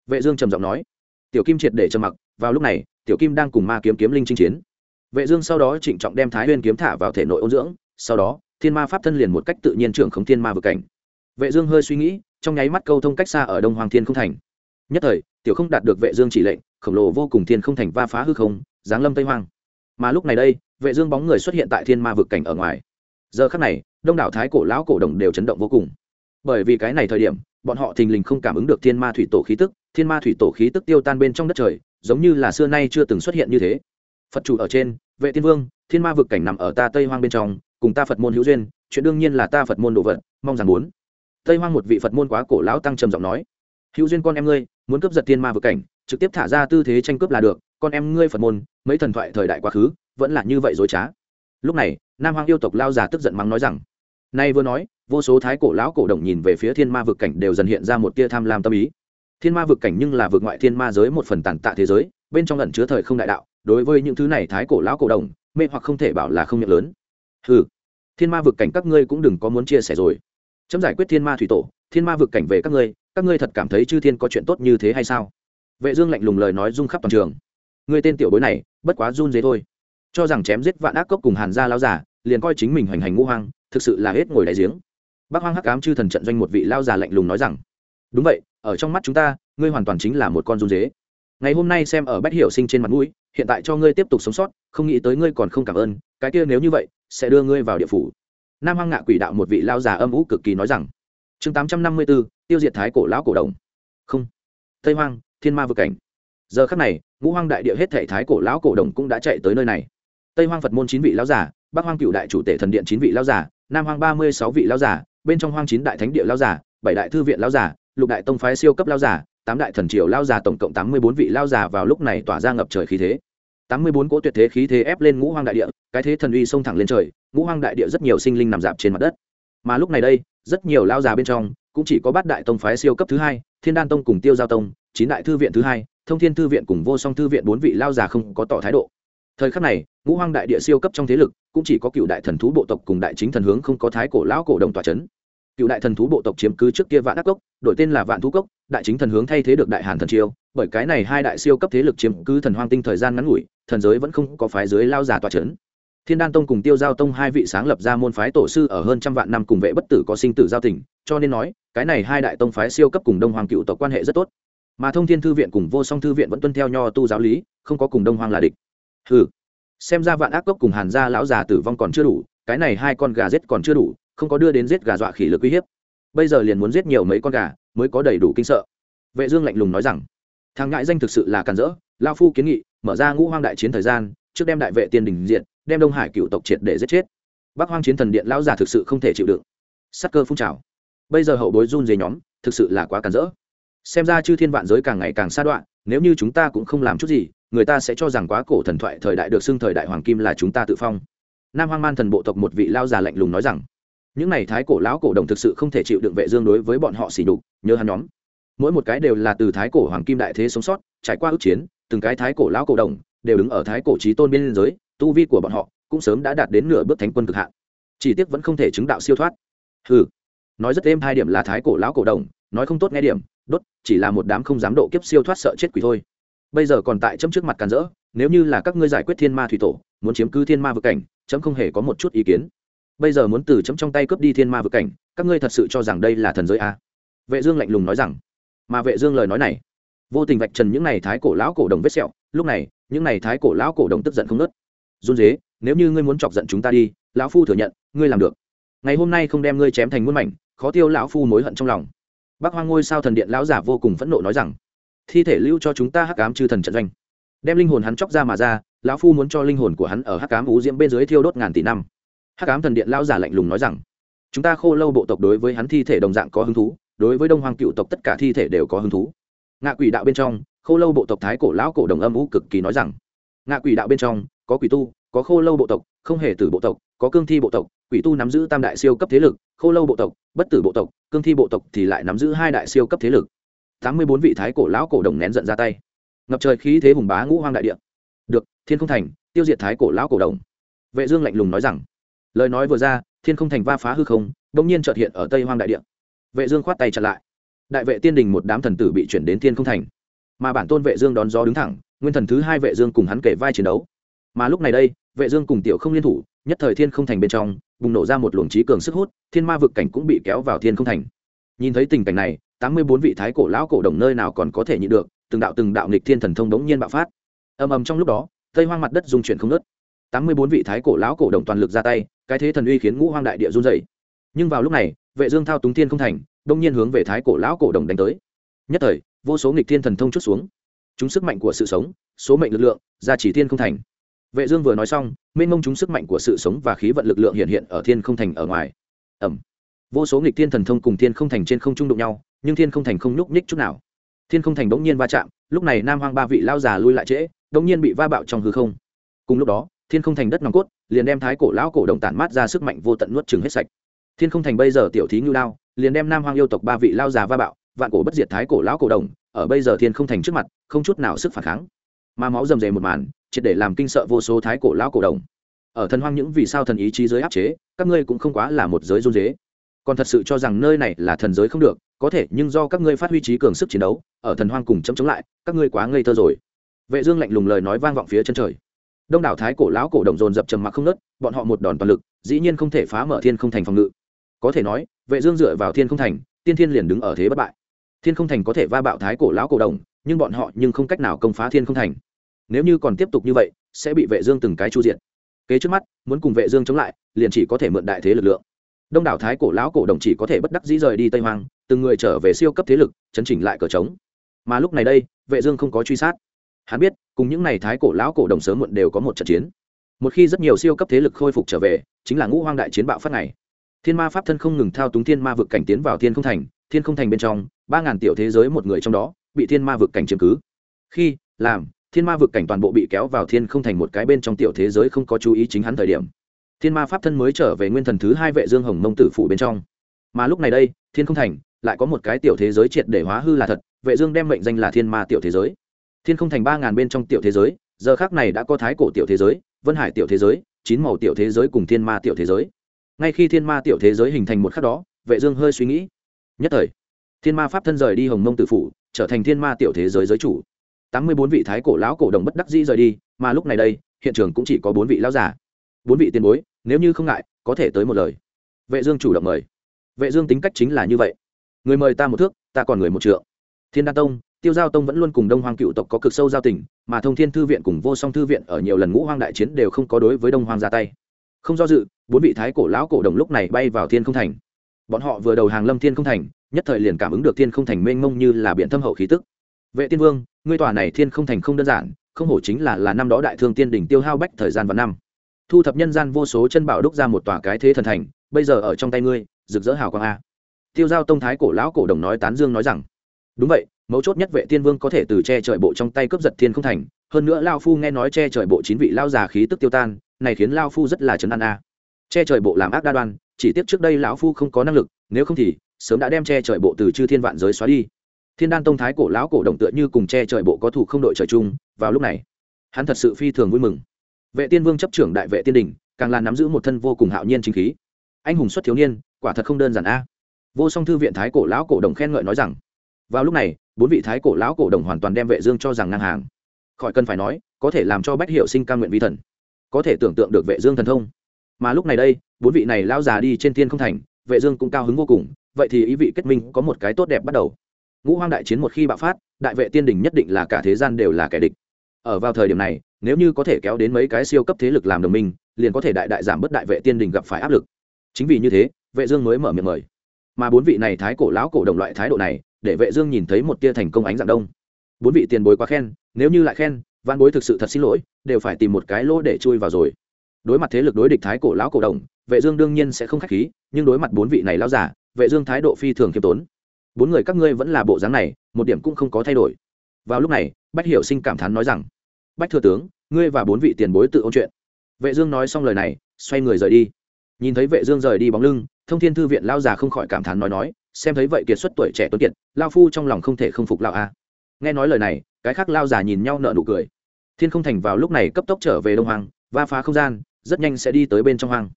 Vệ dương trầm giọng nói. Tiểu kim triệt để trầm mặc, vào lúc này, tiểu kim đang cùng ma kiếm kiếm linh chinh chiến. Vệ dương sau đó trịnh trọng đem thái nguyên kiếm thả vào thể nội ôn dưỡng, sau đó, thiên ma pháp thân liền một cách tự nhiên trưởng khống thiên ma vực cảnh. Vệ dương hơi suy nghĩ, trong nháy mắt câu thông cách xa ở đông hoàng thiên không thành nhất thời, tiểu không đạt được vệ dương chỉ lệnh, khổng lồ vô cùng thiên không thành va phá hư không, giáng lâm tây hoang. Mà lúc này đây, vệ dương bóng người xuất hiện tại thiên ma vực cảnh ở ngoài. Giờ khắc này, đông đảo thái cổ lão cổ đồng đều chấn động vô cùng. Bởi vì cái này thời điểm, bọn họ thình lình không cảm ứng được thiên ma thủy tổ khí tức, thiên ma thủy tổ khí tức tiêu tan bên trong đất trời, giống như là xưa nay chưa từng xuất hiện như thế. Phật chủ ở trên, vệ tiên vương, thiên ma vực cảnh nằm ở ta tây hoang bên trong, cùng ta phật môn hữu duyên, chuyện đương nhiên là ta phật môn đồ vật, mong rằng muốn. Tây hoang một vị phật môn quá cổ lão tăng trầm giọng nói, hữu duyên con em ngươi muốn cướp giật thiên ma vực cảnh, trực tiếp thả ra tư thế tranh cướp là được, con em ngươi phật môn, mấy thần thoại thời đại quá khứ, vẫn là như vậy dối trá. Lúc này, nam hoàng yêu tộc lao già tức giận mắng nói rằng, nay vừa nói, vô số thái cổ lão cổ đồng nhìn về phía thiên ma vực cảnh đều dần hiện ra một tia tham lam tâm ý. Thiên ma vực cảnh nhưng là vực ngoại thiên ma giới một phần tàn tạ thế giới, bên trong ẩn chứa thời không đại đạo, đối với những thứ này thái cổ lão cổ đồng, mê hoặc không thể bảo là không miệng lớn. Ừ thiên ma vực cảnh các ngươi cũng đừng có muốn chia sẻ rồi. Chấm giải quyết thiên ma thủy tổ, thiên ma vực cảnh về các ngươi các ngươi thật cảm thấy chư thiên có chuyện tốt như thế hay sao? Vệ dương lạnh lùng lời nói rung khắp toàn trường. Ngươi tên tiểu bối này, bất quá run dế thôi. Cho rằng chém giết vạn ác cốc cùng hàn gia lão giả liền coi chính mình hoành hành ngũ hoang, thực sự là hết ngồi đại giếng. Bác hoang hắc ám chư thần trận doanh một vị lão già lạnh lùng nói rằng, đúng vậy, ở trong mắt chúng ta, ngươi hoàn toàn chính là một con run dế ngày hôm nay xem ở bách hiểu sinh trên mặt mũi, hiện tại cho ngươi tiếp tục sống sót, không nghĩ tới ngươi còn không cảm ơn, cái kia nếu như vậy, sẽ đưa ngươi vào địa phủ. Nam hoang ngạ quỷ đạo một vị lao già âm ú cực kỳ nói rằng chương tám trăm năm mươi b ố tiêu diệt thái cổ lão cổ đồng. Không. Tây hoang, thiên ma vực cảnh. Giờ khắc này, ngũ hoang đại địa hết thể thái cổ lão cổ đồng cũng đã chạy tới nơi này. Tây hoang phật môn chín vị lão giả, bắc hoang cựu đại chủ tể thần điện chín vị lão giả, nam hoang ba mươi sáu vị lão giả, bên trong hoang chín đại thánh địa lão giả, bảy đại thư viện lão giả, lục đại tông phái siêu cấp lão giả, tám đại thần triều lão giả tổng cộng tám mươi bốn vị lão giả vào lúc này tỏa ra ngập trời khí thế. tám mươi bốn cỗ tuyệt thế khí thế ép lên ngũ hoang đại địa, cái thế thần uy xông thẳng lên trời, ngũ hoang đại địa rất nhiều sinh linh nằm dạp trên mặt đất. Mà lúc này đây rất nhiều lao già bên trong, cũng chỉ có bát đại tông phái siêu cấp thứ hai, thiên đan tông cùng tiêu giao tông, chín đại thư viện thứ hai, thông thiên thư viện cùng vô song thư viện bốn vị lao già không có tỏ thái độ. Thời khắc này, ngũ hoang đại địa siêu cấp trong thế lực, cũng chỉ có cựu đại thần thú bộ tộc cùng đại chính thần hướng không có thái cổ lão cổ đồng tòa c h ấ n cựu đại thần thú bộ tộc chiếm cứ trước kia vạn đắc cốc, đổi tên là vạn thú cốc, đại chính thần hướng thay thế được đại hàn thần triều, bởi cái này hai đại siêu cấp thế lực chiếm cứ thần hoang tinh thời gian ngắn ngủi, thần giới vẫn không có phái giới lao già tòa c h ấ n thiên đan tông cùng tiêu giao tông hai vị sáng lập ra môn phái tổ sư ở hơn trăm vạn năm cùng vệ bất tử có sinh tử giao tình, cho nên nói, cái này hai đại tông phái siêu cấp cùng đông hoàng cựu tộc quan hệ rất tốt. Mà thông thiên thư viện cùng vô song thư viện vẫn tuân theo nho tu giáo lý, không có cùng đông hoàng là địch. Ừ xem ra vạn ác cốc cùng hàn gia lão già tử vong còn chưa đủ, cái này hai con gà giết còn chưa đủ, không có đưa đến giết gà dọa khỉ lực uy hiếp. Bây giờ liền muốn giết nhiều mấy con gà, mới có đầy đủ kinh sợ. Vệ dương lạnh lùng nói rằng, thằng ngại danh thực sự là càn rỡ. Lao phu kiến nghị, mở ra ngũ hoang đại chiến thời gian, trước đem đại vệ tiên đình diện đem đông hải cựu tộc triệt để giết chết. Bắc hoang chiến thần điện lão già thực sự không thể chịu đựng. Sắc cơ phun trào. Bây giờ hậu bối run dày nhóm, thực sự là quá càn rỡ. Xem ra chư thiên vạn giới càng ngày càng xa đoạn, nếu như chúng ta cũng không làm chút gì, người ta sẽ cho rằng quá cổ thần thoại thời đại được xưng thời đại hoàng kim là chúng ta tự phong. Nam hoang man thần bộ tộc một vị lao già lạnh lùng nói rằng, những n à y thái cổ lão cổ đồng thực sự không thể chịu đựng vệ dương đối với bọn họ xỉ đục nhớ hắn nhóm. Mỗi một cái đều là từ thái cổ hoàng kim đại thế sống sót, trải qua ước chiến, từng cái thái cổ lão cổ đồng đều đứng ở thái cổ trí tôn biên giới tu vi của bọn họ cũng sớm đã đạt đến nửa bước thánh quân cực hạn. Chỉ tiếc vẫn không thể chứng đạo siêu thoát. Ừ nói rất êm hai điểm là thái cổ lão cổ đồng, nói không tốt nghe điểm, đốt, chỉ là một đám không dám độ kiếp siêu thoát sợ chết quỷ thôi. Bây giờ còn tại chấm trước mặt càn rỡ, nếu như là các ngươi giải quyết thiên ma thủy tổ, muốn chiếm cứ thiên ma vực cảnh, chấm không hề có một chút ý kiến. Bây giờ muốn từ chấm trong tay cướp đi thiên ma vực cảnh, các ngươi thật sự cho rằng đây là thần giới a vệ dương lạnh lùng nói rằng. Mà vệ dương lời nói này. Vô tình vạch trần những này thái cổ lão cổ đồng vết sẹo, lúc này, những này thái cổ lão cổ đồng tức giận không nứt run dế, nếu như ngươi muốn chọc giận chúng ta đi, lão phu thừa nhận, ngươi làm được. Ngày hôm nay không đem ngươi chém thành muôn mảnh, khó tiêu lão phu mối hận trong lòng. Bác hoang ngôi sao thần điện lão giả vô cùng phẫn nộ nói rằng, thi thể lưu cho chúng ta hắc ám chư thần trận doanh. Đem linh hồn hắn chóc ra mà ra, lão phu muốn cho linh hồn của hắn ở hắc ám ú diễm bên dưới thiêu đốt ngàn tỷ năm. Hắc ám thần điện lão giả lạnh lùng nói rằng, chúng ta khô lâu bộ tộc đối với hắn thi thể đồng dạng có hứng thú, đối với đông hoàng cựu tộc tất cả thi thể đều có hứng thú. Ngạ quỷ đạo bên trong, khô lâu bộ tộc thái cổ lão cổ đồng âm ú cực kỳ nói rằng ngạ quỷ đạo bên trong, có quỷ tu, có khô lâu bộ tộc, không hề tử bộ tộc, có cương thi bộ tộc, quỷ tu nắm giữ tam đại siêu cấp thế lực, khô lâu bộ tộc, bất tử bộ tộc, cương thi bộ tộc thì lại nắm giữ hai đại siêu cấp thế lực. Tám mươi bốn vị thái cổ lão cổ đồng nén giận ra tay. Ngập trời khí thế hùng bá ngũ hoang đại địa. Được, thiên không thành, tiêu diệt thái cổ lão cổ đồng. Vệ dương lạnh lùng nói rằng, lời nói vừa ra, thiên không thành va phá hư không, bỗng nhiên chợt hiện ở tây hoang đại địa. Vệ dương khoát tay chặn lại. Đại vệ tiên đình một đám thần tử bị chuyển đến thiên không thành. Mà bản tôn vệ dương đón gió đứng thẳng nguyên thần thứ hai vệ dương cùng hắn kể vai chiến đấu. Mà lúc này đây vệ dương cùng tiểu không liên thủ nhất thời thiên không thành bên trong bùng nổ ra một luồng trí cường sức hút thiên ma vực cảnh cũng bị kéo vào thiên không thành. Nhìn thấy tình cảnh này tám mươi bốn vị thái cổ lão cổ đồng nơi nào còn có thể nhịn được từng đạo từng đạo nghịch thiên thần thông đống nhiên bạo phát. Ầm ầm trong lúc đó tây hoang mặt đất dung chuyển không nứt, tám mươi bốn vị thái cổ lão cổ đồng toàn lực ra tay cái thế thần uy khiến ngũ hoang đại địa run rẩy. nhưng vào lúc này vệ dương thao túng thiên không thành đông nhiên hướng về thái cổ lão cổ đồng đánh tới. Nhất thời vô số nghịch thiên thần thông chút xuống chúng sức mạnh của sự sống, số mệnh lực lượng, gia chỉ thiên không thành. Vệ dương vừa nói xong, mênh mông chúng sức mạnh của sự sống và khí vận lực lượng hiện hiện ở thiên không thành ở ngoài. Ẩm vô số nghịch thiên thần thông cùng thiên không thành trên không trung đụng nhau, nhưng thiên không thành không nhúc nhích chút nào. Thiên không thành đống nhiên va chạm, lúc này nam hoang ba vị lao già lui lại trễ đống nhiên bị va bạo trong hư không. Cùng lúc đó, thiên không thành đất nòng cốt liền đem thái cổ lão cổ đồng tản mát ra sức mạnh vô tận nuốt chửng hết sạch. Thiên không thành bây giờ tiểu thí ngưu lao liền đem nam hoang yêu tộc ba vị lao già va bạo, vạn cổ bất diệt thái cổ lão cổ đồng, ở bây giờ thiên không thành trước mặt không chút nào sức phản kháng. Mà máu rầm rề một màn, triệt để làm kinh sợ vô số thái cổ lão cổ đồng. Ở thần hoang những vì sao thần ý chí giới áp chế, các ngươi cũng không quá là một giới run dế còn thật sự cho rằng nơi này là thần giới không được, có thể, nhưng do các ngươi phát huy trí cường sức chiến đấu, ở thần hoang cùng chấm chống lại, các ngươi quá ngây thơ rồi. Vệ dương lạnh lùng lời nói vang vọng phía chân trời. Đông đảo thái cổ lão cổ đồng dồn dập trầm mặc không nứt bọn họ một đòn toàn lực, dĩ nhiên không thể phá mở thiên không thành phòng ngự. Có thể nói, vệ dương dựa vào thiên không thành, tiên thiên liền đứng ở thế bất bại. Thiên không thành có thể va bạo thái cổ lão cổ đồng nhưng bọn họ nhưng không cách nào công phá thiên không thành. Nếu như còn tiếp tục như vậy, sẽ bị vệ dương từng cái chu diện kế trước mắt, muốn cùng vệ dương chống lại, liền chỉ có thể mượn đại thế lực lượng. Đông đảo thái cổ lão cổ đồng chỉ có thể bất đắc dĩ rời đi tây hoang, từng người trở về siêu cấp thế lực, chấn chỉnh lại cờ trống. Mà lúc này đây, vệ dương không có truy sát. Hắn biết, cùng những này thái cổ lão cổ đồng sớm muộn đều có một trận chiến. Một khi rất nhiều siêu cấp thế lực khôi phục trở về, chính là ngũ hoang đại chiến bạo phát này. Thiên ma pháp thân không ngừng thao túng thiên ma vực cảnh tiến vào thiên không thành, thiên không thành bên trong, ba ngàn tiểu thế giới một người trong đó bị thiên ma vực cảnh chiếm cứ. Khi, làm, thiên ma vực cảnh toàn bộ bị kéo vào thiên không thành một cái bên trong tiểu thế giới không có chú ý chính hắn thời điểm. Thiên ma pháp thân mới trở về nguyên thần thứ hai vệ dương hồng mông tử phủ bên trong. Mà lúc này đây, thiên không thành lại có một cái tiểu thế giới triệt để hóa hư là thật, vệ dương đem mệnh danh là thiên ma tiểu thế giới. Thiên không thành ba ngàn bên trong tiểu thế giới, giờ khác này đã có thái cổ tiểu thế giới, vân hải tiểu thế giới, chín màu tiểu thế giới cùng thiên ma tiểu thế giới. Ngay khi thiên ma tiểu thế giới hình thành một khắc đó, vệ dương hơi suy nghĩ. Nhất thời, thiên ma pháp thân rời đi hồng mông tử phủ trở thành thiên ma tiểu thế giới giới chủ. Tám mươi bốn vị thái cổ lão cổ đồng bất đắc dĩ rời đi, mà lúc này đây, hiện trường cũng chỉ có bốn vị lão giả bốn vị tiền bối, nếu như không ngại, có thể tới một lời. Vệ dương chủ động mời. Vệ dương tính cách chính là như vậy. Người mời ta một thước, ta còn người một trượng. Thiên đan tông, tiêu giao tông vẫn luôn cùng đông hoang cựu tộc có cực sâu giao tình, mà thông thiên thư viện cùng vô song thư viện ở nhiều lần ngũ hoang đại chiến đều không có đối với đông hoang ra tay. Không do dự, bốn vị thái cổ lão cổ đồng lúc này bay vào thiên không thành. Bọn họ vừa đầu hàng lâm thiên không thành nhất thời liền cảm ứng được thiên không thành mênh mông như là biển thâm hậu khí tức. Vệ tiên vương, ngươi tòa này thiên không thành không đơn giản, không hổ chính là là năm đó đại thương tiên đỉnh tiêu hao bách thời gian và năm. Thu thập nhân gian vô số chân bảo đúc ra một tòa cái thế thần thành, bây giờ ở trong tay ngươi, rực rỡ hào quang a. Tiêu giao tông thái cổ lão cổ đồng nói tán dương nói rằng, đúng vậy, mấu chốt nhất vệ tiên vương có thể từ che trời bộ trong tay cướp giật thiên không thành, hơn nữa lao phu nghe nói che trời bộ chín vị lao già khí tức tiêu tan, này khiến lao phu rất là chấn an a. Che trời bộ làm ác đa đoan, chỉ tiếc trước đây lão phu không có năng lực, nếu không thì sớm đã đem che trời bộ từ chư thiên vạn giới xóa đi. Thiên đan tông thái cổ lão cổ đồng tựa như cùng che trời bộ có thủ không đội trời chung, vào lúc này, hắn thật sự phi thường vui mừng. Vệ tiên vương chấp trưởng đại vệ tiên đình càng là nắm giữ một thân vô cùng hạo nhiên chính khí. Anh hùng xuất thiếu niên, quả thật không đơn giản a. Vô song thư viện thái cổ lão cổ đồng khen ngợi nói rằng, vào lúc này, bốn vị thái cổ lão cổ đồng hoàn toàn đem vệ dương cho rằng ngang hàng. Khỏi cần phải nói, có thể làm cho bách hiệu sinh ca nguyện vi thần, có thể tưởng tượng được vệ dương thần thông. Mà lúc này đây, bốn vị này lão già đi trên thiên không thành, vệ dương cũng cao hứng vô cùng vậy thì ý vị kết minh có một cái tốt đẹp bắt đầu. Ngũ hoang đại chiến một khi bạo phát, đại vệ tiên đình nhất định là cả thế gian đều là kẻ địch. Ở vào thời điểm này, nếu như có thể kéo đến mấy cái siêu cấp thế lực làm đồng minh, liền có thể đại đại giảm bớt đại vệ tiên đình gặp phải áp lực. Chính vì như thế, vệ dương mới mở miệng mời. Mà bốn vị này thái cổ lão cổ đồng loại thái độ này, để vệ dương nhìn thấy một tia thành công ánh dạng đông. Bốn vị tiền bối quá khen, nếu như lại khen, văn bối thực sự thật xin lỗi, đều phải tìm một cái lỗ để chui vào rồi. Đối mặt thế lực đối địch thái cổ lão cổ đồng, vệ dương đương nhiên sẽ không khách khí, nhưng đối mặt bốn vị này lão giả vệ dương thái độ phi thường khiêm tốn. Bốn người các ngươi vẫn là bộ dáng này, một điểm cũng không có thay đổi. Vào lúc này, bách hiểu sinh cảm thán nói rằng, bách thừa tướng, ngươi và bốn vị tiền bối tự ôn chuyện. Vệ dương nói xong lời này, xoay người rời đi. Nhìn thấy vệ dương rời đi bóng lưng, thông thiên thư viện lão già không khỏi cảm thán nói nói, xem thấy vậy kiệt xuất tuổi trẻ tuấn kiệt lao phu trong lòng không thể không phục lão a. Nghe nói lời này, cái khác lao già nhìn nhau nở nụ cười. Thiên không thành vào lúc này cấp tốc trở về đông hoàng va phá không gian, rất nhanh sẽ đi tới bên trong hoang.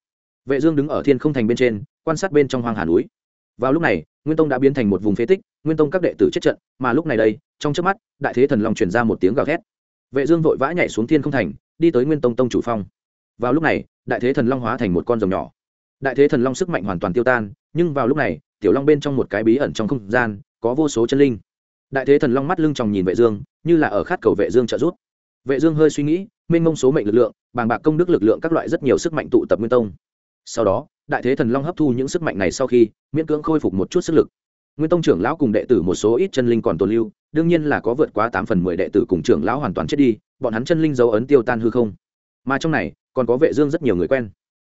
Vệ dương đứng ở thiên không thành bên trên, quan sát bên trong hoang hà núi vào lúc này, nguyên tông đã biến thành một vùng phế tích, nguyên tông các đệ tử chết trận, mà lúc này đây, trong chớp mắt, đại thế thần long truyền ra một tiếng gào thét. Vệ dương vội vã nhảy xuống thiên không thành, đi tới nguyên tông tông chủ phong. Vào lúc này, đại thế thần long hóa thành một con rồng nhỏ. Đại thế thần long sức mạnh hoàn toàn tiêu tan, nhưng vào lúc này, tiểu long bên trong một cái bí ẩn trong không gian, có vô số chân linh. Đại thế thần long mắt lưng tròng nhìn vệ dương, như là ở khát cầu vệ dương trợ giúp. Vệ dương hơi suy nghĩ, mênh mông số mệnh lực lượng, bàng bạc công đức lực lượng các loại rất nhiều sức mạnh tụ tập nguyên tông. Sau đó đại thế thần long hấp thu những sức mạnh này sau khi, miễn cưỡng khôi phục một chút sức lực. Nguyên tông trưởng lão cùng đệ tử một số ít chân linh còn tồn lưu, đương nhiên là có vượt quá tám phần mười đệ tử cùng trưởng lão hoàn toàn chết đi, bọn hắn chân linh dấu ấn tiêu tan hư không. Mà trong này, còn có vệ dương rất nhiều người quen.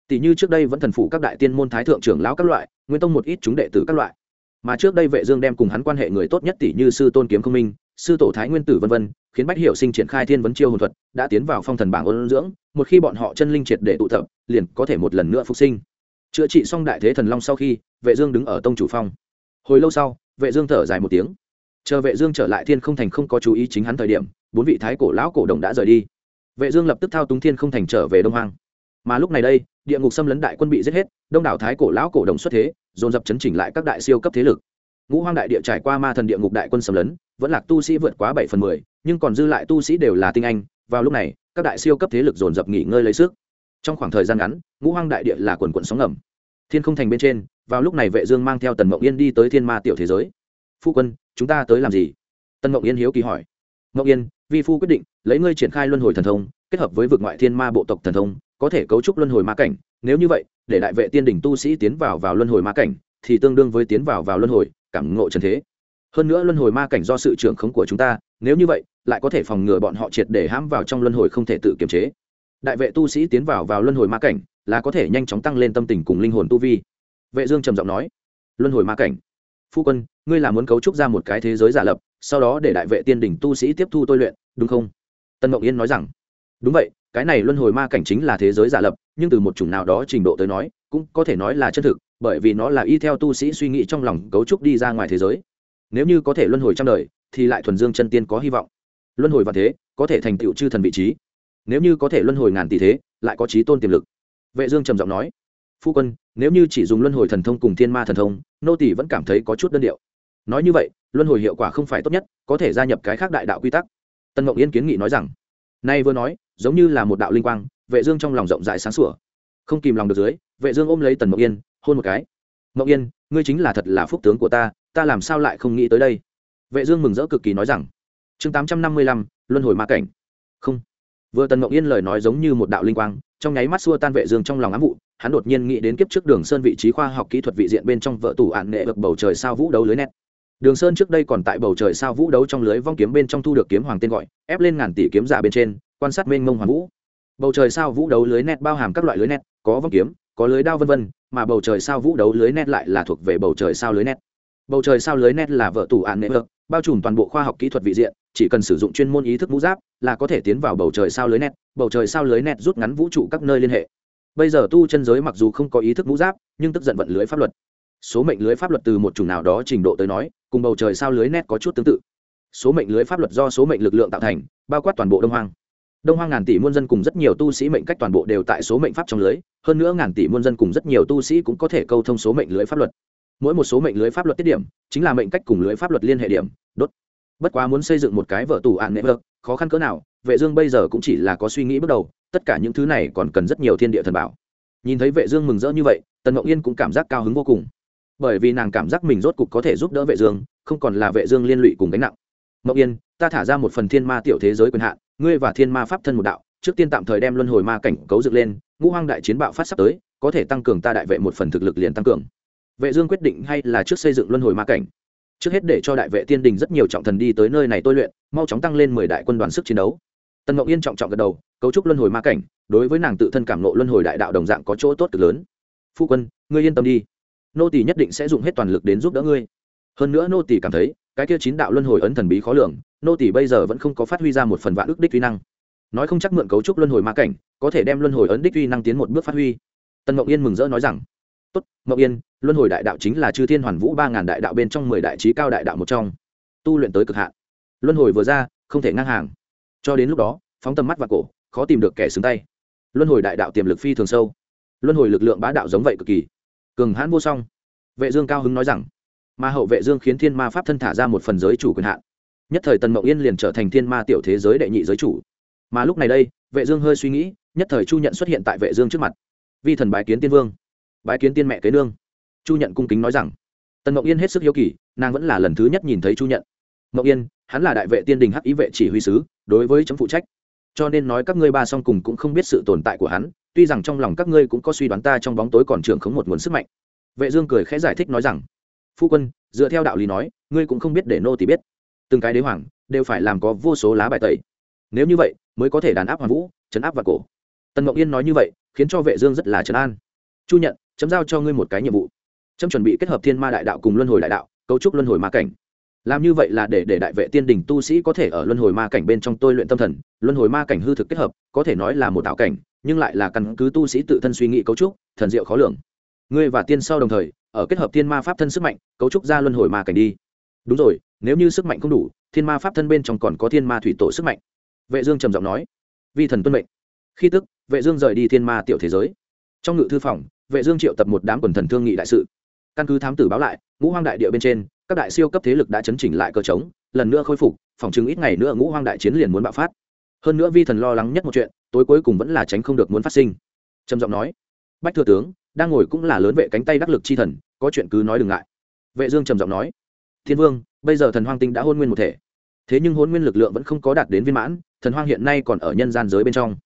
Tỷ như trước đây vẫn thần phụ các đại tiên môn thái thượng trưởng lão các loại, nguyên tông một ít chúng đệ tử các loại. Mà trước đây vệ dương đem cùng hắn quan hệ người tốt nhất tỷ như sư tôn kiếm không minh, sư tổ thái nguyên tử vân vân, khiến bách hiểu sinh triển khai thiên vấn chiêu hồn thuật, đã tiến vào phong thần bảng ôn dưỡng, một khi bọn họ chân linh triệt để tụ tập, liền có thể một lần nữa phục sinh chữa trị xong đại thế thần long sau khi, vệ dương đứng ở tông chủ phong. Hồi lâu sau, vệ dương thở dài một tiếng. Chờ vệ dương trở lại thiên không thành không có chú ý chính hắn thời điểm, bốn vị thái cổ lão cổ đồng đã rời đi. Vệ dương lập tức thao túng thiên không thành trở về đông hoang. Mà lúc này đây, địa ngục xâm lấn đại quân bị giết hết, đông đảo thái cổ lão cổ đồng xuất thế, dồn dập chấn chỉnh lại các đại siêu cấp thế lực. Ngũ hoang đại địa trải qua ma thần địa ngục đại quân xâm lấn, vẫn lạc tu sĩ vượt quá bảy phần mười, nhưng còn dư lại tu sĩ đều là tinh anh. Vào lúc này, các đại siêu cấp thế lực dồn dập nghỉ ngơi lấy sức trong khoảng thời gian ngắn, ngũ hoang đại địa là quần quận sóng ngầm. Thiên không thành bên trên, vào lúc này vệ dương mang theo tần mộng yên đi tới thiên ma tiểu thế giới. Phu quân, chúng ta tới làm gì? Tần mộng yên hiếu kỳ hỏi. Mộng yên, vi phu quyết định, lấy ngươi triển khai luân hồi thần thông, kết hợp với vực ngoại thiên ma bộ tộc thần thông, có thể cấu trúc luân hồi ma cảnh. Nếu như vậy, để đại vệ tiên đỉnh tu sĩ tiến vào vào luân hồi ma cảnh, thì tương đương với tiến vào vào luân hồi, cảm ngộ trần thế. Hơn nữa luân hồi ma cảnh do sự trưởng khống của chúng ta, nếu như vậy, lại có thể phòng ngừa bọn họ triệt để hãm vào trong luân hồi không thể tự kiềm chế đại vệ tu sĩ tiến vào vào luân hồi ma cảnh, là có thể nhanh chóng tăng lên tâm tình cùng linh hồn tu vi. Vệ dương trầm giọng nói, luân hồi ma cảnh? Phu quân, ngươi là muốn cấu trúc ra một cái thế giới giả lập, sau đó để đại vệ tiên đỉnh tu sĩ tiếp thu tôi luyện, đúng không? Tân mộng yên nói rằng, đúng vậy, cái này luân hồi ma cảnh chính là thế giới giả lập, nhưng từ một chủng nào đó trình độ tới nói, cũng có thể nói là chân thực, bởi vì nó là y theo tu sĩ suy nghĩ trong lòng cấu trúc đi ra ngoài thế giới. Nếu như có thể luân hồi trăm đời, thì lại thuần dương chân tiên có hy vọng. Luân hồi và thế, có thể thành tựu chư thần vị trí nếu như có thể luân hồi ngàn tỷ thế lại có trí tôn tiềm lực. Vệ dương trầm giọng nói phu quân nếu như chỉ dùng luân hồi thần thông cùng thiên ma thần thông nô tỷ vẫn cảm thấy có chút đơn điệu. Nói như vậy luân hồi hiệu quả không phải tốt nhất có thể gia nhập cái khác đại đạo quy tắc. Tân ngọc yên kiến nghị nói rằng nay vừa nói giống như là một đạo linh quang vệ dương trong lòng rộng rãi sáng sủa. Không kìm lòng được dưới vệ dương ôm lấy tần ngọc yên hôn một cái. Ngọc yên ngươi chính là thật là phúc tướng của ta ta làm sao lại không nghĩ tới đây? Vệ dương mừng rỡ cực kỳ nói rằng chương 855, luân hồi ma cảnh. Không vừa tần ngọc yên lời nói giống như một đạo linh quang, trong nháy mắt xua tan vệ dương trong lòng ám vụ, hắn đột nhiên nghĩ đến kiếp trước đường sơn vị trí khoa học kỹ thuật vị diện bên trong vợ tủ ạn nghệ được bầu trời sao vũ đấu lưới nét. Đường sơn trước đây còn tại bầu trời sao vũ đấu trong lưới vong kiếm bên trong thu được kiếm hoàng tên gọi, ép lên ngàn tỷ kiếm giả bên trên, quan sát mênh mông hoàng vũ. Bầu trời sao vũ đấu lưới nét bao hàm các loại lưới nét, có vong kiếm, có lưới đao vân vân, mà bầu trời sao vũ đấu lưới nét lại là thuộc về bầu trời sao lưới nét. Bầu trời sao lưới nét là vợ tủ ạn nghệ vợ bao trùm toàn bộ khoa học kỹ thuật vị diện chỉ cần sử dụng chuyên môn ý thức mũ giáp là có thể tiến vào bầu trời sao lưới net bầu trời sao lưới net rút ngắn vũ trụ các nơi liên hệ. Bây giờ tu chân giới mặc dù không có ý thức mũ giáp, nhưng tức giận vận lưới pháp luật. Số mệnh lưới pháp luật từ một chủng nào đó trình độ tới nói, cùng bầu trời sao lưới net có chút tương tự. Số mệnh lưới pháp luật do số mệnh lực lượng tạo thành, bao quát toàn bộ đông hoang. Đông hoang ngàn tỷ muôn dân cùng rất nhiều tu sĩ mệnh cách toàn bộ đều tại số mệnh pháp trong lưới, hơn nữa ngàn tỷ muôn dân cùng rất nhiều tu sĩ cũng có thể câu thông số mệnh lưới pháp luật. Mỗi một số mệnh lưới pháp luật tiết điểm, chính là mệnh cách cùng lưới pháp luật liên hệ điểm, đốt bất quá muốn xây dựng một cái vợ tù ạn nệ vợt khó khăn cỡ nào, vệ dương bây giờ cũng chỉ là có suy nghĩ bước đầu, tất cả những thứ này còn cần rất nhiều thiên địa thần bảo. Nhìn thấy vệ dương mừng rỡ như vậy, tần ngọc yên cũng cảm giác cao hứng vô cùng. Bởi vì nàng cảm giác mình rốt cục có thể giúp đỡ vệ dương, không còn là vệ dương liên lụy cùng gánh nặng. Ngọc yên, ta thả ra một phần thiên ma tiểu thế giới quyền hạn, ngươi và thiên ma pháp thân một đạo, trước tiên tạm thời đem luân hồi ma cảnh cấu dựng lên, ngũ hoang đại chiến bạo phát sắp tới, có thể tăng cường ta đại vệ một phần thực lực liền tăng cường. Vệ dương quyết định hay là trước xây dựng luân hồi ma cảnh trước hết để cho đại vệ tiên đình rất nhiều trọng thần đi tới nơi này tôi luyện, mau chóng tăng lên mười đại quân đoàn sức chiến đấu. Tần ngọc yên trọng trọng gật đầu, cấu trúc luân hồi ma cảnh, đối với nàng tự thân cảm nộ luân hồi đại đạo đồng dạng có chỗ tốt cực lớn. Phu quân, ngươi yên tâm đi. Nô tỳ nhất định sẽ dùng hết toàn lực đến giúp đỡ ngươi. Hơn nữa nô tỳ cảm thấy, cái kia chín đạo luân hồi ấn thần bí khó lường, nô tỳ bây giờ vẫn không có phát huy ra một phần vạn ước đích uy năng. Nói không chắc mượn cấu trúc luân hồi ma cảnh, có thể đem luân hồi ấn đích uy năng tiến một bước phát huy. Tần ngọc yên mừng rỡ nói rằng tốt, mậu yên, luân hồi đại đạo chính là chư thiên hoàn vũ ba ngàn đại đạo bên trong mười đại trí cao đại đạo một trong. Tu luyện tới cực hạn. Luân hồi vừa ra, không thể ngang hàng. Cho đến lúc đó, phóng tầm mắt và cổ, khó tìm được kẻ xứng tay. Luân hồi đại đạo tiềm lực phi thường sâu. Luân hồi lực lượng bá đạo giống vậy cực kỳ. Cường hãn vô song. Vệ dương cao hứng nói rằng mà hậu vệ dương khiến thiên ma pháp thân thả ra một phần giới chủ quyền hạn. Nhất thời tần mộng yên liền trở thành thiên ma tiểu thế giới đệ nhị giới chủ. Mà lúc này đây, vệ dương hơi suy nghĩ, nhất thời chu nhận xuất hiện tại vệ dương trước mặt. Vi thần bái kiến tiên vương bái kiến tiên mẹ kế nương. Chu nhận cung kính nói rằng, tần ngọc yên hết sức hiếu kỳ, nàng vẫn là lần thứ nhất nhìn thấy chu nhận. Ngọc yên, hắn là đại vệ tiên đình hắc ý vệ chỉ huy sứ, đối với chấm phụ trách. Cho nên nói các ngươi ba song cùng cũng không biết sự tồn tại của hắn, tuy rằng trong lòng các ngươi cũng có suy đoán ta trong bóng tối còn trưởng khống một nguồn sức mạnh. Vệ dương cười khẽ giải thích nói rằng, phu quân, dựa theo đạo lý nói, ngươi cũng không biết để nô tỳ biết. Từng cái đế hoàng đều phải làm có vô số lá bài tẩy. Nếu như vậy, mới có thể đàn áp hoàng vũ chấn áp và cổ. Tần ngọc yên nói như vậy, khiến cho vệ dương rất là trấn an. Chu nhận chấm giao cho ngươi một cái nhiệm vụ. Chấm chuẩn bị kết hợp thiên ma đại đạo cùng luân hồi đại đạo, cấu trúc luân hồi ma cảnh. Làm như vậy là để để đại vệ tiên đình tu sĩ có thể ở luân hồi ma cảnh bên trong tôi luyện tâm thần. Luân hồi ma cảnh hư thực kết hợp, có thể nói là một tạo cảnh, nhưng lại là căn cứ tu sĩ tự thân suy nghĩ cấu trúc, thần diệu khó lường. Ngươi và tiên sau đồng thời, ở kết hợp thiên ma pháp thân sức mạnh, cấu trúc ra luân hồi ma cảnh đi. Đúng rồi, nếu như sức mạnh không đủ, thiên ma pháp thân bên trong còn có thiên ma thủy tổ sức mạnh. Vệ dương trầm giọng nói. Vi thần tuân mệnh. Khi tức, vệ dương rời đi thiên ma tiểu thế giới. Trong ngự thư phòng vệ dương triệu tập một đám quần thần thương nghị đại sự. Căn cứ thám tử báo lại, ngũ hoang đại địa bên trên, các đại siêu cấp thế lực đã chấn chỉnh lại cơ chống lần nữa khôi phục, phòng chứng ít ngày nữa ngũ hoang đại chiến liền muốn bạo phát. Hơn nữa vi thần lo lắng nhất một chuyện, tối cuối cùng vẫn là tránh không được muốn phát sinh. Trầm giọng nói, bách thừa tướng, đang ngồi cũng là lớn vệ cánh tay đắc lực chi thần, có chuyện cứ nói đừng ngại. Vệ dương trầm giọng nói, thiên vương, bây giờ thần hoang tinh đã hôn nguyên một thể. Thế nhưng hôn nguyên lực lượng vẫn không có đạt đến viên mãn, thần hoang hiện nay còn ở nhân gian giới bên trong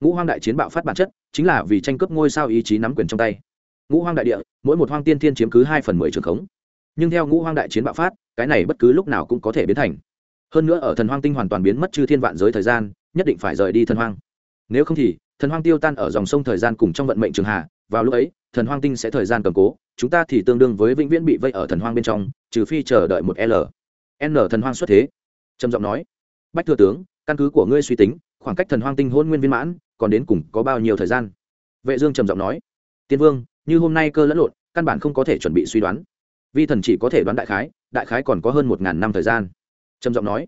ngũ hoang đại chiến bạo phát bản chất, chính là vì tranh cướp ngôi sao ý chí nắm quyền trong tay. Ngũ hoang đại địa, mỗi một hoang tiên thiên chiếm cứ hai phần mười trường khống. Nhưng theo ngũ hoang đại chiến bạo phát, cái này bất cứ lúc nào cũng có thể biến thành. Hơn nữa ở thần hoang tinh hoàn toàn biến mất chư thiên vạn giới thời gian, nhất định phải rời đi thần hoang. Nếu không thì, thần hoang tiêu tan ở dòng sông thời gian cùng trong vận mệnh trường hạ, vào lúc ấy, thần hoang tinh sẽ thời gian cầm cố, chúng ta thì tương đương với vĩnh viễn bị vây ở thần hoang bên trong, trừ phi chờ đợi một l. N thần hoang xuất thế. Trầm giọng nói, bách thừa tướng, căn cứ của ngươi suy tính khoảng cách thần hoang tinh hôn nguyên viên mãn, còn đến cùng có bao nhiêu thời gian? Vệ dương trầm giọng nói, tiên vương, như hôm nay cơ lẫn lộn, căn bản không có thể chuẩn bị suy đoán. Vi thần chỉ có thể đoán đại khái đại khái còn có hơn một ngàn năm thời gian. Trầm giọng nói,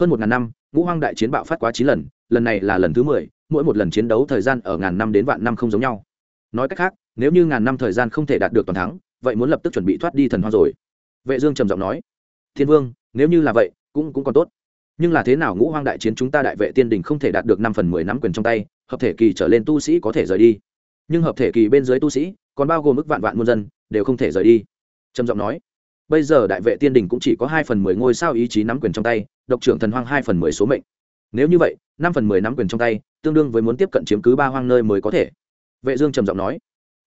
hơn một ngàn năm, ngũ hoang đại chiến bạo phát quá chín lần lần này là lần thứ mười, mỗi một lần chiến đấu thời gian ở ngàn năm đến vạn năm không giống nhau. Nói cách khác, nếu như ngàn năm thời gian không thể đạt được toàn thắng, vậy muốn lập tức chuẩn bị thoát đi thần hoang rồi. Vệ dương trầm giọng nói thiên vương, nếu như là vậy, cũng cũng còn tốt nhưng là thế nào ngũ hoang đại chiến chúng ta đại vệ tiên đình không thể đạt được năm phần mười nắm quyền trong tay, hợp thể kỳ trở lên tu sĩ có thể rời đi. Nhưng hợp thể kỳ bên dưới tu sĩ, còn bao gồm mức vạn vạn muôn dân, đều không thể rời đi. Trầm giọng nói, bây giờ đại vệ tiên đình cũng chỉ có hai phần mười ngôi sao ý chí nắm quyền trong tay, độc trưởng thần hoang hai phần mười số mệnh. Nếu như vậy, năm phần mười nắm quyền trong tay, tương đương với muốn tiếp cận chiếm cứ ba hoang nơi mới có thể. Vệ dương trầm giọng nói,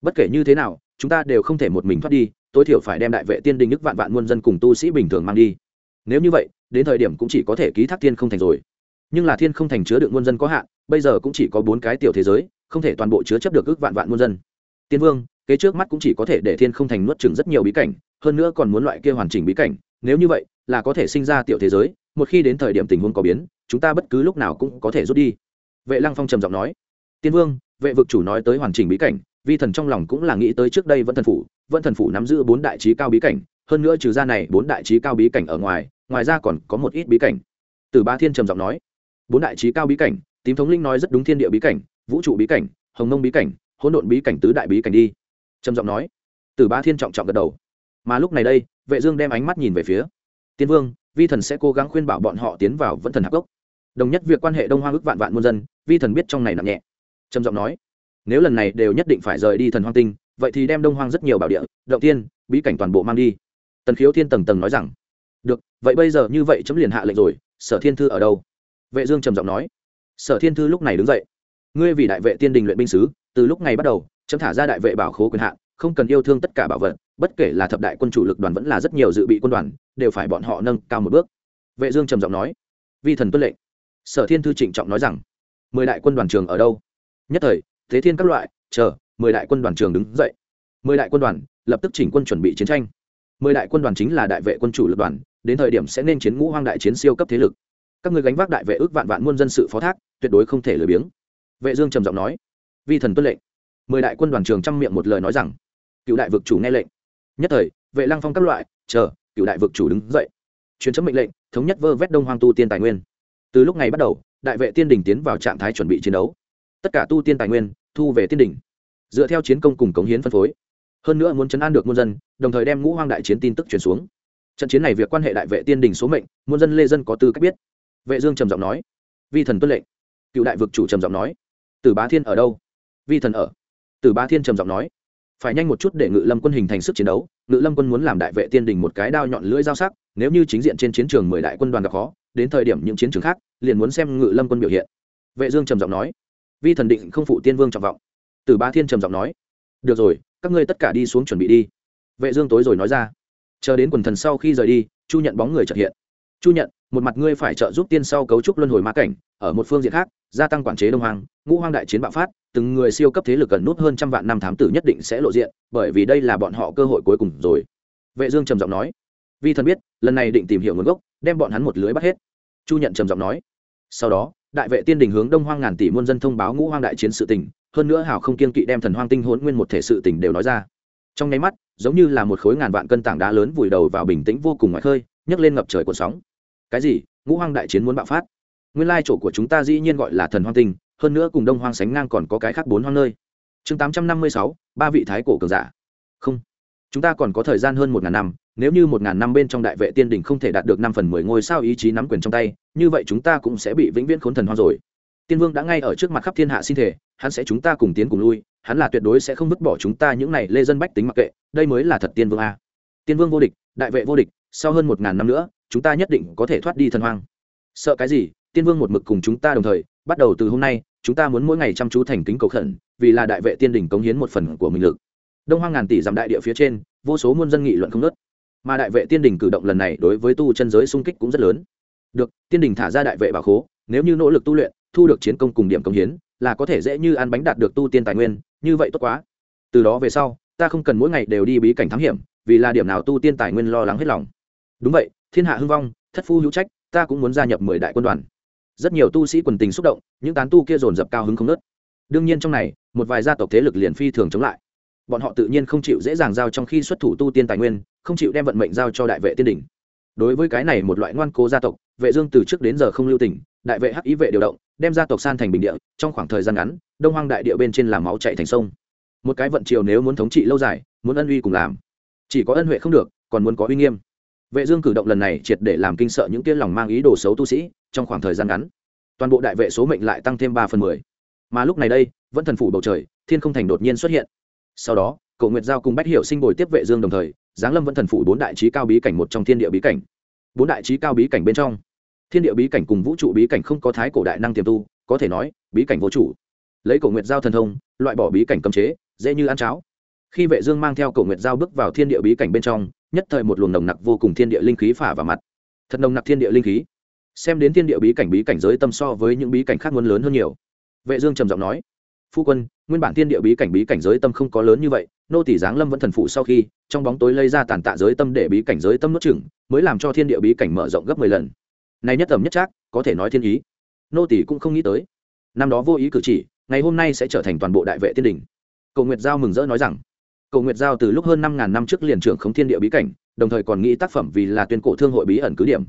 bất kể như thế nào, chúng ta đều không thể một mình thoát đi, tối thiểu phải đem đại vệ tiên đình nước vạn vạn muôn dân cùng tu sĩ bình thường mang đi nếu như vậy, đến thời điểm cũng chỉ có thể ký thác thiên không thành rồi. Nhưng là thiên không thành chứa được muôn dân có hạn, bây giờ cũng chỉ có bốn cái tiểu thế giới, không thể toàn bộ chứa chấp được ước vạn vạn muôn dân. Tiên vương, kế trước mắt cũng chỉ có thể để thiên không thành nuốt chừng rất nhiều bí cảnh, hơn nữa còn muốn loại kia hoàn chỉnh bí cảnh. Nếu như vậy, là có thể sinh ra tiểu thế giới, một khi đến thời điểm tình huống có biến, chúng ta bất cứ lúc nào cũng có thể rút đi. Vệ lăng phong trầm giọng nói. Tiên vương, vệ vực chủ nói tới hoàn chỉnh bí cảnh, vi thần trong lòng cũng là nghĩ tới trước đây vẫn thần phủ vẫn thần phủ nắm giữ bốn đại trí cao bí cảnh hơn nữa trừ ra này bốn đại trí cao bí cảnh ở ngoài ngoài ra còn có một ít bí cảnh. Từ ba thiên trầm giọng nói, bốn đại trí cao bí cảnh, tím thống linh nói rất đúng thiên địa bí cảnh, vũ trụ bí cảnh, hồng nông bí cảnh, hỗn độn bí cảnh tứ đại bí cảnh đi. Trầm giọng nói, từ ba thiên trọng trọng gật đầu. Mà lúc này đây, vệ dương đem ánh mắt nhìn về phía tiên vương, vi thần sẽ cố gắng khuyên bảo bọn họ tiến vào vẫn thần hạc gốc đồng nhất việc quan hệ đông hoa ước vạn vạn muôn dân, vi thần biết trong này nặng nhẹ. Trầm giọng nói, nếu lần này đều nhất định phải rời đi thần hoang tinh, vậy thì đem đông hoang rất nhiều bảo địa, động tiên, bí cảnh toàn bộ mang đi tần khiếu thiên tầng tầng nói rằng, được, vậy bây giờ như vậy chấm liền hạ lệnh rồi, sở thiên thư ở đâu? Vệ dương trầm giọng nói, sở thiên thư lúc này đứng dậy. Ngươi vì đại vệ tiên đình luyện binh sứ, từ lúc này bắt đầu, chấm thả ra đại vệ bảo khố quyền hạn, không cần yêu thương tất cả bảo vật, bất kể là thập đại quân chủ lực đoàn vẫn là rất nhiều dự bị quân đoàn, đều phải bọn họ nâng cao một bước. Vệ dương trầm giọng nói, vi thần tuân lệnh. Sở thiên thư trịnh trọng nói rằng, mười đại quân đoàn trường ở đâu? Nhất thời, thế thiên các loại, chờ, mười đại quân đoàn trường đứng dậy. Mười đại quân đoàn lập tức chỉnh quân chuẩn bị chiến tranh mười đại quân đoàn chính là đại vệ quân chủ lực đoàn, đến thời điểm sẽ nên chiến ngũ hoang đại chiến siêu cấp thế lực. Các người gánh vác đại vệ ước vạn vạn muôn dân sự phó thác, tuyệt đối không thể lười biếng. Vệ dương trầm giọng nói. Vi thần tuân lệnh. Mười đại quân đoàn trường trăm miệng một lời nói rằng, cựu đại vực chủ nghe lệnh. Nhất thời, vệ lăng phong các loại, chờ, cựu đại vực chủ đứng dậy. Chuyến chấm mệnh lệnh, thống nhất vơ vét đông hoang tu tiên tài nguyên. Từ lúc này bắt đầu, đại vệ tiên đình tiến vào trạng thái chuẩn bị chiến đấu. Tất cả tu tiên tài nguyên, thu về tiên đình dựa theo chiến công cùng cống hiến phân phối hơn nữa muốn chấn an được muôn dân, đồng thời đem ngũ hoang đại chiến tin tức truyền xuống. Trận chiến này việc quan hệ đại vệ tiên đình số mệnh, muôn dân lê dân có tư cách biết. Vệ dương trầm giọng nói. Vi thần tuân lệnh. Cựu đại vực chủ trầm giọng nói. Tử bá thiên ở đâu? Vi thần ở. Tử bá thiên trầm giọng nói. Phải nhanh một chút để ngự lâm quân hình thành sức chiến đấu. Ngự lâm quân muốn làm đại vệ tiên đình một cái đao nhọn lưỡi dao sắc, nếu như chính diện trên chiến trường mười đại quân đoàn gặp khó, đến thời điểm những chiến trường khác, liền muốn xem ngự lâm quân biểu hiện. Vệ dương trầm giọng nói. Vi thần định không phụ tiên vương trọng vọng. Tử bá thiên trầm giọng nói. Được rồi các ngươi tất cả đi xuống chuẩn bị đi. Vệ dương tối rồi nói ra. Chờ đến quần thần sau khi rời đi chu nhận bóng người chợt hiện. Chu nhận một mặt ngươi phải trợ giúp tiên sau cấu trúc luân hồi ma cảnh ở một phương diện khác gia tăng quản chế đông hoàng, ngũ hoang đại chiến bạo phát từng người siêu cấp thế lực gần nút hơn trăm vạn năm thám tử nhất định sẽ lộ diện bởi vì đây là bọn họ cơ hội cuối cùng rồi. Vệ dương trầm giọng nói. Vi thần biết lần này định tìm hiểu nguồn gốc đem bọn hắn một lưới bắt hết. Chu nhận trầm giọng nói. Sau đó đại vệ tiên đình hướng đông hoang ngàn tỷ muôn dân thông báo ngũ hoang đại chiến sự tình hơn nữa hào không kiên kỵ đem thần hoang tinh hỗn nguyên một thể sự tình đều nói ra. Trong nháy mắt, giống như là một khối ngàn vạn cân tảng đá lớn vùi đầu vào bình tĩnh vô cùng ngoài khơi, nhấc lên ngập trời cuộn sóng. Cái gì? Ngũ hoang đại chiến muốn bạo phát. Nguyên lai chỗ của chúng ta dĩ nhiên gọi là thần hoang tinh, hơn nữa cùng đông hoang sánh ngang còn có cái khác bốn hoang nơi. Chương tám trăm năm mươi sáu, ba vị thái cổ cường giả. Không. Chúng ta còn có thời gian hơn một ngàn năm, nếu như một ngàn năm bên trong đại vệ tiên đình không thể đạt được năm phần mười ngôi sao ý chí nắm quyền trong tay, như vậy chúng ta cũng sẽ bị vĩnh viễn khốn thần hoang rồi tiên vương đã ngay ở trước mặt khắp thiên hạ xin thể hắn sẽ chúng ta cùng tiến cùng lui, hắn là tuyệt đối sẽ không vứt bỏ chúng ta những này lê dân bách tính mặc kệ, đây mới là thật tiên vương a. Tiên vương vô địch, đại vệ vô địch, sau hơn một ngàn năm nữa, chúng ta nhất định có thể thoát đi thần hoang. Sợ cái gì? Tiên vương một mực cùng chúng ta đồng thời, bắt đầu từ hôm nay, chúng ta muốn mỗi ngày chăm chú thành kính cầu khẩn, vì là đại vệ tiên Đình cống hiến một phần của mình lực. Đông hoang ngàn tỷ dặm đại địa phía trên, vô số muôn dân nghị luận không nớt mà đại vệ tiên Đình cử động lần này đối với tu chân giới sung kích cũng rất lớn. Được, tiên Đình thả ra đại vệ bảo khố, nếu như nỗ lực tu luyện thu được chiến công cùng điểm công hiến, là có thể dễ như ăn bánh đạt được tu tiên tài nguyên, như vậy tốt quá. Từ đó về sau, ta không cần mỗi ngày đều đi bí cảnh thám hiểm, vì là điểm nào tu tiên tài nguyên lo lắng hết lòng. Đúng vậy, thiên hạ hưng vong, thất phu hữu trách, ta cũng muốn gia nhập mười đại quân đoàn. Rất nhiều tu sĩ quần tình xúc động, những tán tu kia dồn dập cao hứng không nớt đương nhiên trong này, một vài gia tộc thế lực liền phi thường chống lại. Bọn họ tự nhiên không chịu dễ dàng giao trong khi xuất thủ tu tiên tài nguyên, không chịu đem vận mệnh giao cho đại vệ tiên đỉnh. Đối với cái này một loại ngoan cố gia tộc, vệ dương từ trước đến giờ không lưu tình, đại vệ hắc ý vệ điều động đem gia tộc san thành bình địa, trong khoảng thời gian ngắn, đông hoang đại địa bên trên làm máu chảy thành sông. Một cái vận triều nếu muốn thống trị lâu dài, muốn ân uy cùng làm, chỉ có ân huệ không được, còn muốn có uy nghiêm. Vệ dương cử động lần này triệt để làm kinh sợ những kia lòng mang ý đồ xấu tu sĩ, trong khoảng thời gian ngắn, toàn bộ đại vệ số mệnh lại tăng thêm ba phần mười. Mà lúc này đây, vẫn thần phủ bầu trời, thiên không thành đột nhiên xuất hiện. Sau đó cậu nguyệt giao cùng bách hiểu sinh bồi tiếp vệ dương đồng thời, giáng lâm vẫn thần phủ bốn đại trí cao bí cảnh một trong thiên địa bí cảnh. Bốn đại trí cao bí cảnh bên trong thiên địa bí cảnh cùng vũ trụ bí cảnh không có thái cổ đại năng tiềm tu có thể nói bí cảnh vô chủ lấy cổ nguyệt giao thần thông loại bỏ bí cảnh cấm chế dễ như ăn cháo khi vệ dương mang theo cổ nguyệt giao bước vào thiên địa bí cảnh bên trong nhất thời một luồng nồng nặc vô cùng thiên địa linh khí phả vào mặt thật nồng nặc thiên địa linh khí xem đến thiên địa bí cảnh bí cảnh giới tâm so với những bí cảnh khác muốn lớn hơn nhiều vệ dương trầm giọng nói phu quân nguyên bản thiên địa bí cảnh bí cảnh giới tâm không có lớn như vậy nô tỷ giáng lâm vẫn thần phụ sau khi trong bóng tối lây ra tàn tạ giới tâm để bí cảnh giới tâm nuốt chửng mới làm cho thiên địa bí cảnh mở rộng gấp 10 lần này nhất tầm nhất chắc có thể nói thiên ý. Nô tỷ cũng không nghĩ tới. Năm đó vô ý cử chỉ, ngày hôm nay sẽ trở thành toàn bộ đại vệ tiên đỉnh cầu nguyệt giao mừng rỡ nói rằng cầu nguyệt giao từ lúc hơn năm ngàn năm trước liền trưởng không thiên địa bí cảnh, đồng thời còn nghĩ tác phẩm vì là tuyên cổ thương hội bí ẩn cứ điểm.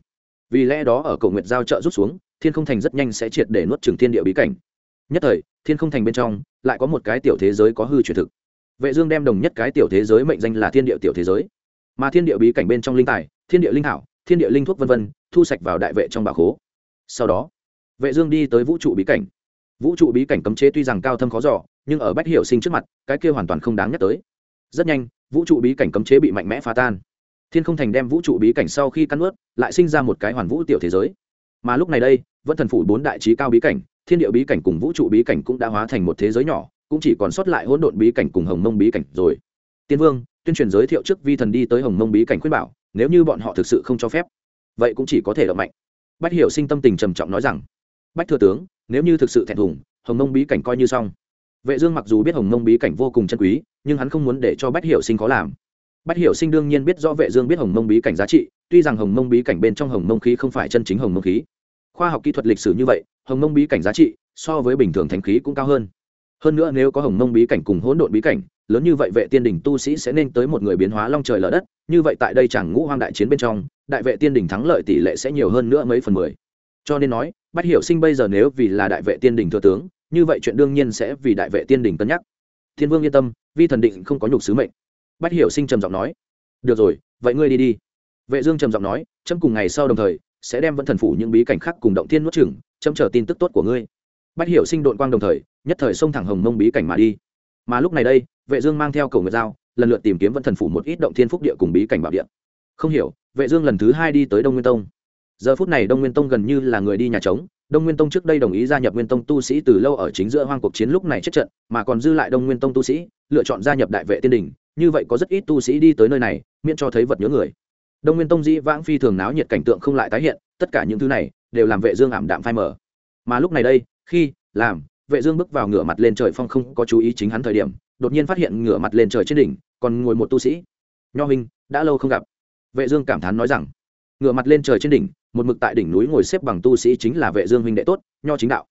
Vì lẽ đó ở cầu nguyệt giao trợ rút xuống, thiên không thành rất nhanh sẽ triệt để nuốt trừng thiên địa bí cảnh. Nhất thời, thiên không thành bên trong, lại có một cái tiểu thế giới có hư truyền thực. Vệ dương đem đồng nhất cái tiểu thế giới mệnh danh là thiên địa tiểu thế giới. Mà thiên địa bí cảnh bên trong linh tài, thiên địa linh thảo, thiên địa linh thuốc vân vân thu sạch vào đại vệ trong bà khố. Sau đó, vệ dương đi tới vũ trụ bí cảnh. Vũ trụ bí cảnh cấm chế tuy rằng cao thâm khó dò, nhưng ở bách hiểu sinh trước mặt, cái kia hoàn toàn không đáng nhắc tới. Rất nhanh, vũ trụ bí cảnh cấm chế bị mạnh mẽ phá tan. Thiên không thành đem vũ trụ bí cảnh sau khi cắn ướt lại sinh ra một cái hoàn vũ tiểu thế giới. Mà lúc này đây, vẫn thần phủ bốn đại trí cao bí cảnh, thiên địa bí cảnh cùng vũ trụ bí cảnh cũng đã hóa thành một thế giới nhỏ, cũng chỉ còn sót lại hỗn độn bí cảnh cùng hồng mông bí cảnh rồi. Tiên vương, tuyên truyền giới thiệu trước vi thần đi tới hồng mông bí cảnh khuyên bảo, nếu như bọn họ thực sự không cho phép vậy cũng chỉ có thể động mạnh. Bách hiểu sinh tâm tình trầm trọng nói rằng, bách thừa tướng, nếu như thực sự thẹn thùng, hồng mông bí cảnh coi như xong. Vệ dương mặc dù biết hồng mông bí cảnh vô cùng chân quý, nhưng hắn không muốn để cho bách hiểu sinh khó làm. Bách hiểu sinh đương nhiên biết rõ vệ dương biết hồng mông bí cảnh giá trị, tuy rằng hồng mông bí cảnh bên trong hồng mông khí không phải chân chính hồng mông khí. Khoa học kỹ thuật lịch sử như vậy, hồng mông bí cảnh giá trị so với bình thường thánh khí cũng cao hơn. Hơn nữa nếu có hồng mông bí cảnh cùng hỗn độn bí cảnh, lớn như vậy vệ tiên đỉnh tu sĩ sẽ nên tới một người biến hóa long trời lở đất, như vậy tại đây chẳng ngũ hoang đại chiến bên trong đại vệ tiên đỉnh thắng lợi tỷ lệ sẽ nhiều hơn nữa mấy phần mười. Cho nên nói, bách hiểu sinh bây giờ nếu vì là đại vệ tiên đỉnh thừa tướng, như vậy chuyện đương nhiên sẽ vì đại vệ tiên đỉnh cân nhắc. Thiên vương yên tâm, vi thần định không có nhục sứ mệnh. Bách hiểu sinh trầm giọng nói, được rồi, vậy ngươi đi đi. Vệ dương trầm giọng nói, chấm cùng ngày sau đồng thời, sẽ đem vẫn thần phủ những bí cảnh khác cùng động thiên nuốt chửng, chấm chờ tin tức tốt của ngươi. Bách hiểu sinh đội quang đồng thời, nhất thời xông thẳng hồng mông bí cảnh mà đi. Mà lúc này đây, vệ dương mang theo cầu nguyệt dao lần lượt tìm kiếm vẫn thần phủ một ít động thiên phúc địa cùng bí cảnh bảo địa. Không hiểu vệ dương lần thứ hai đi tới đông nguyên tông. Giờ phút này đông nguyên tông gần như là người đi nhà trống. Đông nguyên tông trước đây đồng ý gia nhập nguyên tông tu sĩ từ lâu ở chính giữa hoang cuộc chiến lúc này chết trận, mà còn dư lại đông nguyên tông tu sĩ, lựa chọn gia nhập đại vệ tiên đình. Như vậy có rất ít tu sĩ đi tới nơi này, miễn cho thấy vật nhớ người. Đông nguyên tông dĩ vãng phi thường náo nhiệt cảnh tượng không lại tái hiện, tất cả những thứ này đều làm vệ dương ảm đạm phai mờ. Mà lúc này đây, khi làm, vệ dương bước vào ngửa mặt lên trời phong không có chú ý chính hắn thời điểm, đột nhiên phát hiện ngửa mặt lên trời trên đỉnh, còn ngồi một tu sĩ. Nho hình đã lâu không gặp vệ dương cảm thán nói rằng, ngửa mặt lên trời trên đỉnh, một mực tại đỉnh núi ngồi xếp bằng tu sĩ chính là vệ dương huynh đệ tốt, nho chính đạo.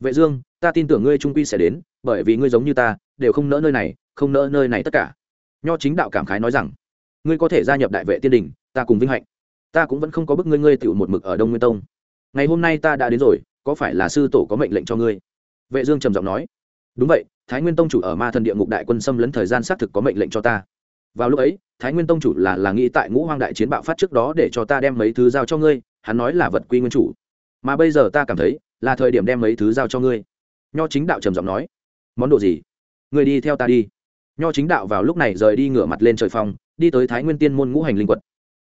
Vệ dương, ta tin tưởng ngươi trung quy sẽ đến, bởi vì ngươi giống như ta, đều không nỡ nơi này, không nỡ nơi này tất cả. Nho chính đạo cảm khái nói rằng, ngươi có thể gia nhập đại vệ tiên đình ta cùng vinh hạnh. Ta cũng vẫn không có bức ngươi ngươi tiểu một mực ở đông nguyên tông. Ngày hôm nay ta đã đến rồi, có phải là sư tổ có mệnh lệnh cho ngươi? Vệ dương trầm giọng nói, đúng vậy, thái nguyên tông chủ ở ma thần địa ngục đại quân xâm lấn thời gian xác thực có mệnh lệnh cho ta vào lúc ấy, thái nguyên tông chủ là là nghĩ tại ngũ hoang đại chiến bạo phát trước đó để cho ta đem mấy thứ giao cho ngươi, hắn nói là vật quy nguyên chủ. Mà bây giờ ta cảm thấy, là thời điểm đem mấy thứ giao cho ngươi. Nho chính đạo trầm giọng nói, món đồ gì? Ngươi đi theo ta đi. Nho chính đạo vào lúc này rời đi ngửa mặt lên trời phong, đi tới thái nguyên tiên môn ngũ hành linh quật.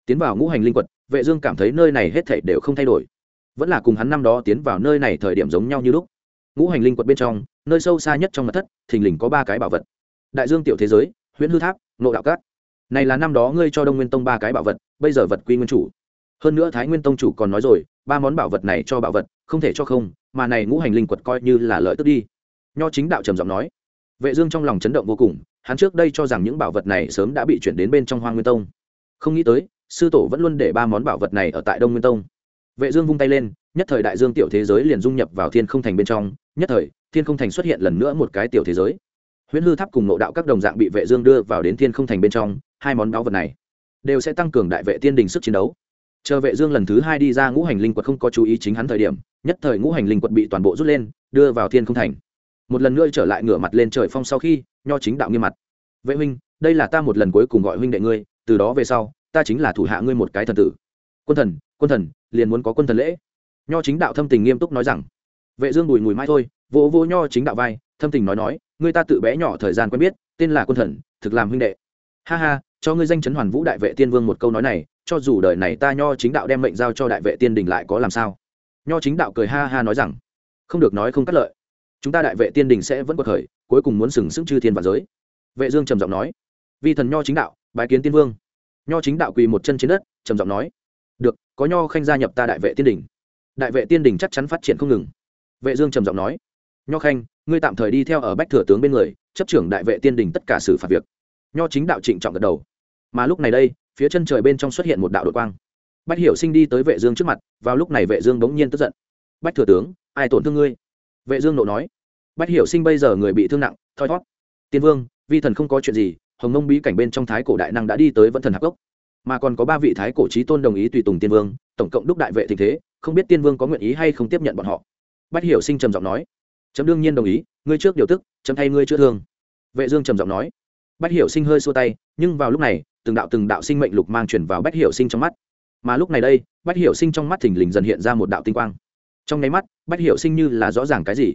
Tiến vào ngũ hành linh quật, vệ dương cảm thấy nơi này hết thảy đều không thay đổi. Vẫn là cùng hắn năm đó tiến vào nơi này thời điểm giống nhau như lúc. Ngũ hành linh quật bên trong, nơi sâu xa nhất trong mặt thất, thình lình có ba cái bảo vật. Đại dương tiểu thế giới, huyễn hư tháp nộ đạo cát này là năm đó ngươi cho đông nguyên tông ba cái bảo vật, bây giờ vật quy nguyên chủ. Hơn nữa thái nguyên tông chủ còn nói rồi, ba món bảo vật này cho bảo vật, không thể cho không, mà này ngũ hành linh quật coi như là lợi tức đi. Nho chính đạo trầm giọng nói. Vệ dương trong lòng chấn động vô cùng, hắn trước đây cho rằng những bảo vật này sớm đã bị chuyển đến bên trong hoang nguyên tông. Không nghĩ tới, sư tổ vẫn luôn để ba món bảo vật này ở tại đông nguyên tông. Vệ dương vung tay lên, nhất thời đại dương tiểu thế giới liền dung nhập vào thiên không thành bên trong, nhất thời, thiên không thành xuất hiện lần nữa một cái tiểu thế giới. Huyễn hư tháp cùng nội đạo các đồng dạng bị vệ dương đưa vào đến thiên không thành bên trong hai món báu vật này đều sẽ tăng cường đại vệ tiên đình sức chiến đấu. Chờ vệ dương lần thứ hai đi ra ngũ hành linh quật không có chú ý chính hắn thời điểm, nhất thời ngũ hành linh quật bị toàn bộ rút lên, đưa vào thiên không thành. Một lần nữa trở lại ngửa mặt lên trời phong sau khi, nho chính đạo nghiêm mặt. Vệ huynh, đây là ta một lần cuối cùng gọi huynh đệ ngươi, từ đó về sau, ta chính là thủ hạ ngươi một cái thần tử. Quân thần quân thần, liền muốn có quân thần lễ. Nho chính đạo thâm tình nghiêm túc nói rằng. Vệ dương bùi mùi mai thôi, vỗ vỗ nho chính đạo vai, thâm tình nói nói, ngươi ta tự bé nhỏ thời gian quen biết, tên là quân thần, thực làm huynh đệ. Ha ha cho ngươi danh chấn hoàn vũ đại vệ tiên vương một câu nói này, cho dù đời này ta nho chính đạo đem mệnh giao cho đại vệ tiên đình lại có làm sao? Nho chính đạo cười ha ha nói rằng, không được nói không cắt lợi. Chúng ta đại vệ tiên đình sẽ vẫn có thời cuối cùng muốn sừng sững chư thiên và giới. Vệ dương trầm giọng nói, vi thần nho chính đạo, bái kiến tiên vương. Nho chính đạo quỳ một chân trên đất, trầm giọng nói, được, có nho khanh gia nhập ta đại vệ tiên đình. Đại vệ tiên đình chắc chắn phát triển không ngừng. Vệ dương trầm giọng nói, nho khanh, ngươi tạm thời đi theo ở bách thừa tướng bên người, chấp trưởng đại vệ tiên đình tất cả xử phạt việc. Nho chính đạo trịnh trọng gật đầu mà lúc này đây, phía chân trời bên trong xuất hiện một đạo đội quang. Bách hiểu sinh đi tới vệ dương trước mặt, vào lúc này vệ dương bỗng nhiên tức giận. Bách thừa tướng, ai tổn thương ngươi? Vệ dương nộ nói. Bách hiểu sinh bây giờ người bị thương nặng, thoi thoát tiên vương, vi thần không có chuyện gì, hồng mông bí cảnh bên trong thái cổ đại năng đã đi tới vẫn thần hạc gốc mà còn có ba vị thái cổ trí tôn đồng ý tùy tùng tiên vương, tổng cộng đúc đại vệ tình thế, không biết tiên vương có nguyện ý hay không tiếp nhận bọn họ. Bách hiểu sinh trầm giọng nói. Chấm đương nhiên đồng ý, ngươi trước điều tức, chấm thay ngươi chữa thương. Vệ dương trầm giọng nói. Bách hiểu sinh hơi xua tay, nhưng vào lúc này từng đạo từng đạo sinh mệnh lục mang chuyển vào bách hiểu sinh trong mắt. Mà lúc này đây, bách hiểu sinh trong mắt thình lình dần hiện ra một đạo tinh quang. Trong nháy mắt, bách hiểu sinh như là rõ ràng cái gì?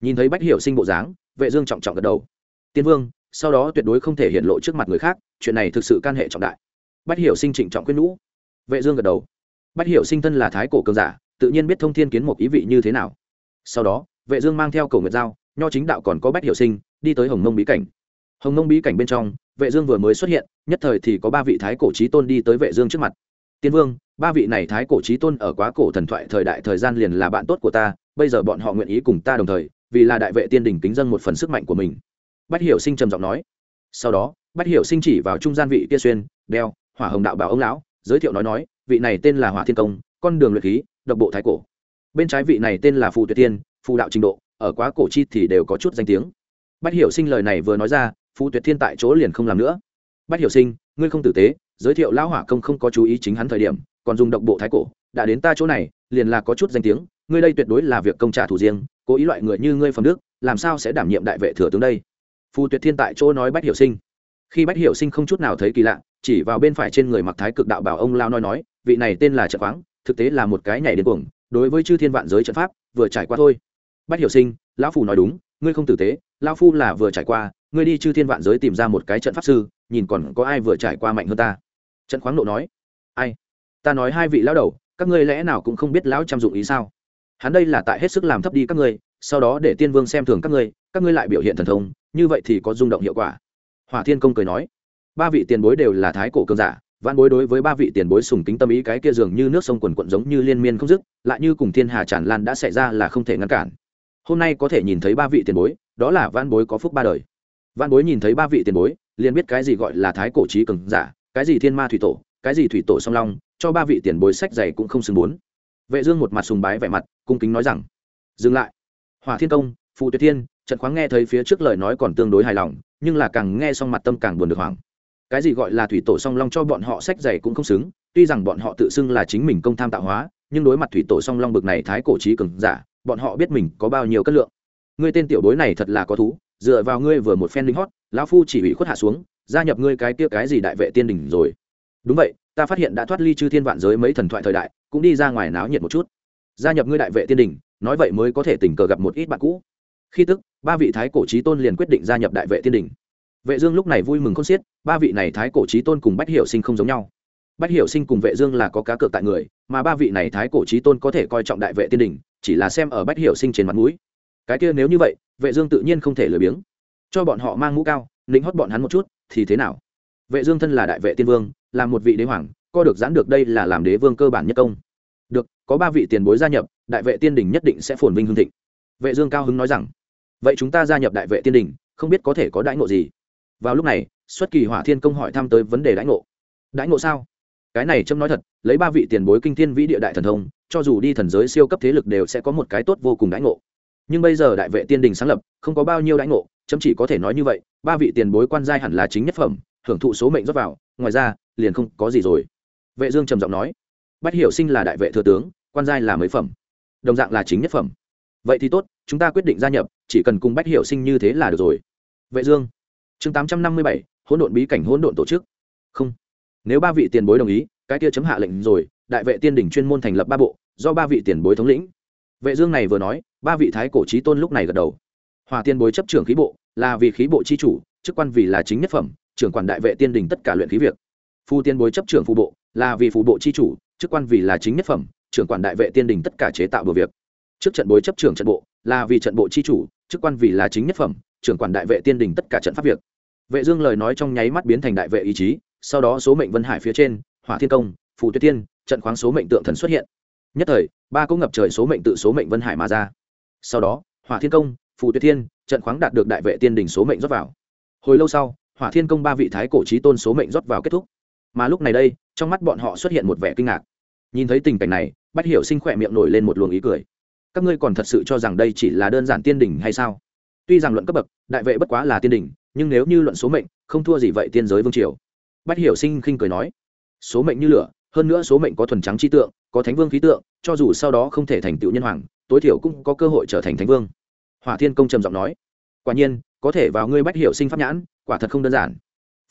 Nhìn thấy bách hiểu sinh bộ dáng, vệ dương trọng trọng gật đầu. Tiên vương, sau đó tuyệt đối không thể hiện lộ trước mặt người khác, chuyện này thực sự can hệ trọng đại. Bách hiểu sinh trịnh trọng quyết nhũ vệ dương gật đầu. Bách hiểu sinh thân là thái cổ cường giả, tự nhiên biết thông thiên kiến một ý vị như thế nào. Sau đó, vệ dương mang theo cổ nguyệt giao, nho chính đạo còn có bách hiểu sinh, đi tới hồng mông bí cảnh. Hồng mông bí cảnh bên trong vệ dương vừa mới xuất hiện, nhất thời thì có ba vị thái cổ chí tôn đi tới vệ dương trước mặt. Tiên vương, ba vị này thái cổ chí tôn ở quá cổ thần thoại thời đại thời gian liền là bạn tốt của ta, bây giờ bọn họ nguyện ý cùng ta đồng thời, vì là đại vệ tiên đỉnh kính dân một phần sức mạnh của mình. Bách hiểu sinh trầm giọng nói. Sau đó, bách hiểu sinh chỉ vào trung gian vị kia xuyên, đeo, hỏa hồng đạo bảo ông lão, giới thiệu nói nói, vị này tên là hỏa thiên công, con đường luyện khí, độc bộ thái cổ. Bên trái vị này tên là phù tuyệt tiên, phù đạo trình độ, ở quá cổ chi thì đều có chút danh tiếng. Bách hiểu sinh lời này vừa nói ra phù tuyệt thiên tại chỗ liền không làm nữa. Bách hiểu sinh, ngươi không tử tế, giới thiệu lão hỏa công không có chú ý chính hắn thời điểm, còn dùng độc bộ thái cổ, đã đến ta chỗ này, liền là có chút danh tiếng, ngươi đây tuyệt đối là việc công trả thủ riêng, cố ý loại người như ngươi phẩm đức, làm sao sẽ đảm nhiệm đại vệ thừa tướng đây? Phù tuyệt thiên tại chỗ nói bách hiểu sinh. Khi bách hiểu sinh không chút nào thấy kỳ lạ, chỉ vào bên phải trên người mặc thái cực đạo bảo ông lao nói nói, vị này tên là trận khoáng thực tế là một cái nhảy đến cuồng, đối với chư thiên vạn giới trận pháp, vừa trải qua thôi. Bách hiểu sinh, lão phù nói đúng ngươi không tử tế, lão phu là vừa trải qua, ngươi đi chư thiên vạn giới tìm ra một cái trận pháp sư, nhìn còn có ai vừa trải qua mạnh hơn ta? Trận khoáng nộ nói. Ai? Ta nói hai vị lão đầu, các ngươi lẽ nào cũng không biết lão chăm dụng ý sao? Hắn đây là tại hết sức làm thấp đi các ngươi, sau đó để tiên vương xem thường các ngươi các ngươi lại biểu hiện thần thông, như vậy thì có rung động hiệu quả. Hỏa thiên công cười nói. Ba vị tiền bối đều là thái cổ cường giả văn bối đối với ba vị tiền bối sùng kính tâm ý cái kia dường như nước sông quần quận giống như liên miên không dứt, lại như cùng thiên hà tràn lan đã xảy ra là không thể ngăn cản hôm nay có thể nhìn thấy ba vị tiền bối, đó là văn bối có phúc ba đời. Văn bối nhìn thấy ba vị tiền bối, liền biết cái gì gọi là thái cổ trí cường giả, cái gì thiên ma thủy tổ, cái gì thủy tổ song long, cho ba vị tiền bối sách dày cũng không xứng bốn vệ dương một mặt sùng bái vẻ mặt, cung kính nói rằng, dừng lại. Hỏa thiên công phụ tuyệt thiên trận khoáng nghe thấy phía trước lời nói còn tương đối hài lòng, nhưng là càng nghe xong mặt tâm càng buồn được hoảng. Cái gì gọi là thủy tổ song long cho bọn họ sách dày cũng không xứng, tuy rằng bọn họ tự xưng là chính mình công tham tạo hóa, nhưng đối mặt thủy tổ song long bực này thái cổ trí cường giả bọn họ biết mình có bao nhiêu cân lượng. Ngươi tên tiểu bối này thật là có thú, dựa vào ngươi vừa một phen lính hót, lão phu chỉ ủy khuất hạ xuống, gia nhập ngươi cái kia cái gì đại vệ tiên đỉnh rồi. Đúng vậy, ta phát hiện đã thoát ly chư thiên vạn giới mấy thần thoại thời đại, cũng đi ra ngoài náo nhiệt một chút. Gia nhập ngươi đại vệ tiên đỉnh nói vậy mới có thể tình cờ gặp một ít bạn cũ. Khi tức, ba vị thái cổ trí tôn liền quyết định gia nhập đại vệ tiên đỉnh vệ dương lúc này vui mừng khôn xiết, ba vị này thái cổ trí tôn cùng bách hiểu sinh không giống nhau bách hiểu sinh cùng vệ dương là có cá cược tại người, mà ba vị này thái cổ trí tôn có thể coi trọng đại vệ tiên đỉnh chỉ là xem ở bách hiểu sinh trên mặt mũi. Cái kia nếu như vậy, vệ dương tự nhiên không thể lười biếng. Cho bọn họ mang mũ cao, lĩnh hót bọn hắn một chút, thì thế nào? Vệ dương thân là đại vệ tiên vương, là một vị đế hoàng, co được giãn được đây là làm đế vương cơ bản nhất công. Được, có ba vị tiền bối gia nhập, đại vệ tiên đỉnh nhất định sẽ phồn vinh hưng thịnh. Vệ dương cao hứng nói rằng, vậy chúng ta gia nhập đại vệ tiên đỉnh không biết có thể có đãi ngộ gì? Vào lúc này, xuất kỳ hỏa thiên công hỏi thăm tới vấn đề đãi ngộ. Đãi ngộ sao? Cái này trâm nói thật lấy ba vị tiền bối kinh thiên vĩ địa đại thần thông cho dù đi thần giới siêu cấp thế lực đều sẽ có một cái tốt vô cùng đãi ngộ. Nhưng bây giờ đại vệ tiên đình sáng lập không có bao nhiêu đãi ngộ chấm chỉ có thể nói như vậy ba vị tiền bối quan giai hẳn là chính nhất phẩm hưởng thụ số mệnh rót vào ngoài ra liền không có gì rồi. Vệ dương trầm giọng nói bách hiểu sinh là đại vệ thừa tướng quan giai là mấy phẩm? Đồng dạng là chính nhất phẩm. Vậy thì tốt chúng ta quyết định gia nhập chỉ cần cùng bách hiểu sinh như thế là được rồi. Vệ dương chương 857, hỗn độn bí cảnh hỗn độn tổ chức. Không nếu ba vị tiền bối đồng ý, cái kia chấm hạ lệnh rồi, đại vệ tiên đỉnh chuyên môn thành lập ba bộ, do ba vị tiền bối thống lĩnh. Vệ dương này vừa nói, ba vị thái cổ trí tôn lúc này gật đầu. Hòa tiên bối chấp trưởng khí bộ, là vì khí bộ chi chủ, chức quan vì là chính nhất phẩm, trưởng quản đại vệ tiên đỉnh tất cả luyện khí việc. Phu tiên bối chấp trưởng phù bộ, là vì phù bộ chi chủ, chức quan vì là chính nhất phẩm, trưởng quản đại vệ tiên đỉnh tất cả chế tạo đồ việc. Trước trận bối chấp trưởng trận bộ, là vì trận bộ chi chủ, chức quan vì là chính nhất phẩm, trưởng quản đại vệ tiên đỉnh tất cả trận pháp việc. Vệ dương lời nói trong nháy mắt biến thành đại vệ ý chí sau đó số mệnh vân hải phía trên, hỏa thiên công, phù tuyết tiên, trận khoáng số mệnh tượng thần xuất hiện. Nhất thời, ba cỗ ngập trời số mệnh tự số mệnh vân hải mà ra. Sau đó, hỏa thiên công, phù tuyết thiên trận khoáng đạt được đại vệ tiên đình số mệnh rót vào. Hồi lâu sau, hỏa thiên công ba vị thái cổ trí tôn số mệnh rót vào kết thúc. Mà lúc này đây, trong mắt bọn họ xuất hiện một vẻ kinh ngạc. Nhìn thấy tình cảnh này, bách hiểu sinh khỏe miệng nổi lên một luồng ý cười. Các ngươi còn thật sự cho rằng đây chỉ là đơn giản tiên đỉnh hay sao? Tuy rằng luận cấp bậc, đại vệ bất quá là tiên đỉnh nhưng nếu như luận số mệnh, không thua gì vậy tiên giới vương triều bách hiểu sinh khinh cười nói, số mệnh như lửa, hơn nữa số mệnh có thuần trắng chi tượng, có thánh vương khí tượng, cho dù sau đó không thể thành tựu nhân hoàng, tối thiểu cũng có cơ hội trở thành thánh vương. Hỏa thiên công trầm giọng nói, quả nhiên, có thể vào ngươi bách hiểu sinh pháp nhãn, quả thật không đơn giản.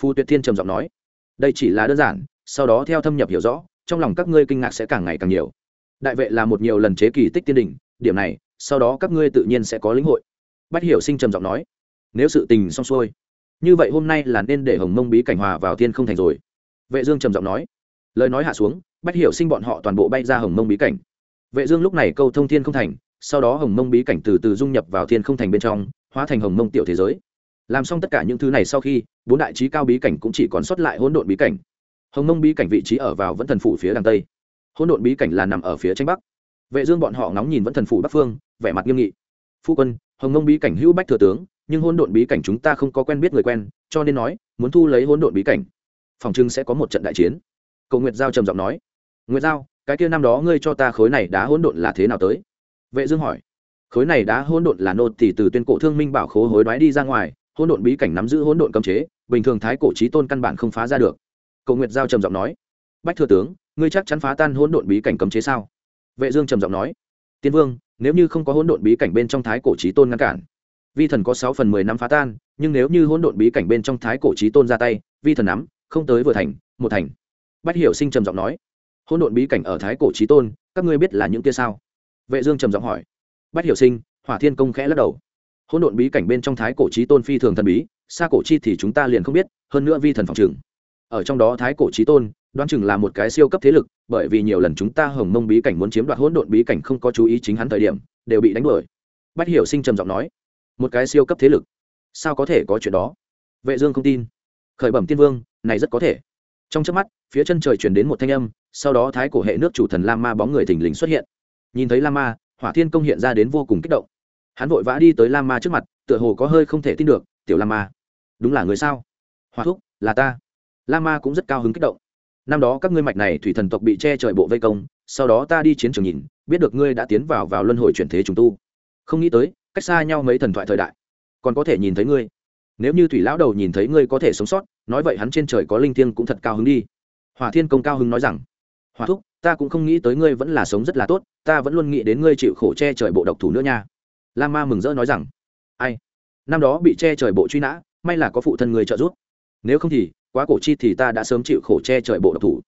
Phu tuyệt thiên trầm giọng nói, đây chỉ là đơn giản, sau đó theo thâm nhập hiểu rõ, trong lòng các ngươi kinh ngạc sẽ càng ngày càng nhiều. Đại vệ là một nhiều lần chế kỳ tích tiên đình điểm này, sau đó các ngươi tự nhiên sẽ có lĩnh hội. Bách hiểu sinh trầm giọng nói, nếu sự tình xong xuôi như vậy hôm nay là nên để hồng mông bí cảnh hòa vào thiên không thành rồi. Vệ dương trầm giọng nói. Lời nói hạ xuống, bách hiểu sinh bọn họ toàn bộ bay ra hồng mông bí cảnh. Vệ dương lúc này câu thông thiên không thành, sau đó hồng mông bí cảnh từ từ dung nhập vào thiên không thành bên trong, hóa thành hồng mông tiểu thế giới. Làm xong tất cả những thứ này sau khi, bốn đại trí cao bí cảnh cũng chỉ còn sót lại hỗn độn bí cảnh. Hồng mông bí cảnh vị trí ở vào vẫn thần phủ phía đằng tây. Hỗn độn bí cảnh là nằm ở phía tranh bắc. Vệ dương bọn họ ngóng nhìn vẫn thần phủ bắc phương, vẻ mặt nghiêm nghị. Phu quân, hồng mông bí cảnh hữu bách thừa tướng nhưng hỗn độn bí cảnh chúng ta không có quen biết người quen, cho nên nói, muốn thu lấy hỗn độn bí cảnh, phòng trưng sẽ có một trận đại chiến. Cầu nguyệt giao trầm giọng nói. Nguyệt giao, cái kia năm đó ngươi cho ta khối này đá hỗn độn là thế nào tới? Vệ dương hỏi. Khối này đá hỗn độn là nô tỷ từ tuyên cổ thương minh bảo khố hối đoái đi ra ngoài, hỗn độn bí cảnh nắm giữ hỗn độn cấm chế, bình thường thái cổ chí tôn căn bản không phá ra được. Cầu nguyệt giao trầm giọng nói. Bách thừa tướng, ngươi chắc chắn phá tan hỗn độn bí cảnh cấm chế sao? Vệ dương trầm giọng nói. Tiên vương, nếu như không có hỗn độn bí cảnh bên trong thái cổ chí tôn ngăn cản vi thần có sáu phần mười năm phá tan, nhưng nếu như hỗn độn bí cảnh bên trong thái cổ chí tôn ra tay, vi thần nắm, không tới vừa thành, một thành. Bách hiểu sinh trầm giọng nói, hỗn độn bí cảnh ở thái cổ chí tôn, các ngươi biết là những kia sao? Vệ dương trầm giọng hỏi. Bách hiểu sinh, hỏa thiên công khẽ lắc đầu. Hỗn độn bí cảnh bên trong thái cổ chí tôn phi thường thần bí, xa cổ chi thì chúng ta liền không biết, hơn nữa vi thần phòng trường ở trong đó thái cổ chí tôn, đoán chừng là một cái siêu cấp thế lực, bởi vì nhiều lần chúng ta hồng mông bí cảnh muốn chiếm đoạt hỗn độn bí cảnh không có chú ý chính hắn thời điểm, đều bị đánh đuổi. Bách hiểu sinh trầm giọng nói một cái siêu cấp thế lực. Sao có thể có chuyện đó? Vệ dương không tin. Khởi bẩm tiên vương, này rất có thể. Trong chớp mắt, phía chân trời chuyển đến một thanh âm, sau đó thái cổ hệ nước chủ thần lam ma bóng người thình lình xuất hiện. Nhìn thấy lam ma hỏa thiên công hiện ra đến vô cùng kích động. Hắn vội vã đi tới lam ma trước mặt, tựa hồ có hơi không thể tin được, tiểu lam ma đúng là người sao? Hỏa thúc, là ta. Lam ma cũng rất cao hứng kích động. Năm đó các ngươi mạch này thủy thần tộc bị che trời bộ vây công, sau đó ta đi chiến trường nhìn, biết được ngươi đã tiến vào vào luân hồi chuyển thế trùng tu. Không nghĩ tới cách xa nhau mấy thần thoại thời đại. Còn có thể nhìn thấy ngươi. Nếu như thủy lão đầu nhìn thấy ngươi có thể sống sót, nói vậy hắn trên trời có linh thiêng cũng thật cao hứng đi. Hòa thiên công cao hứng nói rằng hòa thúc, ta cũng không nghĩ tới ngươi vẫn là sống rất là tốt, ta vẫn luôn nghĩ đến ngươi chịu khổ che trời bộ độc thủ nữa nha. La ma mừng rỡ nói rằng, ai? Năm đó bị che trời bộ truy nã, may là có phụ thân người trợ giúp. Nếu không thì, quá cổ chi thì ta đã sớm chịu khổ che trời bộ độc thủ.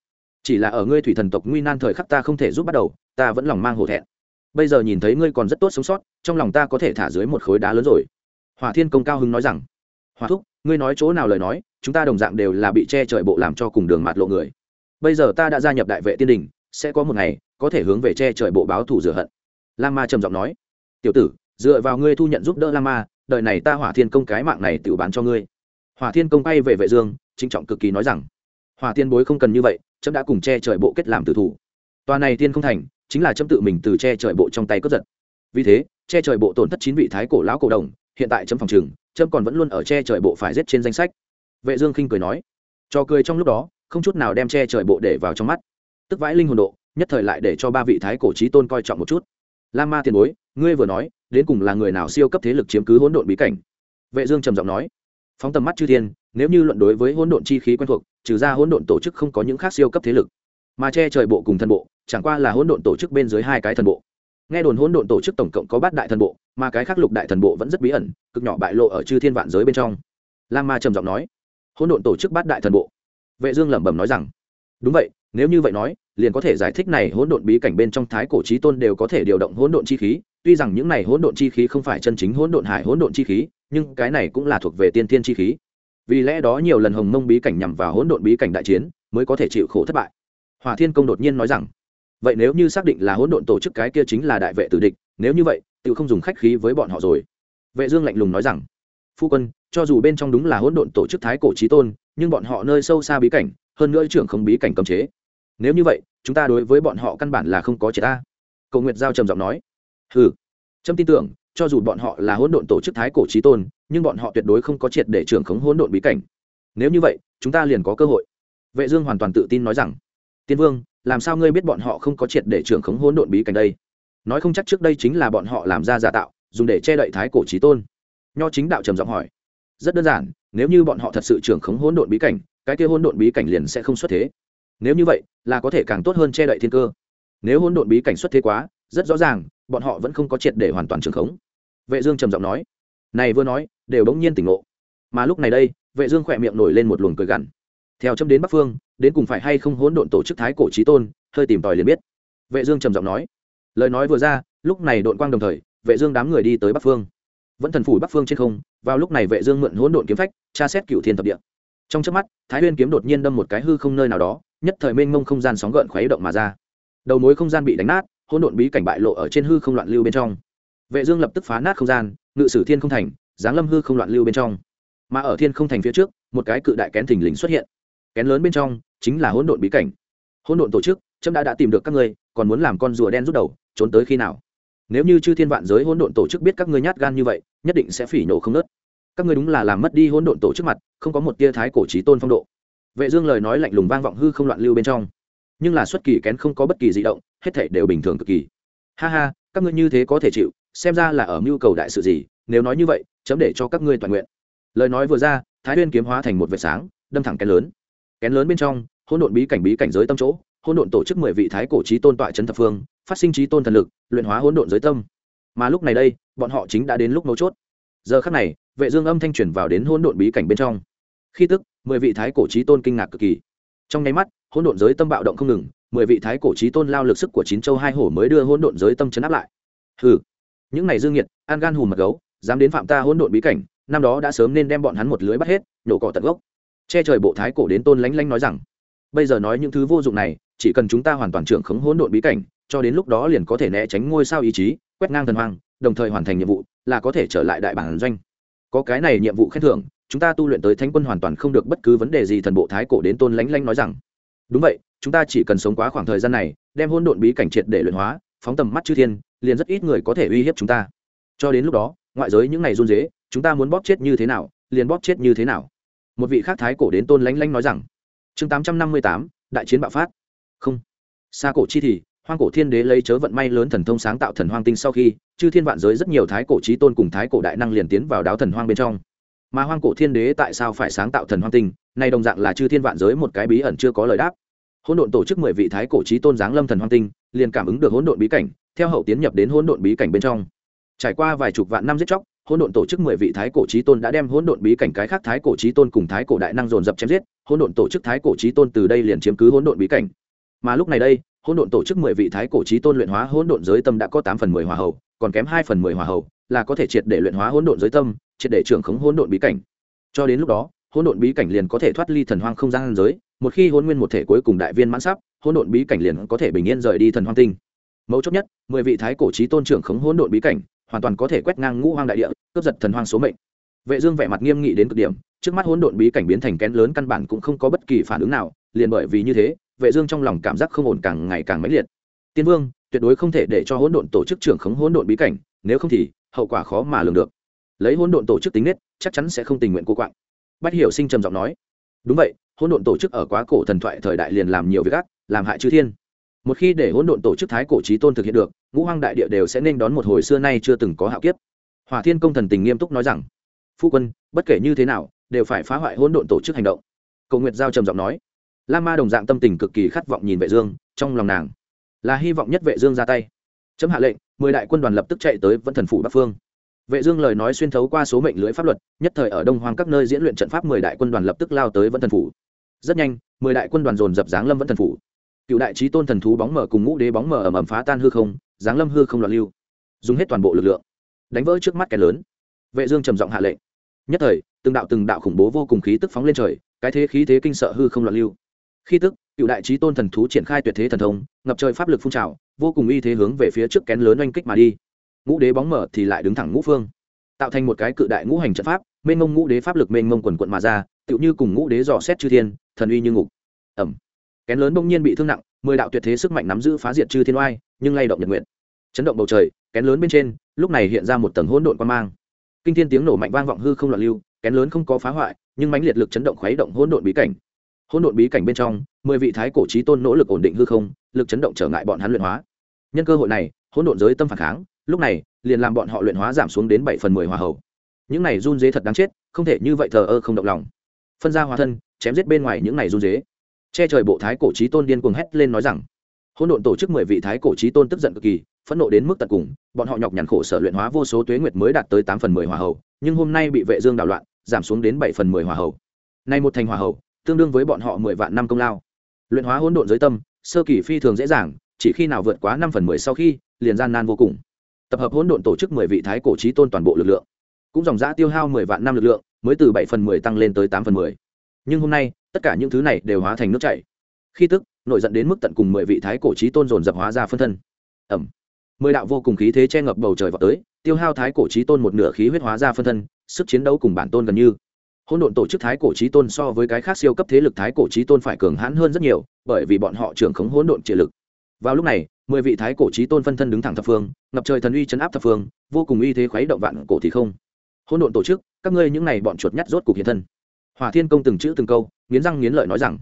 Chỉ là ở ngươi thủy thần tộc nguy nan thời khắc ta không thể giúp bắt đầu, ta vẫn lòng mang hổ thẹn bây giờ nhìn thấy ngươi còn rất tốt sống sót, trong lòng ta có thể thả dưới một khối đá lớn rồi. Hỏa thiên công cao hưng nói rằng hòa thúc, ngươi nói chỗ nào lời nói, chúng ta đồng dạng đều là bị che trời bộ làm cho cùng đường mạt lộ người. Bây giờ ta đã gia nhập đại vệ tiên đình, sẽ có một ngày, có thể hướng về che trời bộ báo thù rửa hận. Lam ma trầm giọng nói, tiểu tử, dựa vào ngươi thu nhận giúp đỡ lam ma đời này ta hỏa thiên công cái mạng này tự bán cho ngươi. Hỏa thiên công bay về vệ dương trinh trọng cực kỳ nói rằng, hỏa tiên bối không cần như vậy trẫm đã cùng che trời bộ kết làm tử thủ. Tòa này tiên không thành chính là châm tự mình từ che trời bộ trong tay cướp giật. Vì thế, che trời bộ tổn thất chín vị thái cổ lão cổ đồng, hiện tại chấm phòng trường, chấm còn vẫn luôn ở che trời bộ phải giết trên danh sách. Vệ dương khinh cười nói cho cười trong lúc đó, không chút nào đem che trời bộ để vào trong mắt. Tức vãi linh hồn độ, nhất thời lại để cho ba vị thái cổ chí tôn coi trọng một chút. Lam ma tiền bối, ngươi vừa nói, đến cùng là người nào siêu cấp thế lực chiếm cứ hỗn độn bí cảnh? Vệ dương trầm giọng nói, phóng tầm mắt chư thiên, nếu như luận đối với hỗn độn chi khí quen thuộc, trừ ra hỗn độn tổ chức không có những khác siêu cấp thế lực, mà che trời bộ cùng thân bộ chẳng qua là hỗn độn tổ chức bên dưới hai cái thần bộ. Nghe đồn hỗn độn tổ chức tổng cộng có bát đại thần bộ, mà cái khác lục đại thần bộ vẫn rất bí ẩn, cực nhỏ bại lộ ở chư thiên vạn giới bên trong. Lam ma trầm giọng nói, hỗn độn tổ chức bát đại thần bộ? Vệ dương lẩm bẩm nói rằng, đúng vậy, nếu như vậy nói, liền có thể giải thích này hỗn độn bí cảnh bên trong thái cổ chí tôn đều có thể điều động hỗn độn chi khí, tuy rằng những này hỗn độn chi khí không phải chân chính hỗn độn hải hỗn độn chi khí, nhưng cái này cũng là thuộc về tiên thiên chi khí. Vì lẽ đó nhiều lần hồng mông bí cảnh nhằm vào hỗn độn bí cảnh đại chiến, mới có thể chịu khổ thất bại. Hỏa thiên công đột nhiên nói rằng vậy nếu như xác định là hỗn độn tổ chức cái kia chính là đại vệ tử địch, nếu như vậy tự không dùng khách khí với bọn họ rồi. Vệ dương lạnh lùng nói rằng. Phu quân, cho dù bên trong đúng là hỗn độn tổ chức thái cổ chí tôn, nhưng bọn họ nơi sâu xa bí cảnh, hơn nữa trưởng không bí cảnh cấm chế. Nếu như vậy, chúng ta đối với bọn họ căn bản là không có chế ta. Cầu nguyệt giao trầm giọng nói. Hừ trâm tin tưởng, cho dù bọn họ là hỗn độn tổ chức thái cổ chí tôn, nhưng bọn họ tuyệt đối không có triệt để trưởng khống hỗn độn bí cảnh. Nếu như vậy, chúng ta liền có cơ hội. Vệ dương hoàn toàn tự tin nói rằng. Tiên vương làm sao ngươi biết bọn họ không có triệt để trưởng khống hỗn độn bí cảnh đây? Nói không chắc trước đây chính là bọn họ làm ra giả tạo, dùng để che đậy thái cổ trí tôn. Nho chính đạo trầm giọng hỏi. Rất đơn giản, nếu như bọn họ thật sự trưởng khống hỗn độn bí cảnh, cái kia hỗn độn bí cảnh liền sẽ không xuất thế. Nếu như vậy, là có thể càng tốt hơn che đậy thiên cơ. Nếu hỗn độn bí cảnh xuất thế quá, rất rõ ràng, bọn họ vẫn không có triệt để hoàn toàn trưởng khống. Vệ dương trầm giọng nói. Này vừa nói, đều bỗng nhiên tỉnh ngộ. Mà lúc này đây, vệ dương khoẹt miệng nổi lên một luồng cười gằn. Theo chấm đến bắc phương đến cùng phải hay không hỗn độn tổ chức thái cổ trí tôn, hơi tìm tòi liền biết. Vệ dương trầm giọng nói. Lời nói vừa ra, lúc này đội quang đồng thời, vệ dương đám người đi tới bắc phương. Vẫn thần phủ bắc phương trên không, vào lúc này vệ dương mượn hỗn độn kiếm phách, tra xét cửu thiên thập địa. Trong chớp mắt, thái nguyên kiếm đột nhiên đâm một cái hư không nơi nào đó, nhất thời mênh mông không gian sóng gợn khuấy động mà ra. Đầu mối không gian bị đánh nát, hỗn độn bí cảnh bại lộ ở trên hư không loạn lưu bên trong. Vệ dương lập tức phá nát không gian, ngự sử thiên không thành, giáng lâm hư không loạn lưu bên trong. Mà ở thiên không thành phía trước, một cái cự đại kén thình lình xuất hiện kén lớn bên trong chính là hỗn độn bí cảnh. Hỗn độn tổ chức, trâm đã đã tìm được các ngươi, còn muốn làm con rùa đen rút đầu, trốn tới khi nào? Nếu như chư thiên vạn giới hỗn độn tổ chức biết các ngươi nhát gan như vậy, nhất định sẽ phỉ nổ không nớt. Các ngươi đúng là làm mất đi hỗn độn tổ chức mặt, không có một tia thái cổ trí tôn phong độ. Vệ dương lời nói lạnh lùng vang vọng hư không loạn lưu bên trong. Nhưng là xuất kỳ kén không có bất kỳ dị động, hết thảy đều bình thường cực kỳ. Ha ha, các ngươi như thế có thể chịu, xem ra là ở mưu cầu đại sự gì, nếu nói như vậy, chấm để cho các ngươi toàn nguyện. Lời nói vừa ra, thái nguyên kiếm hóa thành một vệt sáng, đâm thẳng kén lớn kén lớn bên trong, hỗn độn bí cảnh bí cảnh giới tâm chỗ, hỗn độn tổ chức mười vị thái cổ trí tôn tọa trấn thập phương, phát sinh trí tôn thần lực, luyện hóa hỗn độn giới tâm. Mà lúc này đây, bọn họ chính đã đến lúc mấu chốt. Giờ khắc này, vệ dương âm thanh truyền vào đến hỗn độn bí cảnh bên trong. Khi tức, mười vị thái cổ trí tôn kinh ngạc cực kỳ. Trong nháy mắt, hỗn độn giới tâm bạo động không ngừng, mười vị thái cổ trí tôn lao lực sức của chín châu hai hổ mới đưa hỗn độn giới tâm chấn áp lại. Hừ. Những này dương nhiệt, an gan hùm mật gấu, dám đến phạm ta hỗn độn bí cảnh, năm đó đã sớm nên đem bọn hắn một lưới bắt hết, nhổ cỏ tận gốc che trời bộ thái cổ đến tôn lánh lánh nói rằng, bây giờ nói những thứ vô dụng này, chỉ cần chúng ta hoàn toàn trưởng khống hỗn độn bí cảnh, cho đến lúc đó liền có thể né tránh ngôi sao ý chí, quét ngang thần hoang đồng thời hoàn thành nhiệm vụ là có thể trở lại đại bản doanh. Có cái này nhiệm vụ khen thưởng, chúng ta tu luyện tới thánh quân hoàn toàn không được bất cứ vấn đề gì, thần bộ thái cổ đến tôn lánh lánh nói rằng, đúng vậy, chúng ta chỉ cần sống quá khoảng thời gian này, đem hôn độn bí cảnh triệt để luyện hóa, phóng tầm mắt chư thiên, liền rất ít người có thể uy hiếp chúng ta. Cho đến lúc đó, ngoại giới những ngày run dế chúng ta muốn bóp chết như thế nào, liền bóp chết như thế nào một vị khác thái cổ đến tôn lánh lanh nói rằng, chương tám trăm năm mươi tám, đại chiến bạo phát. Không. Xa cổ chi thì, hoang cổ thiên đế lấy chớ vận may lớn thần thông sáng tạo thần hoang tinh sau khi, chư thiên vạn giới rất nhiều thái cổ trí tôn cùng thái cổ đại năng liền tiến vào đáo thần hoang bên trong. Mà hoang cổ thiên đế tại sao phải sáng tạo thần hoang tinh? Này đồng dạng là chư thiên vạn giới một cái bí ẩn chưa có lời đáp. Hỗn độn tổ chức mười vị thái cổ trí tôn giáng lâm thần hoang tinh, liền cảm ứng được hỗn độn bí cảnh, theo hậu tiến nhập đến hỗn độn bí cảnh bên trong. Trải qua vài chục vạn năm giết chóc hỗn độn tổ chức mười vị thái cổ trí tôn đã đem hỗn độn bí cảnh cái khác thái cổ trí tôn cùng thái cổ đại năng dồn dập chém giết hỗn độn tổ chức thái cổ trí tôn từ đây liền chiếm cứ hỗn độn bí cảnh mà lúc này đây hỗn độn tổ chức mười vị thái cổ trí tôn luyện hóa hỗn độn giới tâm đã có tám phần mười hòa hậu còn kém hai phần mười hòa hậu là có thể triệt để luyện hóa hỗn độn giới tâm triệt để trưởng khống hỗn độn bí cảnh cho đến lúc đó hỗn độn bí cảnh liền có thể thoát ly thần hoang không gian giới một khi hỗn nguyên một thể cuối cùng đại viên mãn sắp hỗn độn bí cảnh liền có thể bình yên rời đi thần hoang tinh mấu chốt nhất mười vị thái cổ trí tôn trưởng khống hỗn độn bí cảnh hoàn toàn có thể quét ngang ngũ hoang đại địa, cướp giật thần hoang số mệnh. Vệ dương vẻ mặt nghiêm nghị đến cực điểm, trước mắt hỗn độn bí cảnh biến thành kén lớn căn bản cũng không có bất kỳ phản ứng nào, liền bởi vì như thế, vệ dương trong lòng cảm giác không ổn càng ngày càng mãnh liệt. Tiên vương, tuyệt đối không thể để cho hỗn độn tổ chức trưởng khống hỗn độn bí cảnh, nếu không thì, hậu quả khó mà lường được. Lấy hỗn độn tổ chức tính nết, chắc chắn sẽ không tình nguyện cô quạng. Bách hiểu sinh trầm giọng nói, đúng vậy, hỗn độn tổ chức ở quá cổ thần thoại thời đại liền làm nhiều việc ác, làm hại chư thiên. Một khi để hỗn độn tổ chức thái cổ trí tôn thực hiện được ngũ hoang đại địa đều sẽ nên đón một hồi xưa nay chưa từng có hạo kiếp. Hỏa thiên công thần tình nghiêm túc nói rằng, phu quân, bất kể như thế nào, đều phải phá hoại hỗn độn tổ chức hành động. Cầu nguyệt giao trầm giọng nói. La ma đồng dạng tâm tình cực kỳ khát vọng nhìn vệ dương, trong lòng nàng là hy vọng nhất vệ dương ra tay. Chấm hạ lệnh, mười đại quân đoàn lập tức chạy tới vân thần phủ bắc phương. Vệ dương lời nói xuyên thấu qua số mệnh lưới pháp luật, nhất thời ở đông hoang các nơi diễn luyện trận pháp mười đại quân đoàn lập tức lao tới vân thần phủ. Rất nhanh, mười đại quân đoàn dồn dập giáng lâm vân thần phủ. Cựu đại trí tôn thần thú bóng mở cùng ngũ đế bóng mở ầm ầm phá tan hư không giáng lâm hư không loạn lưu, dùng hết toàn bộ lực lượng, đánh vỡ trước mắt kẻ lớn. Vệ dương trầm giọng hạ lệnh. Nhất thời, từng đạo từng đạo khủng bố vô cùng khí tức phóng lên trời, cái thế khí thế kinh sợ hư không loạn lưu. Khi tức, cựu đại trí tôn thần thú triển khai tuyệt thế thần thông, ngập trời pháp lực phun trào, vô cùng uy thế hướng về phía trước kén lớn oanh kích mà đi. Ngũ đế bóng mở thì lại đứng thẳng ngũ phương, tạo thành một cái cự đại ngũ hành trận pháp, mênh mông ngũ đế pháp lực mênh mông quần quận mà ra, tựu như cùng ngũ đế dò xét chư thiên, thần uy như ngục. Ẩm kén lớn bỗng nhiên bị thương nặng, mười đạo tuyệt thế sức mạnh nắm giữ phá diệt chư thiên oai nhưng lay động nhật nguyện chấn động bầu trời, kén lớn bên trên, lúc này hiện ra một tầng hỗn độn quan mang. Kinh thiên tiếng nổ mạnh vang vọng hư không loạn lưu, kén lớn không có phá hoại, nhưng mãnh liệt lực chấn động khuấy động hỗn độn bí cảnh. Hỗn độn bí cảnh bên trong, mười vị thái cổ trí tôn nỗ lực ổn định hư không, lực chấn động trở ngại bọn hắn luyện hóa. Nhân cơ hội này, hỗn độn giới tâm phản kháng, lúc này, liền làm bọn họ luyện hóa giảm xuống đến bảy phần mười hòa hậu. Những này run dế thật đáng chết, không thể như vậy thờ ơ không động lòng. Phân ra hóa thân, chém giết bên ngoài những này run dế. Che trời bộ thái cổ trí tôn điên cuồng hét lên nói rằng hỗn độn tổ chức mười vị thái cổ trí tôn tức giận cực kỳ, phẫn nộ đến mức tận cùng, bọn họ nhọc nhằn khổ sở luyện hóa vô số tuế nguyệt mới đạt tới tám phần mười hòa hậu nhưng hôm nay bị vệ dương đảo loạn, giảm xuống đến bảy phần mười hòa hậu nay một thành hòa hậu tương đương với bọn họ mười vạn năm công lao. Luyện hóa hỗn độn giới tâm, sơ kỳ phi thường dễ dàng, chỉ khi nào vượt quá năm phần mười sau khi, liền gian nan vô cùng. Tập hợp hỗn độn tổ chức mười vị thái cổ trí tôn toàn bộ lực lượng, cũng dòng giã tiêu hao mười vạn năm lực lượng, mới từ bảy phần mười tăng lên tới tám phần mười. Nhưng hôm nay, tất cả những thứ này đều hóa thành nước chảy. Khi tức nổi dẫn đến mức tận cùng mười vị thái cổ trí tôn dồn dập hóa ra phân thân. Ẩm. Mười đạo vô cùng khí thế che ngập bầu trời vào tới, tiêu hao thái cổ trí tôn một nửa khí huyết hóa ra phân thân, sức chiến đấu cùng bản tôn gần như. Hỗn độn tổ chức thái cổ trí tôn so với cái khác siêu cấp thế lực thái cổ trí tôn phải cường hãn hơn rất nhiều, bởi vì bọn họ trưởng khống hỗn độn trị lực. Vào lúc này, mười vị thái cổ trí tôn phân thân đứng thẳng thập phương, ngập trời thần uy chấn áp thập phương, vô cùng uy thế khuấy động vạn cổ thì không. Hỗn độn tổ chức, các ngươi những này bọn chuột nhắt rốt cục hiện thân. Hòa thiên công từng chữ từng câu, nghiến răng nghiến lợi nói rằng,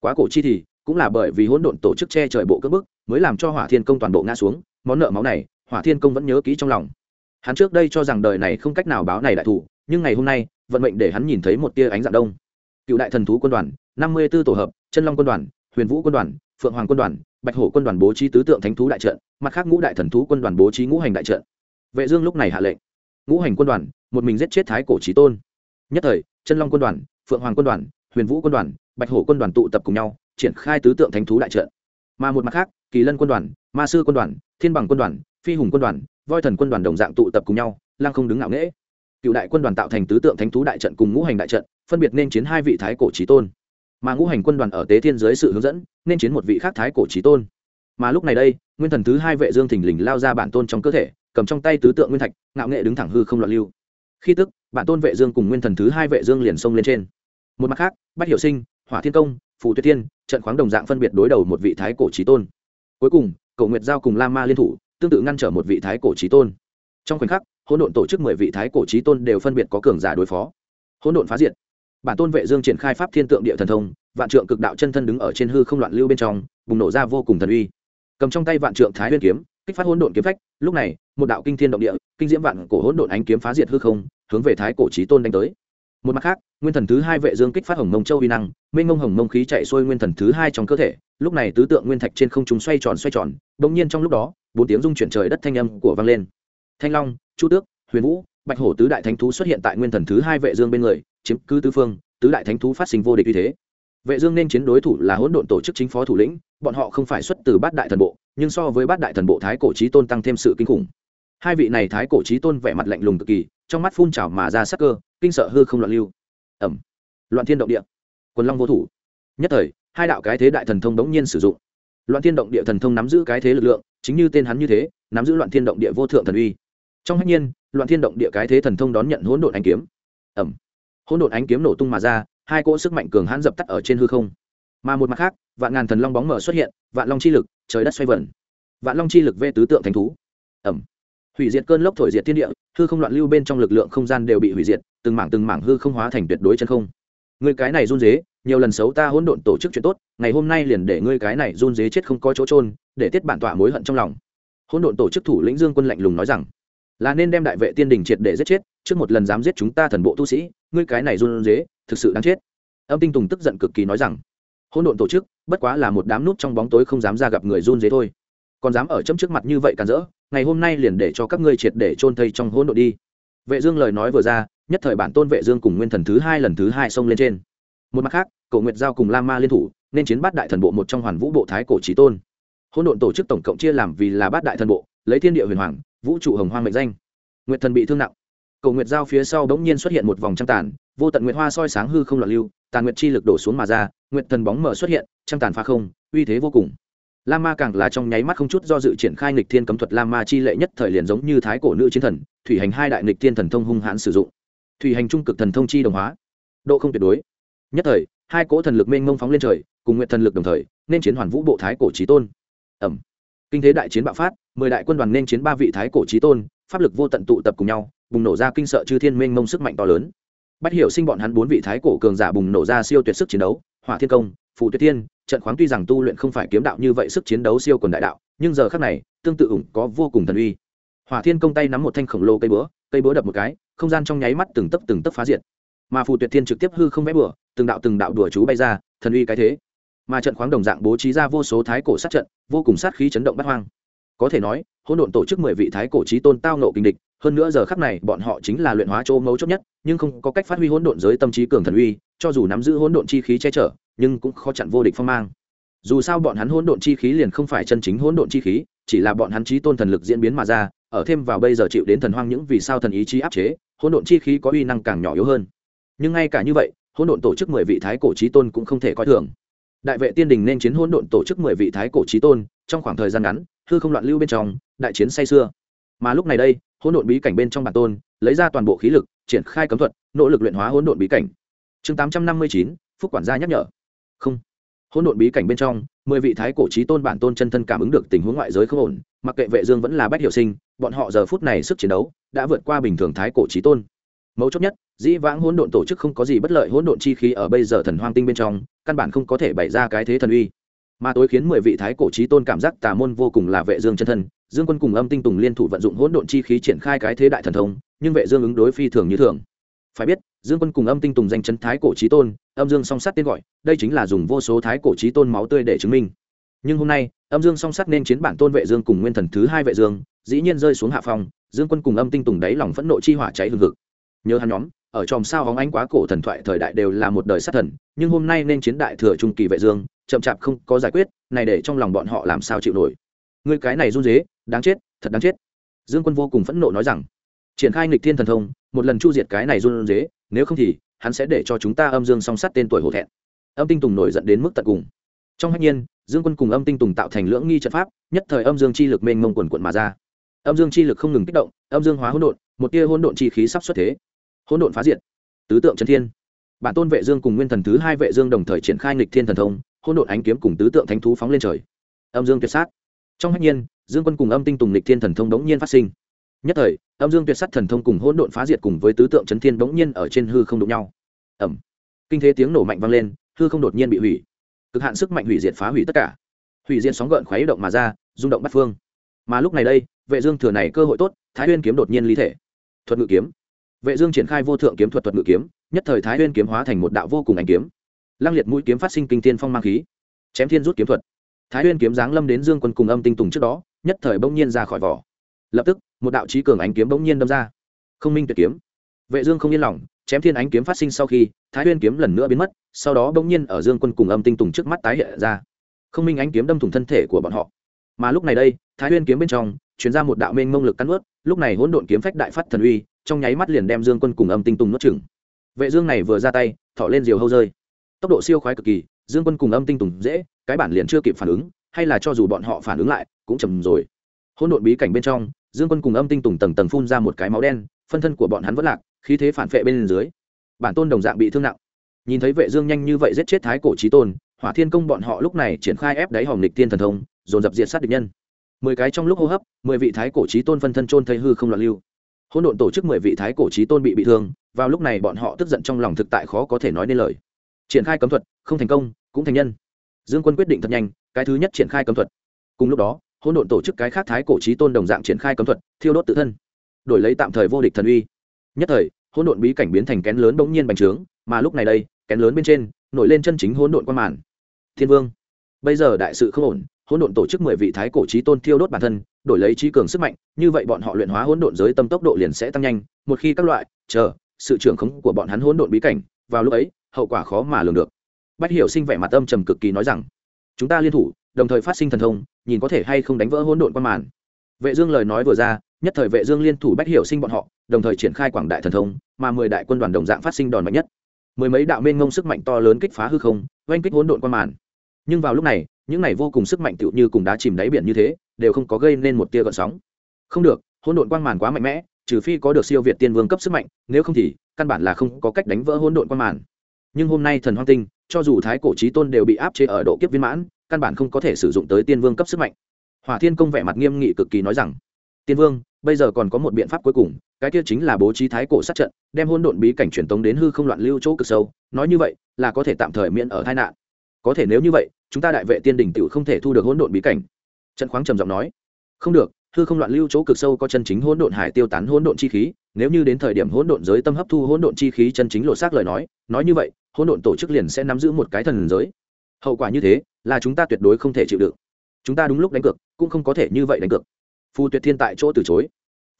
quá cổ chi thì cũng là bởi vì hỗn độn tổ chức che trời bộ cướp bức, mới làm cho hỏa thiên công toàn bộ ngã xuống, món nợ máu này, hỏa thiên công vẫn nhớ kỹ trong lòng. Hắn trước đây cho rằng đời này không cách nào báo này đại thủ, nhưng ngày hôm nay, vận mệnh để hắn nhìn thấy một tia ánh dạng đông. Cựu đại thần thú quân đoàn, năm mươi b ố tổ hợp, chân long quân đoàn, huyền vũ quân đoàn, phượng hoàng quân đoàn, bạch hổ quân đoàn bố trí tứ tượng thánh thú đại trận, mặt khác ngũ đại thần thú quân đoàn bố trí ngũ hành đại trận. Vệ dương lúc này hạ lệnh. Ngũ hành quân đoàn, một mình giết chết thái cổ trí tôn. Nhất thời, chân long quân đoàn, phượng hoàng quân đoàn, huyền vũ quân đoàn, bạch hổ quân đoàn tụ tập cùng nhau triển khai tứ tượng thánh thú đại trận. Mà một mặt khác, kỳ lân quân đoàn, ma sư quân đoàn, thiên bằng quân đoàn, phi hùng quân đoàn, voi thần quân đoàn đồng dạng tụ tập cùng nhau lang không đứng ngạo nghễ. Cựu đại quân đoàn tạo thành tứ tượng thánh thú đại trận cùng ngũ hành đại trận, phân biệt nên chiến hai vị thái cổ trí tôn. Mà ngũ hành quân đoàn ở tế thiên dưới sự hướng dẫn, nên chiến một vị khác thái cổ trí tôn. Mà lúc này đây, nguyên thần thứ hai vệ dương thình lình lao ra bản tôn trong cơ thể, cầm trong tay tứ tượng nguyên thạch, ngạo nghệ đứng thẳng hư không loạn lưu. Khi tức, bản tôn vệ dương cùng nguyên thần thứ hai vệ dương liền xông lên trên. Một mặt khác, bách hiểu sinh, hỏa thiên công phù tuyết thiên, trận khoáng đồng dạng phân biệt đối đầu một vị thái cổ chí tôn. Cuối cùng cầu nguyệt giao cùng la ma liên thủ, tương tự ngăn trở một vị thái cổ chí tôn. Trong khoảnh khắc, hỗn độn tổ chức mười vị thái cổ chí tôn đều phân biệt có cường giả đối phó. Hỗn độn phá diệt. Bản tôn vệ dương triển khai pháp thiên tượng địa thần thông, vạn trượng cực đạo chân thân đứng ở trên hư không loạn lưu bên trong, bùng nổ ra vô cùng thần uy. Cầm trong tay vạn trượng thái nguyên kiếm, kích phát hỗn độn kiếm phách, lúc này, một đạo kinh thiên động địa, kinh diễm vạn cổ hỗn độn ánh kiếm phá diệt hư không, hướng về thái cổ chí tôn đánh tới một mặt khác, nguyên thần thứ hai vệ dương kích phát hồng mông châu uy năng, mênh mông hồng mông khí chạy xuôi nguyên thần thứ hai trong cơ thể, lúc này tứ tượng nguyên thạch trên không trung xoay tròn xoay tròn đống nhiên trong lúc đó, bốn tiếng rung chuyển trời đất thanh âm của vang lên. Thanh long, chu tước, huyền vũ, bạch hổ tứ đại thánh thú xuất hiện tại nguyên thần thứ hai vệ dương bên người, chiếm cứ tứ phương, tứ đại thánh thú phát sinh vô địch uy thế. Vệ dương nên chiến đối thủ là hỗn độn tổ chức chính phó thủ lĩnh, bọn họ không phải xuất từ bát đại thần bộ, nhưng so với bát đại thần bộ thái cổ chí tôn tăng thêm sự kinh khủng. Hai vị này thái cổ chí tôn vẻ mặt lạnh lùng cực kỳ trong mắt phun trào mà ra sắc cơ, kinh sợ hư không loạn lưu. Ẩm. Loạn thiên động địa. Quần long vô thủ. Nhất thời, hai đạo cái thế đại thần thông đống nhiên sử dụng. Loạn thiên động địa thần thông nắm giữ cái thế lực lượng, chính như tên hắn như thế, nắm giữ loạn thiên động địa vô thượng thần uy. Trong hách nhiên, loạn thiên động địa cái thế thần thông đón nhận hỗn độn ánh kiếm. Ẩm. Hỗn độn ánh kiếm nổ tung mà ra, hai cỗ sức mạnh cường hãn dập tắt ở trên hư không. Mà một mặt khác, vạn ngàn thần long bóng mở xuất hiện, vạn long chi lực, trời đất xoay vẩn vạn long chi lực vê tứ tượng thành thú. Ẩm hủy diệt cơn lốc thổi diệt thiên địa, hư không loạn lưu bên trong lực lượng không gian đều bị hủy diệt, từng mảng từng mảng hư không hóa thành tuyệt đối chân không. Người cái này run dế, nhiều lần xấu ta hỗn độn tổ chức chuyện tốt, ngày hôm nay liền để ngươi cái này run dế chết không có chỗ trôn để tiết bản tọa mối hận trong lòng. Hỗn độn tổ chức thủ lĩnh dương quân lạnh lùng nói rằng, là nên đem đại vệ tiên đình triệt để giết chết, trước một lần dám giết chúng ta thần bộ tu sĩ ngươi cái này run dế, thực sự đáng chết. Âm tinh tùng tức giận cực kỳ nói rằng, hỗn độn tổ chức, bất quá là một đám nút trong bóng tối không dám ra gặp người run dế thôi còn dám ở chấm trước mặt như vậy càn rỡ, ngày hôm nay liền để cho các ngươi triệt để chôn thây trong hỗn độn đi. Vệ dương lời nói vừa ra, nhất thời bản tôn vệ dương cùng nguyên thần thứ hai lần thứ hai xông lên trên. Một mặt khác, Cổ nguyệt giao cùng lam ma liên thủ, nên chiến bát đại thần bộ một trong hoàn vũ bộ thái cổ chí tôn. Hỗn độn tổ chức tổng cộng chia làm vì là bát đại thần bộ, lấy thiên địa huyền hoàng, vũ trụ hồng hoang mệnh danh. Nguyệt thần bị thương nặng. Cổ nguyệt giao phía sau đống nhiên xuất hiện một vòng trăng tàn, vô tận nguyệt hoa soi sáng hư không loạn lưu, tàn nguyệt chi lực đổ xuống mà ra, nguyệt thần bóng mở xuất hiện, trăng tàn phá không, uy thế vô cùng la ma càng là trong nháy mắt không chút do dự triển khai nghịch thiên cấm thuật la ma chi lệ nhất thời liền giống như thái cổ nữ chiến thần, thủy hành hai đại nghịch thiên thần thông hung hãn sử dụng. Thủy hành trung cực thần thông chi đồng hóa. Độ không tuyệt đối. Nhất thời, hai cỗ thần lực mênh mông phóng lên trời, cùng nguyện thần lực đồng thời, nên chiến hoàn vũ bộ thái cổ trí tôn. Ẩm. Kinh thế đại chiến bạo phát, mười đại quân đoàn nên chiến ba vị thái cổ trí tôn, pháp lực vô tận tụ tập cùng nhau, bùng nổ ra kinh sợ chư thiên mênh mông sức mạnh to lớn. Bắt hiểu sinh bọn hắn bốn vị thái cổ cường giả bùng nổ ra siêu tuyệt sức chiến đấu, hỏa thiên công phụ tuyệt thiên trận khoáng tuy rằng tu luyện không phải kiếm đạo như vậy sức chiến đấu siêu quần đại đạo, nhưng giờ khác này, tương tự ủng có vô cùng thần uy. Hỏa thiên công tay nắm một thanh khổng lồ cây búa cây búa đập một cái, không gian trong nháy mắt từng tấc từng tấc phá diệt. Mà phù tuyệt thiên trực tiếp hư không vẽ bừa, từng đạo từng đạo đùa chú bay ra, thần uy cái thế. Mà trận khoáng đồng dạng bố trí ra vô số thái cổ sát trận, vô cùng sát khí chấn động bắt hoang. Có thể nói, hỗn độn tổ chức mười vị thái cổ trí tôn tao nộ kinh địch, hơn nữa giờ khắc này, bọn họ chính là luyện hóa chỗ mấu chốt nhất, nhưng không có cách phát huy hỗn độn giới tâm trí cường thần uy, cho dù nắm giữ hỗn độn chi khí che chở nhưng cũng khó chặn vô địch phong mang. Dù sao bọn hắn hỗn độn chi khí liền không phải chân chính hỗn độn chi khí, chỉ là bọn hắn trí tôn thần lực diễn biến mà ra, ở thêm vào bây giờ chịu đến thần hoang những vì sao thần ý chí áp chế, hỗn độn chi khí có uy năng càng nhỏ yếu hơn. Nhưng ngay cả như vậy, hỗn độn tổ chức mười vị thái cổ trí tôn cũng không thể coi thường. Đại vệ tiên đình nên chiến hỗn độn tổ chức mười vị thái cổ trí tôn, trong khoảng thời gian ngắn, hư không loạn lưu bên trong, đại chiến say xưa mà lúc này đây, hỗn độn bí cảnh bên trong bản tôn, lấy ra toàn bộ khí lực, triển khai cấm thuật, nỗ lực luyện hóa hỗn độn bí cảnh. Chương tám trăm năm mươi chín, phúc quản gia nhắc nhở không. Hỗn độn bí cảnh bên trong, mười vị thái cổ trí tôn bản tôn chân thân cảm ứng được tình huống ngoại giới không ổn, mặc kệ vệ dương vẫn là bách hiệu sinh, bọn họ giờ phút này sức chiến đấu đã vượt qua bình thường thái cổ trí tôn. Mấu chốt nhất, dĩ vãng hỗn độn tổ chức không có gì bất lợi hỗn độn chi khí ở bây giờ thần hoang tinh bên trong, căn bản không có thể bày ra cái thế thần uy. Mà tối khiến mười vị thái cổ trí tôn cảm giác tà môn vô cùng là vệ dương chân thân, dương quân cùng âm tinh tùng liên thủ vận dụng hỗn độn chi khí triển khai cái thế đại thần thông, nhưng vệ dương ứng đối phi thường như thường. Phải biết, dương quân cùng âm tinh tùng danh chân thái cổ trí tôn âm dương song sắt tên gọi, đây chính là dùng vô số thái cổ trí tôn máu tươi để chứng minh. Nhưng hôm nay, âm dương song sắt nên chiến bản tôn vệ dương cùng nguyên thần thứ hai vệ dương, dĩ nhiên rơi xuống hạ phong, dương quân cùng âm tinh tùng đáy lòng phẫn nộ chi hỏa cháy hừng hực. Nhớ hắn nhóm, ở tròm sao hóng ánh quá cổ thần thoại thời đại đều là một đời sát thần, nhưng hôm nay nên chiến đại thừa trung kỳ vệ dương, chậm chạp không có giải quyết, này để trong lòng bọn họ làm sao chịu nổi. Người cái này run rế, đáng chết, thật đáng chết. Dương quân vô cùng phẫn nộ nói rằng, triển khai nghịch thiên thần thông, một lần chu diệt cái này run rế, nếu không thì hắn sẽ để cho chúng ta âm dương song sắt tên tuổi hổ thẹn. Âm tinh tùng nổi dẫn đến mức tận cùng. Trong hạnh nhiên, dương quân cùng âm tinh tùng tạo thành lưỡng nghi trận pháp, nhất thời âm dương chi lực mênh mông quần quận mà ra. Âm dương chi lực không ngừng kích động, âm dương hóa hỗn độn, một tia hỗn độn chi khí sắp xuất thế. Hỗn độn phá diệt. Tứ tượng chân thiên. Bản tôn vệ dương cùng nguyên thần thứ hai vệ dương đồng thời triển khai nghịch thiên thần thông, hỗn độn ánh kiếm cùng tứ tượng thánh thú phóng lên trời. Âm dương tuyệt sát. Trong hách nhiên, dương quân cùng âm tinh tùng nghịch thiên thần thông đống nhiên phát sinh. Nhất thời âm dương tuyệt sắt thần thông cùng hỗn độn phá diệt cùng với tứ tượng chấn thiên bỗng nhiên ở trên hư không đụng nhau. Ẩm kinh thế tiếng nổ mạnh vang lên, hư không đột nhiên bị hủy. Cực hạn sức mạnh hủy diệt phá hủy tất cả. Hủy diệt sóng gợn khuấy động mà ra, rung động bắt phương. Mà lúc này đây, vệ dương thừa này cơ hội tốt, thái nguyên kiếm đột nhiên ly thể. Thuật ngự kiếm. Vệ dương triển khai vô thượng kiếm thuật thuật ngự kiếm, nhất thời thái nguyên kiếm hóa thành một đạo vô cùng ánh kiếm. Lăng liệt mũi kiếm phát sinh kinh thiên phong mang khí. Chém thiên rút kiếm thuật. Thái nguyên kiếm giáng lâm đến dương quân cùng âm tinh tùng trước đó, nhất thời bỗng nhiên ra khỏi vỏ lập tức một đạo trí cường ánh kiếm bỗng nhiên đâm ra. Không minh tuyệt kiếm. Vệ dương không yên lòng chém thiên ánh kiếm phát sinh sau khi thái nguyên kiếm lần nữa biến mất sau đó bỗng nhiên ở dương quân cùng âm tinh tùng trước mắt tái hiện ra. Không minh ánh kiếm đâm thủng thân thể của bọn họ. Mà lúc này đây thái nguyên kiếm bên trong truyền ra một đạo mênh mông lực cắn nuốt, lúc này hỗn độn kiếm phách đại phát thần uy trong nháy mắt liền đem dương quân cùng âm tinh tùng nuốt chửng. Vệ dương này vừa ra tay thọ lên diều hâu rơi. Tốc độ siêu khoái cực kỳ dương quân cùng âm tinh tùng dễ cái bản liền chưa kịp phản ứng hay là cho dù bọn họ phản ứng lại cũng chậm rồi. Hỗn độn bí cảnh bên trong dương quân cùng âm tinh tùng tầng tầng phun ra một cái máu đen, phân thân của bọn hắn vẫn lạc, khí thế phản vệ bên dưới. Bản tôn đồng dạng bị thương nặng. Nhìn thấy vệ dương nhanh như vậy giết chết thái cổ chí tôn, hỏa thiên công bọn họ lúc này triển khai ép đáy hòm lịch tiên thần thông, dồn dập diệt sát địch nhân. Mười cái trong lúc hô hấp, mười vị thái cổ chí tôn phân thân trôn thây hư không loạn lưu. Hỗn độn tổ chức mười vị thái cổ chí tôn bị bị thương, vào lúc này bọn họ tức giận trong lòng thực tại khó có thể nói nên lời. Triển khai cấm thuật, không thành công, cũng thành nhân. Dương quân quyết định thật nhanh, cái thứ nhất triển khai cấm thuật. Cùng lúc đó hỗn độn tổ chức cái khác thái cổ trí tôn đồng dạng triển khai cấm thuật, thiêu đốt tự thân, đổi lấy tạm thời vô địch thần uy. Nhất thời, hỗn độn bí cảnh biến thành kén lớn bỗng nhiên bành trướng, mà lúc này đây, kén lớn bên trên, nổi lên chân chính hỗn độn quan màn. Thiên vương, bây giờ đại sự không ổn, hỗn độn tổ chức mười vị thái cổ trí tôn thiêu đốt bản thân, đổi lấy trí cường sức mạnh, như vậy bọn họ luyện hóa hỗn độn giới tâm tốc độ liền sẽ tăng nhanh, một khi các loại, chờ, sự trưởng khống của bọn hắn hỗn độn bí cảnh, vào lúc ấy, hậu quả khó mà lường được. Bách hiểu sinh vẻ mặt âm trầm cực kỳ nói rằng, chúng ta liên thủ đồng thời phát sinh thần thông, nhìn có thể hay không đánh vỡ hỗn độn quan màn. Vệ dương lời nói vừa ra, nhất thời vệ dương liên thủ bách hiểu sinh bọn họ, đồng thời triển khai quảng đại thần thông, mà mười đại quân đoàn đồng dạng phát sinh đòn mạnh nhất. Mười mấy đạo mênh ngông sức mạnh to lớn kích phá hư không, oanh kích hỗn độn quan màn. Nhưng vào lúc này, những này vô cùng sức mạnh tựu như cùng đá chìm đáy biển như thế, đều không có gây nên một tia gợn sóng. Không được, hỗn độn quang màn quá mạnh mẽ, trừ phi có được siêu việt tiên vương cấp sức mạnh, nếu không thì, căn bản là không có cách đánh vỡ hỗn độn quang màn. Nhưng hôm nay thần hoang tinh cho dù thái cổ trí tôn đều bị áp chế ở độ kiếp viên mãn, căn bản không có thể sử dụng tới tiên vương cấp sức mạnh. Hỏa thiên công vẻ mặt nghiêm nghị cực kỳ nói rằng, tiên vương, bây giờ còn có một biện pháp cuối cùng, cái kia chính là bố trí thái cổ sát trận, đem hôn độn bí cảnh truyền tống đến hư không loạn lưu chỗ cực sâu, nói như vậy là có thể tạm thời miễn ở tai nạn. Có thể nếu như vậy, chúng ta đại vệ tiên đình tiểu không thể thu được hỗn độn bí cảnh. Trận khoáng trầm giọng nói, không được, hư không loạn lưu chỗ cực sâu có chân chính hỗn độn hải tiêu tán hỗn độn chi khí, nếu như đến thời điểm hỗn độn giới tâm hấp thu hỗn độn chi khí chân chính lộ xác lời nói nói như vậy hỗn độn tổ chức liền sẽ nắm giữ một cái thần giới. Hậu quả như thế, là chúng ta tuyệt đối không thể chịu đựng. Chúng ta đúng lúc đánh cược, cũng không có thể như vậy đánh cược. Phù tuyệt thiên tại chỗ từ chối.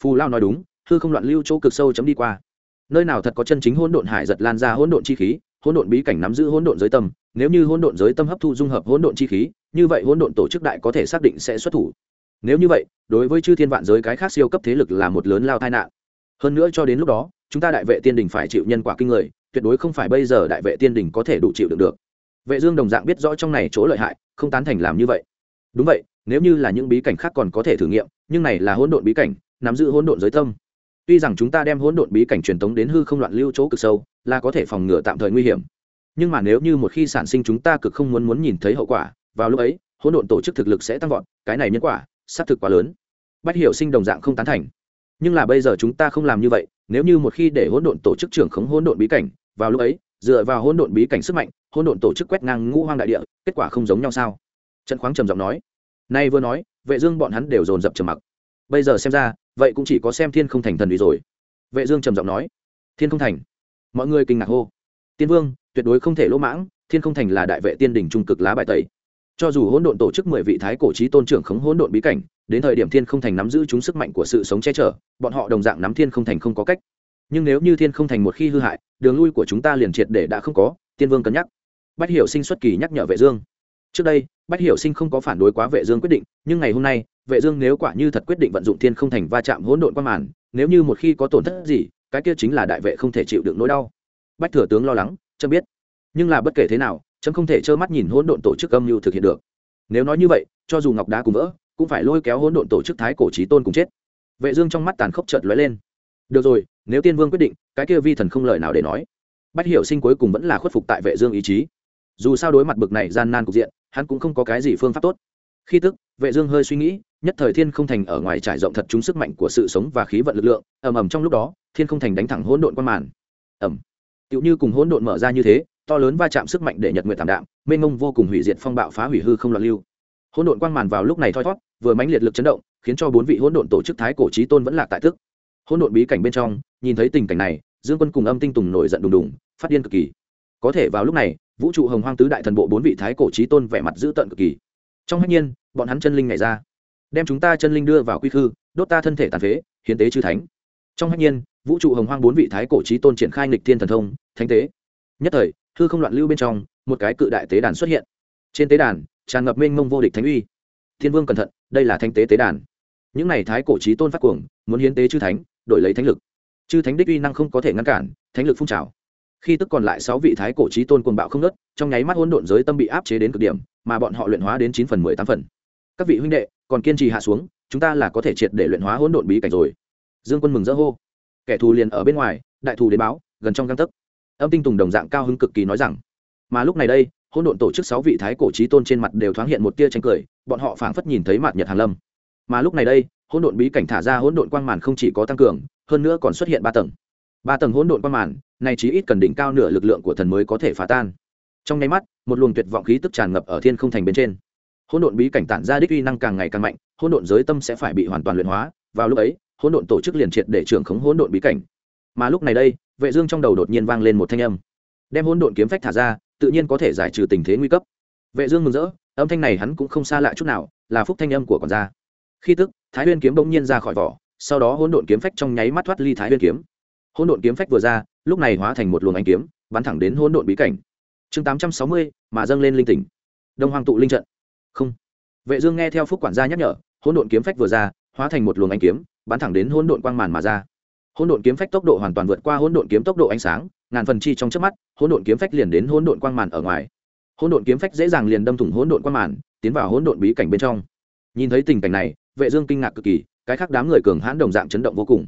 Phù lao nói đúng, hư không loạn lưu chỗ cực sâu chấm đi qua. Nơi nào thật có chân chính hỗn độn hải giật lan ra hỗn độn chi khí, hỗn độn bí cảnh nắm giữ hỗn độn giới tâm, nếu như hỗn độn giới tâm hấp thu dung hợp hỗn độn chi khí, như vậy hỗn độn tổ chức đại có thể xác định sẽ xuất thủ. Nếu như vậy, đối với chư thiên vạn giới cái khác siêu cấp thế lực là một lớn lao tai nạn. Hơn nữa cho đến lúc đó, chúng ta đại vệ tiên đình phải chịu nhân quả kinh người tuyệt đối không phải bây giờ đại vệ tiên đình có thể đủ chịu đựng được. Vệ dương đồng dạng biết rõ trong này chỗ lợi hại, không tán thành làm như vậy. Đúng vậy, nếu như là những bí cảnh khác còn có thể thử nghiệm, nhưng này là hỗn độn bí cảnh, nắm giữ hỗn độn giới tâm. Tuy rằng chúng ta đem hỗn độn bí cảnh truyền tống đến hư không loạn lưu chỗ cực sâu, là có thể phòng ngừa tạm thời nguy hiểm. Nhưng mà nếu như một khi sản sinh chúng ta cực không muốn muốn nhìn thấy hậu quả, vào lúc ấy, hỗn độn tổ chức thực lực sẽ tăng vọt, cái này nhân quả sát thực quá lớn. Bách hiểu sinh đồng dạng không tán thành. Nhưng là bây giờ chúng ta không làm như vậy, nếu như một khi để hỗn độn tổ chức trưởng khống hỗn độn bí cảnh vào lúc ấy, dựa vào hỗn độn bí cảnh sức mạnh, hỗn độn tổ chức quét ngang ngũ hoang đại địa, kết quả không giống nhau sao? Trần khoáng trầm giọng nói. Nay vừa nói, vệ dương bọn hắn đều dồn dập trầm mặc. Bây giờ xem ra, vậy cũng chỉ có xem thiên không thành thần uy rồi. Vệ dương trầm giọng nói. Thiên không thành. Mọi người kinh ngạc hô. Tiên vương, tuyệt đối không thể lỗ mãng, thiên không thành là đại vệ tiên đỉnh trung cực lá bài tẩy. Cho dù hỗn độn tổ chức mười vị thái cổ chí tôn trưởng khống hỗn độn bí cảnh, đến thời điểm thiên không thành nắm giữ chúng sức mạnh của sự sống che chở, bọn họ đồng dạng nắm thiên không thành không có cách nhưng nếu như thiên không thành một khi hư hại, đường lui của chúng ta liền triệt để đã không có, tiên vương cân nhắc. Bách hiểu sinh xuất kỳ nhắc nhở vệ dương. Trước đây, bách hiểu sinh không có phản đối quá vệ dương quyết định, nhưng ngày hôm nay, vệ dương nếu quả như thật quyết định vận dụng thiên không thành va chạm hỗn độn qua màn, nếu như một khi có tổn thất gì, cái kia chính là đại vệ không thể chịu đựng nỗi đau. Bách thừa tướng lo lắng, chấm biết, nhưng là bất kể thế nào, chấm không thể trơ mắt nhìn hỗn độn tổ chức âm mưu thực hiện được. Nếu nói như vậy, cho dù ngọc đá cùng vỡ, cũng phải lôi kéo hỗn độn tổ chức thái cổ chí tôn cùng chết. Vệ dương trong mắt tàn khốc chợt lóe lên được rồi, nếu tiên vương quyết định, cái kia vi thần không lời nào để nói. Bách hiểu sinh cuối cùng vẫn là khuất phục tại vệ dương ý chí. Dù sao đối mặt bực này gian nan cục diện, hắn cũng không có cái gì phương pháp tốt. Khi tức, vệ dương hơi suy nghĩ, nhất thời thiên không thành ở ngoài trải rộng thật chúng sức mạnh của sự sống và khí vận lực lượng, ầm ầm trong lúc đó, thiên không thành đánh thẳng hỗn độn quan màn. Ầm. Tựu như cùng hỗn độn mở ra như thế, to lớn va chạm sức mạnh để nhật nguyệt tạm đạm, mênh mông vô cùng hủy diệt phong bạo phá hủy hư không loạn lưu. Hỗn độn quang màn vào lúc này thoi thoát vừa mãnh liệt lực chấn động, khiến cho bốn vị hỗn độn tổ chức thái cổ chí tôn vẫn lạc tại tức hỗn độn bí cảnh bên trong, nhìn thấy tình cảnh này, dương quân cùng âm tinh tùng nổi giận đùng đùng, phát điên cực kỳ. Có thể vào lúc này, vũ trụ hồng hoang tứ đại thần bộ bốn vị thái cổ chí tôn vẻ mặt dữ tợn cực kỳ. Trong hách nhiên, bọn hắn chân linh nhảy ra. Đem chúng ta chân linh đưa vào quy khư, đốt ta thân thể tàn phế, hiến tế chư thánh. Trong hách nhiên, vũ trụ hồng hoang bốn vị thái cổ chí tôn triển khai nghịch thiên thần thông, thánh tế. Nhất thời thư không loạn lưu bên trong, một cái cự đại tế đàn xuất hiện. Trên tế đàn, tràn ngập mênh mông vô địch thánh uy. Thiên vương cẩn thận, đây là thanh tế tế đàn. Những này thái cổ chí tôn phát cuồng, muốn hiến tế chư thánh đổi lấy thánh lực. Chư thánh đích uy năng không có thể ngăn cản, thánh lực phun trào. Khi tức còn lại sáu vị thái cổ chí tôn cuồng bạo không nớt trong nháy mắt hỗn độn giới tâm bị áp chế đến cực điểm, mà bọn họ luyện hóa đến chín phần mười tám phần. Các vị huynh đệ, còn kiên trì hạ xuống, chúng ta là có thể triệt để luyện hóa hỗn độn bí cảnh rồi. Dương quân mừng rỡ hô. Kẻ thù liền ở bên ngoài, đại thù đến báo, gần trong găng tấc. Âm tinh tùng đồng dạng cao hứng cực kỳ nói rằng, mà lúc này đây, hỗn độn tổ chức sáu vị thái cổ trí tôn trên mặt đều thoáng hiện một tia tranh cười, bọn họ phảng phất nhìn thấy mặt nhật hàng lâm. Mà lúc này đây hỗn độn bí cảnh thả ra hỗn độn quang màn không chỉ có tăng cường, hơn nữa còn xuất hiện ba tầng. Ba tầng hỗn độn quang màn, này chí ít cần đỉnh cao nửa lực lượng của thần mới có thể phá tan. Trong nháy mắt, một luồng tuyệt vọng khí tức tràn ngập ở thiên không thành bên trên. Hỗn độn bí cảnh tản ra đích uy năng càng ngày càng mạnh, hỗn độn giới tâm sẽ phải bị hoàn toàn luyện hóa. Vào lúc ấy, hỗn độn tổ chức liền triệt để trưởng khống hỗn độn bí cảnh. Mà lúc này đây, vệ dương trong đầu đột nhiên vang lên một thanh âm. Đem hỗn độn kiếm phách thả ra, tự nhiên có thể giải trừ tình thế nguy cấp. Vệ dương mừng rỡ, âm thanh này hắn cũng không xa lạ chút nào, là phúc thanh âm của quản gia khi tức thái huyên kiếm bỗng nhiên ra khỏi vỏ sau đó hỗn độn kiếm phách trong nháy mắt thoát ly thái huyên kiếm. Hỗn độn kiếm phách vừa ra lúc này hóa thành một luồng ánh kiếm bắn thẳng đến hỗn độn bí cảnh. Chương 860, mà dâng lên linh tỉnh. Đông hoàng tụ linh trận. Không. Vệ dương nghe theo phúc quản gia nhắc nhở hỗn độn kiếm phách vừa ra hóa thành một luồng ánh kiếm bắn thẳng đến hỗn độn quang màn mà ra. Hỗn độn kiếm phách tốc độ hoàn toàn vượt qua hỗn độn kiếm tốc độ ánh sáng ngàn phần chi trong chớp mắt hỗn độn kiếm phách liền đến hỗn độn quang màn ở ngoài. Hỗn độn kiếm phách dễ dàng liền đâm thủng hỗn độn quang màn tiến vào hỗn độn bí cảnh bên trong. Nhìn thấy tình cảnh này vệ dương kinh ngạc cực kỳ, cái khác đám người cường hãn đồng dạng chấn động vô cùng.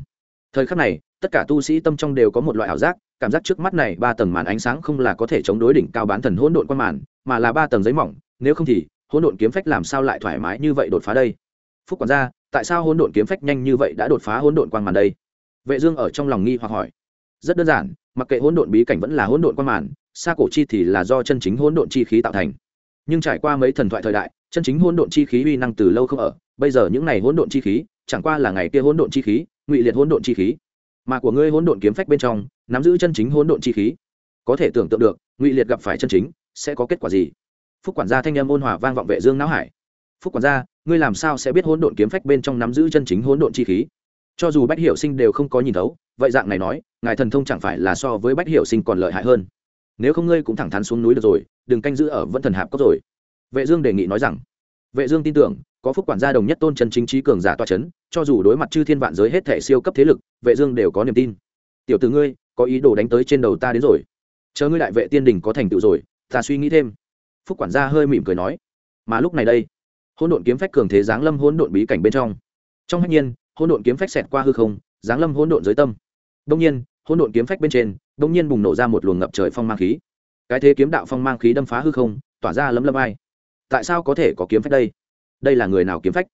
Thời khắc này, tất cả tu sĩ tâm trong đều có một loại ảo giác, cảm giác trước mắt này ba tầng màn ánh sáng không là có thể chống đối đỉnh cao bán thần hỗn độn quang màn, mà là ba tầng giấy mỏng, nếu không thì, hỗn độn kiếm phách làm sao lại thoải mái như vậy đột phá đây? Phúc quản gia, tại sao hỗn độn kiếm phách nhanh như vậy đã đột phá hỗn độn quang màn đây? Vệ dương ở trong lòng nghi hoặc hỏi. Rất đơn giản, mặc kệ hỗn độn bí cảnh vẫn là hỗn độn quang màn, xa cổ chi thì là do chân chính hỗn độn chi khí tạo thành. Nhưng trải qua mấy thần thoại thời đại, chân chính hỗn độn chi khí uy năng từ lâu không ở bây giờ những này hỗn độn chi khí, chẳng qua là ngày kia hỗn độn chi khí, ngụy liệt hỗn độn chi khí. Mà của ngươi hỗn độn kiếm phách bên trong, nắm giữ chân chính hỗn độn chi khí. Có thể tưởng tượng được, ngụy liệt gặp phải chân chính, sẽ có kết quả gì? Phúc quản gia thanh âm ôn hòa vang vọng vệ dương não hải. Phúc quản gia, ngươi làm sao sẽ biết hỗn độn kiếm phách bên trong nắm giữ chân chính hỗn độn chi khí? Cho dù bách hiểu sinh đều không có nhìn thấu, vậy dạng này nói, ngài thần thông chẳng phải là so với bách hiểu sinh còn lợi hại hơn. Nếu không ngươi cũng thẳng thắn xuống núi được rồi, đừng canh giữ ở vẫn thần hạp cốc rồi. Vệ dương đề nghị nói rằng, vệ dương tin tưởng có phúc quản gia đồng nhất tôn chân chính trí cường giả toa chấn, cho dù đối mặt chư thiên vạn giới hết thể siêu cấp thế lực, vệ dương đều có niềm tin. Tiểu tử ngươi, có ý đồ đánh tới trên đầu ta đến rồi. Chờ ngươi đại vệ tiên đình có thành tựu rồi, ta suy nghĩ thêm. Phúc quản gia hơi mỉm cười nói. Mà lúc này đây, hỗn độn kiếm phách cường thế giáng lâm hỗn độn bí cảnh bên trong. Trong hạnh nhiên, hỗn độn kiếm phách xẹt qua hư không, giáng lâm hỗn độn dưới tâm. Đông nhiên, hỗn độn kiếm phách bên trên, đông nhiên bùng nổ ra một luồng ngập trời phong mang khí. Cái thế kiếm đạo phong mang khí đâm phá hư không, tỏa ra lấm lâm ai. Tại sao có thể có kiếm phách đây? Đây là người nào kiếm phách?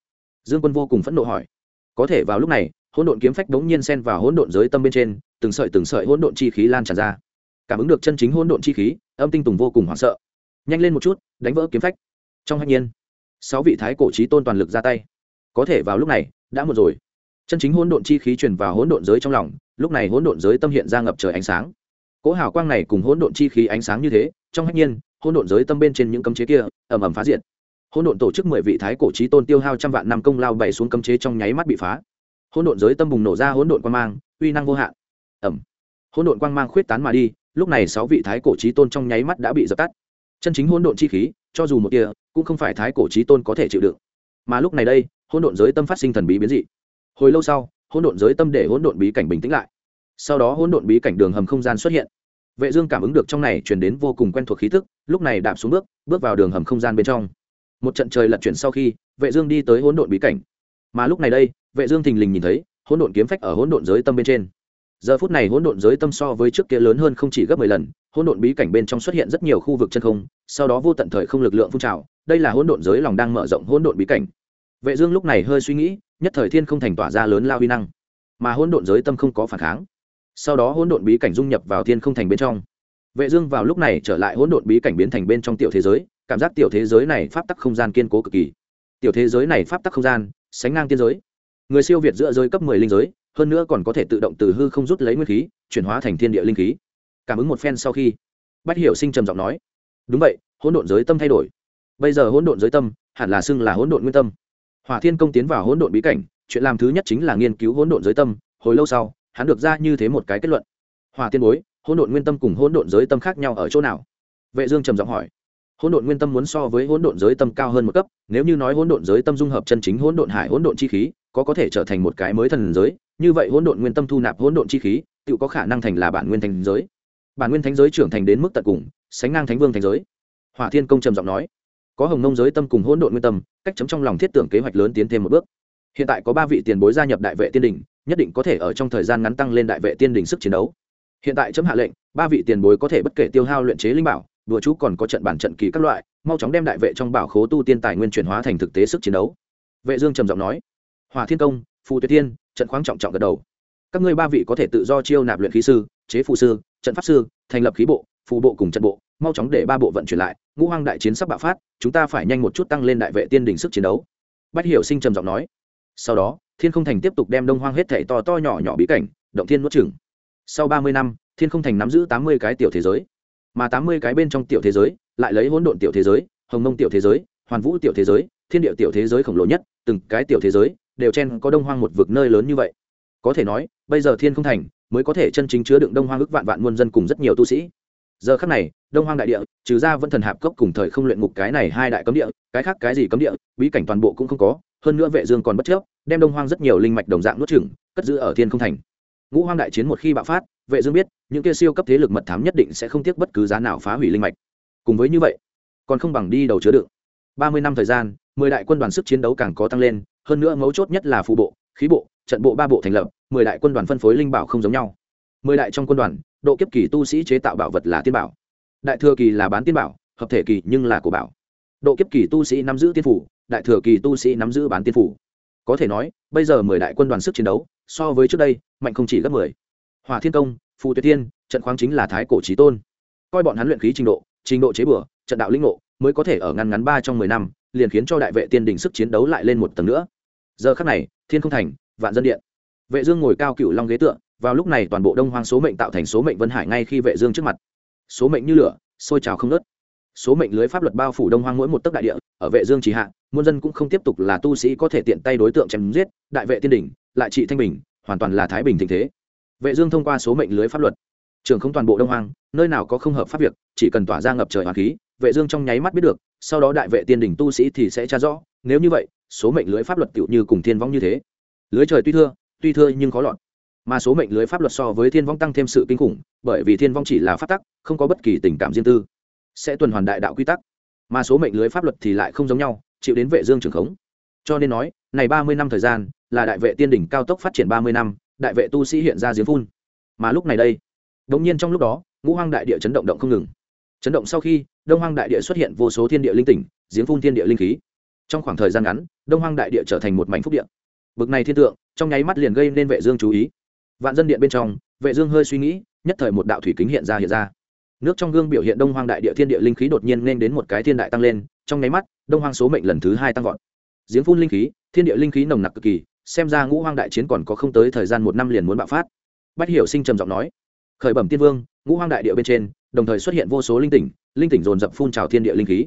Dương quân vô cùng phẫn nộ hỏi. Có thể vào lúc này, hỗn độn kiếm phách đống nhiên xen vào hỗn độn giới tâm bên trên, từng sợi từng sợi hỗn độn chi khí lan tràn ra. Cảm ứng được chân chính hỗn độn chi khí, âm tinh tùng vô cùng hoảng sợ. Nhanh lên một chút, đánh vỡ kiếm phách. Trong hạnh nhiên, sáu vị thái cổ trí tôn toàn lực ra tay. Có thể vào lúc này, đã một rồi. Chân chính hỗn độn chi khí truyền vào hỗn độn giới trong lòng, lúc này hỗn độn giới tâm hiện ra ngập trời ánh sáng. Cỗ hào quang này cùng hỗn độn chi khí ánh sáng như thế, trong hạnh nhiên, hỗn độn giới tâm bên trên những cấm chế kia, ầm ầm phá diệt hỗn độn tổ chức mười vị thái cổ trí tôn tiêu hao trăm vạn năm công lao bày xuống cấm chế trong nháy mắt bị phá. Hỗn độn giới tâm bùng nổ ra hỗn độn quang mang, uy năng vô hạn. Ẩm hỗn độn quang mang khuyết tán mà đi, lúc này sáu vị thái cổ trí tôn trong nháy mắt đã bị dập tắt. Chân chính hỗn độn chi khí, cho dù một tia, cũng không phải thái cổ trí tôn có thể chịu đựng. Mà lúc này đây, hỗn độn giới tâm phát sinh thần bí biến dị. Hồi lâu sau, hỗn độn giới tâm để hỗn độn bí cảnh bình tĩnh lại. Sau đó hỗn độn bí cảnh đường hầm không gian xuất hiện. Vệ dương cảm ứng được trong này truyền đến vô cùng quen thuộc khí tức, lúc này đạp xuống bước bước vào đường hầm không gian bên trong một trận trời lật chuyển sau khi vệ dương đi tới hỗn độn bí cảnh mà lúc này đây vệ dương thình lình nhìn thấy hỗn độn kiếm phách ở hỗn độn giới tâm bên trên giờ phút này hỗn độn giới tâm so với trước kia lớn hơn không chỉ gấp mười lần hỗn độn bí cảnh bên trong xuất hiện rất nhiều khu vực chân không sau đó vô tận thời không lực lượng phun trào đây là hỗn độn giới lòng đang mở rộng hỗn độn bí cảnh vệ dương lúc này hơi suy nghĩ nhất thời thiên không thành tỏa ra lớn lao uy năng mà hỗn độn giới tâm không có phản kháng sau đó hỗn độn bí cảnh dung nhập vào thiên không thành bên trong vệ dương vào lúc này trở lại hỗn độn bí cảnh biến thành bên trong tiểu thế giới cảm giác tiểu thế giới này pháp tắc không gian kiên cố cực kỳ. Tiểu thế giới này pháp tắc không gian, sánh ngang tiên giới. Người siêu việt giữa giới cấp 10 linh giới, hơn nữa còn có thể tự động từ hư không rút lấy nguyên khí, chuyển hóa thành thiên địa linh khí. Cảm ứng một phen sau khi, bách hiểu sinh trầm giọng nói, đúng vậy, hỗn độn giới tâm thay đổi. Bây giờ hỗn độn giới tâm, hẳn là xưng là hỗn độn nguyên tâm. Hỏa thiên công tiến vào hỗn độn bí cảnh, chuyện làm thứ nhất chính là nghiên cứu hỗn độn giới tâm, hồi lâu sau, hắn được ra như thế một cái kết luận. Hỏa tiên bối, hỗn độn nguyên tâm cùng hỗn độn giới tâm khác nhau ở chỗ nào? Vệ dương trầm giọng hỏi hỗn độn nguyên tâm muốn so với hỗn độn giới tâm cao hơn một cấp, nếu như nói hỗn độn giới tâm dung hợp chân chính hỗn độn hải hỗn độn chi khí, có có thể trở thành một cái mới thần giới, như vậy hỗn độn nguyên tâm thu nạp hỗn độn chi khí tự có khả năng thành là bản nguyên thánh giới. Bản nguyên thánh giới trưởng thành đến mức tận cùng, sánh ngang thánh vương thánh giới. Hỏa thiên công trầm giọng nói, có hồng nông giới tâm cùng hỗn độn nguyên tâm, cách chấm trong lòng thiết tưởng kế hoạch lớn tiến thêm một bước. Hiện tại có ba vị tiền bối gia nhập đại vệ tiên đình, nhất định có thể ở trong thời gian ngắn tăng lên đại vệ tiên đình sức chiến đấu. Hiện tại chấm hạ lệnh, ba vị tiền bối có thể bất kể tiêu hao luyện chế linh bảo đùa chú còn có trận bản trận kỳ các loại, mau chóng đem đại vệ trong bảo khố tu tiên tài nguyên chuyển hóa thành thực tế sức chiến đấu. Vệ dương trầm giọng nói hòa thiên công, phù tuyệt tiên trận khoáng trọng trọng gật đầu. Các ngươi ba vị có thể tự do chiêu nạp luyện khí sư, chế phù sư, trận pháp sư, thành lập khí bộ, phù bộ cùng trận bộ, mau chóng để ba bộ vận chuyển lại. Ngũ hoang đại chiến sắp bạo phát, chúng ta phải nhanh một chút tăng lên đại vệ tiên đỉnh sức chiến đấu. Bách hiểu sinh trầm giọng nói. Sau đó, thiên không thành tiếp tục đem đông hoang hết thảy to to nhỏ nhỏ bí cảnh, động thiên nuốt chửng. Sau ba mươi năm, thiên không thành nắm giữ tám mươi cái tiểu thế giới mà tám mươi cái bên trong tiểu thế giới, lại lấy hỗn độn tiểu thế giới, hồng mông tiểu thế giới, hoàn vũ tiểu thế giới, thiên địa tiểu thế giới khổng lồ nhất, từng cái tiểu thế giới đều chen có đông hoang một vực nơi lớn như vậy. Có thể nói, bây giờ thiên không thành, mới có thể chân chính chứa đựng đông hoang ức vạn vạn muôn dân cùng rất nhiều tu sĩ. Giờ khắc này, đông hoang đại địa, trừ ra vẫn thần hạp cốc cùng thời không luyện ngục cái này hai đại cấm địa, cái khác cái gì cấm địa, bí cảnh toàn bộ cũng không có, hơn nữa vệ dương còn bất chấp, đem đông hoang rất nhiều linh mạch đồng dạng nuốt chửng, cất giữ ở thiên không thành. Ngũ hoang đại chiến một khi bạo phát vệ dương biết, những kia siêu cấp thế lực mật thám nhất định sẽ không tiếc bất cứ giá nào phá hủy linh mạch. Cùng với như vậy, còn không bằng đi đầu chứa đựng. 30 năm thời gian, mười đại quân đoàn sức chiến đấu càng có tăng lên, hơn nữa mấu chốt nhất là phụ bộ, khí bộ, trận bộ ba bộ thành lập, mười đại quân đoàn phân phối linh bảo không giống nhau. Mười đại trong quân đoàn, độ kiếp kỳ tu sĩ chế tạo bảo vật là tiên bảo. Đại thừa kỳ là bán tiên bảo, hợp thể kỳ nhưng là cổ bảo. Độ kiếp kỳ tu sĩ nắm giữ tiên phủ, đại thừa kỳ tu sĩ nắm giữ bán tiên phủ. Có thể nói, bây giờ mười đại quân đoàn sức chiến đấu, so với trước đây, mạnh không chỉ gấp mười hỏa thiên công phù tuyệt thiên, trận khoáng chính là thái cổ trí tôn. Coi bọn hắn luyện khí trình độ trình độ chế bừa, trận đạo linh ngộ, mới có thể ở ngăn ngắn ba trong mười năm, liền khiến cho đại vệ tiên đình sức chiến đấu lại lên một tầng nữa. Giờ khắc này, thiên không thành, vạn dân điện. Vệ dương ngồi cao cựu long ghế tượng vào lúc này toàn bộ đông hoang số mệnh tạo thành số mệnh vân hải ngay khi vệ dương trước mặt. Số mệnh như lửa, sôi trào không nớt số mệnh lưới pháp luật bao phủ đông hoang mỗi một tấc đại địa, ở vệ dương chỉ hạ, muôn dân cũng không tiếp tục là tu sĩ có thể tiện tay đối tượng chém giết, đại vệ tiên đỉnh, lại trị thanh bình, hoàn toàn là thái bình thịnh thế vệ dương thông qua số mệnh lưới pháp luật. Trường không toàn bộ đông hoang, nơi nào có không hợp pháp việc, chỉ cần tỏa ra ngập trời hoàn khí, vệ dương trong nháy mắt biết được, sau đó đại vệ tiên đỉnh tu sĩ thì sẽ tra rõ, nếu như vậy, số mệnh lưới pháp luật tựu như cùng thiên vong như thế. Lưới trời tuy thưa tuy thưa nhưng khó lọt. Mà số mệnh lưới pháp luật so với thiên vong tăng thêm sự kinh khủng, bởi vì thiên vong chỉ là pháp tắc, không có bất kỳ tình cảm riêng tư. Sẽ tuần hoàn đại đạo quy tắc. Mà số mệnh lưới pháp luật thì lại không giống nhau, chịu đến vệ dương trường khống. Cho nên nói, này ba mươi năm thời gian, là đại vệ tiên đỉnh cao tốc phát triển ba mươi năm đại vệ tu sĩ hiện ra giếng phun. Mà lúc này đây, đống nhiên trong lúc đó, ngũ hoang đại địa chấn động động không ngừng. Chấn động sau khi, đông hoang đại địa xuất hiện vô số thiên địa linh tỉnh, giếng phun thiên địa linh khí. Trong khoảng thời gian ngắn, đông hoang đại địa trở thành một mảnh phúc địa. Bực này thiên tượng, trong nháy mắt liền gây nên vệ dương chú ý. Vạn dân điện bên trong, vệ dương hơi suy nghĩ, nhất thời một đạo thủy kính hiện ra hiện ra. Nước trong gương biểu hiện đông hoang đại địa thiên địa linh khí đột nhiên nên đến một cái thiên đại tăng lên, trong nháy mắt, đông hoang số mệnh lần thứ hai tăng vọt. Giếng phun linh khí, thiên địa linh khí nồng nặc cực kỳ xem ra ngũ hoang đại chiến còn có không tới thời gian một năm liền muốn bạo phát. Bách hiểu sinh trầm giọng nói, khởi bẩm tiên vương, ngũ hoang đại địa bên trên, đồng thời xuất hiện vô số linh tỉnh linh tỉnh dồn dập phun trào thiên địa linh khí.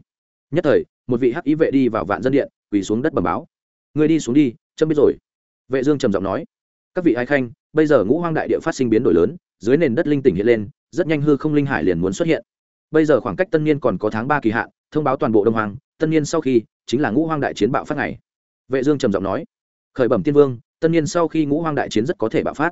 Nhất thời, một vị hắc ý vệ đi vào vạn dân điện, quỳ xuống đất bẩm báo. Người đi xuống đi, chấm biết rồi. Vệ dương trầm giọng nói, các vị ái khanh, bây giờ ngũ hoang đại địa phát sinh biến đổi lớn, dưới nền đất linh tỉnh hiện lên, rất nhanh hư không linh hải liền muốn xuất hiện. Bây giờ khoảng cách tân niên còn có tháng ba kỳ hạn, thông báo toàn bộ đông hoàng tân niên sau khi, chính là ngũ hoang đại chiến bạo phát ngày. Vệ dương trầm giọng nói khởi bẩm tiên vương tân niên sau khi ngũ hoang đại chiến rất có thể bạo phát.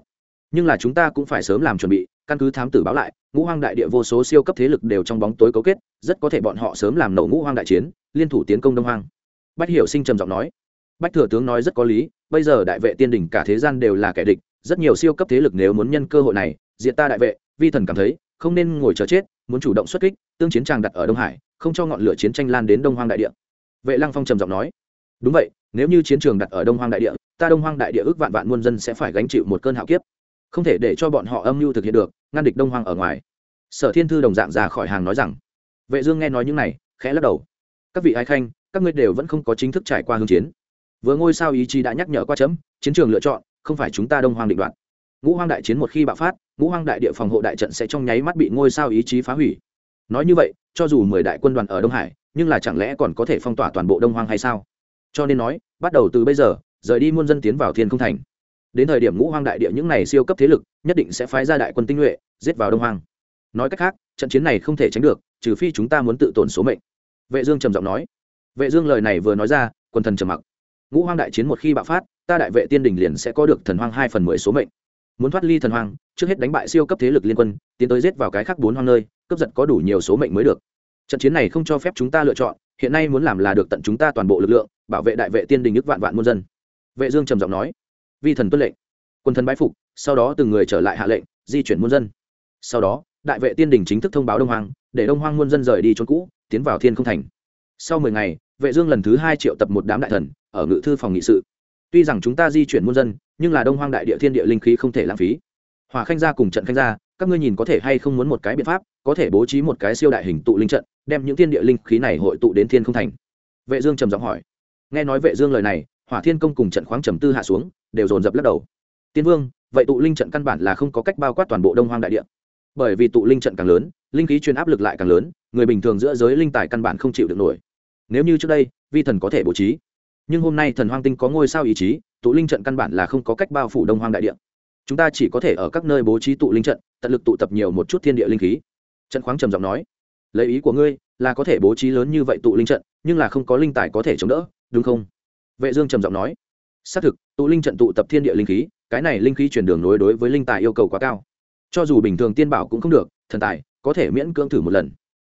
Nhưng là chúng ta cũng phải sớm làm chuẩn bị, căn cứ thám tử báo lại, ngũ hoang đại địa vô số siêu cấp thế lực đều trong bóng tối cấu kết, rất có thể bọn họ sớm làm nổ ngũ hoang đại chiến, liên thủ tiến công đông hoang. Bách hiểu sinh trầm giọng nói. Bách thừa tướng nói rất có lý, bây giờ đại vệ tiên đỉnh cả thế gian đều là kẻ địch, rất nhiều siêu cấp thế lực nếu muốn nhân cơ hội này diện ta đại vệ, vi thần cảm thấy, không nên ngồi chờ chết, muốn chủ động xuất kích, tương chiến tràng đặt ở đông hải, không cho ngọn lửa chiến tranh lan đến đông hoang đại địa. Vệ lăng phong trầm giọng nói. Đúng vậy nếu như chiến trường đặt ở đông hoang đại địa, ta đông hoang đại địa ước vạn vạn muôn dân sẽ phải gánh chịu một cơn hạo kiếp. Không thể để cho bọn họ âm mưu thực hiện được, ngăn địch đông hoang ở ngoài. Sở thiên thư đồng dạng ra khỏi hàng nói rằng. Vệ dương nghe nói những này, khẽ lắc đầu. Các vị ái khanh, các ngươi đều vẫn không có chính thức trải qua hương chiến. Vừa ngôi sao ý chí đã nhắc nhở qua chấm, chiến trường lựa chọn, không phải chúng ta đông hoang định đoạt. Ngũ hoang đại chiến một khi bạo phát, ngũ hoang đại địa phòng hộ đại trận sẽ trong nháy mắt bị ngôi sao ý chí phá hủy. Nói như vậy, cho dù mười đại quân đoàn ở đông hải, nhưng là chẳng lẽ còn có thể phong tỏa toàn bộ đông hoang hay sao? Cho nên nói, bắt đầu từ bây giờ, rời đi muôn dân tiến vào thiên không thành. Đến thời điểm ngũ hoang đại địa những này siêu cấp thế lực, nhất định sẽ phái ra đại quân tinh nhuệ, giết vào đông hoang. Nói cách khác, trận chiến này không thể tránh được, trừ phi chúng ta muốn tự tổn số mệnh. Vệ dương trầm giọng nói. Vệ dương lời này vừa nói ra quân thần trầm mặc. Ngũ hoang đại chiến một khi bạo phát, ta đại vệ tiên đình liền sẽ có được thần hoang hai phần mười số mệnh. Muốn thoát ly thần hoang, trước hết đánh bại siêu cấp thế lực liên quân, tiến tới giết vào cái khác bốn hoang nơi, cướp giật có đủ nhiều số mệnh mới được. Trận chiến này không cho phép chúng ta lựa chọn, hiện nay muốn làm là được tận chúng ta toàn bộ lực lượng bảo vệ đại vệ tiên đình nhất vạn vạn muôn dân. Vệ dương trầm giọng nói, vi thần tuân lệnh, quân thần bái phục, sau đó từng người trở lại hạ lệnh, di chuyển muôn dân. Sau đó, đại vệ tiên đình chính thức thông báo đông hoang, để đông hoang muôn dân rời đi trốn cũ, tiến vào thiên không thành. Sau mười ngày, vệ dương lần thứ hai triệu tập một đám đại thần, ở ngự thư phòng nghị sự. Tuy rằng chúng ta di chuyển muôn dân, nhưng là đông hoang đại địa thiên địa linh khí không thể lãng phí. Hỏa khanh gia cùng trận khanh gia, các ngươi nhìn có thể hay không muốn một cái biện pháp, có thể bố trí một cái siêu đại hình tụ linh trận, đem những thiên địa linh khí này hội tụ đến thiên không thành. Vệ dương trầm giọng hỏi nghe nói vệ dương lời này, hỏa thiên công cùng trận khoáng trầm tư hạ xuống, đều dồn dập lắc đầu. Tiên vương, vậy tụ linh trận căn bản là không có cách bao quát toàn bộ đông hoang đại địa. Bởi vì tụ linh trận càng lớn, linh khí truyền áp lực lại càng lớn, người bình thường giữa giới linh tài căn bản không chịu được nổi. Nếu như trước đây, vi thần có thể bố trí. Nhưng hôm nay thần hoang tinh có ngôi sao ý chí, tụ linh trận căn bản là không có cách bao phủ đông hoang đại địa. Chúng ta chỉ có thể ở các nơi bố trí tụ linh trận, tận lực tụ tập nhiều một chút thiên địa linh khí. Trận khoáng trầm giọng nói, lấy ý của ngươi là có thể bố trí lớn như vậy tụ linh trận, nhưng là không có linh tài có thể chống đỡ đúng không? Vệ dương trầm giọng nói. Xác thực, tụ linh trận tụ tập thiên địa linh khí, cái này linh khí chuyển đường nối đối với linh tài yêu cầu quá cao. Cho dù bình thường tiên bảo cũng không được, thần tài có thể miễn cưỡng thử một lần.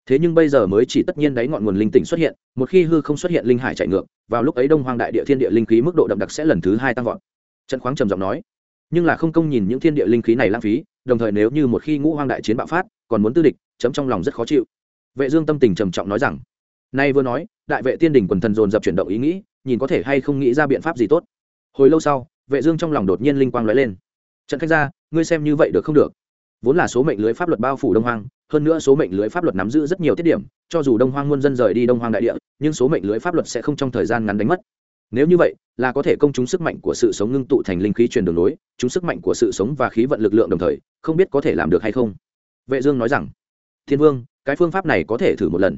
Thế nhưng bây giờ mới chỉ tất nhiên đáy ngọn nguồn linh tỉnh xuất hiện, một khi hư không xuất hiện linh hải chạy ngược, vào lúc ấy đông hoang đại địa thiên địa linh khí mức độ đậm đặc sẽ lần thứ hai tăng vọt. Trận khoáng trầm giọng nói. Nhưng là không công nhìn những thiên địa linh khí này lãng phí, đồng thời nếu như một khi ngũ hoang đại chiến bạo phát, còn muốn tư địch, chấm trong lòng rất khó chịu. Vệ dương tâm tình trầm trọng nói rằng nay vừa nói, đại vệ tiên đỉnh quần thần dồn dập chuyển động ý nghĩ, nhìn có thể hay không nghĩ ra biện pháp gì tốt. Hồi lâu sau, vệ dương trong lòng đột nhiên linh quang lóe lên. Trận khách ra, ngươi xem như vậy được không được? Vốn là số mệnh lưới pháp luật bao phủ đông hoang, hơn nữa số mệnh lưới pháp luật nắm giữ rất nhiều tiết điểm, cho dù đông hoang muôn dân rời đi đông hoang đại địa, nhưng số mệnh lưới pháp luật sẽ không trong thời gian ngắn đánh mất. Nếu như vậy, là có thể công chúng sức mạnh của sự sống ngưng tụ thành linh khí truyền đường nối chúng sức mạnh của sự sống và khí vận lực lượng đồng thời, không biết có thể làm được hay không? Vệ dương nói rằng, thiên vương, cái phương pháp này có thể thử một lần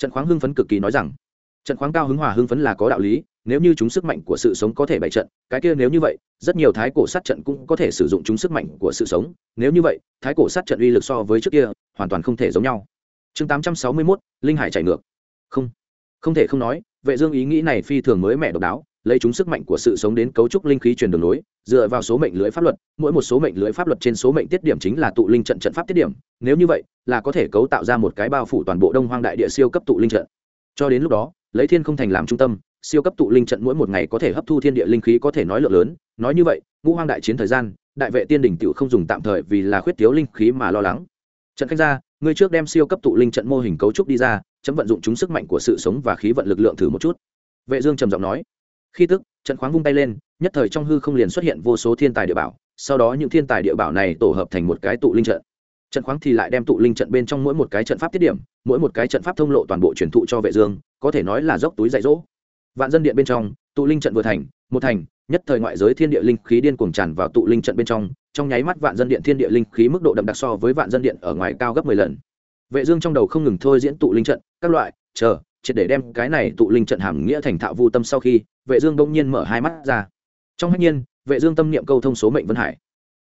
trận khoáng hưng phấn cực kỳ nói rằng trận khoáng cao hứng hòa hưng phấn là có đạo lý nếu như chúng sức mạnh của sự sống có thể bày trận cái kia nếu như vậy rất nhiều thái cổ sát trận cũng có thể sử dụng chúng sức mạnh của sự sống. Nếu như vậy thái cổ sát trận uy lực so với trước kia hoàn toàn không thể giống nhau. Chương 861, linh hải chạy ngược. Không không thể không nói vệ dương ý nghĩ này phi thường mới mẻ độc đáo lấy chúng sức mạnh của sự sống đến cấu trúc linh khí truyền đường lối, dựa vào số mệnh lưới pháp luật, mỗi một số mệnh lưới pháp luật trên số mệnh tiết điểm chính là tụ linh trận trận pháp tiết điểm. Nếu như vậy, là có thể cấu tạo ra một cái bao phủ toàn bộ đông hoang đại địa siêu cấp tụ linh trận. Cho đến lúc đó, lấy thiên không thành làm trung tâm, siêu cấp tụ linh trận mỗi một ngày có thể hấp thu thiên địa linh khí có thể nói lượng lớn. Nói như vậy, ngũ hoang đại chiến thời gian, đại vệ tiên đỉnh tiểu không dùng tạm thời vì là khuyết thiếu linh khí mà lo lắng. Trận khách ra ngươi trước đem siêu cấp tụ linh trận mô hình cấu trúc đi ra, chấm vận dụng chúng sức mạnh của sự sống và khí vận lực lượng thử một chút. Vệ dương trầm giọng nói khi tức, trận khoáng vung tay lên, nhất thời trong hư không liền xuất hiện vô số thiên tài địa bảo, sau đó những thiên tài địa bảo này tổ hợp thành một cái tụ linh trận. Trận khoáng thì lại đem tụ linh trận bên trong mỗi một cái trận pháp tiết điểm, mỗi một cái trận pháp thông lộ toàn bộ truyền thụ cho vệ dương, có thể nói là dốc túi dạy dỗ. Vạn dân điện bên trong, tụ linh trận vừa thành, một thành, nhất thời ngoại giới thiên địa linh khí điên cuồng tràn vào tụ linh trận bên trong trong nháy mắt vạn dân điện thiên địa linh khí mức độ đậm đặc so với vạn dân điện ở ngoài cao gấp 10 lần. Vệ dương trong đầu không ngừng thôi diễn tụ linh trận, các loại, chờ triệt để đem cái này tụ linh trận hàm nghĩa thành thạo vu tâm sau khi, vệ dương đông nhiên mở hai mắt ra. Trong hách nhiên, vệ dương tâm niệm câu thông số mệnh vân hải.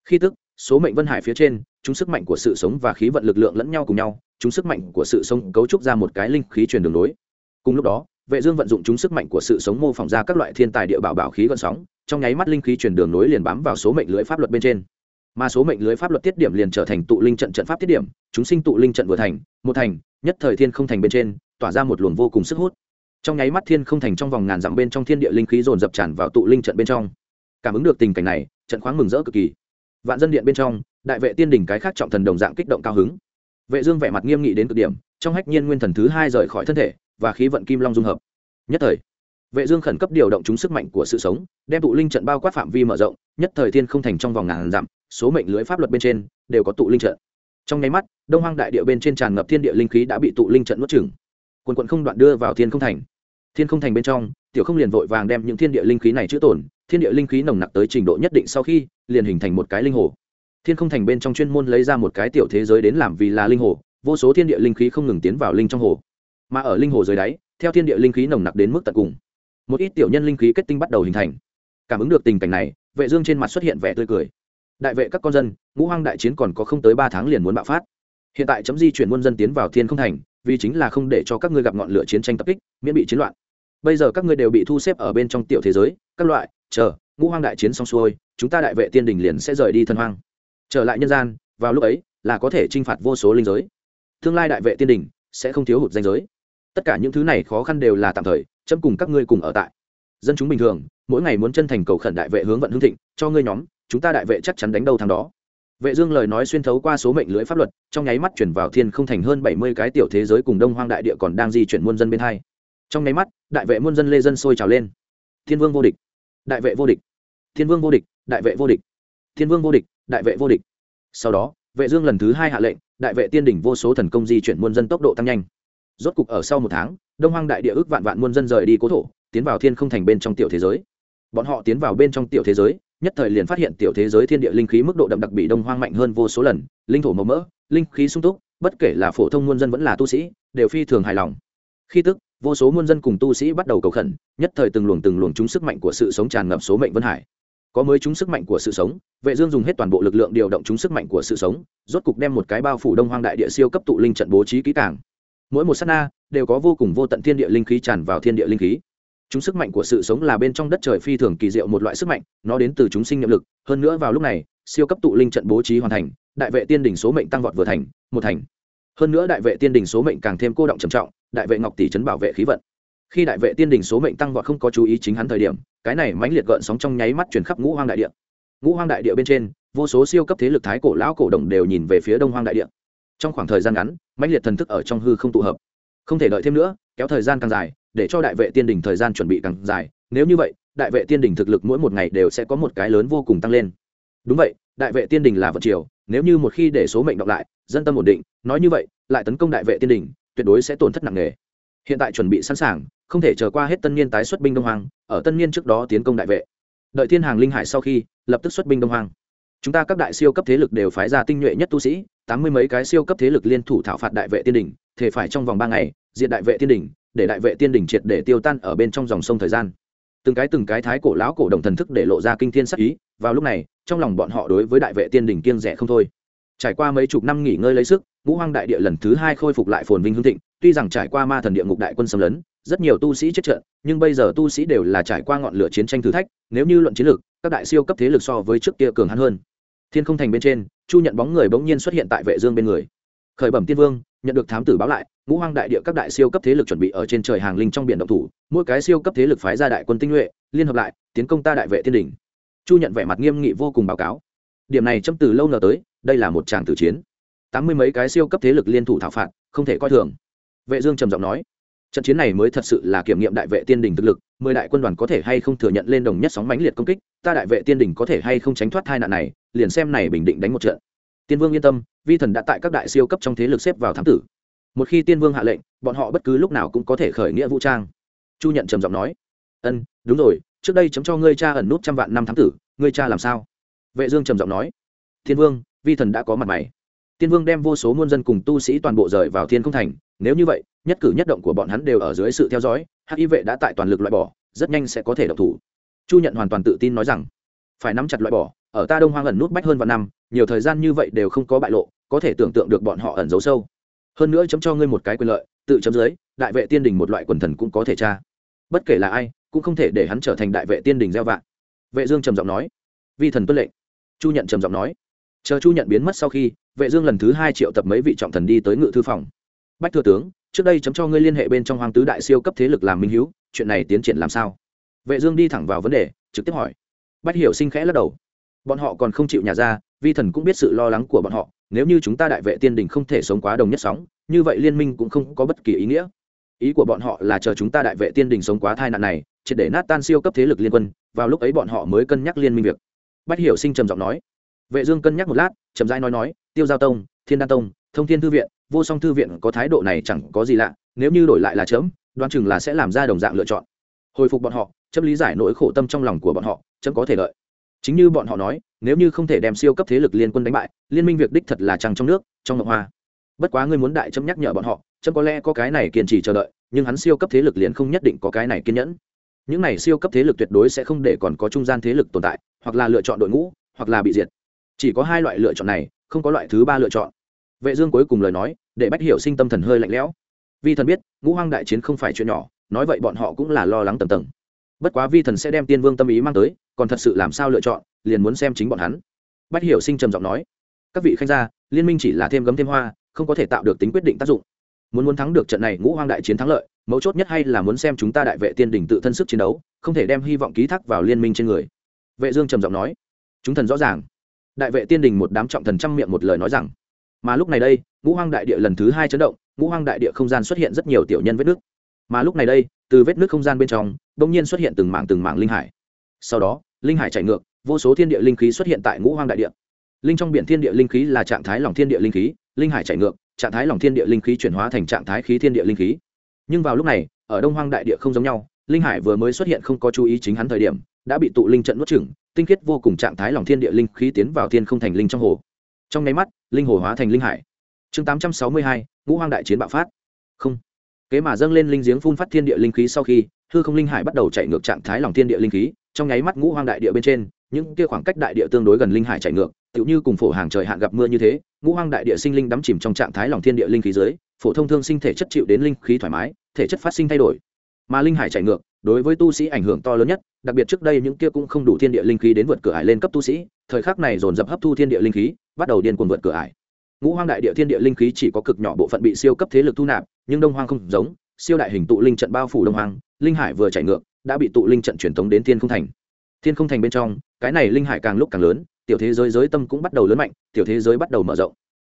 Khi tức, số mệnh vân hải phía trên, chúng sức mạnh của sự sống và khí vận lực lượng lẫn nhau cùng nhau, chúng sức mạnh của sự sống cấu trúc ra một cái linh khí truyền đường lối. Cùng lúc đó, vệ dương vận dụng chúng sức mạnh của sự sống mô phỏng ra các loại thiên tài địa bảo bảo khí gợn sóng, trong nháy mắt linh khí truyền đường nối liền bám vào số mệnh lưới pháp luật bên trên. Mà số mệnh lưới pháp luật tiết điểm liền trở thành tụ linh trận trận pháp tiết điểm, chúng sinh tụ linh trận vừa thành, một thành, nhất thời thiên không thành bên trên tỏa ra một luồng vô cùng sức hút. Trong nháy mắt thiên không thành trong vòng ngàn dặm bên trong thiên địa linh khí dồn dập tràn vào tụ linh trận bên trong. Cảm ứng được tình cảnh này, trận khoáng mừng rỡ cực kỳ. Vạn dân điện bên trong, đại vệ tiên đỉnh cái khác trọng thần đồng dạng kích động cao hứng. Vệ dương vẻ mặt nghiêm nghị đến cực điểm, trong hách nhiên nguyên thần thứ hai rời khỏi thân thể, và khí vận kim long dung hợp. Nhất thời, vệ dương khẩn cấp điều động chúng sức mạnh của sự sống, đem tụ linh trận bao quát phạm vi mở rộng, nhất thời thiên không thành trong vòng ngàn dặm, số mệnh lưới pháp luật bên trên, đều có tụ linh trận. Trong nháy mắt, đông hoang đại địa bên trên tràn ngập thiên địa linh khí đã bị tụ linh trận nuốt chửng quần quận không đoạn đưa vào thiên không thành. Thiên không thành bên trong, tiểu không liền vội vàng đem những thiên địa linh khí này chữa tổn, thiên địa linh khí nồng nặc tới trình độ nhất định sau khi, liền hình thành một cái linh hồ. Thiên không thành bên trong chuyên môn lấy ra một cái tiểu thế giới đến làm vì là linh hồ, vô số thiên địa linh khí không ngừng tiến vào linh trong hồ. Mà ở linh hồ dưới đáy, theo thiên địa linh khí nồng nặc đến mức tận cùng, một ít tiểu nhân linh khí kết tinh bắt đầu hình thành. Cảm ứng được tình cảnh này, vệ dương trên mặt xuất hiện vẻ tươi cười. Đại vệ các con dân, ngũ hoang đại chiến còn có không tới ba tháng liền muốn bạo phát. Hiện tại chấm di chuyển muôn dân tiến vào thiên không thành vì chính là không để cho các ngươi gặp ngọn lửa chiến tranh tập kích, miễn bị chiến loạn. Bây giờ các ngươi đều bị thu xếp ở bên trong tiểu thế giới, các loại, chờ, ngũ hoang đại chiến xong xuôi, chúng ta đại vệ tiên đình liền sẽ rời đi thân hoang. Trở lại nhân gian, vào lúc ấy, là có thể t r i n h phạt vô số linh giới. Tương lai đại vệ tiên đình sẽ không thiếu hụt danh giới. Tất cả những thứ này khó khăn đều là tạm thời, chấm cùng các ngươi cùng ở tại. Dân chúng bình thường, mỗi ngày muốn chân thành cầu khẩn đại vệ hướng vận hương thịnh, cho ngươi nhóm, chúng ta đại vệ chắc chắn đánh đầu thằng đó vệ dương lời nói xuyên thấu qua số mệnh lưới pháp luật, trong nháy mắt chuyển vào thiên không thành hơn bảy mươi cái tiểu thế giới cùng đông hoang đại địa còn đang di chuyển muôn dân bên hai. Trong nháy mắt, đại vệ muôn dân lê dân sôi trào lên. Thiên vương vô địch, đại vệ vô địch. Thiên vương vô địch, đại vệ vô địch. Thiên vương vô địch, đại vệ vô địch. Sau đó, vệ dương lần thứ hai hạ lệnh, đại vệ tiên đỉnh vô số thần công di chuyển muôn dân tốc độ tăng nhanh. Rốt cục ở sau một tháng, đông hoang đại địa ước vạn vạn muôn dân rời đi cố thổ, tiến vào thiên không thành bên trong tiểu thế giới. Bọn họ tiến vào bên trong tiểu thế giới nhất thời liền phát hiện tiểu thế giới thiên địa linh khí mức độ đậm đặc bị đông hoang mạnh hơn vô số lần, linh thổ màu mỡ, linh khí sung túc, bất kể là phổ thông muôn dân vẫn là tu sĩ, đều phi thường hài lòng. Khi tức, vô số muôn dân cùng tu sĩ bắt đầu cầu khẩn, nhất thời từng luồng từng luồng chúng sức mạnh của sự sống tràn ngập số mệnh vân hải. Có mới chúng sức mạnh của sự sống, vệ dương dùng hết toàn bộ lực lượng điều động chúng sức mạnh của sự sống, rốt cục đem một cái bao phủ đông hoang đại địa siêu cấp tụ linh trận bố trí kỹ càng. Mỗi một sát na, đều có vô cùng vô tận thiên địa linh khí tràn vào thiên địa linh khí chúng sức mạnh của sự sống là bên trong đất trời phi thường kỳ diệu một loại sức mạnh, nó đến từ chúng sinh niệm lực. Hơn nữa vào lúc này, siêu cấp tụ linh trận bố trí hoàn thành, đại vệ tiên đỉnh số mệnh tăng vọt vừa thành, một thành. Hơn nữa đại vệ tiên đỉnh số mệnh càng thêm cô động trầm trọng, đại vệ ngọc tỷ trấn bảo vệ khí vận. Khi đại vệ tiên đỉnh số mệnh tăng vọt không có chú ý chính hắn thời điểm, cái này mãnh liệt gợn sóng trong nháy mắt chuyển khắp ngũ hoang đại địa. Ngũ hoang đại địa bên trên, vô số siêu cấp thế lực thái cổ lão cổ đồng đều nhìn về phía đông hoang đại địa. Trong khoảng thời gian ngắn, mãnh liệt thần thức ở trong hư không tụ hợp. Không thể đợi thêm nữa, kéo thời gian càng dài để cho đại vệ tiên đỉnh thời gian chuẩn bị càng dài. Nếu như vậy, đại vệ tiên đỉnh thực lực mỗi một ngày đều sẽ có một cái lớn vô cùng tăng lên. Đúng vậy, đại vệ tiên đỉnh là vật triều, nếu như một khi để số mệnh đọc lại, dân tâm ổn định, nói như vậy, lại tấn công đại vệ tiên đỉnh tuyệt đối sẽ tổn thất nặng nề. Hiện tại chuẩn bị sẵn sàng, không thể chờ qua hết tân niên tái xuất binh đông hoàng ở tân niên trước đó tiến công đại vệ. Đợi thiên hàng linh hải sau khi, lập tức xuất binh đông hoàng chúng ta các đại siêu cấp thế lực đều phái ra tinh nhuệ nhất tu sĩ, tám mươi mấy cái siêu cấp thế lực liên thủ thảo phạt đại vệ tiên đỉnh thể phải trong vòng ba ngày diện đại vệ tiên đỉnh để đại vệ tiên đình triệt để tiêu tan ở bên trong dòng sông thời gian. Từng cái từng cái thái cổ lão cổ đồng thần thức để lộ ra kinh thiên sắc ý, vào lúc này, trong lòng bọn họ đối với đại vệ tiên đình kiêng rẻ không thôi. Trải qua mấy chục năm nghỉ ngơi lấy sức, ngũ hoang đại địa lần thứ hai khôi phục lại phồn vinh hương thịnh, tuy rằng trải qua ma thần địa ngục đại quân xâm lấn, rất nhiều tu sĩ chết trận, nhưng bây giờ tu sĩ đều là trải qua ngọn lửa chiến tranh thử thách, nếu như luận chiến lược, các đại siêu cấp thế lực so với trước kia cường hắn hơn. Thiên không thành bên trên, chu nhận bóng người bỗng nhiên xuất hiện tại vệ dương bên người. Khởi bẩm tiên vương, nhận được thám tử báo lại ngũ hoang đại địa các đại siêu cấp thế lực chuẩn bị ở trên trời hàng linh trong biển động thủ, mỗi cái siêu cấp thế lực phái ra đại quân tinh nhuệ, liên hợp lại, tiến công ta đại vệ thiên Đình. chu nhận vẻ mặt nghiêm nghị vô cùng báo cáo. Điểm này châm từ lâu nở tới, đây là một tràng tử chiến. Tám mươi mấy cái siêu cấp thế lực liên thủ thảo phạt, không thể coi thường. Vệ dương trầm giọng nói, trận chiến này mới thật sự là kiểm nghiệm đại vệ tiên Đình thực lực, mười đại quân đoàn có thể hay không thừa nhận lên đồng nhất sóng mãnh liệt công kích, ta đại vệ tiên Đình có thể hay không tránh thoát tai nạn này, liền xem này bình định đánh một trận. Tiên vương yên tâm, vi thần đã tại các đại siêu cấp trong thế lực xếp vào thám tử một khi tiên vương hạ lệnh, bọn họ bất cứ lúc nào cũng có thể khởi nghĩa vũ trang. Chu nhận trầm giọng nói, ân, đúng rồi, trước đây chấm cho ngươi cha ẩn nút trăm vạn năm thám tử, ngươi cha làm sao? Vệ dương trầm giọng nói, thiên vương, vi thần đã có mặt mày. Tiên vương đem vô số muôn dân cùng tu sĩ toàn bộ rời vào thiên không thành, nếu như vậy, nhất cử nhất động của bọn hắn đều ở dưới sự theo dõi, hắc y vệ đã tại toàn lực loại bỏ, rất nhanh sẽ có thể động thủ. Chu nhận hoàn toàn tự tin nói rằng, phải nắm chặt loại bỏ, ở ta đông hoang ẩn nút bách hơn vạn năm, nhiều thời gian như vậy đều không có bại lộ, có thể tưởng tượng được bọn họ ẩn giấu sâu hơn nữa chấm cho ngươi một cái quyền lợi, tự chấm dưới, đại vệ tiên đình một loại quần thần cũng có thể tra. Bất kể là ai, cũng không thể để hắn trở thành đại vệ tiên đình gieo vạn vệ dương trầm giọng nói. Vi thần tuân lệnh. Chu nhận trầm giọng nói. Chờ chu nhận biến mất sau khi, vệ dương lần thứ hai triệu tập mấy vị trọng thần đi tới ngự thư phòng. Bách thừa tướng, trước đây chấm cho ngươi liên hệ bên trong hoàng tứ đại siêu cấp thế lực làm minh hiếu, chuyện này tiến triển làm sao? Vệ dương đi thẳng vào vấn đề, trực tiếp hỏi. Bách hiểu sinh khẽ lắc đầu. Bọn họ còn không chịu nhà ra, vi thần cũng biết sự lo lắng của bọn họ nếu như chúng ta đại vệ tiên đình không thể sống quá đồng nhất sóng, như vậy liên minh cũng không có bất kỳ ý nghĩa. Ý của bọn họ là chờ chúng ta đại vệ tiên đình sống quá thai nạn này chỉ để nát tan siêu cấp thế lực liên quân, vào lúc ấy bọn họ mới cân nhắc liên minh việc. Bách hiểu sinh trầm giọng nói. Vệ dương cân nhắc một lát trầm rãi nói nói, tiêu giao tông, thiên đan tông, thông thiên thư viện, vô song thư viện có thái độ này chẳng có gì lạ, nếu như đổi lại là chấm, đoán chừng là sẽ làm ra đồng dạng lựa chọn. Hồi phục bọn họ, chấm lý giải nỗi khổ tâm trong lòng của bọn họ, chấm có thể lợi chính như bọn họ nói nếu như không thể đem siêu cấp thế lực liên quân đánh bại, liên minh việc đích thật là trăng trong nước, trong ngọc hoa. Bất quá ngươi muốn đại chấm nhắc nhở bọn họ, chấm có lẽ có cái này kiên trì chờ đợi, nhưng hắn siêu cấp thế lực liền không nhất định có cái này kiên nhẫn. Những này siêu cấp thế lực tuyệt đối sẽ không để còn có trung gian thế lực tồn tại, hoặc là lựa chọn đội ngũ, hoặc là bị diệt. Chỉ có hai loại lựa chọn này, không có loại thứ ba lựa chọn. Vệ dương cuối cùng lời nói, để bách hiểu sinh tâm thần hơi lạnh lẽo. Vi thần biết, ngũ hoang đại chiến không phải chuyện nhỏ, nói vậy bọn họ cũng là lo lắng tầm tầng. Bất quá vi thần sẽ đem tiên vương tâm ý mang tới còn thật sự làm sao lựa chọn, liền muốn xem chính bọn hắn. Bách hiểu sinh trầm giọng nói, các vị khanh gia, liên minh chỉ là thêm gấm thêm hoa, không có thể tạo được tính quyết định tác dụng. Muốn muốn thắng được trận này ngũ hoang đại chiến thắng lợi, mấu chốt nhất hay là muốn xem chúng ta đại vệ tiên đình tự thân sức chiến đấu, không thể đem hy vọng ký thác vào liên minh trên người. Vệ dương trầm giọng nói, chúng thần rõ ràng. Đại vệ tiên đình một đám trọng thần trăm miệng một lời nói rằng, mà lúc này đây, ngũ hoang đại địa lần thứ hai chấn động, ngũ hoang đại địa không gian xuất hiện rất nhiều tiểu nhân vết nước mà lúc này đây, từ vết nước không gian bên trong đột nhiên xuất hiện từng mảng từng mảng linh hải. Sau đó linh hải chảy ngược, vô số thiên địa linh khí xuất hiện tại ngũ hoang đại địa. Linh trong biển thiên địa linh khí là trạng thái lòng thiên địa linh khí, linh hải chảy ngược, trạng thái lòng thiên địa linh khí chuyển hóa thành trạng thái khí thiên địa linh khí. Nhưng vào lúc này, ở đông hoang đại địa không giống nhau, linh hải vừa mới xuất hiện không có chú ý chính hắn thời điểm, đã bị tụ linh trận nuốt chửng, tinh khiết vô cùng trạng thái lòng thiên địa linh khí tiến vào thiên không thành linh trong hồ. Trong nháy mắt, linh hồ hóa thành linh hải. Chương tám trăm sáu mươi hai, ngũ hoang đại chiến bạo phát. Không. Kế mà dâng lên linh giếng phun phát thiên địa linh khí sau khi, hư không linh hải bắt đầu chạy ngược trạng thái lòng thiên địa linh khí trong nháy mắt ngũ hoang đại địa bên trên, những kia khoảng cách đại địa tương đối gần linh hải chạy ngược, tựu như cùng phổ hàng trời hạn gặp mưa như thế, ngũ hoang đại địa sinh linh đắm chìm trong trạng thái lòng thiên địa linh khí dưới, phổ thông thương sinh thể chất chịu đến linh khí thoải mái, thể chất phát sinh thay đổi. Mà linh hải chạy ngược, đối với tu sĩ ảnh hưởng to lớn nhất, đặc biệt trước đây những kia cũng không đủ thiên địa linh khí đến vượt cửa ải lên cấp tu sĩ, thời khắc này dồn dập hấp thu thiên địa linh khí, bắt đầu điên cuồng vượt cửa ải. Ngũ hoang đại địa thiên địa linh khí chỉ có cực nhỏ bộ phận bị siêu cấp thế lực thu nạp, nhưng đông hoang không giống, siêu đại hình tụ linh trận bao phủ đông hoang, linh hải vừa chạy ngược đã bị tụ linh trận truyền thống đến thiên không thành. Thiên không thành bên trong, cái này linh hải càng lúc càng lớn, tiểu thế giới giới tâm cũng bắt đầu lớn mạnh, tiểu thế giới bắt đầu mở rộng.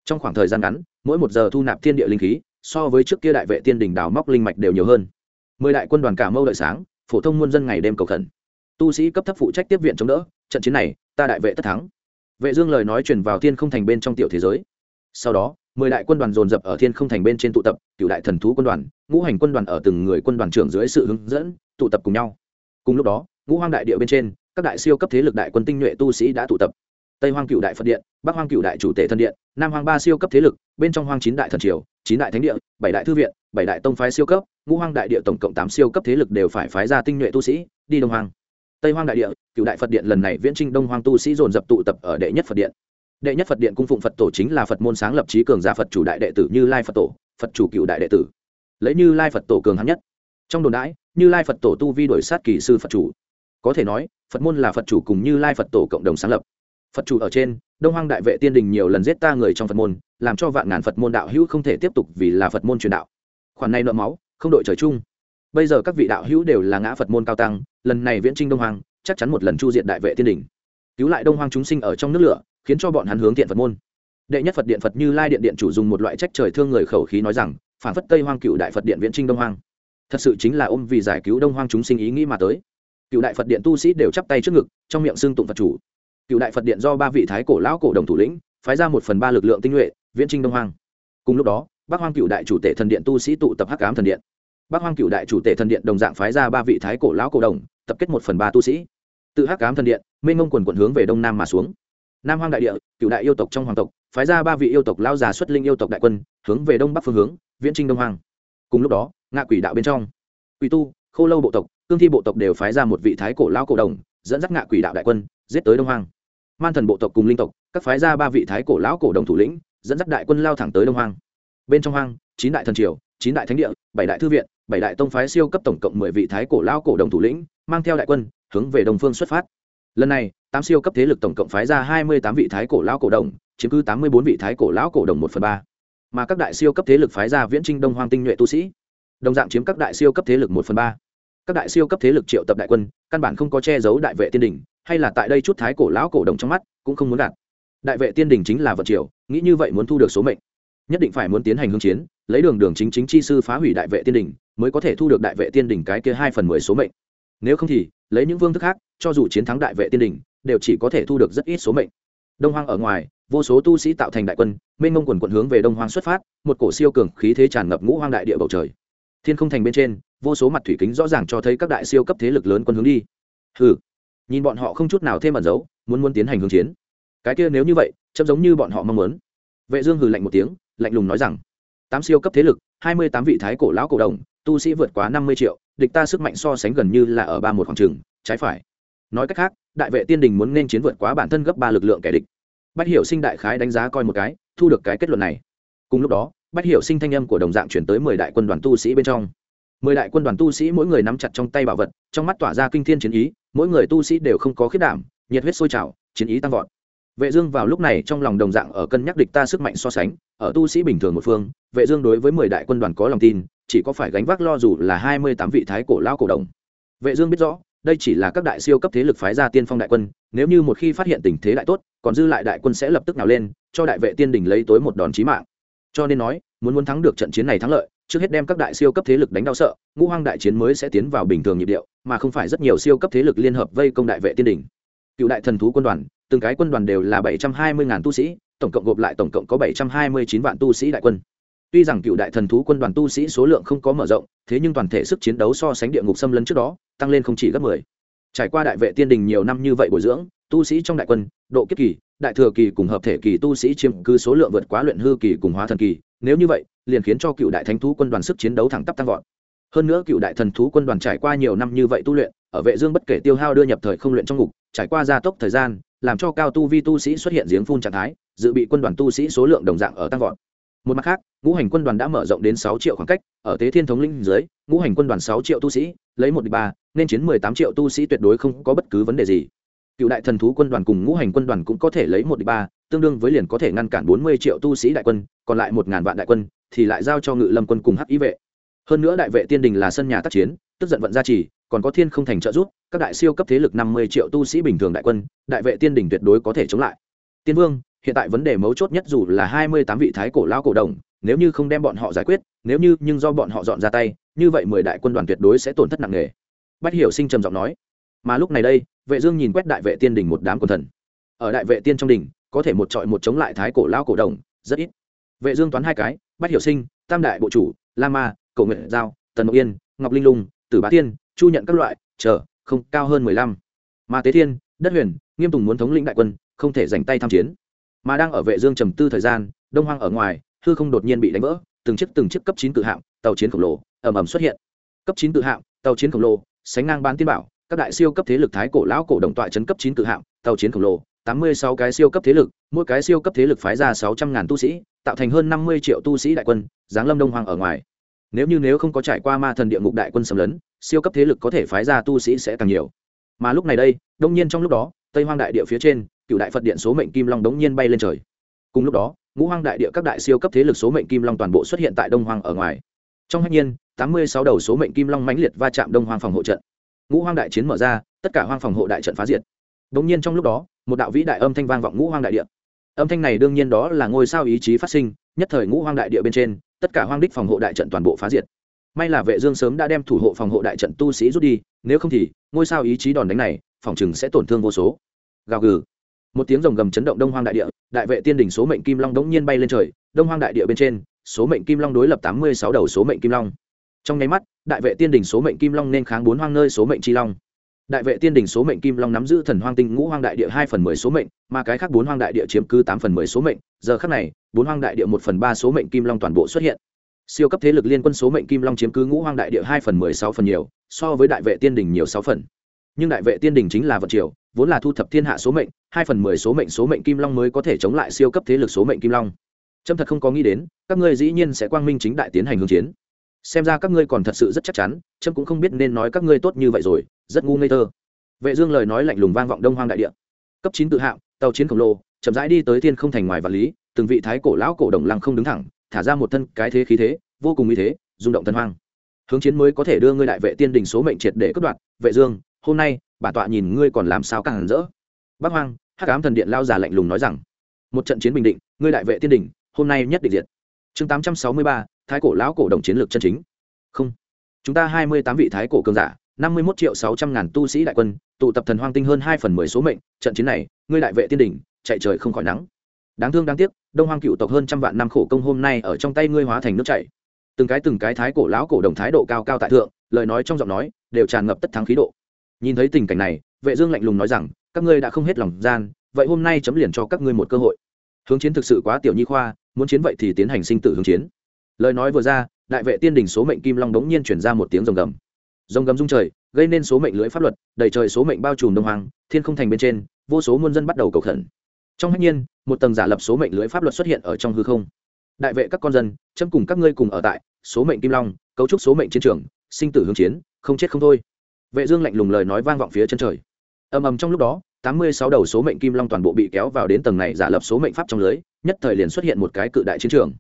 Trong khoảng thời gian ngắn, mỗi một giờ thu nạp thiên địa linh khí, so với trước kia đại vệ tiên đình đào móc linh mạch đều nhiều hơn. Mười đại quân đoàn cả mâu đợi sáng, phổ thông muôn dân ngày đêm cầu khẩn. Tu sĩ cấp thấp phụ trách tiếp viện chống đỡ, trận chiến này, ta đại vệ tất thắng. Vệ dương lời nói truyền vào thiên không thành bên trong tiểu thế giới. Sau đó mười đại quân đoàn dồn dập ở thiên không thành bên trên tụ tập, cựu đại thần thú quân đoàn, ngũ hành quân đoàn ở từng người quân đoàn trưởng dưới sự hướng dẫn, tụ tập cùng nhau. Cùng lúc đó, ngũ hoang đại địa bên trên, các đại siêu cấp thế lực đại quân tinh nhuệ tu sĩ đã tụ tập. Tây hoang cựu đại phật điện, bắc hoang cựu đại chủ tể thần điện, nam hoang ba siêu cấp thế lực, bên trong hoang chín đại thần triều, chín đại thánh địa, bảy đại thư viện, bảy đại tông phái siêu cấp, ngũ hoang đại địa tổng cộng tám siêu cấp thế lực đều phải phái ra tinh nhuệ tu sĩ, đi đông hoang. Tây hoang đại địa, cựu đại phật điện lần này viễn trinh đông hoang tu sĩ dồn dập tụ tập ở đệ nhất phật điện đệ nhất phật điện cung phụng phật tổ chính là phật môn sáng lập trí cường giả phật chủ đại đệ tử như lai phật tổ, phật chủ cựu đại đệ tử. Lấy như lai phật tổ cường hắn nhất. Trong đồn đãi, như lai phật tổ tu vi đổi sát kỳ sư phật chủ. Có thể nói, phật môn là phật chủ cùng như lai phật tổ cộng đồng sáng lập. Phật chủ ở trên, đông hoang đại vệ tiên đình nhiều lần giết ta người trong phật môn, làm cho vạn ngàn phật môn đạo hữu không thể tiếp tục vì là phật môn truyền đạo. Khoản này nợ máu, không đội trời chung. Bây giờ các vị đạo hữu đều là ngã phật môn cao tăng, lần này viễn trinh đông hoang, chắc chắn một lần chu diện đại vệ tiên đình. Cứu lại đông hoang chúng sinh ở trong nước lửa khiến cho bọn hắn hướng thiện phật môn. Đệ nhất phật điện phật như lai điện điện chủ dùng một loại trách trời thương người khẩu khí nói rằng, phản phất tây hoang cựu đại phật điện viễn trinh đông hoang. Thật sự chính là ôm vì giải cứu đông hoang chúng sinh ý nghĩ mà tới. Cựu đại phật điện tu sĩ đều chắp tay trước ngực, trong miệng xưng tụng phật chủ. Cựu đại phật điện do ba vị thái cổ lão cổ đồng thủ lĩnh, phái ra một phần ba lực lượng tinh nhuệ, viễn trinh đông hoang. Cùng lúc đó, bắc hoang cựu đại chủ tể thần điện tu sĩ tụ tập hắc ám thần điện. Bắc hoang cựu đại chủ tể thần điện đồng dạng phái ra ba vị thái cổ lão cổ đồng, tập kết một phần ba tu sĩ. Tự hắc ám thần điện, mênh ngông quần quận hướng về đông nam mà xuống nam hoang đại địa, cựu đại yêu tộc trong hoàng tộc, phái ra ba vị yêu tộc lao già xuất linh yêu tộc đại quân, hướng về đông bắc phương hướng, viễn trinh đông Hoang. cùng lúc đó, ngạ quỷ đạo bên trong, quỷ tu, khô lâu bộ tộc, cương thi bộ tộc đều phái ra một vị thái cổ lao cổ đồng, dẫn dắt ngạ quỷ đạo đại quân, giết tới đông Hoang. man thần bộ tộc cùng linh tộc, các phái ra ba vị thái cổ lão cổ đồng thủ lĩnh, dẫn dắt đại quân lao thẳng tới đông Hoang. bên trong hoang, chín đại thần triều, chín đại thánh địa, bảy đại thư viện, bảy đại tông phái siêu cấp tổng cộng mười vị thái cổ lão cổ đồng thủ lĩnh, mang theo đại quân, hướng về đông phương xuất phát lần này, tám siêu cấp thế lực tổng cộng phái ra hai mươi tám vị thái cổ lão cổ đồng, chiếm cứ tám mươi bốn vị thái cổ lão cổ đồng một phần ba. Mà các đại siêu cấp thế lực phái ra viễn trinh đông hoang tinh nhuệ tu sĩ, đồng dạng chiếm các đại siêu cấp thế lực một phần ba. Các đại siêu cấp thế lực triệu tập đại quân, căn bản không có che giấu đại vệ tiên đình, hay là tại đây chút thái cổ lão cổ đồng trong mắt, cũng không muốn đạt. Đại vệ tiên đình chính là vật triều, nghĩ như vậy muốn thu được số mệnh. Nhất định phải muốn tiến hành hương chiến, lấy đường đường chính chính chi sư phá hủy đại vệ tiên đình, mới có thể thu được đại vệ tiên đình cái kia hai phần mười số mệnh nếu không thì, lấy những vương thức khác, cho dù chiến thắng đại vệ tiên đình đều chỉ có thể thu được rất ít số mệnh. Đông hoang ở ngoài, vô số tu sĩ tạo thành đại quân, mênh mông quần quận hướng về đông hoang xuất phát, một cổ siêu cường khí thế tràn ngập ngũ hoang đại địa bầu trời. Thiên không thành bên trên, vô số mặt thủy kính rõ ràng cho thấy các đại siêu cấp thế lực lớn quân hướng đi. Ừ nhìn bọn họ không chút nào thêm ẩn giấu, muốn muốn tiến hành hướng chiến. Cái kia nếu như vậy, chấm giống như bọn họ mong muốn. Vệ dương hừ lạnh một tiếng, lạnh lùng nói rằng tám siêu cấp thế lực, hai mươi tám vị thái cổ lão cổ đồng, tu sĩ vượt quá năm mươi triệu, địch ta sức mạnh so sánh gần như là ở ba một khoảng trường trái phải. Nói cách khác, đại vệ tiên đình muốn nên chiến vượt quá bản thân gấp ba lực lượng kẻ địch. Bách hiểu sinh đại khái đánh giá coi một cái, thu được cái kết luận này. Cùng lúc đó, bách hiểu sinh thanh âm của đồng dạng chuyển tới mười đại quân đoàn tu sĩ bên trong. Mười đại quân đoàn tu sĩ mỗi người nắm chặt trong tay bảo vật, trong mắt tỏa ra kinh thiên chiến ý, mỗi người tu sĩ đều không có khiết đảm, nhiệt huyết sôi trào, chiến ý tăng vọt vệ dương vào lúc này trong lòng đồng dạng ở cân nhắc địch ta sức mạnh so sánh, ở tu sĩ bình thường một phương, vệ dương đối với mười đại quân đoàn có lòng tin, chỉ có phải gánh vác lo dù là hai mươi tám vị thái cổ lao cổ đồng. Vệ dương biết rõ, đây chỉ là các đại siêu cấp thế lực phái ra tiên phong đại quân, nếu như một khi phát hiện tình thế đại tốt, còn dư lại đại quân sẽ lập tức nào lên, cho đại vệ tiên đỉnh lấy tối một đòn chí mạng. Cho nên nói, muốn muốn thắng được trận chiến này thắng lợi, trước hết đem các đại siêu cấp thế lực đánh đau sợ, ngũ hoang đại chiến mới sẽ tiến vào bình thường nhịp điệu, mà không phải rất nhiều siêu cấp thế lực liên hợp vây công đại vệ tiên đỉnh cựu đại thần thú quân đoàn từng cái quân đoàn đều là bảy trăm hai mươi ngàn tu sĩ, tổng cộng gộp lại tổng cộng có bảy trăm hai mươi chín vạn tu sĩ đại quân. Tuy rằng cựu đại thần thú quân đoàn tu sĩ số lượng không có mở rộng, thế nhưng toàn thể sức chiến đấu so sánh địa ngục xâm lấn trước đó, tăng lên không chỉ gấp mười. Trải qua đại vệ tiên đình nhiều năm như vậy bồi dưỡng, tu sĩ trong đại quân, độ kiếp kỳ, đại thừa kỳ cùng hợp thể kỳ tu sĩ chiếm cứ số lượng vượt quá luyện hư kỳ cùng hóa thần kỳ, nếu như vậy, liền khiến cho cựu đại thánh thú quân đoàn sức chiến đấu thẳng tắp tăng vọt. Hơn nữa cựu đại thần thú quân đoàn trải qua nhiều năm như vậy tu luyện, ở vệ dương bất kể tiêu hao đưa nhập thời không luyện trong ngục, trải qua gia tốc thời gian làm cho cao tu vi tu sĩ xuất hiện giếng phun trạng thái, dự bị quân đoàn tu sĩ số lượng đồng dạng ở tăng vọt. Một mặt khác, ngũ hành quân đoàn đã mở rộng đến sáu triệu khoảng cách, ở tế thiên thống linh dưới, ngũ hành quân đoàn sáu triệu tu sĩ, lấy một địch ba, nên chiến mười tám triệu tu sĩ tuyệt đối không có bất cứ vấn đề gì. Cựu đại thần thú quân đoàn cùng ngũ hành quân đoàn cũng có thể lấy một địch ba, tương đương với liền có thể ngăn cản bốn mươi triệu tu sĩ đại quân, còn lại một ngàn vạn đại quân thì lại giao cho ngự lâm quân cùng hắc ý vệ. Hơn nữa đại vệ tiên đình là sân nhà tác chiến, tức giận vận gia trì, còn có thiên không thành trợ giúp các đại siêu cấp thế lực năm mươi triệu tu sĩ bình thường đại quân, đại vệ tiên đình tuyệt đối có thể chống lại. Tiên vương, hiện tại vấn đề mấu chốt nhất dù là hai mươi tám vị thái cổ lao cổ đồng, nếu như không đem bọn họ giải quyết, nếu như nhưng do bọn họ dọn ra tay, như vậy mười đại quân đoàn tuyệt đối sẽ tổn thất nặng nề. Bách hiểu sinh trầm giọng nói. Mà lúc này đây, vệ dương nhìn quét đại vệ tiên đình một đám quần thần. Ở đại vệ tiên trong đình có thể một trọi một chống lại thái cổ lao cổ đồng, rất ít. Vệ dương toán hai cái, bách hiểu sinh, tam đại bộ chủ la ma cầu nguyện giao, tần ngọc yên, ngọc linh lung, tử bá tiên, chu nhận các loại, chờ không, cao hơn mười lăm. Mà tế thiên, đất huyền, nghiêm tùng muốn thống lĩnh đại quân, không thể rảnh tay tham chiến. Mà đang ở vệ dương trầm tư thời gian, đông hoang ở ngoài, hư không đột nhiên bị đánh vỡ, từng chiếc từng chiếc cấp chín cự hạm, tàu chiến khổng lồ, ầm ầm xuất hiện. Cấp chín cự hạm, tàu chiến khổng lồ, sánh ngang ban tiên bảo, các đại siêu cấp thế lực thái cổ lão cổ đồng tọa chấn cấp chín cự hạm, tàu chiến khổng lồ, tám mươi sáu cái siêu cấp thế lực, mỗi cái siêu cấp thế lực phái ra sáu trăm ngàn tu sĩ, tạo thành hơn năm mươi triệu tu sĩ đại quân, giáng lâm đông hoang ở ngoài. Nếu như nếu không có trải qua ma thần địa ngục đại quân xâm lấn siêu cấp thế lực có thể phái ra tu sĩ sẽ càng nhiều. Mà lúc này đây, đông nhiên trong lúc đó, tây hoang đại địa phía trên, cựu đại phật điện số mệnh kim long đống nhiên bay lên trời. Cùng lúc đó, ngũ hoang đại địa các đại siêu cấp thế lực số mệnh kim long toàn bộ xuất hiện tại đông hoang ở ngoài. Trong hạnh nhiên, tám mươi sáu đầu số mệnh kim long mãnh liệt va chạm đông hoang phòng hộ trận. Ngũ hoang đại chiến mở ra, tất cả hoang phòng hộ đại trận phá diệt. Đống nhiên trong lúc đó, một đạo vĩ đại âm thanh vang vọng ngũ hoang đại địa. Âm thanh này đương nhiên đó là ngôi sao ý chí phát sinh, nhất thời ngũ hoang đại địa bên trên, tất cả hoang đích phòng hộ đại trận toàn bộ phá diệt may là vệ dương sớm đã đem thủ hộ phòng hộ đại trận tu sĩ rút đi, nếu không thì, ngôi sao ý chí đòn đánh này, phòng chừng sẽ tổn thương vô số. Gào gừ. Một tiếng rồng gầm chấn động đông hoang đại địa, đại vệ tiên đỉnh số mệnh kim long đống nhiên bay lên trời, đông hoang đại địa bên trên, số mệnh kim long đối lập tám mươi sáu đầu số mệnh kim long. Trong nháy mắt, đại vệ tiên đỉnh số mệnh kim long nên kháng bốn hoang nơi số mệnh chi long. Đại vệ tiên đỉnh số mệnh kim long nắm giữ thần hoang tinh ngũ hoang đại địa hai phần mười số mệnh, mà cái khác bốn hoang đại địa chiếm cứ tám phần mười số mệnh. Giờ khác này, bốn hoang đại địa một phần ba số mệnh kim long toàn bộ xuất hiện siêu cấp thế lực liên quân số mệnh kim long chiếm cứ ngũ hoang đại địa hai phần mười sáu phần nhiều, so với đại vệ tiên Đình nhiều sáu phần. Nhưng đại vệ tiên Đình chính là vật triều, vốn là thu thập thiên hạ số mệnh, hai phần mười số mệnh số mệnh kim long mới có thể chống lại siêu cấp thế lực số mệnh kim long. Trâm thật không có nghĩ đến, các ngươi dĩ nhiên sẽ quang minh chính đại tiến hành hướng chiến. Xem ra các ngươi còn thật sự rất chắc chắn trâm cũng không biết nên nói các ngươi tốt như vậy rồi, rất ngu ngây thơ. Vệ dương lời nói lạnh lùng vang vọng đông hoang đại địa. Cấp chín tự hạng tàu chiến khổng lồ, chậm rãi đi tới thiên không thành ngoài vạn lý, từng vị thái cổ lão cổ đồng lăng không đứng thẳng thả ra một thân cái thế khí thế vô cùng uy thế rung động thân hoang. Hướng chiến mới có thể đưa ngươi đại vệ tiên đình số mệnh triệt để cất đoạt. Vệ dương hôm nay bản tọa nhìn ngươi còn làm sao càng hẳn rỡ. Bắc hoang hắc ám thần điện lao già lạnh lùng nói rằng một trận chiến bình định ngươi đại vệ tiên đình hôm nay nhất định diệt. Chương 863, thái cổ lão cổ đồng chiến lược chân chính. Không. Chúng ta 28 vị thái cổ cường giả 51 triệu 600 ngàn tu sĩ đại quân tụ tập thần hoang tinh hơn 2 phần 10 số mệnh trận chiến này ngươi đại vệ tiên đỉnh chạy trời không khỏi nắng. Đáng thương đáng tiếc đông hoang cựu tộc hơn trăm vạn năm khổ công hôm nay ở trong tay ngươi hóa thành nước chảy. Từng cái từng cái thái cổ lão cổ đồng thái độ cao cao tại thượng, lời nói trong giọng nói đều tràn ngập tất thắng khí độ. Nhìn thấy tình cảnh này, vệ dương lạnh lùng nói rằng, các ngươi đã không hết lòng gian, vậy hôm nay chấm liền cho các ngươi một cơ hội. Hướng chiến thực sự quá tiểu nhi khoa, muốn chiến vậy thì tiến hành sinh tử hướng chiến. Lời nói vừa ra, đại vệ tiên đỉnh số mệnh kim long đống nhiên truyền ra một tiếng rồng gầm. Rồng gầm rung trời, gây nên số mệnh lưỡi pháp luật, đầy trời số mệnh bao trùm đông hoàng thiên không thành bên trên, vô số muôn dân bắt đầu cầu khẩn trong hách nhiên, một tầng giả lập số mệnh lưới pháp luật xuất hiện ở trong hư không. Đại vệ các con dân, chấm cùng các ngươi cùng ở tại, số mệnh kim long, cấu trúc số mệnh chiến trường, sinh tử hướng chiến, không chết không thôi. Vệ dương lạnh lùng lời nói vang vọng phía chân trời. Ầm ầm trong lúc đó, tám mươi sáu đầu số mệnh kim long toàn bộ bị kéo vào đến tầng này giả lập số mệnh pháp trong lưới, nhất thời liền xuất hiện một cái cự đại chiến trường.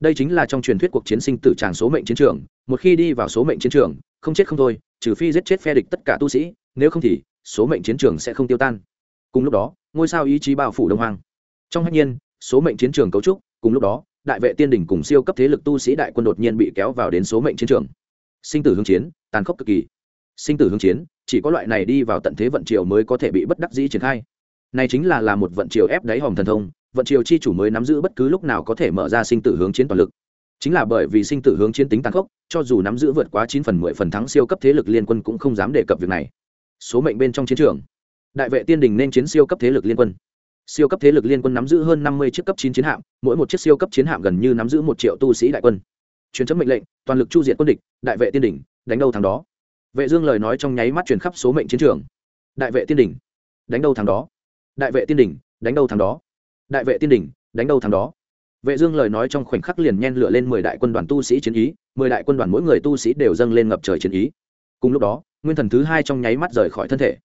Đây chính là trong truyền thuyết cuộc chiến sinh tử tràng số mệnh chiến trường, một khi đi vào số mệnh chiến trường, không chết không thôi, trừ phi giết chết phe địch tất cả tu sĩ, nếu không thì, số mệnh chiến trường sẽ không tiêu tan. Cùng lúc đó ngôi sao ý chí bao phủ đông hoang. Trong hạnh nhiên, số mệnh chiến trường cấu trúc, cùng lúc đó, đại vệ tiên đỉnh cùng siêu cấp thế lực tu sĩ đại quân đột nhiên bị kéo vào đến số mệnh chiến trường. Sinh tử hướng chiến, tàn khốc cực kỳ. Sinh tử hướng chiến, chỉ có loại này đi vào tận thế vận triều mới có thể bị bất đắc dĩ triển khai. Này chính là là một vận triều ép đáy hòm thần thông, vận triều chi chủ mới nắm giữ bất cứ lúc nào có thể mở ra sinh tử hướng chiến toàn lực. Chính là bởi vì sinh tử hướng chiến tính tàn khốc, cho dù nắm giữ vượt quá chín phần mười phần thắng siêu cấp thế lực liên quân cũng không dám đề cập việc này. Số mệnh bên trong chiến trường đại vệ tiên đình nên chiến siêu cấp thế lực liên quân. Siêu cấp thế lực liên quân nắm giữ hơn năm mươi chiếc cấp chín chiến hạm, mỗi một chiếc siêu cấp chiến hạm gần như nắm giữ một triệu tu sĩ đại quân. Truyền chấm mệnh lệnh, toàn lực chu diện quân địch, đại vệ tiên đỉnh đánh đâu thắng đó. Vệ dương lời nói trong nháy mắt truyền khắp số mệnh chiến trường. Đại vệ tiên đỉnh đánh đâu thắng đó. Đại vệ tiên đỉnh đánh đâu thắng đó. Đại vệ tiên đỉnh đánh đâu thắng đó. Vệ dương lời nói trong khoảnh khắc liền nhen lửa lên mười đại quân đoàn tu sĩ chiến ý, mười đại quân đoàn mỗi người tu sĩ đều dâng lên ngập trời chiến ý. Cùng lúc đó, nguyên thần thứ hai trong nháy mắt rời khỏi thân thể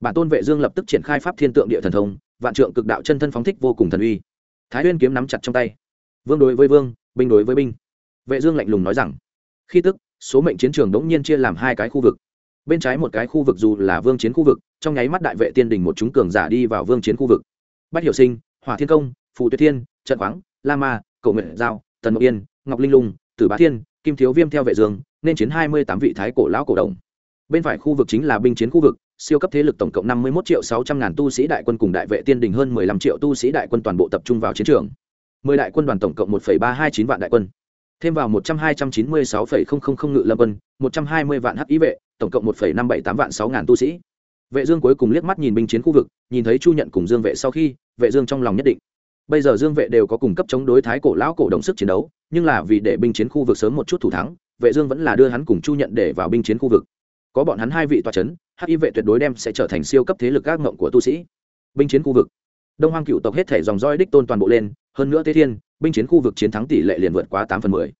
bản tôn vệ dương lập tức triển khai pháp thiên tượng địa thần thông, vạn trượng cực đạo chân thân phóng thích vô cùng thần uy. Thái nguyên kiếm nắm chặt trong tay. Vương đối với vương, binh đối với binh. Vệ dương lạnh lùng nói rằng, khi tức, số mệnh chiến trường đống nhiên chia làm hai cái khu vực. Bên trái một cái khu vực dù là vương chiến khu vực, trong nháy mắt đại vệ tiên đình một chúng cường giả đi vào vương chiến khu vực. Bách hiểu sinh, hỏa thiên công, phù tuyệt thiên, trận khoáng la ma cầu nguyện giao, tần ngọc yên, ngọc linh lung, tử bá thiên, kim thiếu viêm theo vệ dương, nên chiến hai mươi tám vị thái cổ lão cổ đồng bên phải khu vực chính là binh chiến khu vực, siêu cấp thế lực tổng cộng năm mươi một triệu sáu trăm ngàn tu sĩ đại quân cùng đại vệ tiên đình hơn mười lăm triệu tu sĩ đại quân toàn bộ tập trung vào chiến trường. Mười đại quân đoàn tổng cộng một phẩy ba hai chín vạn đại quân. Thêm vào một trăm hai trăm chín mươi sáu phẩy không không không ngự lâm quân, một trăm hai mươi vạn hắc ý vệ, tổng cộng một phẩy năm bảy tám vạn sáu ngàn tu sĩ. Vệ dương cuối cùng liếc mắt nhìn binh chiến khu vực, nhìn thấy chu nhận cùng dương vệ sau khi, vệ dương trong lòng nhất định. Bây giờ dương vệ đều có cùng cấp chống đối thái cổ lão cổ động sức chiến đấu, nhưng là vì để binh chiến khu vực sớm một chút thủ thắng, vệ dương vẫn là đưa hắn cùng chu nhận để vào binh chiến khu vực có bọn hắn hai vị tòa chấn, hắc y vệ tuyệt đối đem sẽ trở thành siêu cấp thế lực gác ngộng của tu sĩ. Binh chiến khu vực. Đông hoang cựu tộc hết thể dòng roi đích tôn toàn bộ lên, hơn nữa tế thiên, binh chiến khu vực chiến thắng tỷ lệ liền vượt quá tám phần mười.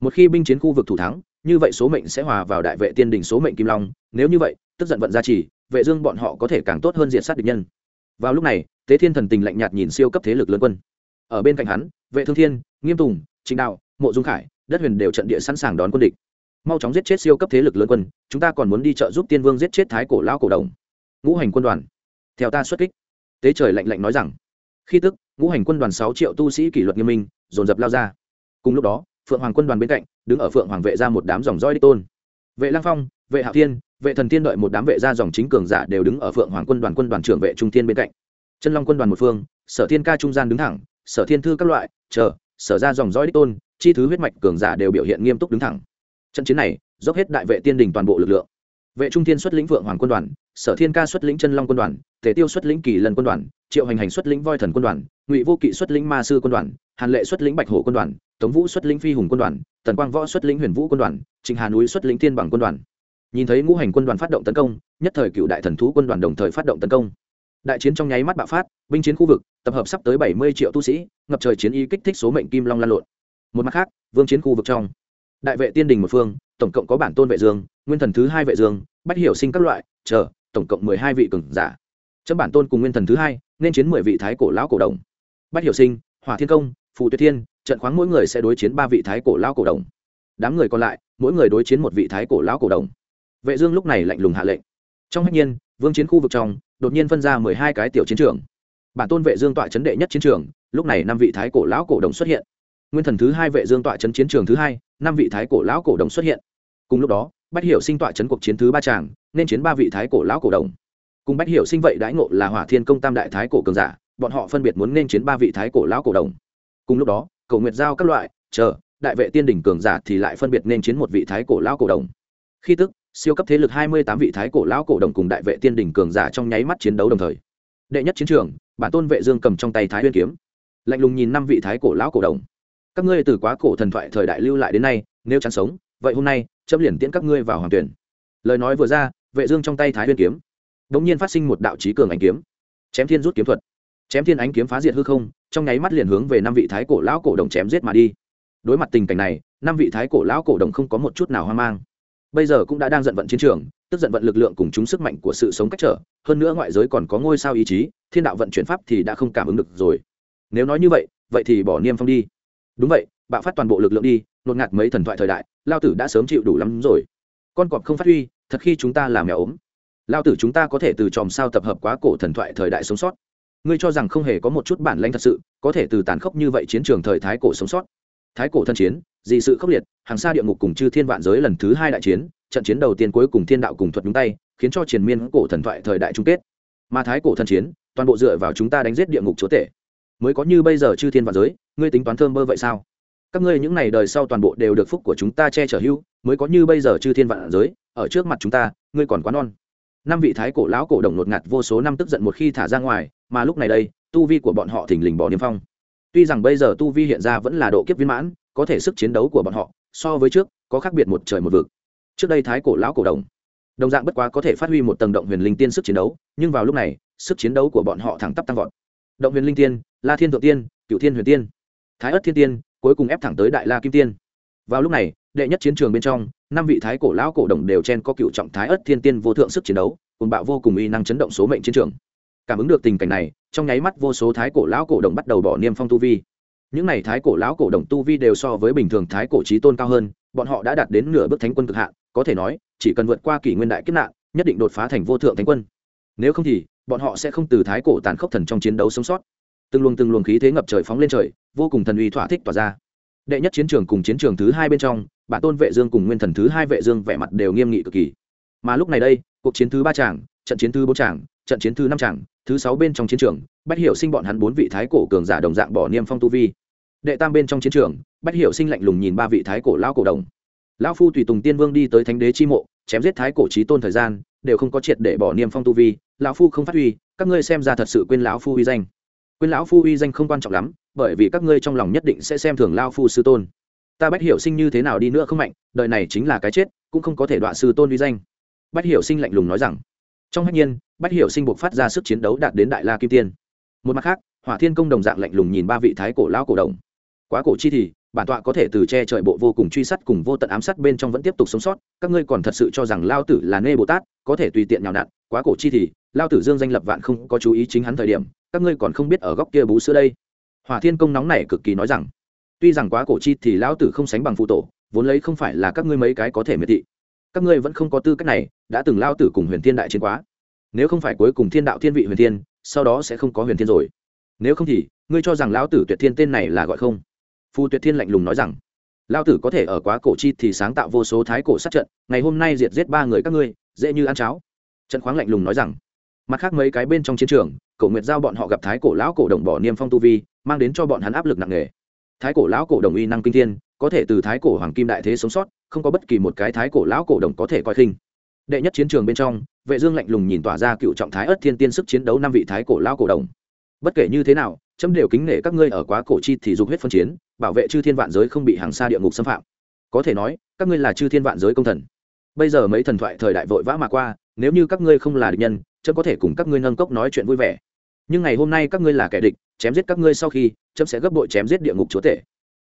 Một khi binh chiến khu vực thủ thắng, như vậy số mệnh sẽ hòa vào đại vệ tiên đình số mệnh kim long, nếu như vậy, tức giận vận gia trì, vệ dương bọn họ có thể càng tốt hơn diện sát địch nhân. Vào lúc này, tế thiên thần tình lạnh nhạt nhìn siêu cấp thế lực lớn quân. Ở bên cạnh hắn, vệ thương thiên, nghiêm tùng chính đạo, mộ dung khải, đất huyền đều trận địa sẵn sàng đón quân địch mau chóng giết chết siêu cấp thế lực lớn quân, chúng ta còn muốn đi trợ giúp tiên vương giết chết thái cổ lão cổ đồng. Ngũ hành quân đoàn, theo ta xuất kích. Tế trời lạnh lạnh nói rằng. Khi tức, ngũ hành quân đoàn sáu triệu tu sĩ kỷ luật nghiêm minh, dồn dập lao ra. Cùng lúc đó, phượng hoàng quân đoàn bên cạnh, đứng ở phượng hoàng vệ ra một đám dòng roi đích tôn. Vệ lang phong, vệ hạ thiên, vệ thần tiên đợi một đám vệ gia dòng chính cường giả đều đứng ở phượng hoàng quân đoàn quân đoàn trưởng vệ trung thiên bên cạnh. Chân long quân đoàn một phương, sở thiên ca trung gian đứng thẳng, sở thiên thư các loại, chờ, sở ra dòng dõi đích tôn, chi thứ huyết mạch cường giả đều biểu hiện nghiêm túc đứng thẳng trận chiến này, dốc hết đại vệ tiên đình toàn bộ lực lượng. Vệ trung thiên xuất lĩnh vượng hoàng quân đoàn, sở thiên ca xuất lĩnh chân long quân đoàn, tề tiêu xuất lĩnh kỳ lân quân đoàn, triệu hành hành xuất lĩnh voi thần quân đoàn, ngụy vô kỵ xuất lĩnh ma sư quân đoàn, hàn lệ xuất lĩnh bạch hổ quân đoàn, tống vũ xuất lĩnh phi hùng quân đoàn, tần quang võ xuất lĩnh huyền vũ quân đoàn, trịnh hà núi xuất lĩnh thiên bằng quân đoàn. Nhìn thấy ngũ hành quân đoàn phát động tấn công, nhất thời cựu đại thần thú quân đoàn đồng thời phát động tấn công. Đại chiến trong nháy mắt bạo phát, binh chiến khu vực, tập hợp sắp tới bảy mươi triệu tu sĩ, ngập trời chiến y kích thích số mệnh kim long lan lộn. Một mặt khác, vương chiến khu vực trong đại vệ tiên đình một phương, tổng cộng có bản tôn vệ dương, nguyên thần thứ hai vệ dương, bách hiểu sinh các loại, chờ, tổng cộng mười hai vị cường giả. Chấm bản tôn cùng nguyên thần thứ hai, nên chiến mười vị thái cổ lão cổ đồng. Bách hiểu sinh, hỏa thiên công, phù tuyệt thiên, trận khoáng mỗi người sẽ đối chiến ba vị thái cổ lão cổ đồng. Đám người còn lại, mỗi người đối chiến một vị thái cổ lão cổ đồng. Vệ dương lúc này lạnh lùng hạ lệnh. Trong hách nhiên, vương chiến khu vực trong, đột nhiên phân ra mười hai cái tiểu chiến trường. Bản tôn vệ dương tọa chấn đệ nhất chiến trường, lúc này năm vị thái cổ lão cổ đồng xuất hiện nguyên thần thứ hai vệ dương tọa chấn chiến trường thứ hai, năm vị thái cổ lão cổ đồng xuất hiện. Cùng lúc đó, bách hiểu sinh tọa chấn cuộc chiến thứ ba tràng, nên chiến ba vị thái cổ lão cổ đồng. Cùng bách hiểu sinh vậy đãi ngộ là hỏa thiên công tam đại thái cổ cường giả, bọn họ phân biệt muốn nên chiến ba vị thái cổ lão cổ đồng. Cùng lúc đó, cầu nguyệt giao các loại, chờ, đại vệ tiên đỉnh cường giả thì lại phân biệt nên chiến một vị thái cổ lão cổ đồng. Khi tức, siêu cấp thế lực hai mươi tám vị thái cổ lão cổ đồng cùng đại vệ tiên đỉnh cường giả trong nháy mắt chiến đấu đồng thời. Đệ nhất chiến trường, bản tôn vệ dương cầm trong tay thái nguyên kiếm. Lạnh lùng nhìn năm vị thái cổ lão cổ đồng các ngươi từ quá cổ thần thoại thời đại lưu lại đến nay, nếu chán sống, vậy hôm nay, chấm liền tiễn các ngươi vào hoàng tuyển. Lời nói vừa ra, vệ dương trong tay thái nguyên kiếm đống nhiên phát sinh một đạo chí cường ánh kiếm. Chém thiên rút kiếm thuật. Chém thiên ánh kiếm phá diệt hư không, trong nháy mắt liền hướng về năm vị thái cổ lão cổ đồng chém giết mà đi. Đối mặt tình cảnh này, năm vị thái cổ lão cổ đồng không có một chút nào hoang mang. Bây giờ cũng đã đang giận vận chiến trường, tức giận vận lực lượng cùng chúng sức mạnh của sự sống cách trở, hơn nữa ngoại giới còn có ngôi sao ý chí, thiên đạo vận chuyển pháp thì đã không cảm ứng được rồi. Nếu nói như vậy vậy thì bỏ niêm phong đi đúng vậy, bạo phát toàn bộ lực lượng đi, nột ngạt mấy thần thoại thời đại, lao tử đã sớm chịu đủ lắm rồi. Con cọp không phát huy, thật khi chúng ta làm mèo ốm. Lao tử chúng ta có thể từ chòm sao tập hợp quá cổ thần thoại thời đại sống sót. Ngươi cho rằng không hề có một chút bản lãnh thật sự, có thể từ tàn khốc như vậy chiến trường thời thái cổ sống sót. Thái cổ thân chiến, dị sự khốc liệt, hàng xa địa ngục cùng chư thiên vạn giới lần thứ hai đại chiến, trận chiến đầu tiên cuối cùng thiên đạo cùng thuật nhúng tay, khiến cho triền miên cổ thần thoại thời đại chung kết. Mà thái cổ thân chiến, toàn bộ dựa vào chúng ta đánh giết địa ngục chúa tể mới có như bây giờ chư thiên vạn giới, ngươi tính toán thơm mơ vậy sao? Các ngươi những ngày đời sau toàn bộ đều được phúc của chúng ta che chở hưu mới có như bây giờ chư thiên vạn giới, ở trước mặt chúng ta, ngươi còn quá non. Năm vị thái cổ lão cổ đồng ngột ngạt vô số năm tức giận một khi thả ra ngoài, mà lúc này đây, tu vi của bọn họ thình lình bỏ niêm phong. Tuy rằng bây giờ tu vi hiện ra vẫn là độ kiếp viên mãn, có thể sức chiến đấu của bọn họ, so với trước, có khác biệt một trời một vực. Trước đây thái cổ lão cổ đồng đồng dạng bất quá có thể phát huy một tầng động huyền linh tiên sức chiến đấu, nhưng vào lúc này, sức chiến đấu của bọn họ thẳng tắp tăng vọt động huyền linh tiên, la thiên thượng tiên cựu thiên huyền tiên, thái ất thiên tiên, cuối cùng ép thẳng tới đại la kim tiên. Vào lúc này, đệ nhất chiến trường bên trong, năm vị thái cổ lão cổ đồng đều chen có cựu trọng thái ất thiên tiên vô thượng sức chiến đấu cùng bạo vô cùng uy năng chấn động số mệnh chiến trường. Cảm ứng được tình cảnh này, trong nháy mắt vô số thái cổ lão cổ đồng bắt đầu bỏ niêm phong tu vi. Những n à y thái cổ lão cổ đồng tu vi đều so với bình thường thái cổ trí tôn cao hơn, bọn họ đã đạt đến nửa bước thánh quân cực hạn, có thể nói, chỉ cần vượt qua kỷ nguyên đại kiếp nạn, nhất định đột phá thành vô thượng thánh quân. Nếu không thì bọn họ sẽ không từ thái cổ tàn khốc thần trong chiến đấu sống sót. Từng luồng từng luồng khí thế ngập trời phóng lên trời, vô cùng thần uy thỏa thích tỏa ra. Đệ nhất chiến trường cùng chiến trường thứ hai bên trong, bản tôn vệ dương cùng nguyên thần thứ hai vệ dương vẻ mặt đều nghiêm nghị cực kỳ. Mà lúc này đây, cuộc chiến thứ ba tràng trận chiến thứ bốn tràng trận chiến thứ năm tràng thứ sáu bên trong chiến trường, bách hiểu sinh bọn hắn bốn vị thái cổ cường giả đồng dạng bỏ niêm phong tu vi. Đệ tam bên trong chiến trường, bách hiểu sinh lạnh lùng nhìn ba vị thái cổ lão cổ đồng lão phu tùy tùng tiên vương đi tới thánh đế chi mộ, chém giết thái cổ trí tôn thời gian, đều không có triệt để bỏ niêm phong tu vi, lão phu không phát huy, các ngươi xem ra thật sự quên lão phu uy danh. Quên lão phu uy danh không quan trọng lắm, bởi vì các ngươi trong lòng nhất định sẽ xem thường lão phu sư tôn. Ta bách hiểu sinh như thế nào đi nữa không mạnh, đời này chính là cái chết, cũng không có thể đọa sư tôn uy danh. Bách hiểu sinh lạnh lùng nói rằng. Trong hách nhiên, bách hiểu sinh buộc phát ra sức chiến đấu đạt đến đại la kim tiên. Một mặt khác, hỏa thiên công đồng dạng lạnh lùng nhìn ba vị thái cổ lão cổ đồng. Quá cổ chi thì bản tọa có thể từ che trời bộ vô cùng truy sát cùng vô tận ám sát bên trong vẫn tiếp tục sống sót, các ngươi còn thật sự cho rằng lao tử là nê bồ tát, có thể tùy tiện nhào nặn, quá cổ chi thì, lao tử dương danh lập vạn không có chú ý chính hắn thời điểm, các ngươi còn không biết ở góc kia bú sữa đây. Hỏa thiên công nóng này cực kỳ nói rằng, tuy rằng quá cổ chi thì lao tử không sánh bằng phụ tổ, vốn lấy không phải là các ngươi mấy cái có thể miệt thị. Các ngươi vẫn không có tư cách này, đã từng lao tử cùng huyền thiên đại chiến quá. Nếu không phải cuối cùng thiên đạo thiên vị huyền thiên, sau đó sẽ không có huyền thiên rồi. Nếu không thì, ngươi cho rằng lão tử tuyệt thiên tên này là gọi không? Phu tuyệt thiên lạnh lùng nói rằng lao tử có thể ở quá cổ chi thì sáng tạo vô số thái cổ sát trận, ngày hôm nay diệt giết ba người các ngươi, dễ như ăn cháo. Trận khoáng lạnh lùng nói rằng, mặt khác mấy cái bên trong chiến trường, cổ nguyệt giao bọn họ gặp thái cổ lão cổ đồng bỏ niêm phong tu vi, mang đến cho bọn hắn áp lực nặng nề. Thái cổ lão cổ đồng uy năng kinh thiên, có thể từ thái cổ hoàng kim đại thế sống sót, không có bất kỳ một cái thái cổ lão cổ đồng có thể coi khinh. Đệ nhất chiến trường bên trong, vệ dương lạnh lùng nhìn tỏa ra cựu trọng thái ất thiên tiên sức chiến đấu năm vị thái cổ lão cổ đồng. Bất kể như thế nào, chấm đều kính nể các ngươi ở quá cổ chi thì dục huyết phân chiến bảo vệ chư thiên vạn giới không bị hàng xa địa ngục xâm phạm. Có thể nói, các ngươi là chư thiên vạn giới công thần. Bây giờ mấy thần thoại thời đại vội vã mà qua, nếu như các ngươi không là địch nhân, chấm có thể cùng các ngươi nâng cốc nói chuyện vui vẻ. Nhưng ngày hôm nay các ngươi là kẻ địch, chém giết các ngươi sau khi, chấm sẽ gấp bội chém giết địa ngục chúa tể.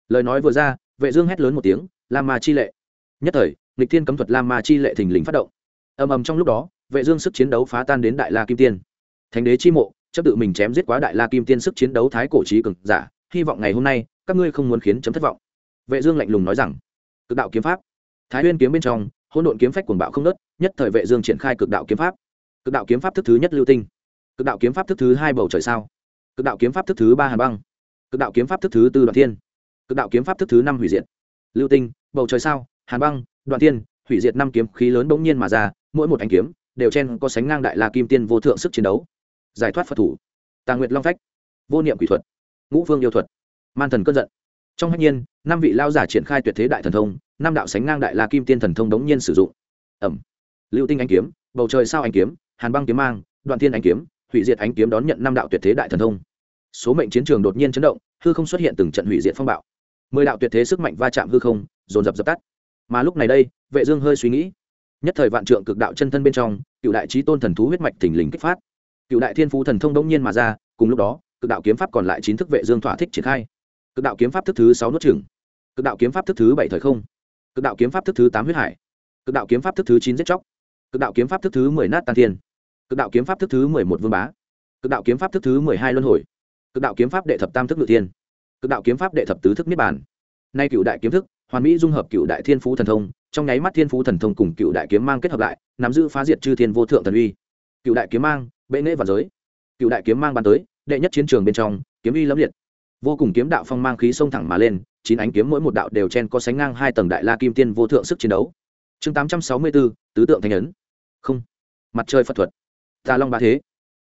Lời nói vừa ra, vệ dương hét lớn một tiếng, lam ma chi lệ! Nhất thời, nghịch thiên cấm thuật lam ma chi lệ thình lình phát động. Ầm ầm trong lúc đó, vệ dương sức chiến đấu phá tan đến đại la kim tiên. Thánh đế chi mộ chấp tự mình chém giết quá đại la kim tiên sức chiến đấu thái cổ trí cường giả hy vọng ngày hôm nay, các ngươi không muốn khiến chấm thất vọng. Vệ dương lạnh lùng nói rằng, cực đạo kiếm pháp. Thái nguyên kiếm bên trong, hỗn độn kiếm phách cuồng bạo không nứt nhất thời vệ dương triển khai cực đạo kiếm pháp. Cực đạo kiếm pháp thức thứ nhất lưu tinh. Cực đạo kiếm pháp thức thứ hai bầu trời sao. Cực đạo kiếm pháp thức thứ ba hàn băng. Cực đạo kiếm pháp thức thứ tư đoạn thiên. Cực đạo kiếm pháp thức thứ năm hủy diệt. Lưu tinh, bầu trời sao, hàn băng, đoạn thiên, hủy diệt năm kiếm khí lớn bỗng nhiên mà ra, mỗi một ánh kiếm đều chen có sánh ngang đại la kim tiên vô thượng sức chiến đấu. Giải thoát phật thủ. Tà nguyệt long phách. Vô niệm quỷ thuật ngũ phương yêu thuật. Man thần cơn giận. Trong hách nhiên, năm vị lao giả triển khai tuyệt thế đại thần thông, năm đạo sánh ngang đại la kim tiên thần thông đống nhiên sử dụng. Ẩm. Lưu tinh anh kiếm, bầu trời sao anh kiếm, hàn băng kiếm mang, đoạn tiên anh kiếm, hủy diệt ánh kiếm đón nhận năm đạo tuyệt thế đại thần thông. Số mệnh chiến trường đột nhiên chấn động, hư không xuất hiện từng trận hủy diệt phong bạo. Mười đạo tuyệt thế sức mạnh va chạm hư không, dồn dập dập tắt. Mà lúc này đây, vệ dương hơi suy nghĩ. Nhất thời vạn trượng cực đạo chân thân bên trong, cựu đại trí tôn thần thú huyết mạch thình lình kích phát. Cựu đại thiên phú thần thông đống nhiên mà ra, cùng lúc đó cực đạo kiếm pháp còn lại chín thức vệ dương thỏa thích triển khai cực đạo kiếm pháp thức thứ sáu nuốt chửng cực đạo kiếm pháp thức thứ bảy thời không cực đạo kiếm pháp thức thứ tám huyết hải cực đạo kiếm pháp thức thứ chín giết chóc cực đạo kiếm pháp thức thứ mười nát tan thiên cực đạo kiếm pháp thức thứ mười một vương bá cực đạo kiếm pháp thức thứ mười hai luân hồi cực đạo kiếm pháp đệ thập tam thức ngự thiên cực đạo kiếm pháp đệ thập tứ thức niết bàn nay cựu đại kiếm thức hoàn mỹ dung hợp cựu đại thiên phú thần thông trong nháy mắt thiên phú thần thông cùng cựu đại kiếm mang kết hợp lại nắm giữ phá diệt chư thiên vô thượng thần uy cựu đại kiếm mang bệ nghệ và giới cựu đại kiếm mang ban tới đệ nhất chiến trường bên trong, kiếm uy lẫm liệt. Vô cùng kiếm đạo phong mang khí xông thẳng mà lên, chín ánh kiếm mỗi một đạo đều chen có sánh ngang hai tầng đại la kim tiên vô thượng sức chiến đấu. Chương tám trăm sáu mươi bốn, tứ tượng thanh ấn. Không. Mặt trời phật thuật. Tà long ba thế.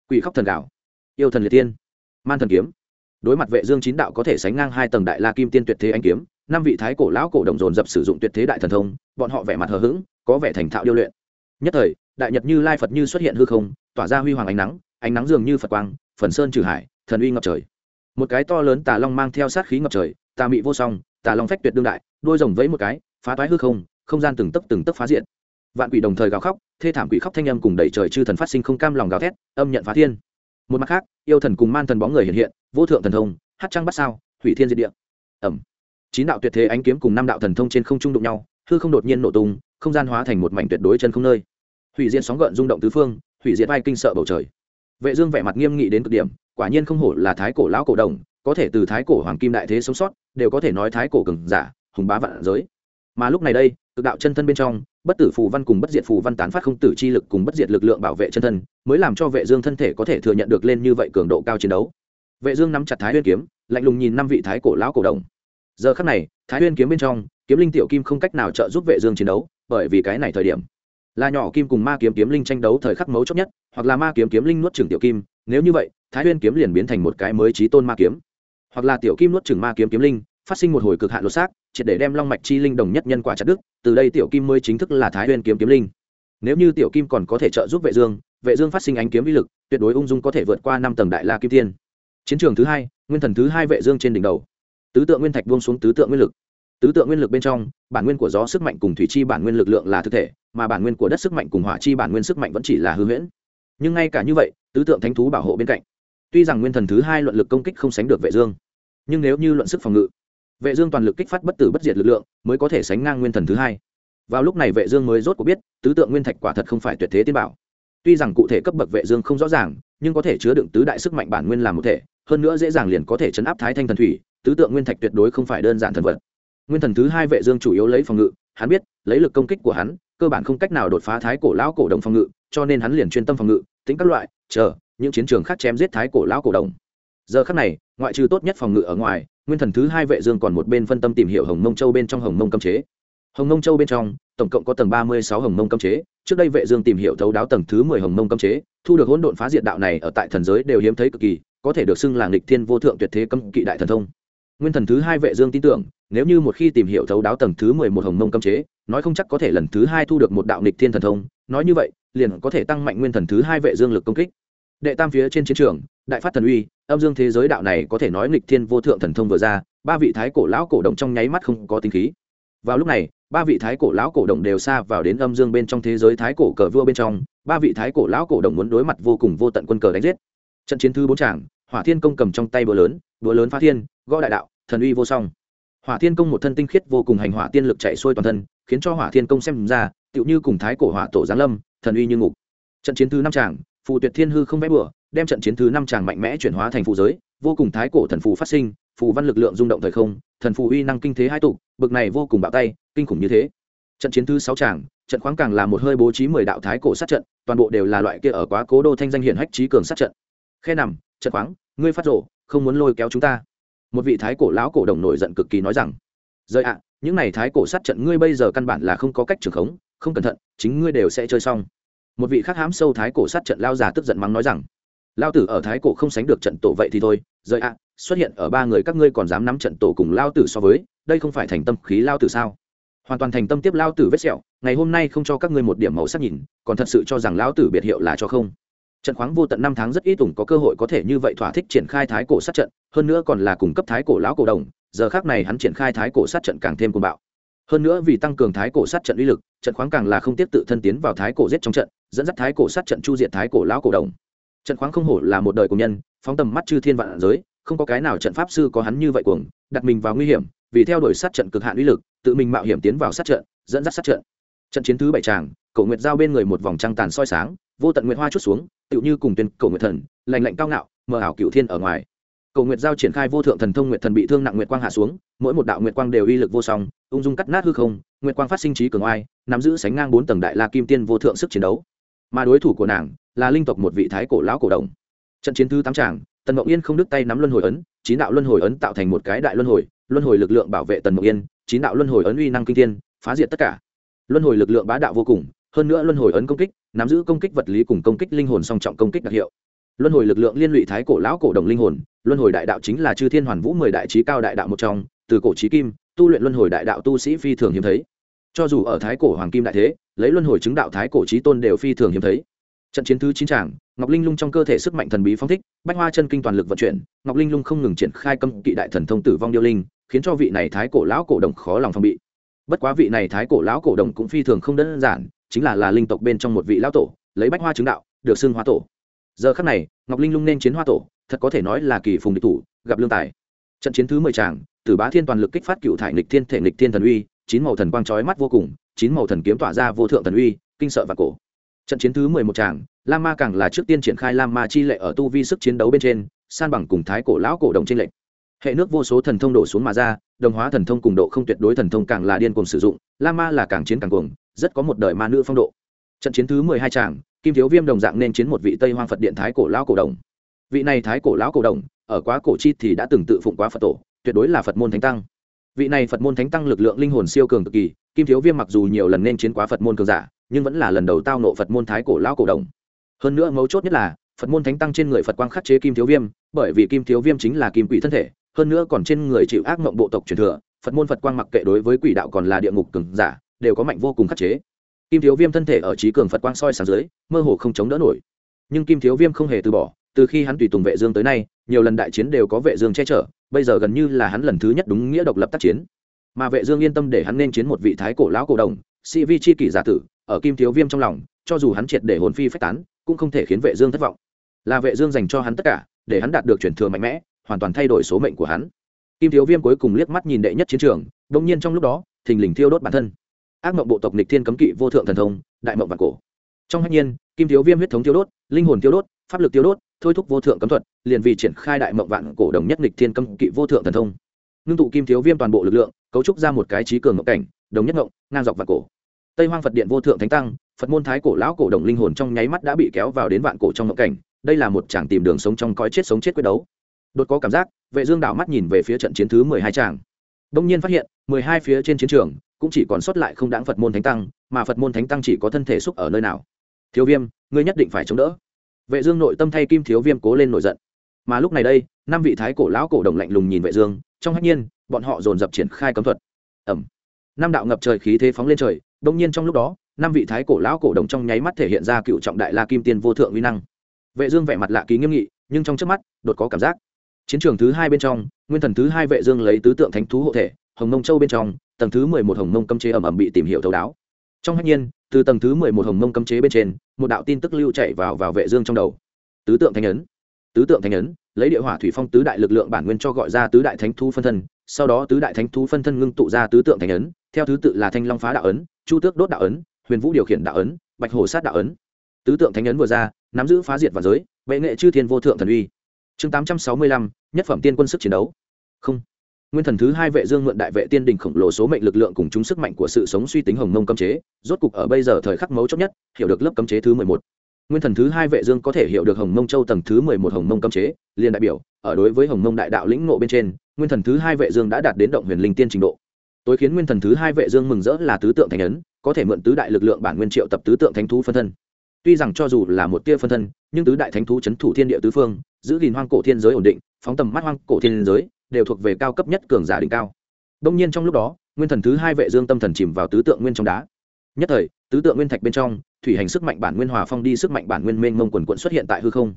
Quỷ khóc thần đạo yêu thần liệt tiên. Man thần kiếm. Đối mặt vệ dương chín đạo có thể sánh ngang hai tầng đại la kim tiên tuyệt thế anh kiếm, năm vị thái cổ lão cổ đồng dồn dập sử dụng tuyệt thế đại thần thông, bọn họ vẻ mặt hờ hững, có vẻ thành thạo điêu luyện. Nhất thời, đại nhật như lai phật như xuất hiện hư không, tỏa ra huy hoàng ánh nắng ánh nắng dường như phật quang phần sơn trừ hải, thần uy ngập trời. Một cái to lớn tà long mang theo sát khí ngập trời, tà mị vô song, tà long phách tuyệt đương đại, đôi rồng vẫy một cái, phá toái hư không không gian từng tấc từng tấc phá diện. Vạn quỷ đồng thời gào khóc, thê thảm quỷ khóc thanh âm cùng đẩy trời chư thần phát sinh không cam lòng gào thét, âm nhận phá thiên. Một mặt khác, yêu thần cùng man thần bóng người hiện hiện, vô thượng thần thông, hát trăng bắt sao, hủy thiên diệt địa. Ẩm. Chín đạo tuyệt thế ánh kiếm cùng năm đạo thần thông trên không trung đụng nhau, hư không đột nhiên nổ tung, không gian hóa thành một mảnh tuyệt đối chân không nơi. Hủy diệt sóng gợn rung động tứ phương, hủy diệt vai kinh sợ bầu trời vệ dương vẻ mặt nghiêm nghị đến cực điểm, quả nhiên không hổ là thái cổ lão cổ đồng, có thể từ thái cổ hoàng kim đại thế sống sót, đều có thể nói thái cổ cường giả, hùng bá vạn giới. Mà lúc này đây, cực đạo chân thân bên trong, bất tử phù văn cùng bất diệt phù văn tán phát không tử chi lực cùng bất diệt lực lượng bảo vệ chân thân, mới làm cho vệ dương thân thể có thể thừa nhận được lên như vậy cường độ cao chiến đấu. Vệ dương nắm chặt thái nguyên kiếm, lạnh lùng nhìn năm vị thái cổ lão cổ đồng. Giờ khắc này, thái nguyên kiếm bên trong, kiếm linh tiểu kim không cách nào trợ giúp vệ dương chiến đấu, bởi vì cái này thời điểm là nhỏ kim cùng ma kiếm kiếm linh tranh đấu thời khắc mấu chốt nhất, hoặc là ma kiếm kiếm linh nuốt chửng tiểu kim, nếu như vậy, thái huyên kiếm liền biến thành một cái mới trí tôn ma kiếm. Hoặc là tiểu kim nuốt chửng ma kiếm kiếm linh, phát sinh một hồi cực hạn lột xác, triệt để đem long mạch chi linh đồng nhất nhân quả chặt đức từ đây tiểu kim mới chính thức là thái huyên kiếm kiếm linh. Nếu như tiểu kim còn có thể trợ giúp vệ dương vệ dương phát sinh ánh kiếm uy lực, tuyệt đối ung dung có thể vượt qua năm tầng đại la kim thiên. chiến trường thứ hai, nguyên thần thứ hai vệ dương trên đỉnh đầu. Tứ tượng nguyên thạch buông xuống tứ tượng nguyên lực. Tứ tượng nguyên lực bên trong, bản nguyên của gió sức mạnh cùng thủy chi bản nguyên lực lượng là thực thể mà bản nguyên của đất sức mạnh cùng hỏa chi bản nguyên sức mạnh vẫn chỉ là hư huyễn. Nhưng ngay cả như vậy, tứ tượng thánh thú bảo hộ bên cạnh, tuy rằng nguyên thần thứ hai luận lực công kích không sánh được vệ dương, nhưng nếu như luận sức phòng ngự, vệ dương toàn lực kích phát bất tử bất diệt lực lượng mới có thể sánh ngang nguyên thần thứ hai. Vào lúc này vệ dương mới rốt cuộc biết, tứ tượng nguyên thạch quả thật không phải tuyệt thế tiên bảo. Tuy rằng cụ thể cấp bậc vệ dương không rõ ràng, nhưng có thể chứa đựng tứ đại sức mạnh bản nguyên làm một thể, hơn nữa dễ dàng liền có thể chấn áp thái thanh thần thủy, tứ tượng nguyên thạch tuyệt đối không phải đơn giản thần vật nguyên thần thứ hai vệ dương chủ yếu lấy phòng ngự, hắn biết, lấy lực công kích của hắn, cơ bản không cách nào đột phá thái cổ lão cổ đồng phòng ngự, cho nên hắn liền chuyên tâm phòng ngự, tính các loại, chờ, những chiến trường khác chém giết thái cổ lão cổ đồng. Giờ khắc này, ngoại trừ tốt nhất phòng ngự ở ngoài, nguyên thần thứ hai vệ dương còn một bên phân tâm tìm hiểu hồng mông châu bên trong hồng mông cấm chế. Hồng mông châu bên trong, tổng cộng có tầng ba mươi sáu hồng mông cấm chế, trước đây vệ dương tìm hiểu thấu đáo tầng thứ mười hồng mông cấm chế, thu được hỗn độn phá diệt đạo này ở tại thần giới đều hiếm thấy cực kỳ, có thể được xưng là nghịch thiên vô thượng tuyệt thế cấm kỵ đại thần thông nguyên thần thứ hai vệ dương tin tưởng, nếu như một khi tìm hiểu thấu đáo tầng thứ mười một hồng mông cấm chế, nói không chắc có thể lần thứ hai thu được một đạo nghịch thiên thần thông, nói như vậy, liền có thể tăng mạnh nguyên thần thứ hai vệ dương lực công kích. Đệ tam phía trên chiến trường, đại phát thần uy, âm dương thế giới đạo này có thể nói nghịch thiên vô thượng thần thông vừa ra, ba vị thái cổ lão cổ động trong nháy mắt không có tinh khí. Vào lúc này, ba vị thái cổ lão cổ động đều xa vào đến âm dương bên trong thế giới thái cổ cờ vua bên trong, ba vị thái cổ lão cổ động muốn đối mặt vô cùng vô tận quân cờ đánh giết. Trận chiến thứ bốn tràng hỏa thiên công cầm trong tay búa lớn búa lớn phá thiên, gõ đại đạo, thần uy vô song. Hỏa thiên công một thân tinh khiết vô cùng hành hỏa tiên lực chạy xuôi toàn thân, khiến cho hỏa thiên công xem ra, tựu như cùng thái cổ hỏa tổ giáng lâm, thần uy như ngục. Trận chiến thứ năm tràng phù tuyệt thiên hư không vẽ bừa, đem trận chiến thứ năm tràng mạnh mẽ chuyển hóa thành phù giới, vô cùng thái cổ thần phù phát sinh, phù văn lực lượng rung động thời không, thần phù uy năng kinh thế hai tụ, bực này vô cùng bạo tay, kinh khủng như thế. Trận chiến thứ sáu tràng trận khoáng càng là một hơi bố trí mười đạo thái cổ sát trận, toàn bộ đều là loại kia ở quá cố đô thanh danh hiển hách trí cường sát trận. Khe nằm chật khoáng, ngươi phát rộ không muốn lôi kéo chúng ta. Một vị thái cổ lão cổ đồng nổi giận cực kỳ nói rằng rời ạ, những này thái cổ sát trận ngươi bây giờ căn bản là không có cách trưởng khống, không cẩn thận, chính ngươi đều sẽ chơi xong. Một vị khác hám sâu thái cổ sát trận lao già tức giận mắng nói rằng, lao tử ở thái cổ không sánh được trận tổ vậy thì thôi rời ạ, xuất hiện ở ba người các ngươi còn dám nắm trận tổ cùng lao tử so với, đây không phải thành tâm khí lao tử sao? Hoàn toàn thành tâm tiếp lao tử vết sẹo, ngày hôm nay không cho các ngươi một điểm màu sắc nhìn, còn thật sự cho rằng lao tử biệt hiệu là cho không trận khoáng vô tận năm tháng rất ít ủng có cơ hội có thể như vậy thỏa thích triển khai thái cổ sát trận, hơn nữa còn là cung cấp thái cổ lão cổ đồng, giờ khác này hắn triển khai thái cổ sát trận càng thêm cuồng bạo. Hơn nữa vì tăng cường thái cổ sát trận uy lực, trận khoáng càng là không tiếp tự thân tiến vào thái cổ giết trong trận, dẫn dắt thái cổ sát trận chu diệt thái cổ lão cổ đồng. Trận khoáng không hổ là một đời cổ nhân, phóng tầm mắt chư thiên vạn giới, không có cái nào trận pháp sư có hắn như vậy cuồng, đặt mình vào nguy hiểm, vì theo đuổi sát trận cực hạn uy lực, tự mình mạo hiểm tiến vào sát trận, dẫn dắt sát trận. Trận chiến thứ bảy tràng, cổ nguyệt giao bên người một vòng trăng tàn soi sáng vô tận nguyệt hoa chút xuống tựu như cùng tuyên cổ nguyệt thần lành lạnh cao ngạo mờ ảo cựu thiên ở ngoài. Cầu nguyệt giao triển khai vô thượng thần thông nguyệt thần bị thương nặng nguyệt quang hạ xuống mỗi một đạo nguyệt quang đều uy lực vô song ung dung cắt nát hư không nguyệt quang phát sinh trí cường oai nắm giữ sánh ngang bốn tầng đại la kim tiên vô thượng sức chiến đấu. Mà đối thủ của nàng là linh tộc một vị thái cổ lão cổ đồng. Trận chiến thứ tám tràng tần mộng yên không đứt tay nắm luân hồi ấn chín đạo luân hồi ấn tạo thành một cái đại luân hồi luân hồi lực lượng bảo vệ tần mộng yên chín đạo luân hồi ấn uy năng kinh thiên, phá diệt tất cả. Luân hồi lực lượng bá đạo vô cùng hơn nữa luân hồi ấn công kích nắm giữ công kích vật lý cùng công kích linh hồn song trọng công kích đặc hiệu. Luân hồi lực lượng liên lụy thái cổ lão cổ đồng linh hồn, luân hồi đại đạo chính là chư thiên hoàn vũ mười đại trí cao đại đạo một trong, từ cổ trí kim, tu luyện luân hồi đại đạo tu sĩ phi thường hiếm thấy. Cho dù ở thái cổ hoàng kim đại thế, lấy luân hồi chứng đạo thái cổ trí tôn đều phi thường hiếm thấy. Trận chiến thứ chín tràng, ngọc linh lung trong cơ thể sức mạnh thần bí phong thích, bách hoa chân kinh toàn lực vận chuyển, ngọc linh lung không ngừng triển khai cấm kỵ đại thần thông tử vong điêu linh, khiến cho vị này thái cổ lão cổ đồng khó lòng phòng bị. Bất quá vị này thái cổ lão cổ đồng cũng phi thường không đơn giản chính là là linh tộc bên trong một vị lão tổ, lấy bách hoa chứng đạo, được xưng hoa tổ. Giờ khắc này, ngọc linh lung nên chiến hoa tổ, thật có thể nói là kỳ phùng địch thủ, gặp lương tài. Trận chiến thứ mười tràng, tử bá thiên toàn lực kích phát cựu thải nịch thiên thể nịch thiên thần uy, chín màu thần quang trói mắt vô cùng, chín màu thần kiếm tỏa ra vô thượng thần uy, kinh sợ và cổ. Trận chiến thứ mười một tràng, lam ma càng là trước tiên triển khai lam ma chi lệ ở tu vi sức chiến đấu bên trên, san bằng cùng thái cổ lão cổ đồng trên lệnh hệ nước vô số thần thông đổ xuống mà ra, đồng hóa thần thông cùng độ không tuyệt đối thần thông càng là điên cuồng sử dụng, lam ma là càng chiến càng cuồng rất có một đời ma nữ phong độ. Trận chiến thứ mười hai tràng, kim thiếu viêm đồng dạng nên chiến một vị tây hoang phật điện thái cổ lão cổ đồng. Vị này thái cổ lão cổ đồng, ở quá cổ chi thì đã từng tự phụng quá phật tổ, tuyệt đối là phật môn thánh tăng. Vị này phật môn thánh tăng lực lượng linh hồn siêu cường cực kỳ, kim thiếu viêm mặc dù nhiều lần nên chiến quá phật môn cường giả, nhưng vẫn là lần đầu tao nộ phật môn thái cổ lão cổ đồng. Hơn nữa mấu chốt nhất là, phật môn thánh tăng trên người phật quang khắc chế kim thiếu viêm, bởi vì kim thiếu viêm chính là kim quỷ thân thể, hơn nữa còn trên người chịu ác mộng bộ tộc truyền thừa, phật môn phật quang mặc kệ đối với quỷ đạo còn là địa ngục cường giả đều có mạnh vô cùng khắc chế. Kim thiếu viêm thân thể ở trí cường phật quang soi sáng dưới, mơ hồ không chống đỡ nổi. Nhưng kim thiếu viêm không hề từ bỏ, từ khi hắn tùy tùng vệ dương tới nay, nhiều lần đại chiến đều có vệ dương che chở, bây giờ gần như là hắn lần thứ nhất đúng nghĩa độc lập tác chiến. Mà vệ dương yên tâm để hắn nên chiến một vị thái cổ lão cổ đồng, sĩ vi chi kỷ giả tử, ở kim thiếu viêm trong lòng, cho dù hắn triệt để hồn phi phách tán, cũng không thể khiến vệ dương thất vọng. Là vệ dương dành cho hắn tất cả, để hắn đạt được chuyển thừa mạnh mẽ, hoàn toàn thay đổi số mệnh của hắn. Kim thiếu viêm cuối cùng liếc mắt nhìn đệ nhất chiến trường đung nhiên trong lúc đó, thình lình thiêu đốt bản thân ác mộng bộ tộc nịch thiên cấm kỵ vô thượng thần thông, đại mộng vạn cổ. Trong hạnh nhiên, kim thiếu viêm huyết thống tiêu đốt, linh hồn tiêu đốt, pháp lực tiêu đốt, thôi thúc vô thượng cấm thuật, liền vì triển khai đại mộng vạn cổ đồng nhất nịch thiên cấm kỵ vô thượng thần thông. Ngưng tụ kim thiếu viêm toàn bộ lực lượng, cấu trúc ra một cái trí cường ngộng cảnh, đồng nhất ngộng, ngang dọc vạn cổ. Tây hoang phật điện vô thượng thánh tăng, phật môn thái cổ lão cổ đồng linh hồn trong nháy mắt đã bị kéo vào đến vạn cổ trong ngộng cảnh, đây là một chàng tìm đường sống trong cõi chết sống chết quyết đấu. Đột có cảm giác, vệ dương đảo mắt nhìn về phía trận chiến thứ mười hai tràng đông nhiên phát hiện, mười hai phía trên chiến trường, cũng chỉ còn sót lại không đáng phật môn thánh tăng, mà phật môn thánh tăng chỉ có thân thể xúc ở nơi nào. Thiếu viêm, ngươi nhất định phải chống đỡ. Vệ dương nội tâm thay kim thiếu viêm cố lên nổi giận. Mà lúc này đây, năm vị thái cổ lão cổ đồng lạnh lùng nhìn vệ dương, trong hách nhiên, bọn họ dồn dập triển khai cấm thuật. Ẩm năm đạo ngập trời khí thế phóng lên trời, đông nhiên trong lúc đó, năm vị thái cổ lão cổ đồng trong nháy mắt thể hiện ra cựu trọng đại la kim tiên vô thượng uy năng. Vệ dương vẻ mặt lạ ký nghiêm nghị, nhưng trong chớp mắt, đột có cảm giác chiến trường thứ hai bên trong, nguyên thần thứ hai vệ dương lấy tứ tượng thánh thú hộ thể, hồng mông châu bên trong, tầng thứ mười một hồng mông cấm chế ẩm ẩm bị tìm hiểu thấu đáo. Trong khách nhiên, từ tầng thứ mười một hồng mông cấm chế bên trên, một đạo tin tức lưu chạy vào vào vệ dương trong đầu. Tứ tượng thánh ấn. Tứ tượng thánh ấn, lấy địa hỏa thủy phong tứ đại lực lượng bản nguyên cho gọi ra tứ đại thánh thú phân thân, sau đó tứ đại thánh thú phân thân ngưng tụ ra tứ tượng thánh ấn, theo thứ tự là thanh long phá đạo ấn, chu tước đốt đạo ấn, huyền vũ điều khiển đạo ấn, bạch hổ sát đạo ấn. Tứ tượng thánh ấn vừa ra, nắm giữ phá diệt và giới, bệ nghệ chư thiên vô thượng thần uy chương tám trăm sáu mươi lăm, nhất phẩm tiên quân sức chiến đấu. Không. Nguyên thần thứ hai vệ dương mượn đại vệ tiên đình khổng lồ số mệnh lực lượng cùng chúng sức mạnh của sự sống suy tính hồng mông cấm chế, rốt cục ở bây giờ thời khắc mấu chốt nhất, hiểu được lớp cấm chế thứ mười một. Nguyên thần thứ hai vệ dương có thể hiểu được hồng mông châu tầng thứ mười một hồng mông cấm chế, liền đại biểu, ở đối với hồng mông đại đạo lĩnh ngộ bên trên, nguyên thần thứ hai vệ dương đã đạt đến động huyền linh tiên trình độ. Tối khiến nguyên thần thứ hai vệ dương mừng rỡ là tứ tượng thánh ấn, có thể mượn tứ đại lực lượng bản nguyên triệu tập tứ tượng thánh thú phân thân. Tuy rằng cho dù là một tia phân thân, nhưng tứ đại thánh thú chấn thủ thiên địa tứ phương giữ gìn hoang cổ thiên giới ổn định, phóng tầm mắt hoang cổ thiên giới, đều thuộc về cao cấp nhất cường giả đỉnh cao. Đông nhiên trong lúc đó, nguyên thần thứ hai vệ dương tâm thần chìm vào tứ tượng nguyên trong đá. Nhất thời, tứ tượng nguyên thạch bên trong, thủy hành sức mạnh bản nguyên hòa phong đi sức mạnh bản nguyên mênh mông quần quận xuất hiện tại hư không.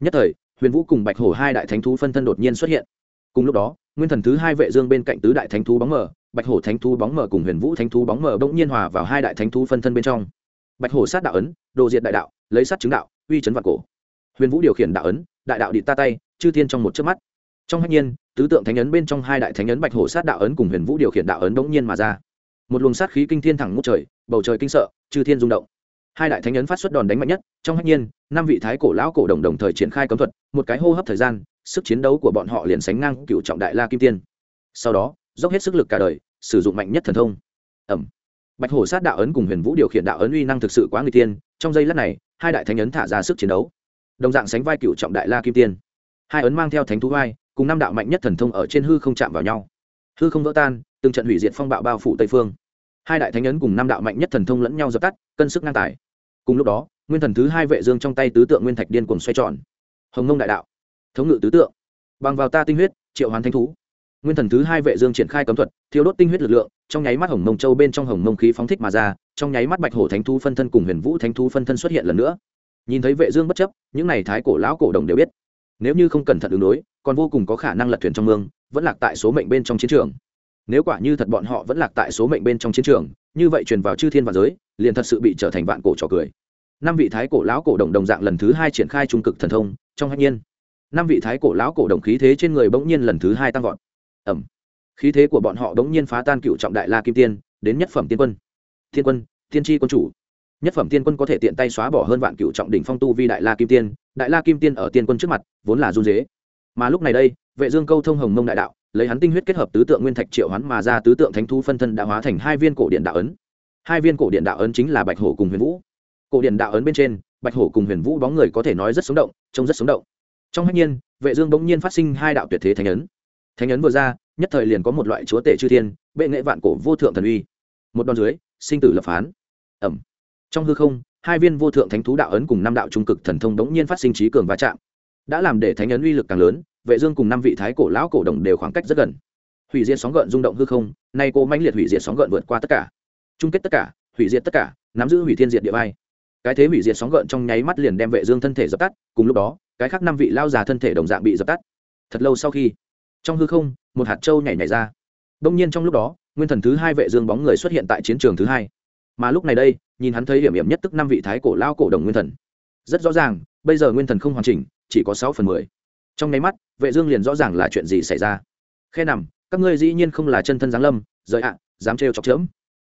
Nhất thời, huyền vũ cùng bạch hổ hai đại thánh thú phân thân đột nhiên xuất hiện. Cùng lúc đó, nguyên thần thứ hai vệ dương bên cạnh tứ đại thánh thú bóng mờ, bạch hổ thánh thú bóng mờ cùng huyền vũ thánh thú bóng mờ bỗng nhiên hòa vào hai đại thánh thú phân thân bên trong. Bạch hổ sát đạo ấn, đồ diệt đại đạo, lấy sát chứng đạo, uy chấn vạn cổ. Huyền vũ điều khiển đạo ấn đại đạo địa ta tay, chư thiên trong một chớp mắt. Trong hách nhiên, tứ tượng thánh ấn bên trong hai đại thánh ấn bạch hổ sát đạo ấn cùng huyền vũ điều khiển đạo ấn bỗng nhiên mà ra. Một luồng sát khí kinh thiên thẳng ngút trời, bầu trời kinh sợ, chư thiên rung động. Hai đại thánh ấn phát xuất đòn đánh mạnh nhất, trong hách nhiên, năm vị thái cổ lão cổ đồng đồng thời triển khai cấm thuật, một cái hô hấp thời gian, sức chiến đấu của bọn họ liền sánh ngang cựu trọng đại la kim tiên. Sau đó, dốc hết sức lực cả đời, sử dụng mạnh nhất thần thông. Ẩm. Bạch hổ sát đạo ấn cùng huyền vũ điều khiển đạo ấn uy năng thực sự quá người tiên trong giây lát này, hai đại thánh ấn thả ra sức chiến đấu đồng dạng sánh vai cựu trọng đại la kim tiên. Hai ấn mang theo thánh thú vai, cùng năm đạo mạnh nhất thần thông ở trên hư không chạm vào nhau. Hư không vỡ tan, từng trận hủy diệt phong bạo bao phủ tây phương. Hai đại thánh ấn cùng năm đạo mạnh nhất thần thông lẫn nhau dập tắt, cân sức ngang tài. Cùng lúc đó, nguyên thần thứ hai vệ dương trong tay tứ tượng nguyên thạch điên cuồng xoay tròn. Hồng ngông đại đạo, thống ngự tứ tượng. Bằng vào ta tinh huyết, triệu hoán thánh thú. Nguyên thần thứ hai vệ dương triển khai cấm thuật thiếu đốt tinh huyết lực lượng, trong nháy mắt hồng mông châu bên trong hồng mông khí phóng thích mà ra, trong nháy mắt bạch hổ thánh thú phân thân cùng huyền vũ thánh thú phân thân xuất hiện lần nữa nhìn thấy vệ dương bất chấp, những này thái cổ lão cổ đồng đều biết. Nếu như không cẩn thận ứng đối, còn vô cùng có khả năng lật thuyền trong mương, vẫn lạc tại số mệnh bên trong chiến trường. Nếu quả như thật bọn họ vẫn lạc tại số mệnh bên trong chiến trường, như vậy truyền vào chư thiên và giới, liền thật sự bị trở thành vạn cổ trò cười. Năm vị thái cổ lão cổ đồng đồng dạng lần thứ hai triển khai trung cực thần thông, trong hạnh nhiên. Năm vị thái cổ lão cổ đồng khí thế trên người bỗng nhiên lần thứ hai tăng vọt. Ẩm khí thế của bọn họ bỗng nhiên phá tan cựu trọng đại la kim tiên, đến nhất phẩm tiên quân. Thiên quân tiên tri quân chủ nhất phẩm tiên quân có thể tiện tay xóa bỏ hơn vạn cựu trọng đỉnh phong tu vi đại la kim tiên, đại la kim tiên ở tiên quân trước mặt, vốn là run dế mà lúc này đây, vệ dương câu thông hồng mông đại đạo, lấy hắn tinh huyết kết hợp tứ tượng nguyên thạch triệu hoán mà ra tứ tượng thánh thú phân thân đã hóa thành hai viên cổ điện đạo ấn. Hai viên cổ điện đạo ấn chính là bạch hổ cùng huyền vũ. Cổ điện đạo ấn bên trên, bạch hổ cùng huyền vũ bóng người có thể nói rất sống động, trông rất sống động. Trong khách nhiên, vệ dương bỗng nhiên phát sinh hai đạo tuyệt thế thánh ấn. Thánh ấn vừa ra, nhất thời liền có một loại chúa tể chư thiên, bệ nghệ vạn cổ vô thượng thần uy. Một đòn dưới, sinh tử lập phán. Ẩm trong hư không, hai viên vô thượng thánh thú đạo ấn cùng năm đạo trung cực thần thông đống nhiên phát sinh trí cường va chạm. Đã làm để thánh ấn uy lực càng lớn, vệ dương cùng năm vị thái cổ lão cổ đồng đều khoảng cách rất gần. Hủy diệt sóng gợn rung động hư không, nay cô mãnh liệt hủy diệt sóng gợn vượt qua tất cả. Chung kết tất cả, hủy diệt tất cả, nắm giữ hủy thiên diệt địa vai. Cái thế hủy diệt sóng gợn trong nháy mắt liền đem vệ dương thân thể dập tắt, cùng lúc đó, cái khác năm vị lao già thân thể đồng dạng bị dập tắt. Thật lâu sau khi, trong hư không, một hạt châu nhảy nhảy ra. Đông nhiên trong lúc đó, nguyên thần thứ hai vệ dương bóng người xuất hiện tại chiến trường thứ hai mà lúc này đây, nhìn hắn thấy hiểm hiểm nhất tức năm vị thái cổ lao cổ đồng nguyên thần. Rất rõ ràng, bây giờ nguyên thần không hoàn chỉnh, chỉ có sáu phần mười. Trong nháy mắt, vệ dương liền rõ ràng là chuyện gì xảy ra. Khe nằm, các ngươi dĩ nhiên không là chân thân giáng lâm, rời ạ, dám trêu chọc chớm.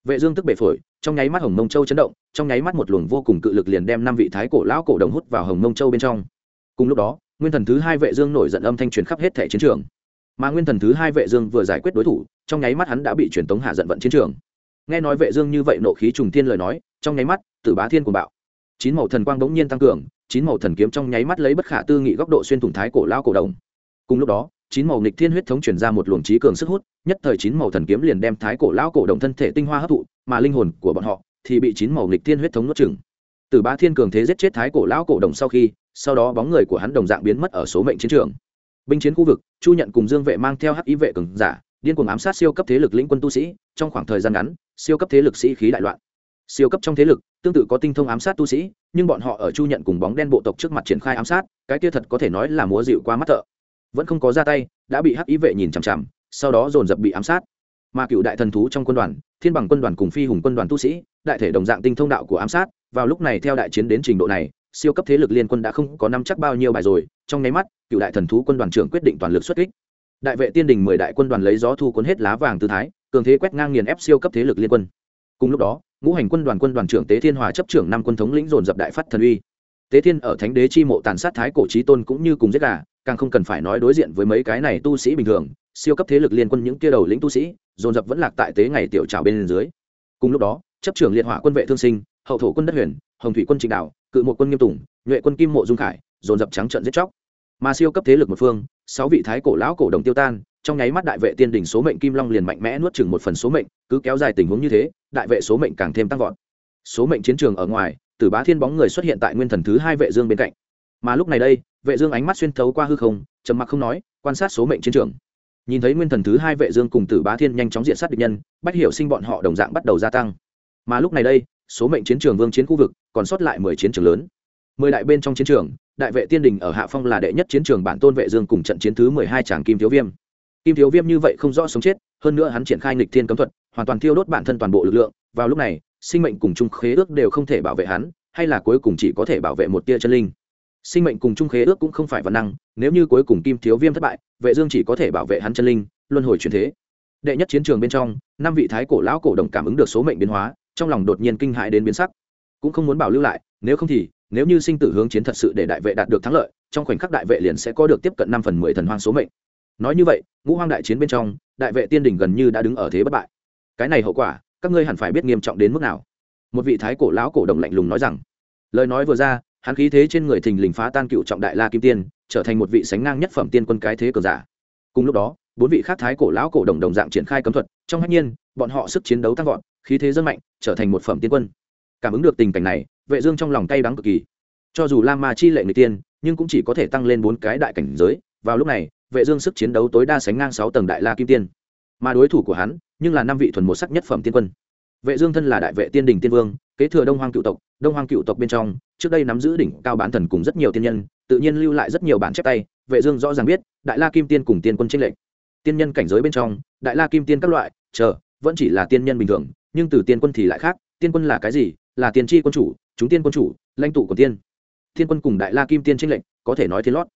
Vệ dương tức bể phổi, trong nháy mắt hồng mông châu chấn động, trong nháy mắt một luồng vô cùng cự lực liền đem năm vị thái cổ lão cổ đồng hút vào hồng mông châu bên trong. Cùng lúc đó, nguyên thần thứ hai vệ dương nổi giận âm thanh truyền khắp hết thể chiến trường. Mà nguyên thần thứ hai vệ dương vừa giải quyết đối thủ, trong nháy mắt hắn đã bị truyền tống hạ giận vận chiến trường nghe nói vệ dương như vậy nộ khí trùng thiên lời nói, trong nháy mắt, tử bá thiên cuồng bạo. Chín màu thần quang đống nhiên tăng cường, chín màu thần kiếm trong nháy mắt lấy bất khả tư nghị góc độ xuyên thủng thái cổ lao cổ đồng. Cùng lúc đó, chín màu nghịch thiên huyết thống truyền ra một luồng trí cường sức hút, nhất thời chín màu thần kiếm liền đem thái cổ lao cổ đồng thân thể tinh hoa hấp thụ, mà linh hồn của bọn họ thì bị chín màu nghịch thiên huyết thống nuốt chửng. Tử bá thiên cường thế giết chết thái cổ lao cổ đồng sau khi, sau đó bóng người của hắn đồng dạng biến mất ở số mệnh chiến trường. Binh chiến khu vực, chu nhận cùng dương vệ mang theo hắc ý vệ cường giả, điên cuồng ám sát siêu cấp thế lực lĩnh quân tu sĩ, trong khoảng thời gian ngắn siêu cấp thế lực sĩ khí đại loạn. Siêu cấp trong thế lực, tương tự có tinh thông ám sát tu sĩ, nhưng bọn họ ở chu nhận cùng bóng đen bộ tộc trước mặt triển khai ám sát, cái kia thật có thể nói là múa dịu qua mắt thợ. Vẫn không có ra tay, đã bị hắc ý vệ nhìn chằm chằm, sau đó dồn dập bị ám sát. Mà cựu đại thần thú trong quân đoàn, thiên bằng quân đoàn cùng phi hùng quân đoàn tu sĩ, đại thể đồng dạng tinh thông đạo của ám sát, vào lúc này theo đại chiến đến trình độ này, siêu cấp thế lực liên quân đã không có năm chắc bao nhiêu bài rồi, trong nháy mắt, cựu đại thần thú quân đoàn trưởng quyết định toàn lực xuất kích. Đại vệ tiên đình mười đại quân đoàn lấy gió thu cuốn hết lá vàng tư thái cường thế quét ngang nghiền ép siêu cấp thế lực liên quân. Cùng lúc đó, ngũ hành quân đoàn quân đoàn trưởng tế thiên hòa chấp trưởng năm quân thống lĩnh dồn dập đại phát thần uy. Tế thiên ở thánh đế chi mộ tàn sát thái cổ trí tôn cũng như cùng giết gà, càng không cần phải nói đối diện với mấy cái này tu sĩ bình thường, siêu cấp thế lực liên quân những kia đầu lĩnh tu sĩ, dồn dập vẫn lạc tại tế ngày tiểu trào bên dưới. Cùng lúc đó, chấp trưởng liệt hỏa quân vệ thương sinh, hậu thổ quân đất huyền, hồng thủy quân trịnh đạo, cự một quân nghiêm tùng, nhuệ quân kim mộ dung khải, dồn dập trắng trận giết chóc. Mà siêu cấp thế lực một phương, sáu vị thái cổ lão cổ đồng tiêu tan trong nháy mắt đại vệ tiên đỉnh số mệnh kim long liền mạnh mẽ nuốt chừng một phần số mệnh, cứ kéo dài tình huống như thế, đại vệ số mệnh càng thêm tăng vọt. Số mệnh chiến trường ở ngoài, tử bá thiên bóng người xuất hiện tại nguyên thần thứ hai vệ dương bên cạnh. Mà lúc này đây, vệ dương ánh mắt xuyên thấu qua hư không, trầm mặc không nói, quan sát số mệnh chiến trường. Nhìn thấy nguyên thần thứ hai vệ dương cùng tử bá thiên nhanh chóng diện sát địch nhân, bách hiểu sinh bọn họ đồng dạng bắt đầu gia tăng. Mà lúc này đây, số mệnh chiến trường vương chiến khu vực còn sót lại mười chiến trường lớn. Mười đại bên trong chiến trường, đại vệ tiên đình ở hạ phong là đệ nhất chiến trường bản tôn vệ dương cùng trận chiến thứ mười hai tràng kim thiếu viêm kim thiếu viêm như vậy không rõ sống chết, hơn nữa hắn triển khai nghịch thiên cấm thuật, hoàn toàn thiêu đốt bản thân toàn bộ lực lượng. Vào lúc này, sinh mệnh cùng chung khế ước đều không thể bảo vệ hắn, hay là cuối cùng chỉ có thể bảo vệ một tia chân linh. Sinh mệnh cùng chung khế ước cũng không phải văn năng, nếu như cuối cùng kim thiếu viêm thất bại, vệ dương chỉ có thể bảo vệ hắn chân linh, luân hồi chuyển thế. Đệ nhất chiến trường bên trong, năm vị thái cổ lão cổ đồng cảm ứng được số mệnh biến hóa, trong lòng đột nhiên kinh hãi đến biến sắc. Cũng không muốn bảo lưu lại, nếu không thì, nếu như sinh tử hướng chiến thật sự để đại vệ đạt được thắng lợi, trong khoảnh khắc đại vệ liền sẽ có được tiếp cận năm phần mười thần hoang số mệnh nói như vậy, ngũ hoang đại chiến bên trong, đại vệ tiên đình gần như đã đứng ở thế bất bại. Cái này hậu quả, các ngươi hẳn phải biết nghiêm trọng đến mức nào. Một vị thái cổ lão cổ đồng lạnh lùng nói rằng, lời nói vừa ra, hắn khí thế trên người thình lình phá tan cựu trọng đại la kim tiên, trở thành một vị sánh ngang nhất phẩm tiên quân cái thế cờ giả. Cùng lúc đó, bốn vị khác thái cổ lão cổ đồng đồng dạng triển khai cấm thuật, trong hạnh nhiên, bọn họ sức chiến đấu tăng vọt, khí thế rất mạnh, trở thành một phẩm tiên quân. Cảm ứng được tình cảnh này, vệ dương trong lòng cay đắng cực kỳ. Cho dù lam ma chi lệ người tiên, nhưng cũng chỉ có thể tăng lên bốn cái đại cảnh giới, vào lúc này vệ dương sức chiến đấu tối đa sánh ngang sáu tầng đại la kim tiên. Mà đối thủ của hắn nhưng là năm vị thuần một sắc nhất phẩm tiên quân. Vệ dương thân là đại vệ tiên đình tiên vương kế thừa đông hoang cựu tộc đông hoang cựu tộc bên trong trước đây nắm giữ đỉnh cao bán thần cùng rất nhiều tiên nhân tự nhiên lưu lại rất nhiều bản chép tay. Vệ dương rõ ràng biết đại la kim tiên cùng tiên quân trinh lệnh, tiên nhân cảnh giới bên trong đại la kim tiên các loại chờ vẫn chỉ là tiên nhân bình thường nhưng từ tiên quân thì lại khác tiên quân là cái gì? Là tiên tri quân chủ chúng tiên quân chủ lãnh tụ của tiên. Tiên quân cùng đại la kim tiên trinh lệnh, có thể nói thiên lót.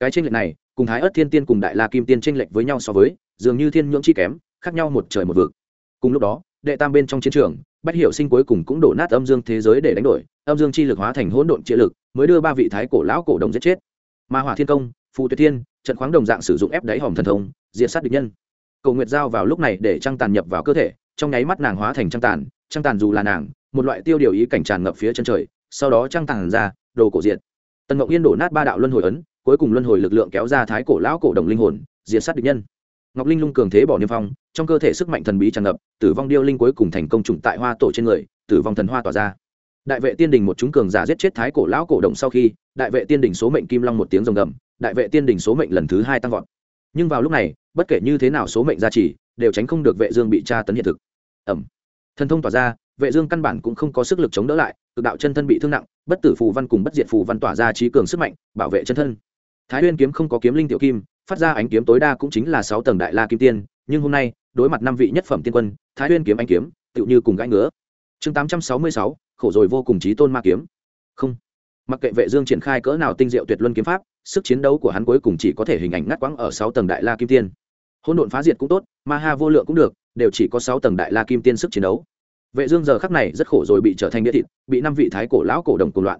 Cái trinh lệnh này cùng thái ớt thiên tiên cùng đại la kim tiên tranh lệch với nhau so với, dường như thiên nhưỡng chi kém, khác nhau một trời một vực. Cùng lúc đó, đệ tam bên trong chiến trường, bách hiệu sinh cuối cùng cũng đổ nát âm dương thế giới để đánh đổi, âm dương chi lực hóa thành hỗn độn trị lực, mới đưa ba vị thái cổ lão cổ đồng giết chết. Ma hỏa thiên công, phù tuyệt thiên, trận khoáng đồng dạng sử dụng ép đáy hòm thần thông, diệt sát địch nhân. Cầu nguyệt giao vào lúc này để trăng tàn nhập vào cơ thể, trong nháy mắt nàng hóa thành trăng tàn trăng tàn dù là nàng, một loại tiêu điều ý cảnh tràn ngập phía chân trời, sau đó trăng tàn ra, đồ cổ diệt. Tần ngọc yên đổ nát ba đạo luân hồi ấn cuối cùng luân hồi lực lượng kéo ra thái cổ lão cổ đồng linh hồn, diệt sát địch nhân. Ngọc linh lung cường thế bỏ niêm phong, trong cơ thể sức mạnh thần bí tràn ngập, tử vong điêu linh cuối cùng thành công trùng tại hoa tổ trên người, tử vong thần hoa tỏa ra. Đại vệ tiên đình một chúng cường giả giết chết thái cổ lão cổ động sau khi, đại vệ tiên đình số mệnh kim long một tiếng rồng gầm, đại vệ tiên đình số mệnh lần thứ hai tăng vọt. Nhưng vào lúc này, bất kể như thế nào số mệnh gia trì, đều tránh không được vệ dương bị tra tấn hiện thực. Ẩm. Thần thông tỏa ra, vệ dương căn bản cũng không có sức lực chống đỡ lại, cực đạo chân thân bị thương nặng, bất tử phù văn cùng bất diệt phù văn tỏa ra trí cường sức mạnh, bảo vệ chân thân thái huyên kiếm không có kiếm linh tiểu kim, phát ra ánh kiếm tối đa cũng chính là sáu tầng đại la kim tiên, nhưng hôm nay, đối mặt năm vị nhất phẩm tiên quân, thái huyên kiếm ánh kiếm, tựu như cùng gãi ngứa. Chương tám trăm sáu mươi sáu, khổ rồi vô cùng trí tôn ma kiếm. Không. Mặc kệ vệ dương triển khai cỡ nào tinh diệu tuyệt luân kiếm pháp, sức chiến đấu của hắn cuối cùng chỉ có thể hình ảnh ngắt quãng ở sáu tầng đại la kim tiên. Hỗn độn phá diệt cũng tốt, ma ha vô lượng cũng được, đều chỉ có sáu tầng đại la kim tiên sức chiến đấu. Vệ dương giờ khắc này rất khổ rồi bị trở thành địa thịt, bị năm vị thái cổ lão cổ đồng cuồng loạn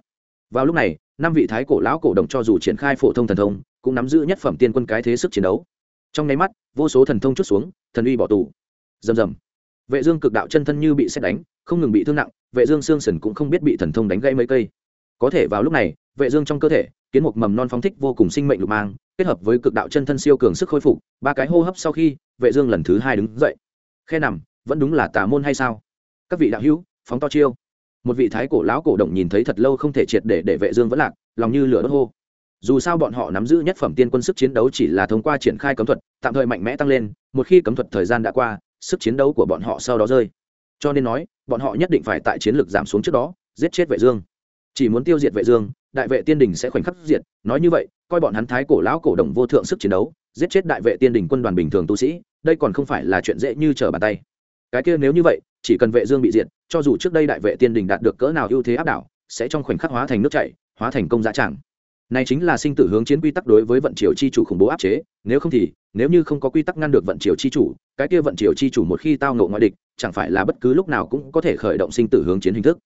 vào lúc này, năm vị thái cổ lão cổ đồng cho dù triển khai phổ thông thần thông, cũng nắm giữ nhất phẩm tiên quân cái thế sức chiến đấu. Trong nháy mắt, vô số thần thông chút xuống, thần uy bỏ tù. Rầm rầm. Vệ dương cực đạo chân thân như bị xét đánh, không ngừng bị thương nặng, vệ dương xương sườn cũng không biết bị thần thông đánh gãy mấy cây. Có thể vào lúc này, vệ dương trong cơ thể, kiến một mầm non phóng thích vô cùng sinh mệnh lục mang, kết hợp với cực đạo chân thân siêu cường sức khôi phục, ba cái hô hấp sau khi, vệ dương lần thứ hai đứng dậy. Khe nằm, vẫn đúng là tà môn hay sao? Các vị đạo hữu, phóng to chiêu một vị thái cổ lão cổ động nhìn thấy thật lâu không thể triệt để để vệ dương vẫn lạc, lòng như lửa đốt hô. Dù sao bọn họ nắm giữ nhất phẩm tiên quân sức chiến đấu chỉ là thông qua triển khai cấm thuật, tạm thời mạnh mẽ tăng lên, một khi cấm thuật thời gian đã qua, sức chiến đấu của bọn họ sau đó rơi. Cho nên nói, bọn họ nhất định phải tại chiến lược giảm xuống trước đó, giết chết vệ dương. Chỉ muốn tiêu diệt vệ dương, đại vệ tiên đình sẽ khoảnh khắc diệt, nói như vậy, coi bọn hắn thái cổ lão cổ đồng vô thượng sức chiến đấu, giết chết đại vệ tiên đình quân đoàn bình thường tu sĩ, đây còn không phải là chuyện dễ như trở bàn tay. Cái kia nếu như vậy chỉ cần vệ dương bị diệt, cho dù trước đây đại vệ tiên đình đạt được cỡ nào ưu thế áp đảo, sẽ trong khoảnh khắc hóa thành nước chảy, hóa thành công dã tràng. Này chính là sinh tử hướng chiến quy tắc đối với vận triều chi chủ khủng bố áp chế, nếu không thì, nếu như không có quy tắc ngăn được vận triều chi chủ, cái kia vận triều chi chủ một khi tao ngộ ngoại địch, chẳng phải là bất cứ lúc nào cũng có thể khởi động sinh tử hướng chiến hình thức.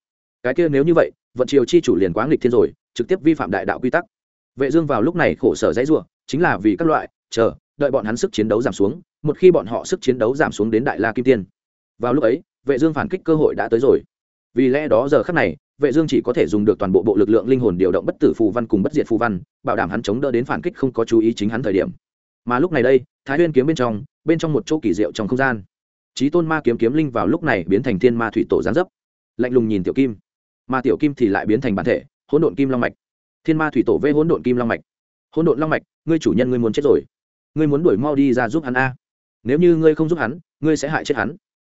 Cái kia nếu như vậy, vận triều chi chủ liền quá nghịch thiên rồi, trực tiếp vi phạm đại đạo quy tắc. Vệ dương vào lúc này khổ sở dãy rủa, chính là vì các loại, chờ, đợi bọn hắn sức chiến đấu giảm xuống, một khi bọn họ sức chiến đấu giảm xuống đến đại la kim tiên. Vào lúc ấy vệ dương phản kích cơ hội đã tới rồi. Vì lẽ đó giờ khắc này, vệ dương chỉ có thể dùng được toàn bộ bộ lực lượng linh hồn điều động bất tử phù văn cùng bất diệt phù văn, bảo đảm hắn chống đỡ đến phản kích không có chú ý chính hắn thời điểm. Mà lúc này đây, thái nguyên kiếm bên trong bên trong một chỗ kỳ diệu trong không gian. Chí tôn ma kiếm kiếm linh vào lúc này biến thành thiên ma thủy tổ giáng dấp. Lạnh lùng nhìn tiểu kim. Mà tiểu kim thì lại biến thành bản thể, hỗn độn kim long mạch. Thiên ma thủy tổ vê hỗn độn kim long mạch. Hỗn độn long mạch, ngươi chủ nhân ngươi muốn chết rồi. Ngươi muốn đuổi mau đi ra giúp hắn a. Nếu như ngươi không giúp hắn, ngươi sẽ hại chết hắn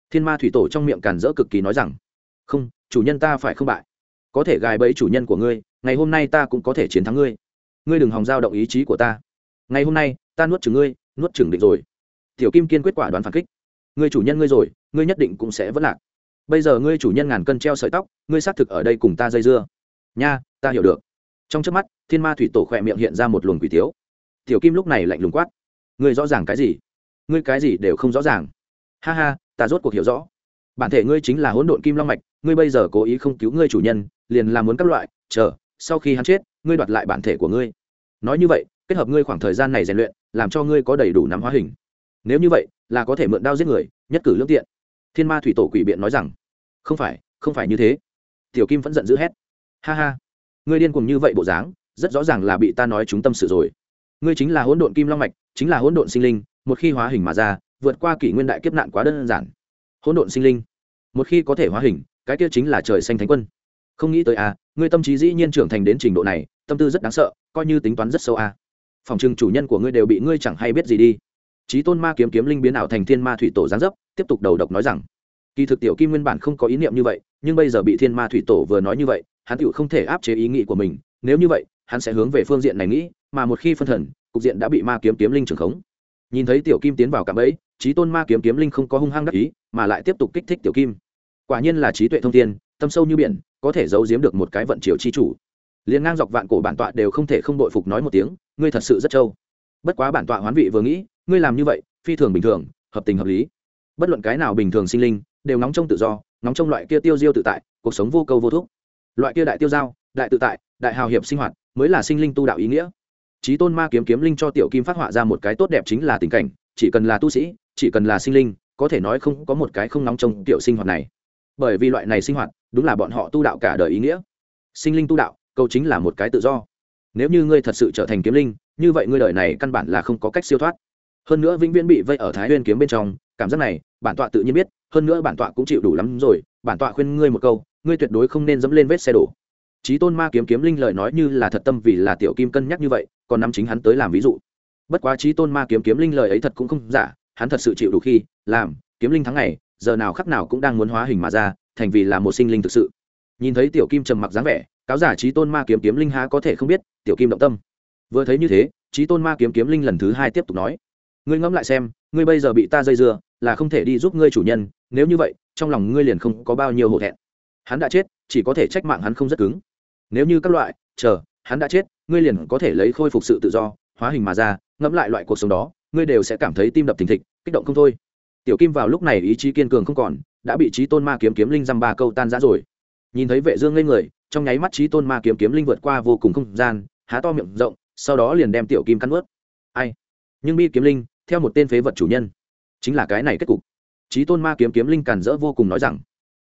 thiên ma thủy tổ trong miệng càn rỡ cực kỳ nói rằng, không, chủ nhân ta phải không bại? Có thể gài bẫy chủ nhân của ngươi, ngày hôm nay ta cũng có thể chiến thắng ngươi. Ngươi đừng hòng giao động ý chí của ta. Ngày hôm nay, ta nuốt chừng ngươi, nuốt chừng định rồi. Tiểu kim kiên quyết quả đoán phản kích. Ngươi chủ nhân ngươi rồi, ngươi nhất định cũng sẽ vất lạc. Bây giờ ngươi chủ nhân ngàn cân treo sợi tóc, ngươi xác thực ở đây cùng ta dây dưa. Nha, ta hiểu được. Trong trước mắt, thiên ma thủy tổ khỏe miệng hiện ra một luồng quỷ tiếu. Tiểu kim lúc này lạnh lùng quát, ngươi rõ ràng cái gì? Ngươi cái gì đều không rõ ràng. Ha ha ta rốt cuộc hiểu rõ. Bản thể ngươi chính là hỗn độn kim long mạch, ngươi bây giờ cố ý không cứu ngươi chủ nhân, liền làm muốn các loại, chờ, sau khi hắn chết, ngươi đoạt lại bản thể của ngươi. Nói như vậy, kết hợp ngươi khoảng thời gian này rèn luyện, làm cho ngươi có đầy đủ nắm hóa hình. Nếu như vậy, là có thể mượn đao giết người, nhất cử lương tiện. Thiên ma thủy tổ quỷ biện nói rằng, không phải không phải như thế. Tiểu kim vẫn giận dữ hét. Ha ha, ngươi điên cuồng như vậy bộ dáng, rất rõ ràng là bị ta nói chúng tâm sự rồi. Ngươi chính là hỗn độn kim long mạch, chính là hỗn độn sinh linh, một khi hóa hình mà ra vượt qua kỷ nguyên đại kiếp nạn quá đơn giản. Hỗn độn sinh linh. Một khi có thể hóa hình, cái kia chính là trời xanh thánh quân. Không nghĩ tới à ngươi tâm trí dĩ nhiên trưởng thành đến trình độ này, tâm tư rất đáng sợ, coi như tính toán rất sâu à. Phòng trừng chủ nhân của ngươi đều bị ngươi chẳng hay biết gì đi. Trí tôn ma kiếm kiếm linh biến ảo thành thiên ma thủy tổ giáng dấp, tiếp tục đầu độc nói rằng, kỳ thực tiểu kim nguyên bản không có ý niệm như vậy, nhưng bây giờ bị thiên ma thủy tổ vừa nói như vậy, hắn tựu không thể áp chế ý nghĩ của mình. Nếu như vậy, hắn sẽ hướng về phương diện này nghĩ, mà một khi phân thần, cục diện đã bị ma kiếm kiếm linh trưởng khống. Nhìn thấy tiểu kim tiến vào cạm ấy trí tôn ma kiếm kiếm linh không có hung hăng đắc ý mà lại tiếp tục kích thích tiểu kim. Quả nhiên là trí tuệ thông thiên, tâm sâu như biển có thể giấu giếm được một cái vận triều chi chủ. Liền ngang dọc vạn cổ bản tọa đều không thể không đội phục nói một tiếng ngươi thật sự rất trâu. Bất quá bản tọa hoán vị vừa nghĩ ngươi làm như vậy phi thường bình thường hợp tình hợp lý. Bất luận cái nào bình thường sinh linh đều nóng trong tự do nóng trong loại kia tiêu diêu tự tại cuộc sống vô câu vô thúc. Loại kia đại tiêu giao đại tự tại đại hào hiệp sinh hoạt mới là sinh linh tu đạo ý nghĩa. Trí tôn ma kiếm kiếm linh cho tiểu kim phát họa ra một cái tốt đẹp chính là tình cảnh chỉ cần là tu sĩ chỉ cần là sinh linh, có thể nói không có một cái không nóng trong tiểu sinh hoạt này. Bởi vì loại này sinh hoạt, đúng là bọn họ tu đạo cả đời ý nghĩa. Sinh linh tu đạo câu chính là một cái tự do. Nếu như ngươi thật sự trở thành kiếm linh, như vậy ngươi đời này căn bản là không có cách siêu thoát. Hơn nữa vĩnh viễn bị vây ở thái nguyên kiếm bên trong, cảm giác này, bản tọa tự nhiên biết, hơn nữa bản tọa cũng chịu đủ lắm rồi, bản tọa khuyên ngươi một câu, ngươi tuyệt đối không nên dẫm lên vết xe đổ. Trí tôn ma kiếm kiếm linh lời nói như là thật tâm vì là tiểu kim cân nhắc như vậy, còn năm chính hắn tới làm ví dụ. Bất quá trí tôn ma kiếm kiếm linh lời ấy thật cũng không giả hắn thật sự chịu đủ khi, làm, kiếm linh tháng ngày, giờ nào khắc nào cũng đang muốn hóa hình mà ra, thành vì là một sinh linh thực sự. Nhìn thấy tiểu kim trầm mặc dáng vẻ, cáo giả trí tôn ma kiếm kiếm linh há có thể không biết, tiểu kim động tâm. Vừa thấy như thế trí tôn ma kiếm kiếm linh lần thứ hai tiếp tục nói, ngươi ngẫm lại xem, ngươi bây giờ bị ta dây dưa, là không thể đi giúp ngươi chủ nhân, nếu như vậy, trong lòng ngươi liền không có bao nhiêu hổ thẹn. Hắn đã chết, chỉ có thể trách mạng hắn không rất cứng. Nếu như các loại, chờ, hắn đã chết, ngươi liền có thể lấy khôi phục sự tự do, hóa hình mà ra, ngẫm lại loại cuộc sống đó ngươi đều sẽ cảm thấy tim đập thình thịch, kích động không thôi. Tiểu kim vào lúc này ý chí kiên cường không còn, đã bị trí tôn ma kiếm kiếm linh dăm ba câu tan ra rồi. Nhìn thấy vệ dương lên người, trong nháy mắt trí tôn ma kiếm kiếm linh vượt qua vô cùng không gian, há to miệng rộng, sau đó liền đem tiểu kim cắn ướt ai? Nhưng bi kiếm linh, theo một tên phế vật chủ nhân, chính là cái này kết cục. Trí tôn ma kiếm kiếm linh càn rỡ vô cùng nói rằng,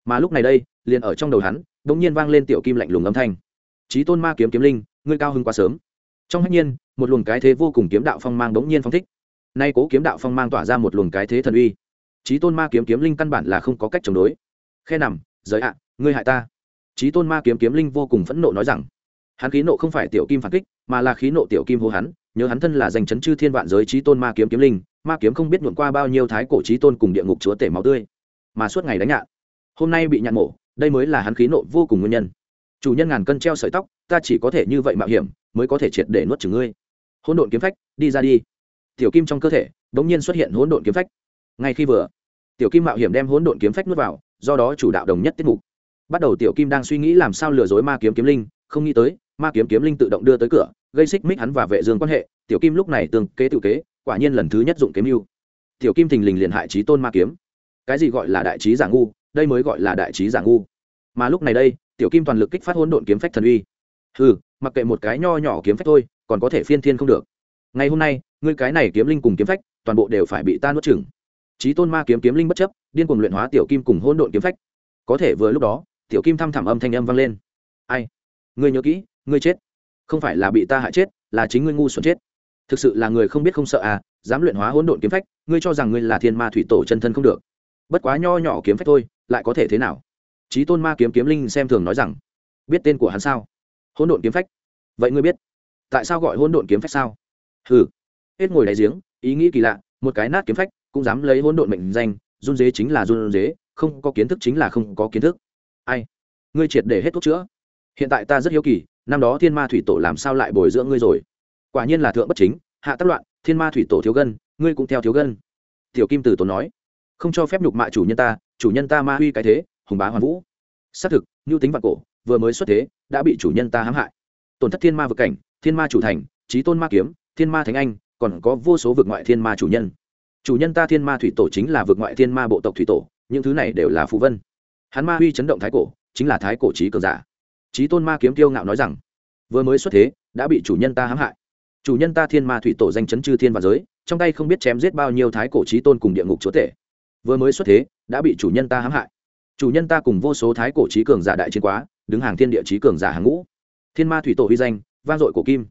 mà lúc này đây, liền ở trong đầu hắn đ ỗ n g nhiên vang lên tiểu kim lạnh lùng âm thanh. Trí tôn ma kiếm kiếm linh, ngươi cao hơn quá sớm. Trong hạnh nhiên, một luồng cái thế vô cùng kiếm đạo phong mang đ ỗ n g nhiên phong thích nay cố kiếm đạo phong mang tỏa ra một luồng cái thế thần uy. Trí tôn ma kiếm kiếm linh căn bản là không có cách chống đối. Khe nằm, giới ạ, ngươi hại ta. Trí tôn ma kiếm kiếm linh vô cùng phẫn nộ nói rằng, hắn khí nộ không phải tiểu kim phản kích, mà là khí nộ tiểu kim hô hắn, nhớ hắn thân là danh chấn chư thiên vạn giới trí tôn ma kiếm kiếm linh, ma kiếm không biết nhuộn qua bao nhiêu thái cổ trí tôn cùng địa ngục chúa tể máu tươi. Mà suốt ngày đánh nhạn hôm nay bị nhạn mổ, đây mới là hắn khí nộ vô cùng nguyên nhân. Chủ nhân ngàn cân treo sợi tóc, ta chỉ có thể như vậy mạo hiểm, mới có thể triệt để nuốt chửng ngươi. Hỗn độn kiếm phách, đi ra đi tiểu kim trong cơ thể đ ỗ n g nhiên xuất hiện hỗn độn kiếm phách. Ngay khi vừa, tiểu kim mạo hiểm đem hỗn độn kiếm phách nuốt vào, do đó chủ đạo đồng nhất tiết mục. Bắt đầu tiểu kim đang suy nghĩ làm sao lừa dối ma kiếm kiếm linh, không nghĩ tới, ma kiếm kiếm linh tự động đưa tới cửa, gây xích mích hắn và vệ dương quan hệ, tiểu kim lúc này tương kế tự kế, quả nhiên lần thứ nhất dụng kiếm mưu. Tiểu kim thình lình liền hại trí tôn ma kiếm. Cái gì gọi là đại trí giả ngu, đây mới gọi là đại trí giả ngu. Mà lúc này đây, tiểu kim toàn lực kích phát hỗn độn kiếm phách thần uy. Ừ mặc kệ một cái nho nhỏ kiếm phách thôi, còn có thể phiên thiên không được ngày hôm nay, ngươi cái này kiếm linh cùng kiếm phách, toàn bộ đều phải bị ta nuốt chửng. Trí tôn ma kiếm kiếm linh bất chấp, điên cuồng luyện hóa tiểu kim cùng hôn độn kiếm phách. Có thể vừa lúc đó, tiểu kim thăm thẳm âm thanh âm vang lên. Ai? Ngươi nhớ kỹ, ngươi chết. Không phải là bị ta hại chết, là chính ngươi ngu xuẩn chết. Thực sự là người không biết không sợ à dám luyện hóa hỗn độn kiếm phách, ngươi cho rằng ngươi là thiên ma thủy tổ chân thân không được. Bất quá nho nhỏ kiếm phách thôi, lại có thể thế nào? Trí tôn ma kiếm kiếm linh xem thường nói rằng, biết tên của hắn sao? Hỗn độn kiếm phách. Vậy ngươi biết, tại sao gọi hỗn độn kiếm phách sao? Hừ. Hết ngồi đáy giếng, ý nghĩ kỳ lạ, một cái nát kiếm phách, cũng dám lấy hỗn độn mệnh danh, run dế chính là run dế không có kiến thức chính là không có kiến thức. Ai? Ngươi triệt để hết thuốc chữa. Hiện tại ta rất hiếu kỳ, năm đó thiên ma thủy tổ làm sao lại bồi dưỡng ngươi rồi? Quả nhiên là thượng bất chính, hạ tất loạn, thiên ma thủy tổ thiếu gân, ngươi cũng theo thiếu gân. Tiểu kim tử tổ nói. Không cho phép nhục mạ chủ nhân ta, chủ nhân ta ma huy cái thế, hùng bá hoàn vũ. Xác thực nhu tính vạn cổ, vừa mới xuất thế, đã bị chủ nhân ta hãm hại. Tổn thất thiên ma vực cảnh, thiên ma chủ thành trí tôn ma kiếm thiên ma thánh anh, còn có vô số vực ngoại thiên ma chủ nhân. Chủ nhân ta thiên ma thủy tổ chính là vực ngoại thiên ma bộ tộc thủy tổ, những thứ này đều là phù vân. Hắn ma huy chấn động thái cổ, chính là thái cổ trí cường giả. Trí tôn ma kiếm tiêu ngạo nói rằng, vừa mới xuất thế, đã bị chủ nhân ta hãm hại. Chủ nhân ta thiên ma thủy tổ danh chấn chư thiên và giới, trong tay không biết chém giết bao nhiêu thái cổ trí tôn cùng địa ngục chúa tể. Vừa mới xuất thế, đã bị chủ nhân ta hãm hại. Chủ nhân ta cùng vô số thái cổ trí cường giả đại chiến quá, đứng hàng thiên địa trí cường giả hàng ngũ. Thiên ma thủy tổ huy danh, vang dội cổ kim.